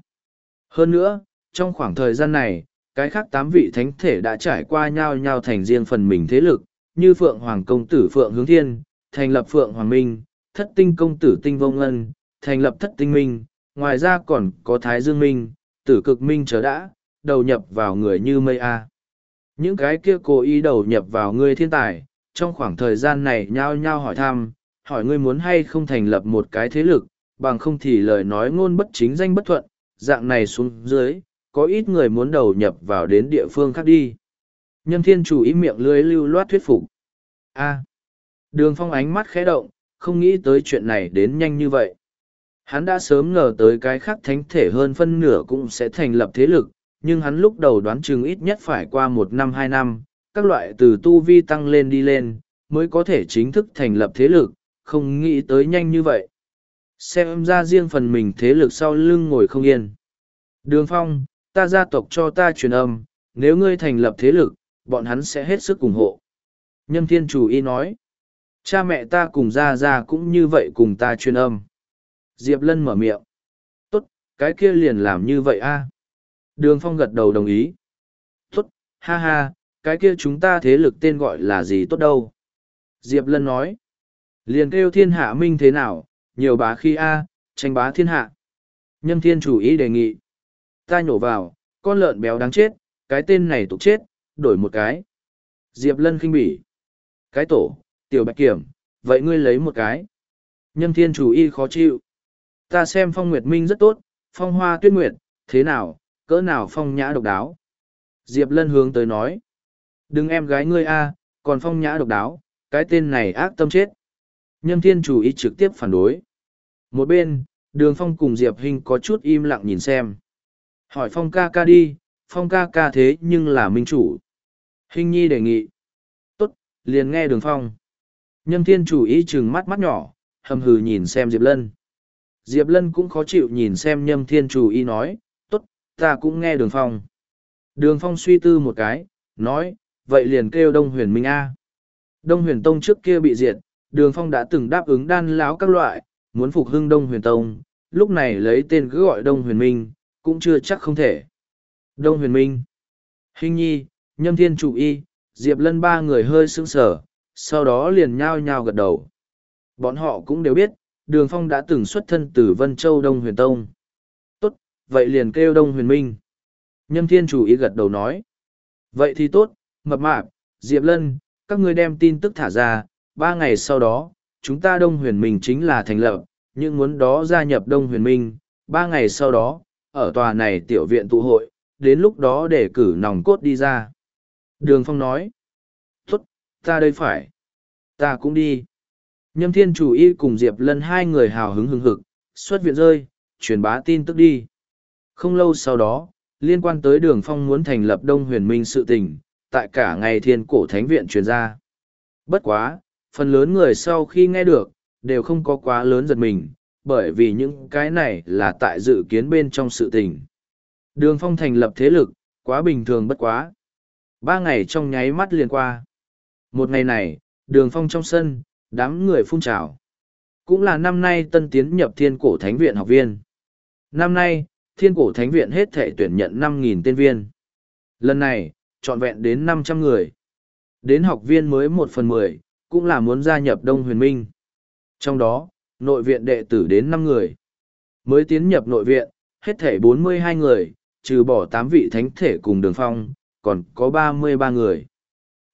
Hơn nữa, trong khoảng thời gian này, cái khác tám vị thánh thể đã trải qua nhau nhau thành riêng phần mình thế lực, như Phượng Hoàng Công Tử Phượng Hướng Thiên, thành lập Phượng Hoàng Minh, Thất Tinh Công Tử Tinh Vông Ngân, thành lập Thất Tinh Minh, ngoài ra còn có Thái Dương Minh, Tử Cực Minh chờ đã, đầu nhập vào người như mây A. Những cái kia cố ý đầu nhập vào người thiên tài, trong khoảng thời gian này nhao nhao hỏi thăm, hỏi ngươi muốn hay không thành lập một cái thế lực, bằng không thì lời nói ngôn bất chính danh bất thuận, dạng này xuống dưới, có ít người muốn đầu nhập vào đến địa phương khác đi. Nhâm thiên chủ ý miệng lưới lưu loát thuyết phục. A. đường phong ánh mắt khẽ động, không nghĩ tới chuyện này đến nhanh như vậy. Hắn đã sớm ngờ tới cái khác thánh thể hơn phân nửa cũng sẽ thành lập thế lực, nhưng hắn lúc đầu đoán chừng ít nhất phải qua một năm hai năm, các loại từ tu vi tăng lên đi lên, mới có thể chính thức thành lập thế lực, không nghĩ tới nhanh như vậy. Xem ra riêng phần mình thế lực sau lưng ngồi không yên. Đường Phong, ta gia tộc cho ta truyền âm, nếu ngươi thành lập thế lực, bọn hắn sẽ hết sức ủng hộ. Nhâm Thiên Chủ Y nói, cha mẹ ta cùng gia gia cũng như vậy cùng ta truyền âm. Diệp Lân mở miệng. Tốt, cái kia liền làm như vậy a. Đường Phong gật đầu đồng ý. Tốt, ha ha, cái kia chúng ta thế lực tên gọi là gì tốt đâu. Diệp Lân nói. Liền kêu thiên hạ minh thế nào, nhiều bá khi a, tranh bá thiên hạ. Nhâm thiên chủ ý đề nghị. Ta nhổ vào, con lợn béo đáng chết, cái tên này tục chết, đổi một cái. Diệp Lân khinh bỉ. Cái tổ, tiểu bạch kiểm, vậy ngươi lấy một cái. Nhâm thiên chủ y khó chịu. Ta xem phong nguyệt minh rất tốt, phong hoa tuyết nguyệt, thế nào, cỡ nào phong nhã độc đáo. Diệp Lân hướng tới nói. Đừng em gái ngươi a, còn phong nhã độc đáo, cái tên này ác tâm chết. Nhâm thiên chủ ý trực tiếp phản đối. Một bên, đường phong cùng Diệp Hinh có chút im lặng nhìn xem. Hỏi phong ca ca đi, phong ca ca thế nhưng là minh chủ. Hinh nhi đề nghị. Tốt, liền nghe đường phong. Nhâm thiên chủ ý chừng mắt mắt nhỏ, hầm hừ nhìn xem Diệp Lân. Diệp Lân cũng khó chịu nhìn xem nhâm thiên chủ ý nói, ta cũng nghe đường phong. Đường phong suy tư một cái, nói, vậy liền kêu Đông Huyền Minh A. Đông Huyền Tông trước kia bị diệt, Đường Phong đã từng đáp ứng đan láo các loại, muốn phục hưng Đông Huyền Tông, lúc này lấy tên cứ gọi Đông Huyền Minh, cũng chưa chắc không thể. Đông Huyền Minh, Hình Nhi, Nhâm Thiên Chủ Y, Diệp Lân ba người hơi sững sờ, sau đó liền nhao nhao gật đầu. Bọn họ cũng đều biết, Đường Phong đã từng xuất thân từ Vân Châu Đông Huyền Tông. Vậy liền kêu Đông Huyền Minh. Nhâm Thiên Chủ Y gật đầu nói. Vậy thì tốt, mập mạp, Diệp Lân, các ngươi đem tin tức thả ra, ba ngày sau đó, chúng ta Đông Huyền Minh chính là thành lập, nhưng muốn đó gia nhập Đông Huyền Minh, ba ngày sau đó, ở tòa này tiểu viện tụ hội, đến lúc đó để cử nòng cốt đi ra. Đường Phong nói, tốt, ta đây phải, ta cũng đi. Nhâm Thiên Chủ Y cùng Diệp Lân hai người hào hứng hừng hực, xuất viện rơi, truyền bá tin tức đi. Không lâu sau đó, liên quan tới đường phong muốn thành lập đông huyền minh sự tình, tại cả ngày thiên cổ thánh viện truyền ra. Bất quá, phần lớn người sau khi nghe được, đều không có quá lớn giật mình, bởi vì những cái này là tại dự kiến bên trong sự tình. Đường phong thành lập thế lực, quá bình thường bất quá. Ba ngày trong nháy mắt liền qua. Một ngày này, đường phong trong sân, đám người phun trào. Cũng là năm nay tân tiến nhập thiên cổ thánh viện học viên. Năm nay, thiên cổ thánh viện hết thể tuyển nhận 5.000 tên viên. Lần này, trọn vẹn đến 500 người. Đến học viên mới 1 phần mười, cũng là muốn gia nhập Đông Huyền Minh. Trong đó, nội viện đệ tử đến 5 người. Mới tiến nhập nội viện, hết thể 42 người, trừ bỏ 8 vị thánh thể cùng đường phong, còn có 33 người.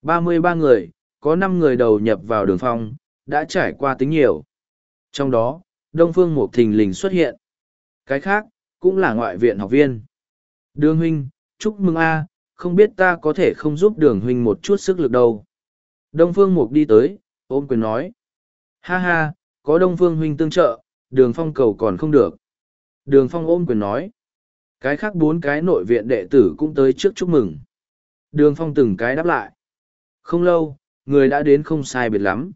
33 người, có 5 người đầu nhập vào đường phong, đã trải qua tính nhiều. Trong đó, Đông Phương Mục Thình Lình xuất hiện. Cái khác, cũng là ngoại viện học viên. Đường huynh, chúc mừng a, không biết ta có thể không giúp đường huynh một chút sức lực đâu. Đông Phương Mục đi tới, ôm quyền nói. Ha ha, có Đông Phương huynh tương trợ, đường phong cầu còn không được. Đường phong ôm quyền nói. Cái khác bốn cái nội viện đệ tử cũng tới trước chúc mừng. Đường phong từng cái đáp lại. Không lâu, người đã đến không sai biệt lắm.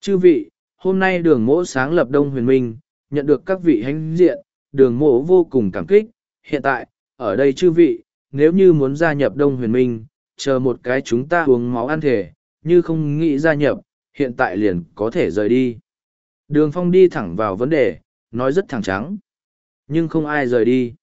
Chư vị, hôm nay đường mỗ sáng lập Đông Huyền Minh, nhận được các vị hãnh diện, đường mỗ vô cùng cảm kích. Hiện tại, ở đây chư vị, nếu như muốn gia nhập Đông Huyền Minh, chờ một cái chúng ta uống máu ăn thể, như không nghĩ gia nhập, hiện tại liền có thể rời đi. Đường Phong đi thẳng vào vấn đề, nói rất thẳng trắng. Nhưng không ai rời đi.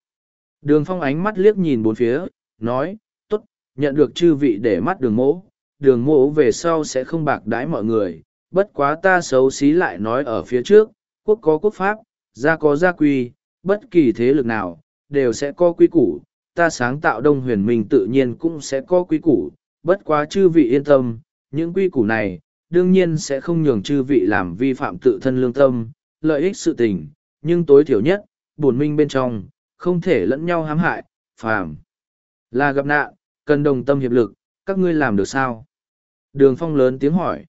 Đường Phong ánh mắt liếc nhìn bốn phía, nói, tốt, nhận được chư vị để mắt đường mỗ. Đường mỗ về sau sẽ không bạc đãi mọi người, bất quá ta xấu xí lại nói ở phía trước, quốc có quốc pháp, gia có gia quy, bất kỳ thế lực nào, đều sẽ có quy củ, ta sáng tạo đông huyền minh tự nhiên cũng sẽ có quy củ, bất quá chư vị yên tâm, những quy củ này, đương nhiên sẽ không nhường chư vị làm vi phạm tự thân lương tâm, lợi ích sự tình, nhưng tối thiểu nhất, bổn minh bên trong, không thể lẫn nhau hãm hại, phàm. Là gặp nạn, cần đồng tâm hiệp lực, các ngươi làm được sao? Đường phong lớn tiếng hỏi.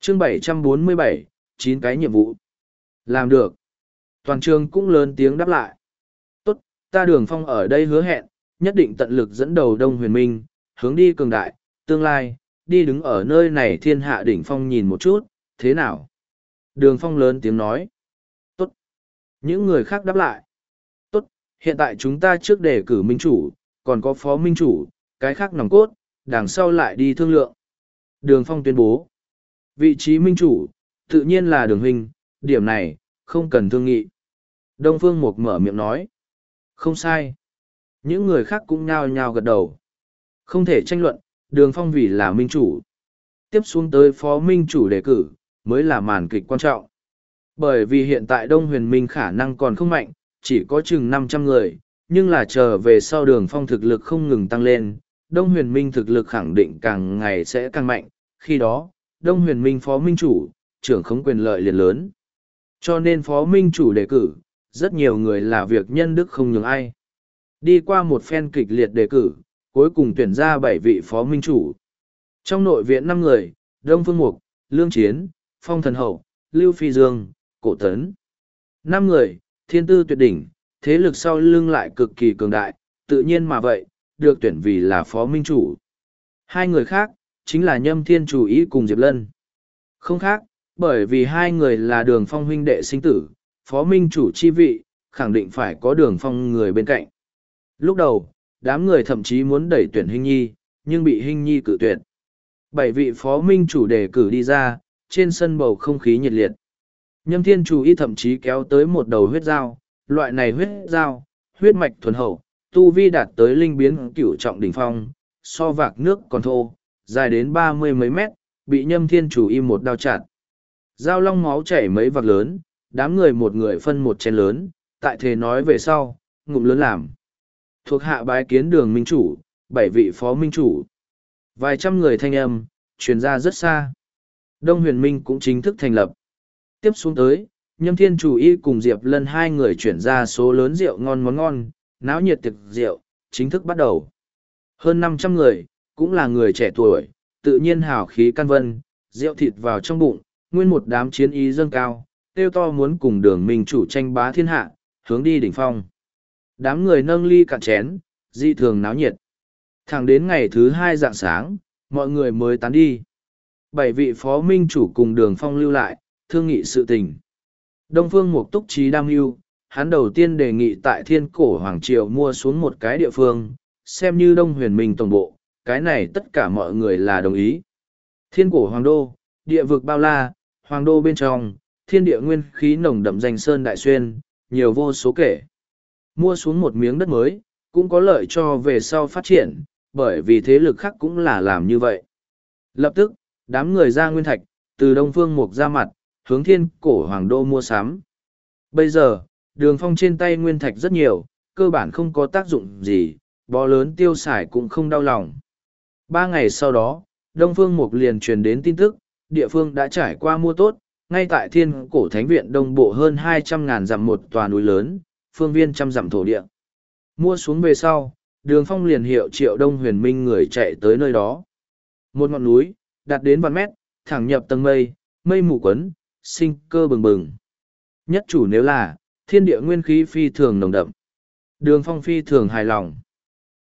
Chương 747, chín cái nhiệm vụ. Làm được. Toàn trường cũng lớn tiếng đáp lại. Tốt, ta đường phong ở đây hứa hẹn, nhất định tận lực dẫn đầu Đông Huyền Minh, hướng đi cường đại, tương lai, đi đứng ở nơi này thiên hạ đỉnh phong nhìn một chút, thế nào? Đường phong lớn tiếng nói. Tốt. Những người khác đáp lại. Tốt, hiện tại chúng ta trước đề cử minh chủ, còn có phó minh chủ, cái khác nòng cốt, đằng sau lại đi thương lượng. Đường phong tuyên bố. Vị trí minh chủ, tự nhiên là đường huynh, điểm này, không cần thương nghị. Đông Phương Mục mở miệng nói. Không sai. Những người khác cũng nhao nhao gật đầu. Không thể tranh luận, đường phong vì là minh chủ. Tiếp xuống tới phó minh chủ đề cử, mới là màn kịch quan trọng. Bởi vì hiện tại Đông Huyền Minh khả năng còn không mạnh, chỉ có chừng năm trăm người, nhưng là chờ về sau đường phong thực lực không ngừng tăng lên, Đông Huyền Minh thực lực khẳng định càng ngày sẽ càng mạnh, khi đó, Đông Huyền Minh phó minh chủ, trưởng khống quyền lợi liền lớn. Cho nên phó minh chủ đề cử, rất nhiều người là việc nhân đức không nhường ai. Đi qua một phen kịch liệt đề cử, cuối cùng tuyển ra bảy vị phó minh chủ. Trong nội viện năm người, Đông Phương Mục, Lương Chiến, Phong Thần Hậu, Lưu Phi Dương, Cổ Tấn. Năm người, thiên tư tuyệt đỉnh, thế lực sau lưng lại cực kỳ cường đại, tự nhiên mà vậy, được tuyển vì là phó minh chủ. Hai người khác, chính là Nhâm Thiên Chủ Ý cùng Diệp Lân. Không khác, bởi vì hai người là đường phong huynh đệ sinh tử, phó minh chủ chi vị, khẳng định phải có đường phong người bên cạnh. Lúc đầu, đám người thậm chí muốn đẩy tuyển Hinh Nhi, nhưng bị Hinh Nhi cử tuyển. Bảy vị phó minh chủ đề cử đi ra, trên sân bầu không khí nhiệt liệt. Nhâm thiên chủ y thậm chí kéo tới một đầu huyết dao, loại này huyết dao, huyết mạch thuần hậu, tu vi đạt tới linh biến cửu trọng đỉnh phong, so vạc nước còn thô, dài đến ba mươi mấy mét, bị nhâm thiên chủ y một đao chặt. Dao long máu chảy mấy vạc lớn, đám người một người phân một chén lớn, tại thế nói về sau, ngụm lớn làm. Thuộc hạ bái kiến đường minh chủ, bảy vị phó minh chủ. Vài trăm người thanh âm, truyền ra rất xa. Đông huyền minh cũng chính thức thành lập. Tiếp xuống tới, nhâm thiên chủ y cùng Diệp Lân hai người chuyển ra số lớn rượu ngon món ngon, náo nhiệt tiệc rượu, chính thức bắt đầu. Hơn năm trăm người, cũng là người trẻ tuổi, tự nhiên hào khí can vân, rượu thịt vào trong bụng, nguyên một đám chiến ý dâng cao, tiêu to muốn cùng đường minh chủ tranh bá thiên hạ, hướng đi đỉnh phong. Đám người nâng ly cạn chén, dị thường náo nhiệt. Thẳng đến ngày thứ hai dạng sáng, mọi người mới tán đi. Bảy vị phó minh chủ cùng đường phong lưu lại, thương nghị sự tình. Đông Phương Mục Túc Trí Đam Hưu, hắn đầu tiên đề nghị tại Thiên Cổ Hoàng Triều mua xuống một cái địa phương, xem như Đông Huyền Minh Tổng Bộ, cái này tất cả mọi người là đồng ý. Thiên Cổ Hoàng Đô, địa vực bao la, Hoàng Đô bên trong, thiên địa nguyên khí nồng đậm danh sơn đại xuyên, nhiều vô số kể. Mua xuống một miếng đất mới, cũng có lợi cho về sau phát triển, bởi vì thế lực khác cũng là làm như vậy. Lập tức, đám người ra nguyên thạch, từ Đông Phương Mục ra mặt, hướng thiên cổ hoàng đô mua sắm. Bây giờ, đường phong trên tay nguyên thạch rất nhiều, cơ bản không có tác dụng gì, bó lớn tiêu xài cũng không đau lòng. Ba ngày sau đó, Đông Phương Mục liền truyền đến tin tức, địa phương đã trải qua mua tốt, ngay tại thiên cổ thánh viện đông bộ hơn hai trăm ngàn dặm một tòa núi lớn, phương viên trăm dặm thổ địa. Mua xuống về sau, đường phong liền hiệu triệu đông huyền minh người chạy tới nơi đó. Một ngọn núi, đạt đến vạn mét, thẳng nhập tầng mây, mây mù quấn, sinh cơ bừng bừng. Nhất chủ nếu là, thiên địa nguyên khí phi thường nồng đậm. Đường phong phi thường hài lòng.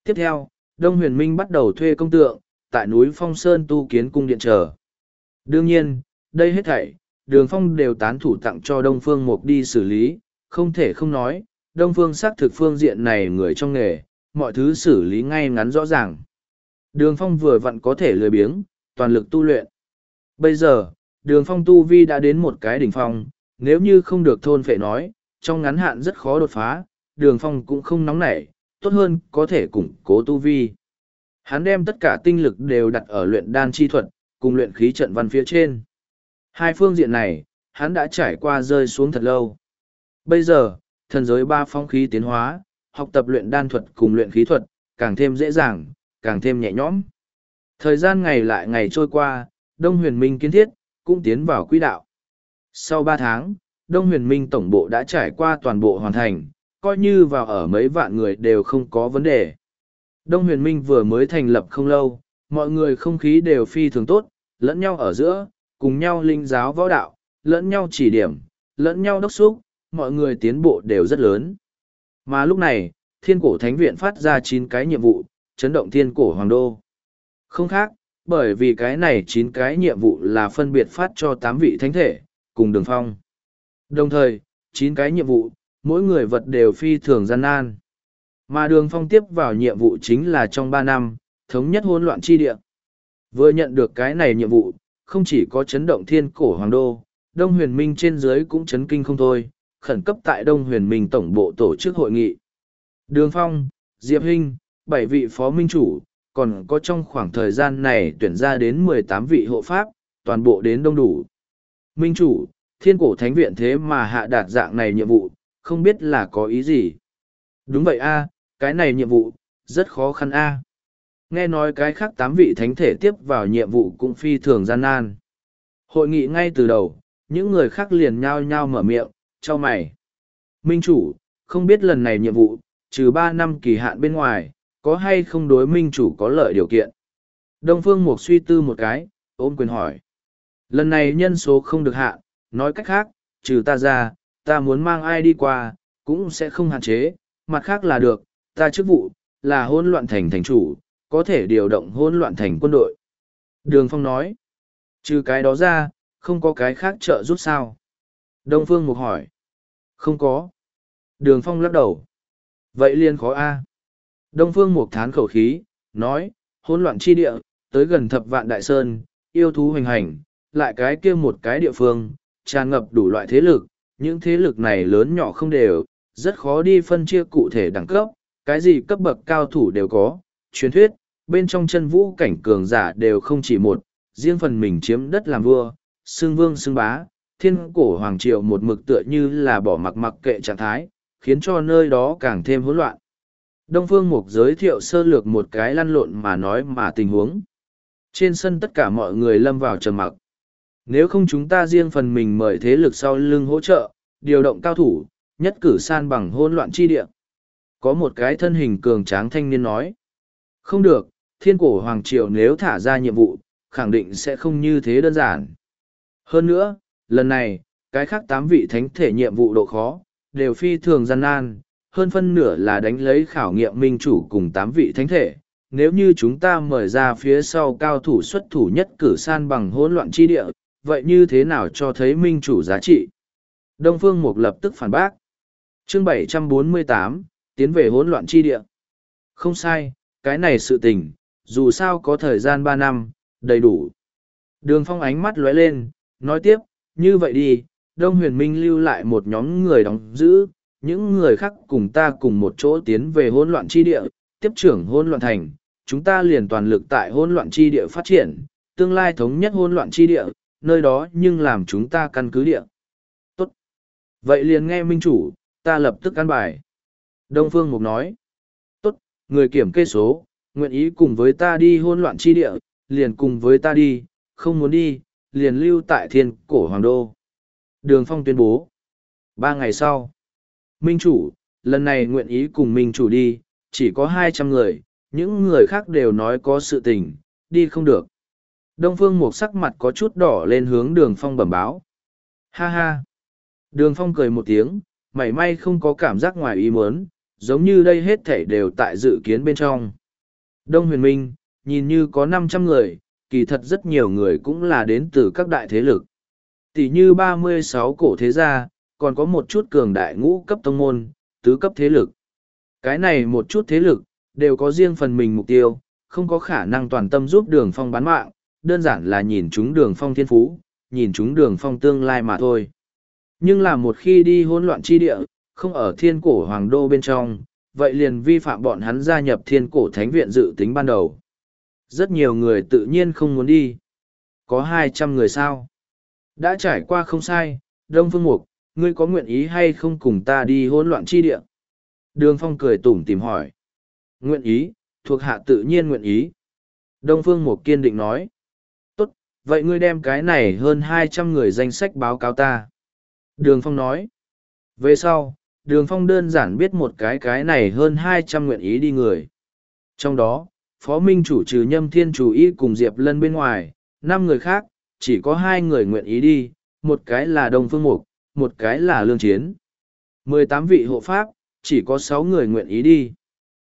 Tiếp theo, Đông Huyền Minh bắt đầu thuê công tượng, tại núi Phong Sơn tu kiến cung điện trở. Đương nhiên, đây hết thảy, đường phong đều tán thủ tặng cho Đông Phương Mục đi xử lý, không thể không nói, Đông Phương xác thực phương diện này người trong nghề, mọi thứ xử lý ngay ngắn rõ ràng. Đường phong vừa vặn có thể lười biếng, toàn lực tu luyện. Bây giờ, đường phong tu vi đã đến một cái đỉnh phong, nếu như không được thôn phệ nói, trong ngắn hạn rất khó đột phá, đường phong cũng không nóng nảy, tốt hơn có thể củng cố tu vi. Hắn đem tất cả tinh lực đều đặt ở luyện đan chi thuật, cùng luyện khí trận văn phía trên. Hai phương diện này, hắn đã trải qua rơi xuống thật lâu. Bây giờ, thần giới ba phong khí tiến hóa, học tập luyện đan thuật cùng luyện khí thuật, càng thêm dễ dàng, càng thêm nhẹ nhõm. Thời gian ngày lại ngày trôi qua, Đông Huyền Minh kiến thiết, cũng tiến vào quỹ đạo. Sau ba tháng, Đông Huyền Minh tổng bộ đã trải qua toàn bộ hoàn thành, coi như vào ở mấy vạn người đều không có vấn đề. Đông Huyền Minh vừa mới thành lập không lâu, mọi người không khí đều phi thường tốt, lẫn nhau ở giữa, cùng nhau linh giáo võ đạo, lẫn nhau chỉ điểm, lẫn nhau đốc xúc, mọi người tiến bộ đều rất lớn. Mà lúc này, Thiên Cổ Thánh Viện phát ra chín cái nhiệm vụ, chấn động Thiên Cổ Hoàng Đô. Không khác, bởi vì cái này chín cái nhiệm vụ là phân biệt phát cho tám vị thánh thể, cùng đường phong. Đồng thời, chín cái nhiệm vụ, mỗi người vật đều phi thường gian nan. Mà đường phong tiếp vào nhiệm vụ chính là trong ba năm, thống nhất hỗn loạn chi địa. Vừa nhận được cái này nhiệm vụ, không chỉ có chấn động thiên cổ hoàng đô, Đông huyền minh trên dưới cũng chấn kinh không thôi, khẩn cấp tại Đông huyền minh tổng bộ tổ chức hội nghị. Đường phong, Diệp Hinh, bảy vị phó minh chủ, còn có trong khoảng thời gian này tuyển ra đến mười tám vị hộ pháp, toàn bộ đến đông đủ. Minh chủ, thiên cổ thánh viện thế mà hạ đạt dạng này nhiệm vụ, không biết là có ý gì. Đúng vậy a cái này nhiệm vụ, rất khó khăn a Nghe nói cái khác tám vị thánh thể tiếp vào nhiệm vụ cũng phi thường gian nan. Hội nghị ngay từ đầu, những người khác liền nhao nhao mở miệng, cho mày. Minh chủ, không biết lần này nhiệm vụ, trừ ba năm kỳ hạn bên ngoài, có hay không đối minh chủ có lợi điều kiện? Đông Phương Mục suy tư một cái, ôm quyền hỏi. Lần này nhân số không được hạn, nói cách khác, trừ ta ra, ta muốn mang ai đi qua, cũng sẽ không hạn chế, mặt khác là được, ta chức vụ, là hôn loạn thành thành chủ, có thể điều động hỗn loạn thành quân đội. Đường Phong nói, trừ cái đó ra, không có cái khác trợ giúp sao. Đông Phương Mục hỏi, không có. Đường Phong lắc đầu. Vậy liên khó A. Đông Phương Mục thán khẩu khí, nói, hỗn loạn chi địa, tới gần thập vạn đại sơn, yêu thú hoành hành, lại cái kia một cái địa phương, tràn ngập đủ loại thế lực, những thế lực này lớn nhỏ không đều, rất khó đi phân chia cụ thể đẳng cấp, cái gì cấp bậc cao thủ đều có, truyền thuyết, bên trong chân vũ cảnh cường giả đều không chỉ một, riêng phần mình chiếm đất làm vua, xương vương xương bá, thiên cổ hoàng triều một mực tựa như là bỏ mặc mặc kệ trạng thái, khiến cho nơi đó càng thêm hỗn loạn. Đông Phương Mục giới thiệu sơ lược một cái lăn lộn mà nói mà tình huống. Trên sân tất cả mọi người lâm vào trầm mặc. Nếu không chúng ta riêng phần mình mời thế lực sau lưng hỗ trợ, điều động cao thủ, nhất cử san bằng hỗn loạn chi địa. Có một cái thân hình cường tráng thanh niên nói. Không được, thiên cổ hoàng triều nếu thả ra nhiệm vụ, khẳng định sẽ không như thế đơn giản. Hơn nữa, lần này, cái khác tám vị thánh thể nhiệm vụ độ khó, đều phi thường gian nan, hơn phân nửa là đánh lấy khảo nghiệm minh chủ cùng tám vị thánh thể. Nếu như chúng ta mời ra phía sau cao thủ xuất thủ nhất cử san bằng hỗn loạn chi địa, vậy như thế nào cho thấy minh chủ giá trị? Đông Phương Mục lập tức phản bác. Chương 748, tiến về hỗn loạn chi địa. Không sai, cái này sự tình, dù sao có thời gian ba năm, đầy đủ. Đường Phong ánh mắt lóe lên, nói tiếp, như vậy đi, Đông Huyền Minh lưu lại một nhóm người đóng giữ, những người khác cùng ta cùng một chỗ tiến về hỗn loạn chi địa, tiếp trưởng hỗn loạn thành, chúng ta liền toàn lực tại hỗn loạn chi địa phát triển, tương lai thống nhất hỗn loạn chi địa, nơi đó nhưng làm chúng ta căn cứ địa. Tốt. Vậy liền nghe minh chủ, ta lập tức căn bài. Đông Phương Mục nói. Người kiểm kê số, nguyện ý cùng với ta đi hôn loạn chi địa, liền cùng với ta đi, không muốn đi, liền lưu tại thiên cổ hoàng đô. Đường Phong tuyên bố. Ba ngày sau, Minh chủ, lần này nguyện ý cùng Minh chủ đi, chỉ có hai trăm người, những người khác đều nói có sự tình, đi không được. Đông Phương một sắc mặt có chút đỏ lên hướng đường Phong bẩm báo. Ha ha! Đường Phong cười một tiếng, mảy may không có cảm giác ngoài ý muốn, giống như đây hết thể đều tại dự kiến bên trong. Đông Huyền Minh, nhìn như có năm trăm người, kỳ thật rất nhiều người cũng là đến từ các đại thế lực. Tỷ như ba mươi sáu cổ thế gia, còn có một chút cường đại ngũ cấp tông môn, tứ cấp thế lực. Cái này một chút thế lực, đều có riêng phần mình mục tiêu, không có khả năng toàn tâm giúp đường phong bán mạng, đơn giản là nhìn chúng đường phong thiên phú, nhìn chúng đường phong tương lai mà thôi. Nhưng là một khi đi hỗn loạn chi địa, không ở thiên cổ hoàng đô bên trong, vậy liền vi phạm bọn hắn gia nhập thiên cổ thánh viện dự tính ban đầu. Rất nhiều người tự nhiên không muốn đi. Có hai trăm người sao? Đã trải qua không sai, Đông Phương Mục, ngươi có nguyện ý hay không cùng ta đi hỗn loạn chi địa? Đường Phong cười tủm tìm hỏi. Nguyện ý, thuộc hạ tự nhiên nguyện ý. Đông Phương Mục kiên định nói. Tốt, vậy ngươi đem cái này hơn hai trăm người danh sách báo cáo ta. Đường Phong nói. Về sau, Đường Phong đơn giản biết một cái cái này hơn hai trăm nguyện ý đi người. Trong đó, Phó Minh chủ trừ Nhâm Thiên chủ y cùng Diệp Lân bên ngoài, năm người khác, chỉ có hai người nguyện ý đi, một cái là Đông Phương Mục, một cái là Lương Chiến. mười tám vị hộ pháp, chỉ có sáu người nguyện ý đi.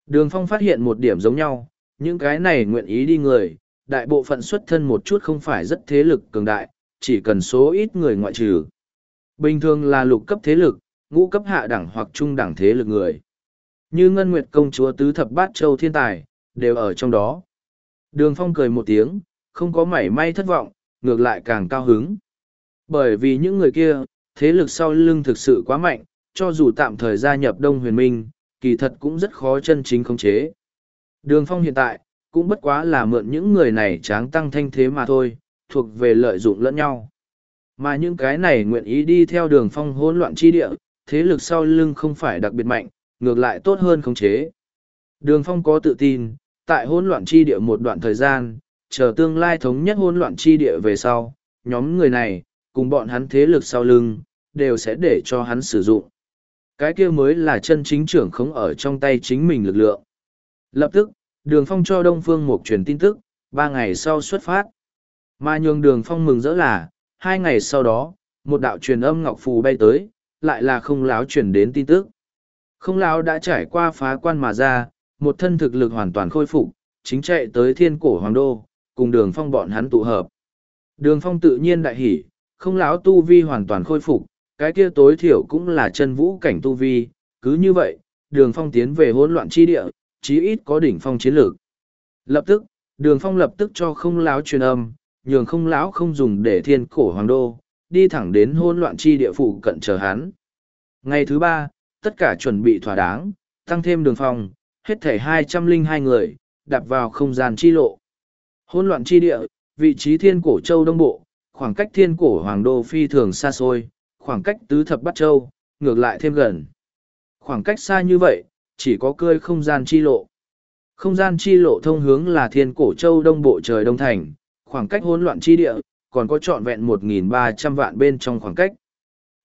Đường Phong phát hiện một điểm giống nhau, những cái này nguyện ý đi người, đại bộ phận xuất thân một chút không phải rất thế lực cường đại, chỉ cần số ít người ngoại trừ. Bình thường là lục cấp thế lực, ngũ cấp hạ đẳng hoặc trung đẳng thế lực người. Như Ngân Nguyệt công chúa tứ thập bát châu thiên tài, đều ở trong đó. Đường Phong cười một tiếng, không có mảy may thất vọng, ngược lại càng cao hứng. Bởi vì những người kia, thế lực sau lưng thực sự quá mạnh, cho dù tạm thời gia nhập Đông Huyền Minh, kỳ thật cũng rất khó chân chính khống chế. Đường Phong hiện tại, cũng bất quá là mượn những người này tráng tăng thanh thế mà thôi, thuộc về lợi dụng lẫn nhau. Mà những cái này nguyện ý đi theo đường phong hỗn loạn chi địa, thế lực sau lưng không phải đặc biệt mạnh, ngược lại tốt hơn khống chế. Đường phong có tự tin, tại hỗn loạn chi địa một đoạn thời gian, chờ tương lai thống nhất hỗn loạn chi địa về sau, nhóm người này, cùng bọn hắn thế lực sau lưng, đều sẽ để cho hắn sử dụng. Cái kia mới là chân chính trưởng không ở trong tay chính mình lực lượng. Lập tức, đường phong cho Đông Phương một truyền tin tức, ba ngày sau xuất phát. Mà nhường đường phong mừng rỡ là, hai ngày sau đó, một đạo truyền âm ngọc phù bay tới, lại là không láo truyền đến tin tức. Không láo đã trải qua phá quan mà ra, một thân thực lực hoàn toàn khôi phục, chính chạy tới thiên cổ hoàng đô, cùng đường phong bọn hắn tụ hợp. Đường phong tự nhiên đại hỉ, không láo tu vi hoàn toàn khôi phục, cái kia tối thiểu cũng là chân vũ cảnh tu vi, cứ như vậy, đường phong tiến về hỗn loạn chi địa, chí ít có đỉnh phong chiến lược. Lập tức, đường phong lập tức cho không láo truyền âm, nhường không lão không dùng để thiên cổ hoàng đô, đi thẳng đến hỗn loạn chi địa phụ cận chờ hắn. Ngày thứ ba, tất cả chuẩn bị thỏa đáng, tăng thêm đường phòng, hết thể hai trăm linh hai người, đạp vào không gian chi lộ. Hỗn loạn chi địa, vị trí thiên cổ châu đông bộ, khoảng cách thiên cổ hoàng đô phi thường xa xôi, khoảng cách tứ thập bắt châu, ngược lại thêm gần. Khoảng cách xa như vậy, chỉ có cơi không gian chi lộ. Không gian chi lộ thông hướng là thiên cổ châu đông bộ trời đông thành, khoảng cách hỗn loạn chi địa, còn có trọn vẹn 1.300 vạn bên trong khoảng cách.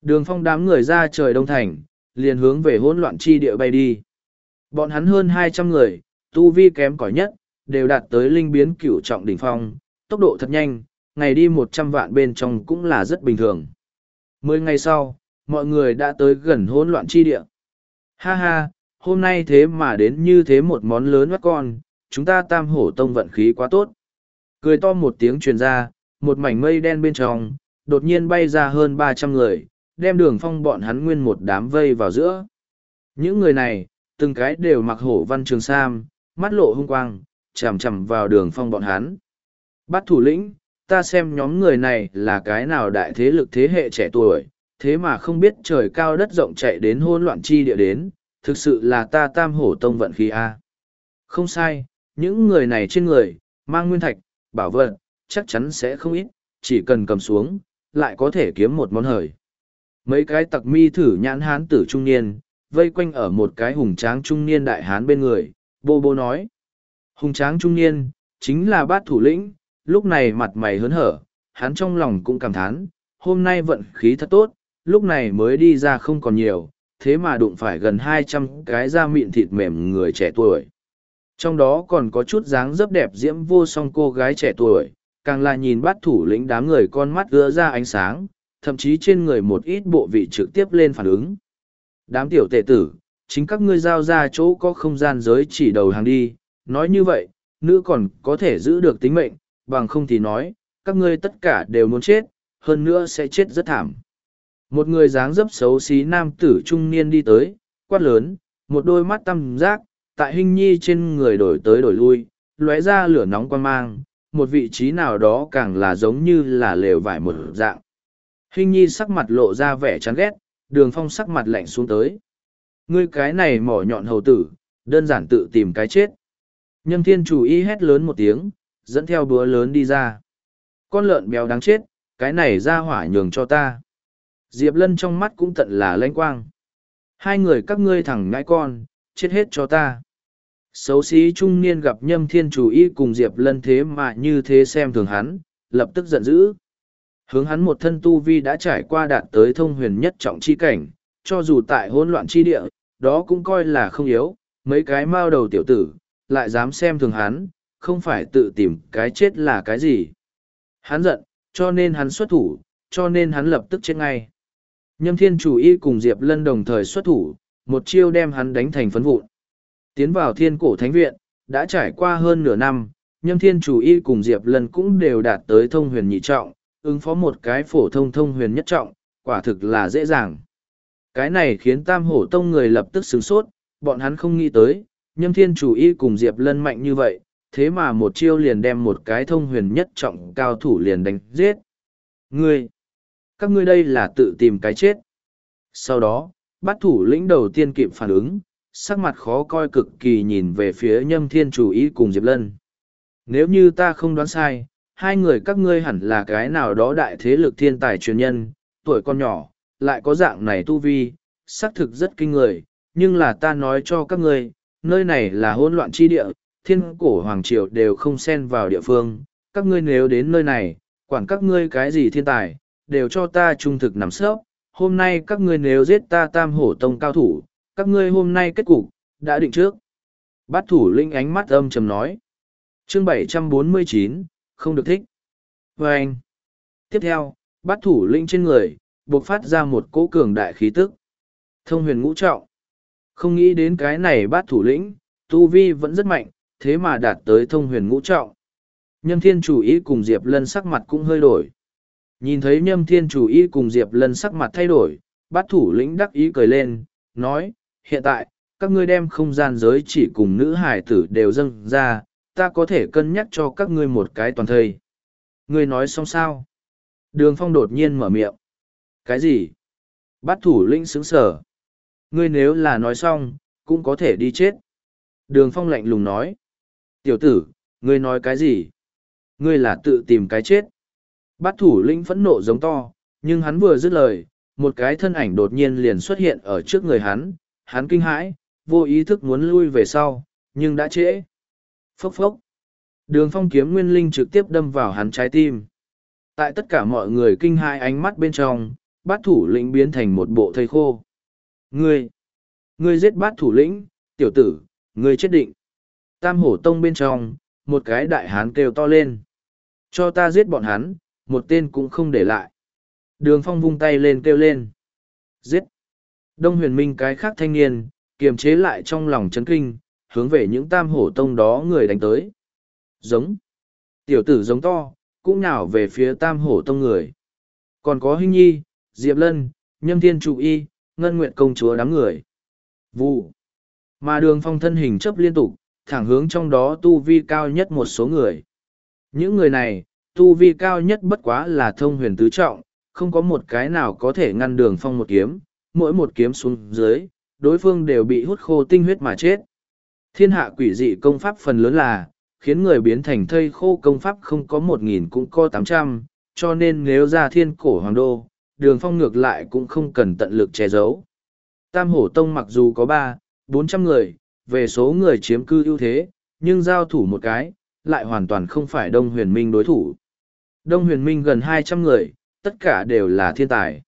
Đường phong đám người ra trời đông thành, liền hướng về hỗn loạn chi địa bay đi. Bọn hắn hơn 200 người, tu vi kém cỏi nhất, đều đạt tới linh biến cửu trọng đỉnh phong, tốc độ thật nhanh, ngày đi 100 vạn bên trong cũng là rất bình thường. Mười ngày sau, mọi người đã tới gần hỗn loạn chi địa. Ha ha, hôm nay thế mà đến như thế một món lớn mắt con, chúng ta tam hổ tông vận khí quá tốt. Cười to một tiếng truyền ra, một mảnh mây đen bên trong, đột nhiên bay ra hơn ba trăm người, đem đường phong bọn hắn nguyên một đám vây vào giữa. Những người này, từng cái đều mặc hổ văn trường sam, mắt lộ hung quang, chằm chằm vào đường phong bọn hắn. Bắt thủ lĩnh, ta xem nhóm người này là cái nào đại thế lực thế hệ trẻ tuổi, thế mà không biết trời cao đất rộng chạy đến hôn loạn chi địa đến, thực sự là ta tam hổ tông vận khí A. Không sai, những người này trên người, mang nguyên thạch, bảo vật, chắc chắn sẽ không ít, chỉ cần cầm xuống, lại có thể kiếm một món hời. Mấy cái tặc mi thử nhãn hán tử trung niên, vây quanh ở một cái hùng tráng trung niên đại hán bên người, bô bô nói. Hùng tráng trung niên, chính là bát thủ lĩnh, lúc này mặt mày hớn hở, hắn trong lòng cũng cảm thán, hôm nay vận khí thật tốt, lúc này mới đi ra không còn nhiều, thế mà đụng phải gần hai trăm cái da mịn thịt mềm người trẻ tuổi. Trong đó còn có chút dáng dấp đẹp diễm vô song cô gái trẻ tuổi, càng là nhìn bắt thủ lĩnh đám người con mắt ưa ra ánh sáng, thậm chí trên người một ít bộ vị trực tiếp lên phản ứng. Đám tiểu tệ tử, chính các ngươi giao ra chỗ có không gian giới chỉ đầu hàng đi, nói như vậy, nữ còn có thể giữ được tính mệnh, bằng không thì nói, các ngươi tất cả đều muốn chết, hơn nữa sẽ chết rất thảm. Một người dáng dấp xấu xí nam tử trung niên đi tới, quát lớn, một đôi mắt tăm giác, tại hình nhi trên người đổi tới đổi lui, lóe ra lửa nóng quan mang, một vị trí nào đó càng là giống như là lều vải một dạng. Hình nhi sắc mặt lộ ra vẻ chán ghét, đường phong sắc mặt lạnh xuống tới. Ngươi cái này mỏ nhọn hầu tử, đơn giản tự tìm cái chết. Nhâm thiên chủ y hét lớn một tiếng, dẫn theo búa lớn đi ra. Con lợn béo đáng chết, cái này ra hỏa nhường cho ta. Diệp Lân trong mắt cũng tận là lanh quang. Hai người các ngươi thẳng ngãi con, chết hết cho ta. Xấu xí trung niên gặp nhâm thiên chủ y cùng Diệp Lân thế mà như thế xem thường hắn, lập tức giận dữ. Hướng hắn một thân tu vi đã trải qua đạt tới thông huyền nhất trọng chi cảnh, cho dù tại hỗn loạn chi địa, đó cũng coi là không yếu, mấy cái mao đầu tiểu tử, lại dám xem thường hắn, không phải tự tìm cái chết là cái gì. Hắn giận, cho nên hắn xuất thủ, cho nên hắn lập tức chết ngay. Nhâm thiên chủ y cùng Diệp Lân đồng thời xuất thủ, một chiêu đem hắn đánh thành phấn vụn. Tiến vào thiên cổ thánh viện, đã trải qua hơn nửa năm, nhâm thiên chủ y cùng Diệp Lân cũng đều đạt tới thông huyền nhị trọng, ứng phó một cái phổ thông thông huyền nhất trọng, quả thực là dễ dàng. Cái này khiến tam hổ tông người lập tức sướng sốt, bọn hắn không nghĩ tới, nhâm thiên chủ y cùng Diệp Lân mạnh như vậy, thế mà một chiêu liền đem một cái thông huyền nhất trọng cao thủ liền đánh giết. Ngươi! Các ngươi đây là tự tìm cái chết. Sau đó, bát thủ lĩnh đầu tiên kịp phản ứng, sắc mặt khó coi cực kỳ nhìn về phía nhâm thiên chủ ý cùng Diệp Lân. Nếu như ta không đoán sai, hai người các ngươi hẳn là cái nào đó đại thế lực thiên tài truyền nhân, tuổi con nhỏ, lại có dạng này tu vi, xác thực rất kinh người, nhưng là ta nói cho các ngươi, nơi này là hỗn loạn chi địa, thiên cổ hoàng triều đều không xen vào địa phương, các ngươi nếu đến nơi này, quản các ngươi cái gì thiên tài, đều cho ta trung thực nằm sớp, hôm nay các ngươi nếu giết ta tam hổ tông cao thủ, các ngươi hôm nay kết cục, đã định trước. Bát thủ linh ánh mắt âm trầm nói. Chương 749, không được thích. vê anh. Tiếp theo, bát thủ linh trên người, buộc phát ra một cỗ cường đại khí tức. Thông huyền ngũ trọng. Không nghĩ đến cái này bát thủ lĩnh, tu vi vẫn rất mạnh, thế mà đạt tới thông huyền ngũ trọng. Nhâm thiên chủ ý cùng Diệp Lân sắc mặt cũng hơi đổi. Nhìn thấy nhâm thiên chủ ý cùng Diệp Lân sắc mặt thay đổi, bát thủ lĩnh đắc ý cười lên, nói, hiện tại, các ngươi đem không gian giới chỉ cùng nữ hải tử đều dâng ra, ta có thể cân nhắc cho các ngươi một cái toàn thây. Ngươi nói xong sao? Đường phong đột nhiên mở miệng. Cái gì? Bát thủ lĩnh xứng sở. Ngươi nếu là nói xong, cũng có thể đi chết. Đường phong lạnh lùng nói. Tiểu tử, ngươi nói cái gì? Ngươi là tự tìm cái chết. Bát thủ lĩnh phẫn nộ giống to, nhưng hắn vừa dứt lời, một cái thân ảnh đột nhiên liền xuất hiện ở trước người hắn, hắn kinh hãi, vô ý thức muốn lui về sau, nhưng đã trễ. Phốc phốc. Đường phong kiếm nguyên linh trực tiếp đâm vào hắn trái tim. Tại tất cả mọi người kinh hãi ánh mắt bên trong, bát thủ lĩnh biến thành một bộ thây khô. Ngươi! Ngươi giết bát thủ lĩnh, tiểu tử, ngươi chết định. Tam hổ tông bên trong, một cái đại hán kêu to lên. Cho ta giết bọn hắn, một tên cũng không để lại. Đường phong vung tay lên kêu lên. Giết! Đông huyền minh cái khác thanh niên, kiềm chế lại trong lòng chấn kinh, hướng về những tam hổ tông đó người đánh tới. Giống. Tiểu tử giống to, cũng nhào về phía tam hổ tông người. Còn có Hinh Nhi, Diệp Lân, Nhâm Thiên Trụ Y, Ngân Nguyện Công Chúa đám người. Vụ. Mà đường phong thân hình chấp liên tục, thẳng hướng trong đó tu vi cao nhất một số người. Những người này, tu vi cao nhất bất quá là thông huyền tứ trọng, không có một cái nào có thể ngăn đường phong một kiếm, mỗi một kiếm xuống dưới, đối phương đều bị hút khô tinh huyết mà chết. Thiên hạ quỷ dị công pháp phần lớn là, khiến người biến thành thây khô công pháp không có một nghìn cũng có tám trăm, cho nên nếu ra thiên cổ hoàng đô, đường phong ngược lại cũng không cần tận lực che giấu. Tam hổ tông mặc dù có ba, bốn trăm người, về số người chiếm cư ưu thế, nhưng giao thủ một cái, lại hoàn toàn không phải Đông Huyền Minh đối thủ. Đông Huyền Minh gần hai trăm người, tất cả đều là thiên tài.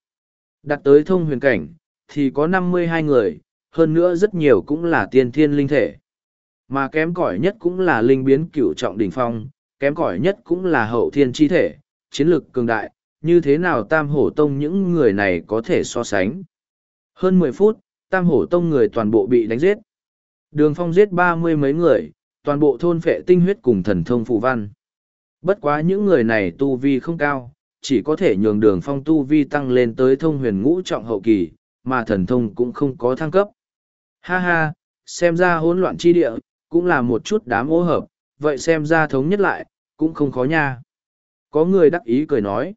Đặt tới thông huyền cảnh, thì có năm mươi hai người, hơn nữa rất nhiều cũng là tiên thiên linh thể. Mà kém cỏi nhất cũng là linh biến cửu trọng đỉnh phong, kém cỏi nhất cũng là hậu thiên chi thể, chiến lực cường đại, như thế nào tam hổ tông những người này có thể so sánh. Hơn mười phút, tam hổ tông người toàn bộ bị đánh giết. Đường phong giết ba mươi mấy người, toàn bộ thôn phệ tinh huyết cùng thần thông phụ văn. Bất quá những người này tu vi không cao, chỉ có thể nhường đường phong tu vi tăng lên tới thông huyền ngũ trọng hậu kỳ, mà thần thông cũng không có thăng cấp. Ha ha, xem ra hỗn loạn chi địa, cũng là một chút đám ô hợp, vậy xem ra thống nhất lại, cũng không khó nha. Có người đắc ý cười nói,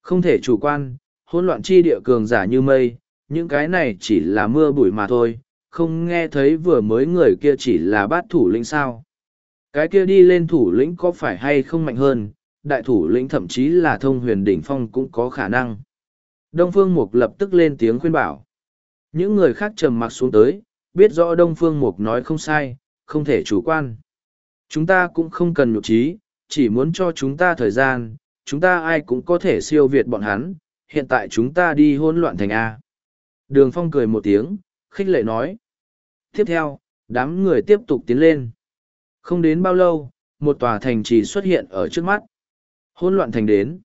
không thể chủ quan, hỗn loạn chi địa cường giả như mây, những cái này chỉ là mưa bụi mà thôi, không nghe thấy vừa mới người kia chỉ là bát thủ lĩnh sao. Cái kia đi lên thủ lĩnh có phải hay không mạnh hơn, đại thủ lĩnh thậm chí là thông huyền đỉnh phong cũng có khả năng. Đông Phương Mục lập tức lên tiếng khuyên bảo. Những người khác trầm mặc xuống tới, biết rõ Đông Phương Mục nói không sai, không thể chủ quan. Chúng ta cũng không cần nhục trí, chỉ muốn cho chúng ta thời gian, chúng ta ai cũng có thể siêu việt bọn hắn, hiện tại chúng ta đi hỗn loạn thành A. Đường Phong cười một tiếng, khích lệ nói. Tiếp theo, đám người tiếp tục tiến lên. Không đến bao lâu, một tòa thành trì xuất hiện ở trước mắt. Hôn loạn thành đến.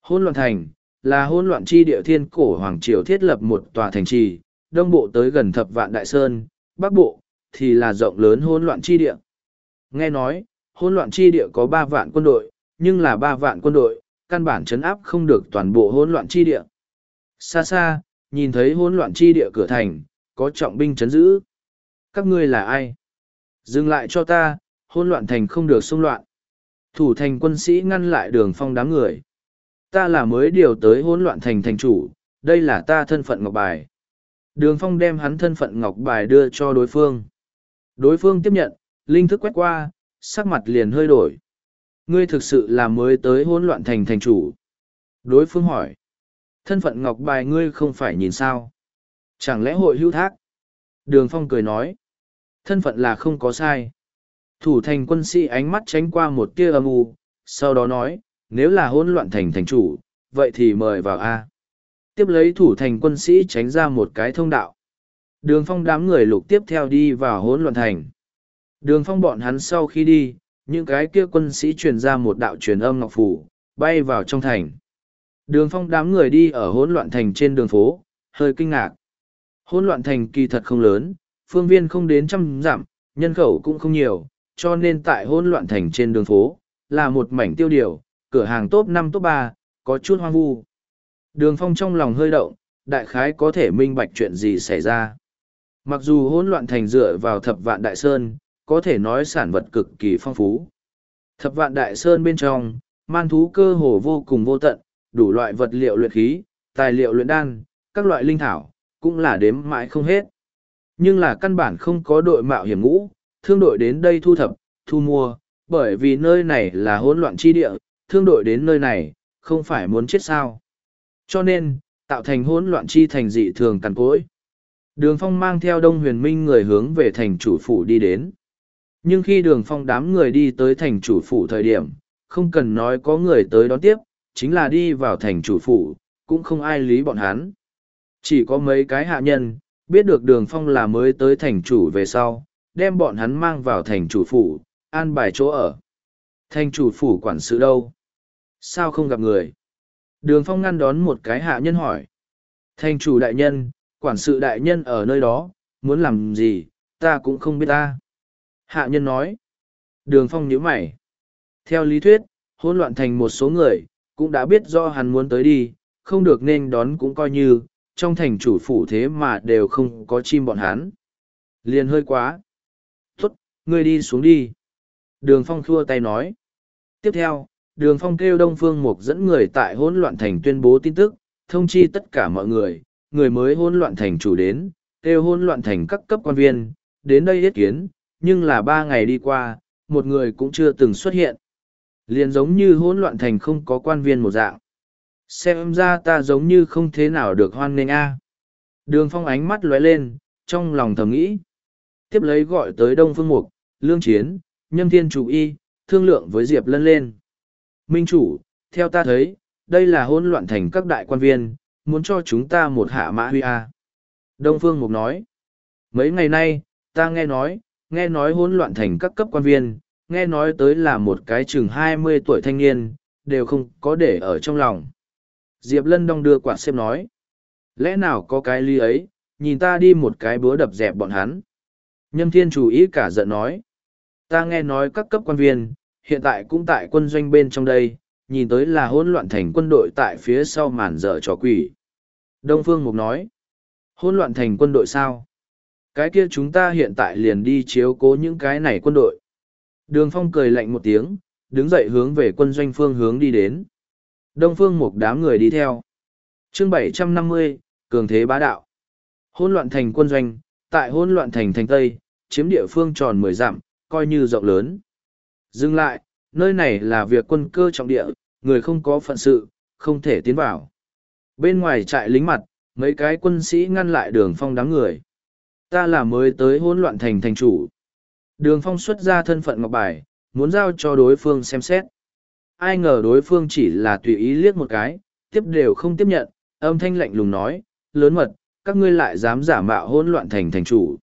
Hôn loạn thành, là hôn loạn chi địa thiên cổ Hoàng Triều thiết lập một tòa thành trì, đông bộ tới gần thập vạn đại sơn, bắc bộ, thì là rộng lớn hôn loạn chi địa. Nghe nói, hôn loạn chi địa có ba vạn quân đội, nhưng là ba vạn quân đội, căn bản chấn áp không được toàn bộ hôn loạn chi địa. Xa xa, nhìn thấy hôn loạn chi địa cửa thành, có trọng binh chấn giữ. Các ngươi là ai? Dừng lại cho ta, hôn loạn thành không được xung loạn. Thủ thành quân sĩ ngăn lại đường phong đám người. Ta là mới điều tới hỗn loạn thành thành chủ, đây là ta thân phận ngọc bài. Đường phong đem hắn thân phận ngọc bài đưa cho đối phương. Đối phương tiếp nhận, linh thức quét qua, sắc mặt liền hơi đổi. Ngươi thực sự là mới tới hỗn loạn thành thành chủ. Đối phương hỏi. Thân phận ngọc bài ngươi không phải nhìn sao. Chẳng lẽ hội hữu thác? Đường phong cười nói. Thân phận là không có sai. Thủ thành quân sĩ ánh mắt tránh qua một tia âm u, sau đó nói, nếu là hỗn loạn thành thành chủ, vậy thì mời vào A. Tiếp lấy thủ thành quân sĩ tránh ra một cái thông đạo. Đường phong đám người lục tiếp theo đi vào hỗn loạn thành. Đường phong bọn hắn sau khi đi, những cái kia quân sĩ truyền ra một đạo truyền âm ngọc phủ, bay vào trong thành. Đường phong đám người đi ở hỗn loạn thành trên đường phố, hơi kinh ngạc. Hỗn loạn thành kỳ thật không lớn, phương viên không đến trăm dặm, nhân khẩu cũng không nhiều, cho nên tại hỗn loạn thành trên đường phố, là một mảnh tiêu điều, cửa hàng top năm top ba có chút hoang vu. Đường phong trong lòng hơi động, đại khái có thể minh bạch chuyện gì xảy ra. Mặc dù hỗn loạn thành dựa vào thập vạn đại sơn, có thể nói sản vật cực kỳ phong phú. Thập vạn đại sơn bên trong, man thú cơ hồ vô cùng vô tận, đủ loại vật liệu luyện khí, tài liệu luyện đan, các loại linh thảo, cũng là đếm mãi không hết. Nhưng là căn bản không có đội mạo hiểm ngũ, thương đội đến đây thu thập, thu mua, bởi vì nơi này là hỗn loạn chi địa, thương đội đến nơi này, không phải muốn chết sao. Cho nên, tạo thành hỗn loạn chi thành dị thường cằn cỗi. Đường phong mang theo đông huyền minh người hướng về thành chủ phủ đi đến. Nhưng khi đường phong đám người đi tới thành chủ phủ thời điểm, không cần nói có người tới đón tiếp, chính là đi vào thành chủ phủ, cũng không ai lý bọn hắn. Chỉ có mấy cái hạ nhân, biết được đường phong là mới tới thành chủ về sau, đem bọn hắn mang vào thành chủ phủ, an bài chỗ ở. Thành chủ phủ quản sự đâu? Sao không gặp người? Đường phong ngăn đón một cái hạ nhân hỏi. Thành chủ đại nhân, quản sự đại nhân ở nơi đó, muốn làm gì, ta cũng không biết ta. Hạ nhân nói. Đường phong nhíu mày. Theo lý thuyết, hỗn loạn thành một số người, cũng đã biết do hắn muốn tới đi, không được nên đón cũng coi như, trong thành chủ phủ thế mà đều không có chim bọn hắn. Liền hơi quá. Tốt, ngươi đi xuống đi. Đường phong thua tay nói. Tiếp theo, đường phong kêu đông phương mục dẫn người tại hỗn loạn thành tuyên bố tin tức, thông chi tất cả mọi người, người mới hỗn loạn thành chủ đến, kêu hỗn loạn thành các cấp quan viên, đến đây yết kiến, nhưng là ba ngày đi qua, một người cũng chưa từng xuất hiện. Liền giống như hỗn loạn thành không có quan viên một dạng. Xem ra ta giống như không thế nào được hoan nghênh a. Đường phong ánh mắt lóe lên, trong lòng thầm nghĩ. Tiếp lấy gọi tới Đông Phương Mục, Lương Chiến, Nhâm Thiên Chủ Y, thương lượng với Diệp Lân lên. Minh chủ, theo ta thấy, đây là hỗn loạn thành các đại quan viên, muốn cho chúng ta một hạ mã huy a. Đông Phương Mục nói. Mấy ngày nay, ta nghe nói, nghe nói hỗn loạn thành các cấp quan viên, nghe nói tới là một cái chừng hai mươi tuổi thanh niên, đều không có để ở trong lòng. Diệp Lân đông đưa quạt xem nói. Lẽ nào có cái ly ấy, nhìn ta đi một cái búa đập dẹp bọn hắn. Nhâm thiên chủ ý cả giận nói. Ta nghe nói các cấp quan viên, hiện tại cũng tại quân doanh bên trong đây, nhìn tới là hỗn loạn thành quân đội tại phía sau màn dở trò quỷ. Đông Phương Mục nói. Hỗn loạn thành quân đội sao? Cái kia chúng ta hiện tại liền đi chiếu cố những cái này quân đội. Đường Phong cười lạnh một tiếng, đứng dậy hướng về quân doanh phương hướng đi đến. Đông phương Mục đám người đi theo. chương bảy trăm năm mươi Cường Thế Bá Đạo. hỗn loạn thành quân doanh, tại hỗn loạn thành thành Tây, chiếm địa phương tròn mười dặm, coi như rộng lớn. Dừng lại, nơi này là việc quân cơ trọng địa, người không có phận sự, không thể tiến vào. Bên ngoài trại lính mặt, mấy cái quân sĩ ngăn lại đường phong đám người. Ta là mới tới hỗn loạn thành thành chủ. Đường phong xuất ra thân phận ngọc bài, muốn giao cho đối phương xem xét. Ai ngờ đối phương chỉ là tùy ý liếc một cái, tiếp đều không tiếp nhận, âm thanh lạnh lùng nói, lớn mật, các ngươi lại dám giả mạo hỗn loạn thành thành chủ.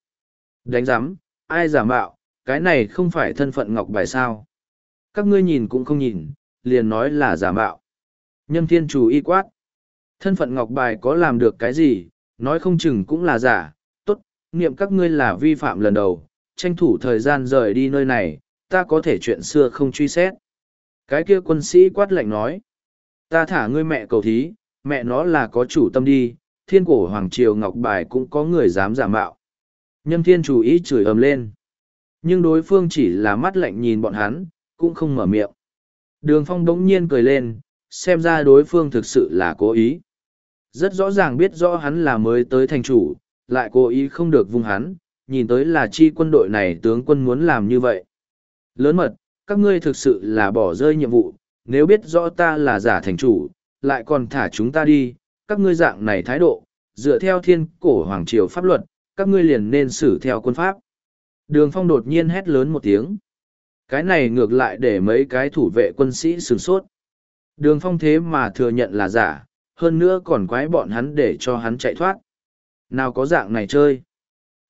Đánh giám, ai giả mạo, cái này không phải thân phận ngọc bài sao. Các ngươi nhìn cũng không nhìn, liền nói là giả mạo. Nhâm thiên chủ y quát. Thân phận ngọc bài có làm được cái gì, nói không chừng cũng là giả, tốt, niệm các ngươi là vi phạm lần đầu, tranh thủ thời gian rời đi nơi này, ta có thể chuyện xưa không truy xét. Cái kia quân sĩ quát lạnh nói, ta thả ngươi mẹ cầu thí, mẹ nó là có chủ tâm đi, thiên cổ hoàng triều ngọc bài cũng có người dám giả mạo. Nhâm thiên chủ ý chửi ầm lên. Nhưng đối phương chỉ là mắt lạnh nhìn bọn hắn, cũng không mở miệng. Đường phong đống nhiên cười lên, xem ra đối phương thực sự là cố ý. Rất rõ ràng biết rõ hắn là mới tới thành chủ, lại cố ý không được vùng hắn, nhìn tới là chi quân đội này tướng quân muốn làm như vậy. Lớn mật, các ngươi thực sự là bỏ rơi nhiệm vụ, nếu biết rõ ta là giả thành chủ, lại còn thả chúng ta đi, các ngươi dạng này thái độ, dựa theo thiên cổ hoàng triều pháp luật, các ngươi liền nên xử theo quân pháp. Đường phong đột nhiên hét lớn một tiếng. Cái này ngược lại để mấy cái thủ vệ quân sĩ sửng sốt. Đường phong thế mà thừa nhận là giả, hơn nữa còn quái bọn hắn để cho hắn chạy thoát. Nào có dạng này chơi.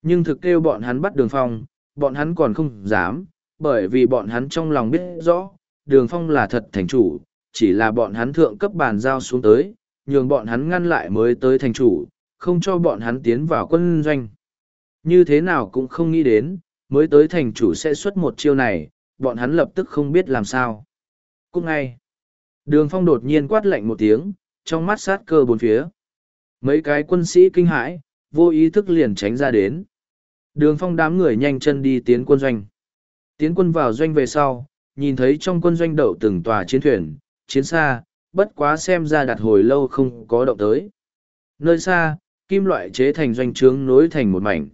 Nhưng thực kêu bọn hắn bắt đường phong, bọn hắn còn không dám, bởi vì bọn hắn trong lòng biết rõ, đường phong là thật thành chủ, chỉ là bọn hắn thượng cấp bàn giao xuống tới, nhường bọn hắn ngăn lại mới tới thành chủ, không cho bọn hắn tiến vào quân doanh. Như thế nào cũng không nghĩ đến, mới tới thành chủ sẽ xuất một chiêu này, bọn hắn lập tức không biết làm sao. Cũng ngay, đường phong đột nhiên quát lạnh một tiếng, trong mắt sát cơ bốn phía. Mấy cái quân sĩ kinh hãi, vô ý thức liền tránh ra đến. Đường phong đám người nhanh chân đi tiến quân doanh. Tiến quân vào doanh về sau, nhìn thấy trong quân doanh đậu từng tòa chiến thuyền, chiến xa, bất quá xem ra đặt hồi lâu không có động tới. Nơi xa, kim loại chế thành doanh trướng nối thành một mảnh.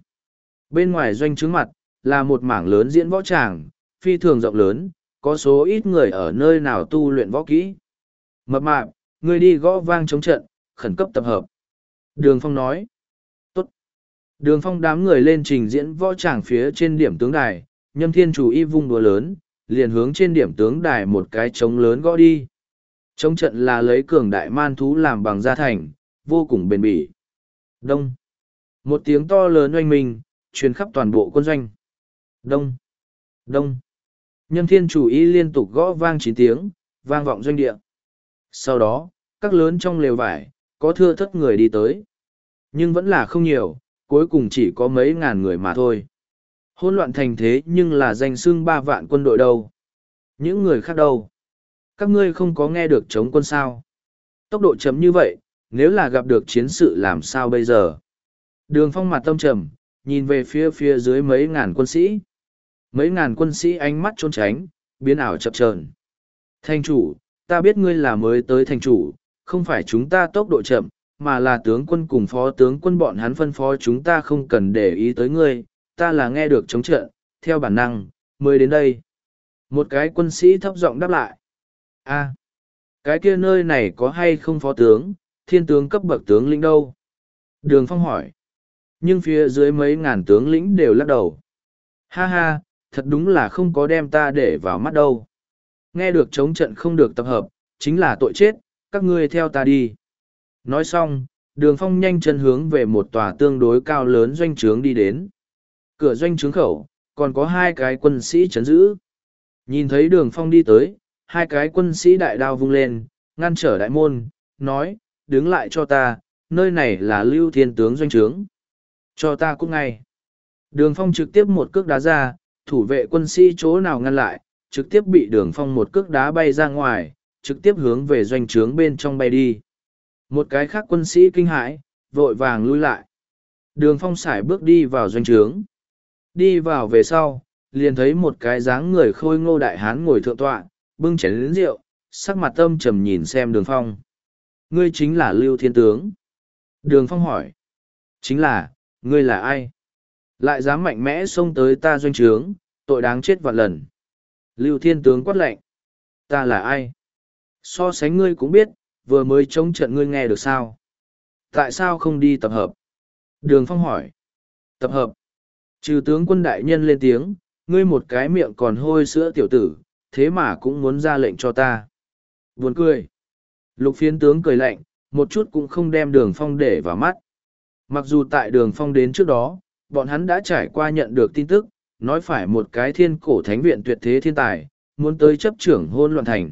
Bên ngoài doanh trướng mặt, là một mảng lớn diễn võ tràng, phi thường rộng lớn, có số ít người ở nơi nào tu luyện võ kỹ. Mập mạp, người đi gõ vang chống trận, khẩn cấp tập hợp. Đường Phong nói. Tốt. Đường Phong đám người lên trình diễn võ tràng phía trên điểm tướng đài, nhâm thiên chủ y vung đùa lớn, liền hướng trên điểm tướng đài một cái trống lớn gõ đi. Trống trận là lấy cường đại man thú làm bằng da thành, vô cùng bền bỉ. Đông. Một tiếng to lớn oanh minh, truyền khắp toàn bộ quân doanh. Đông. Đông. Nhâm thiên chủ y liên tục gõ vang chín tiếng, vang vọng doanh địa. Sau đó, các lớn trong lều vải, có thưa thất người đi tới. Nhưng vẫn là không nhiều, cuối cùng chỉ có mấy ngàn người mà thôi. Hôn loạn thành thế nhưng là danh xưng ba vạn quân đội đâu. Những người khác đâu? Các ngươi không có nghe được chống quân sao? Tốc độ chấm như vậy, nếu là gặp được chiến sự làm sao bây giờ? Đường phong mặt tâm trầm, nhìn về phía phía dưới mấy ngàn quân sĩ. Mấy ngàn quân sĩ ánh mắt trốn tránh, biến ảo chập chờn. Thành chủ, ta biết ngươi là mới tới thành chủ, không phải chúng ta tốc độ chậm, mà là tướng quân cùng phó tướng quân bọn hắn phân phó chúng ta không cần để ý tới ngươi, ta là nghe được chống trận, theo bản năng, mới đến đây. Một cái quân sĩ thấp giọng đáp lại. a cái kia nơi này có hay không phó tướng, thiên tướng cấp bậc tướng lĩnh đâu? Đường Phong hỏi. Nhưng phía dưới mấy ngàn tướng lĩnh đều lắc đầu. Ha ha, thật đúng là không có đem ta để vào mắt đâu. Nghe được chống trận không được tập hợp, chính là tội chết, các ngươi theo ta đi. Nói xong, đường phong nhanh chân hướng về một tòa tương đối cao lớn doanh trướng đi đến. Cửa doanh trướng khẩu, còn có hai cái quân sĩ chấn giữ. Nhìn thấy đường phong đi tới, hai cái quân sĩ đại đao vung lên, ngăn trở đại môn, nói, đứng lại cho ta, nơi này là lưu thiên tướng doanh trướng. Cho ta cũng ngay. Đường phong trực tiếp một cước đá ra, thủ vệ quân sĩ chỗ nào ngăn lại, trực tiếp bị đường phong một cước đá bay ra ngoài, trực tiếp hướng về doanh trướng bên trong bay đi. Một cái khác quân sĩ kinh hãi, vội vàng lui lại. Đường phong sải bước đi vào doanh trướng. Đi vào về sau, liền thấy một cái dáng người khôi ngô đại hán ngồi thượng tọa, bưng chén lính rượu, sắc mặt tâm trầm nhìn xem đường phong. Ngươi chính là Lưu Thiên Tướng. Đường phong hỏi. Chính là, ngươi là ai? Lại dám mạnh mẽ xông tới ta doanh trướng, tội đáng chết vạn lần. Lưu Thiên Tướng quát lệnh. Ta là ai? So sánh ngươi cũng biết, vừa mới chống trận ngươi nghe được sao? Tại sao không đi tập hợp? Đường Phong hỏi. Tập hợp. Trừ tướng quân đại nhân lên tiếng, ngươi một cái miệng còn hôi sữa tiểu tử, thế mà cũng muốn ra lệnh cho ta. Buồn cười. Lục phiến tướng cười lạnh, một chút cũng không đem đường phong để vào mắt. Mặc dù tại đường phong đến trước đó, bọn hắn đã trải qua nhận được tin tức, nói phải một cái thiên cổ thánh viện tuyệt thế thiên tài, muốn tới chấp trưởng hôn loạn thành.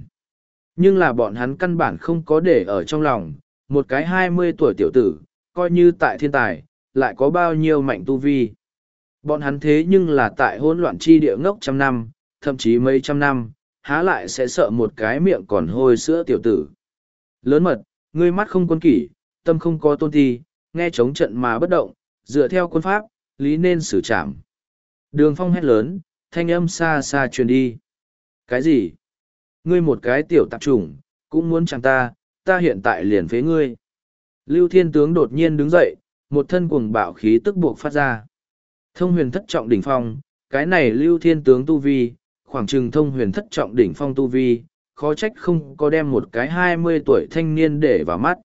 Nhưng là bọn hắn căn bản không có để ở trong lòng, một cái hai mươi tuổi tiểu tử, coi như tại thiên tài, lại có bao nhiêu mạnh tu vi. Bọn hắn thế nhưng là tại hôn loạn chi địa ngốc trăm năm, thậm chí mấy trăm năm, há lại sẽ sợ một cái miệng còn hôi sữa tiểu tử. Lớn mật, ngươi mắt không quân kỷ, tâm không có tôn thi, nghe chống trận mà bất động, dựa theo quân pháp, lý nên xử trảm. Đường phong hét lớn, thanh âm xa xa truyền đi. Cái gì? Ngươi một cái tiểu tạp chủng, cũng muốn chẳng ta, ta hiện tại liền phế ngươi. Lưu thiên tướng đột nhiên đứng dậy, một thân cuồng bạo khí tức buộc phát ra. Thông huyền thất trọng đỉnh phong, cái này lưu thiên tướng tu vi, khoảng trừng thông huyền thất trọng đỉnh phong tu vi, khó trách không có đem một cái hai mươi tuổi thanh niên để vào mắt.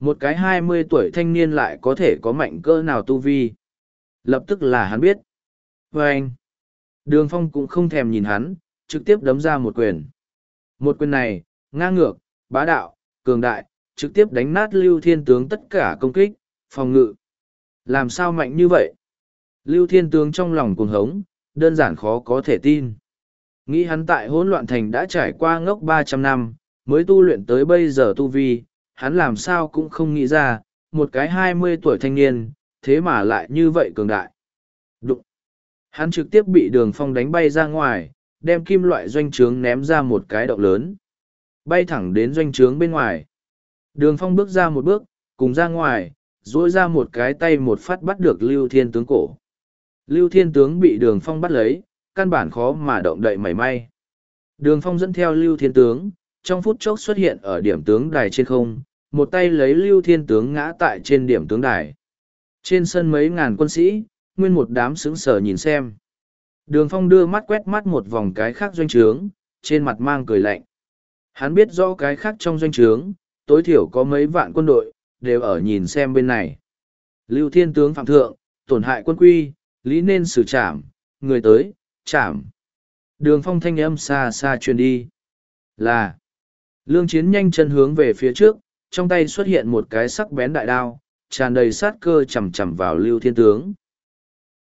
Một cái hai mươi tuổi thanh niên lại có thể có mạnh cơ nào tu vi. Lập tức là hắn biết. Và anh, đường phong cũng không thèm nhìn hắn, trực tiếp đấm ra một quyền. Một quyền này, ngang ngược, bá đạo, cường đại, trực tiếp đánh nát lưu thiên tướng tất cả công kích, phòng ngự. Làm sao mạnh như vậy? Lưu thiên tướng trong lòng cuồng hống, đơn giản khó có thể tin. Nghĩ hắn tại hỗn loạn thành đã trải qua ngốc ba trăm năm, mới tu luyện tới bây giờ tu vi, hắn làm sao cũng không nghĩ ra, một cái hai mươi tuổi thanh niên, thế mà lại như vậy cường đại. Đụng! Hắn trực tiếp bị đường phong đánh bay ra ngoài, đem kim loại doanh trướng ném ra một cái động lớn. Bay thẳng đến doanh trướng bên ngoài. Đường phong bước ra một bước, cùng ra ngoài, dỗi ra một cái tay một phát bắt được Lưu Thiên Tướng cổ. Lưu Thiên Tướng bị đường phong bắt lấy, căn bản khó mà động đậy mảy may. Đường phong dẫn theo Lưu Thiên Tướng, trong phút chốc xuất hiện ở điểm tướng đài trên không, một tay lấy Lưu Thiên Tướng ngã tại trên điểm tướng đài. Trên sân mấy ngàn quân sĩ, nguyên một đám sững sờ nhìn xem. Đường phong đưa mắt quét mắt một vòng cái khác doanh trướng, trên mặt mang cười lạnh. Hắn biết rõ cái khác trong doanh trướng, tối thiểu có mấy vạn quân đội, đều ở nhìn xem bên này. Lưu Thiên Tướng Phạm Thượng, tổn hại quân quy, lý nên xử trảm, người tới, trảm. Đường phong thanh âm xa xa truyền đi. Là, lương chiến nhanh chân hướng về phía trước, trong tay xuất hiện một cái sắc bén đại đao, tràn đầy sát cơ chầm chầm vào lưu thiên tướng.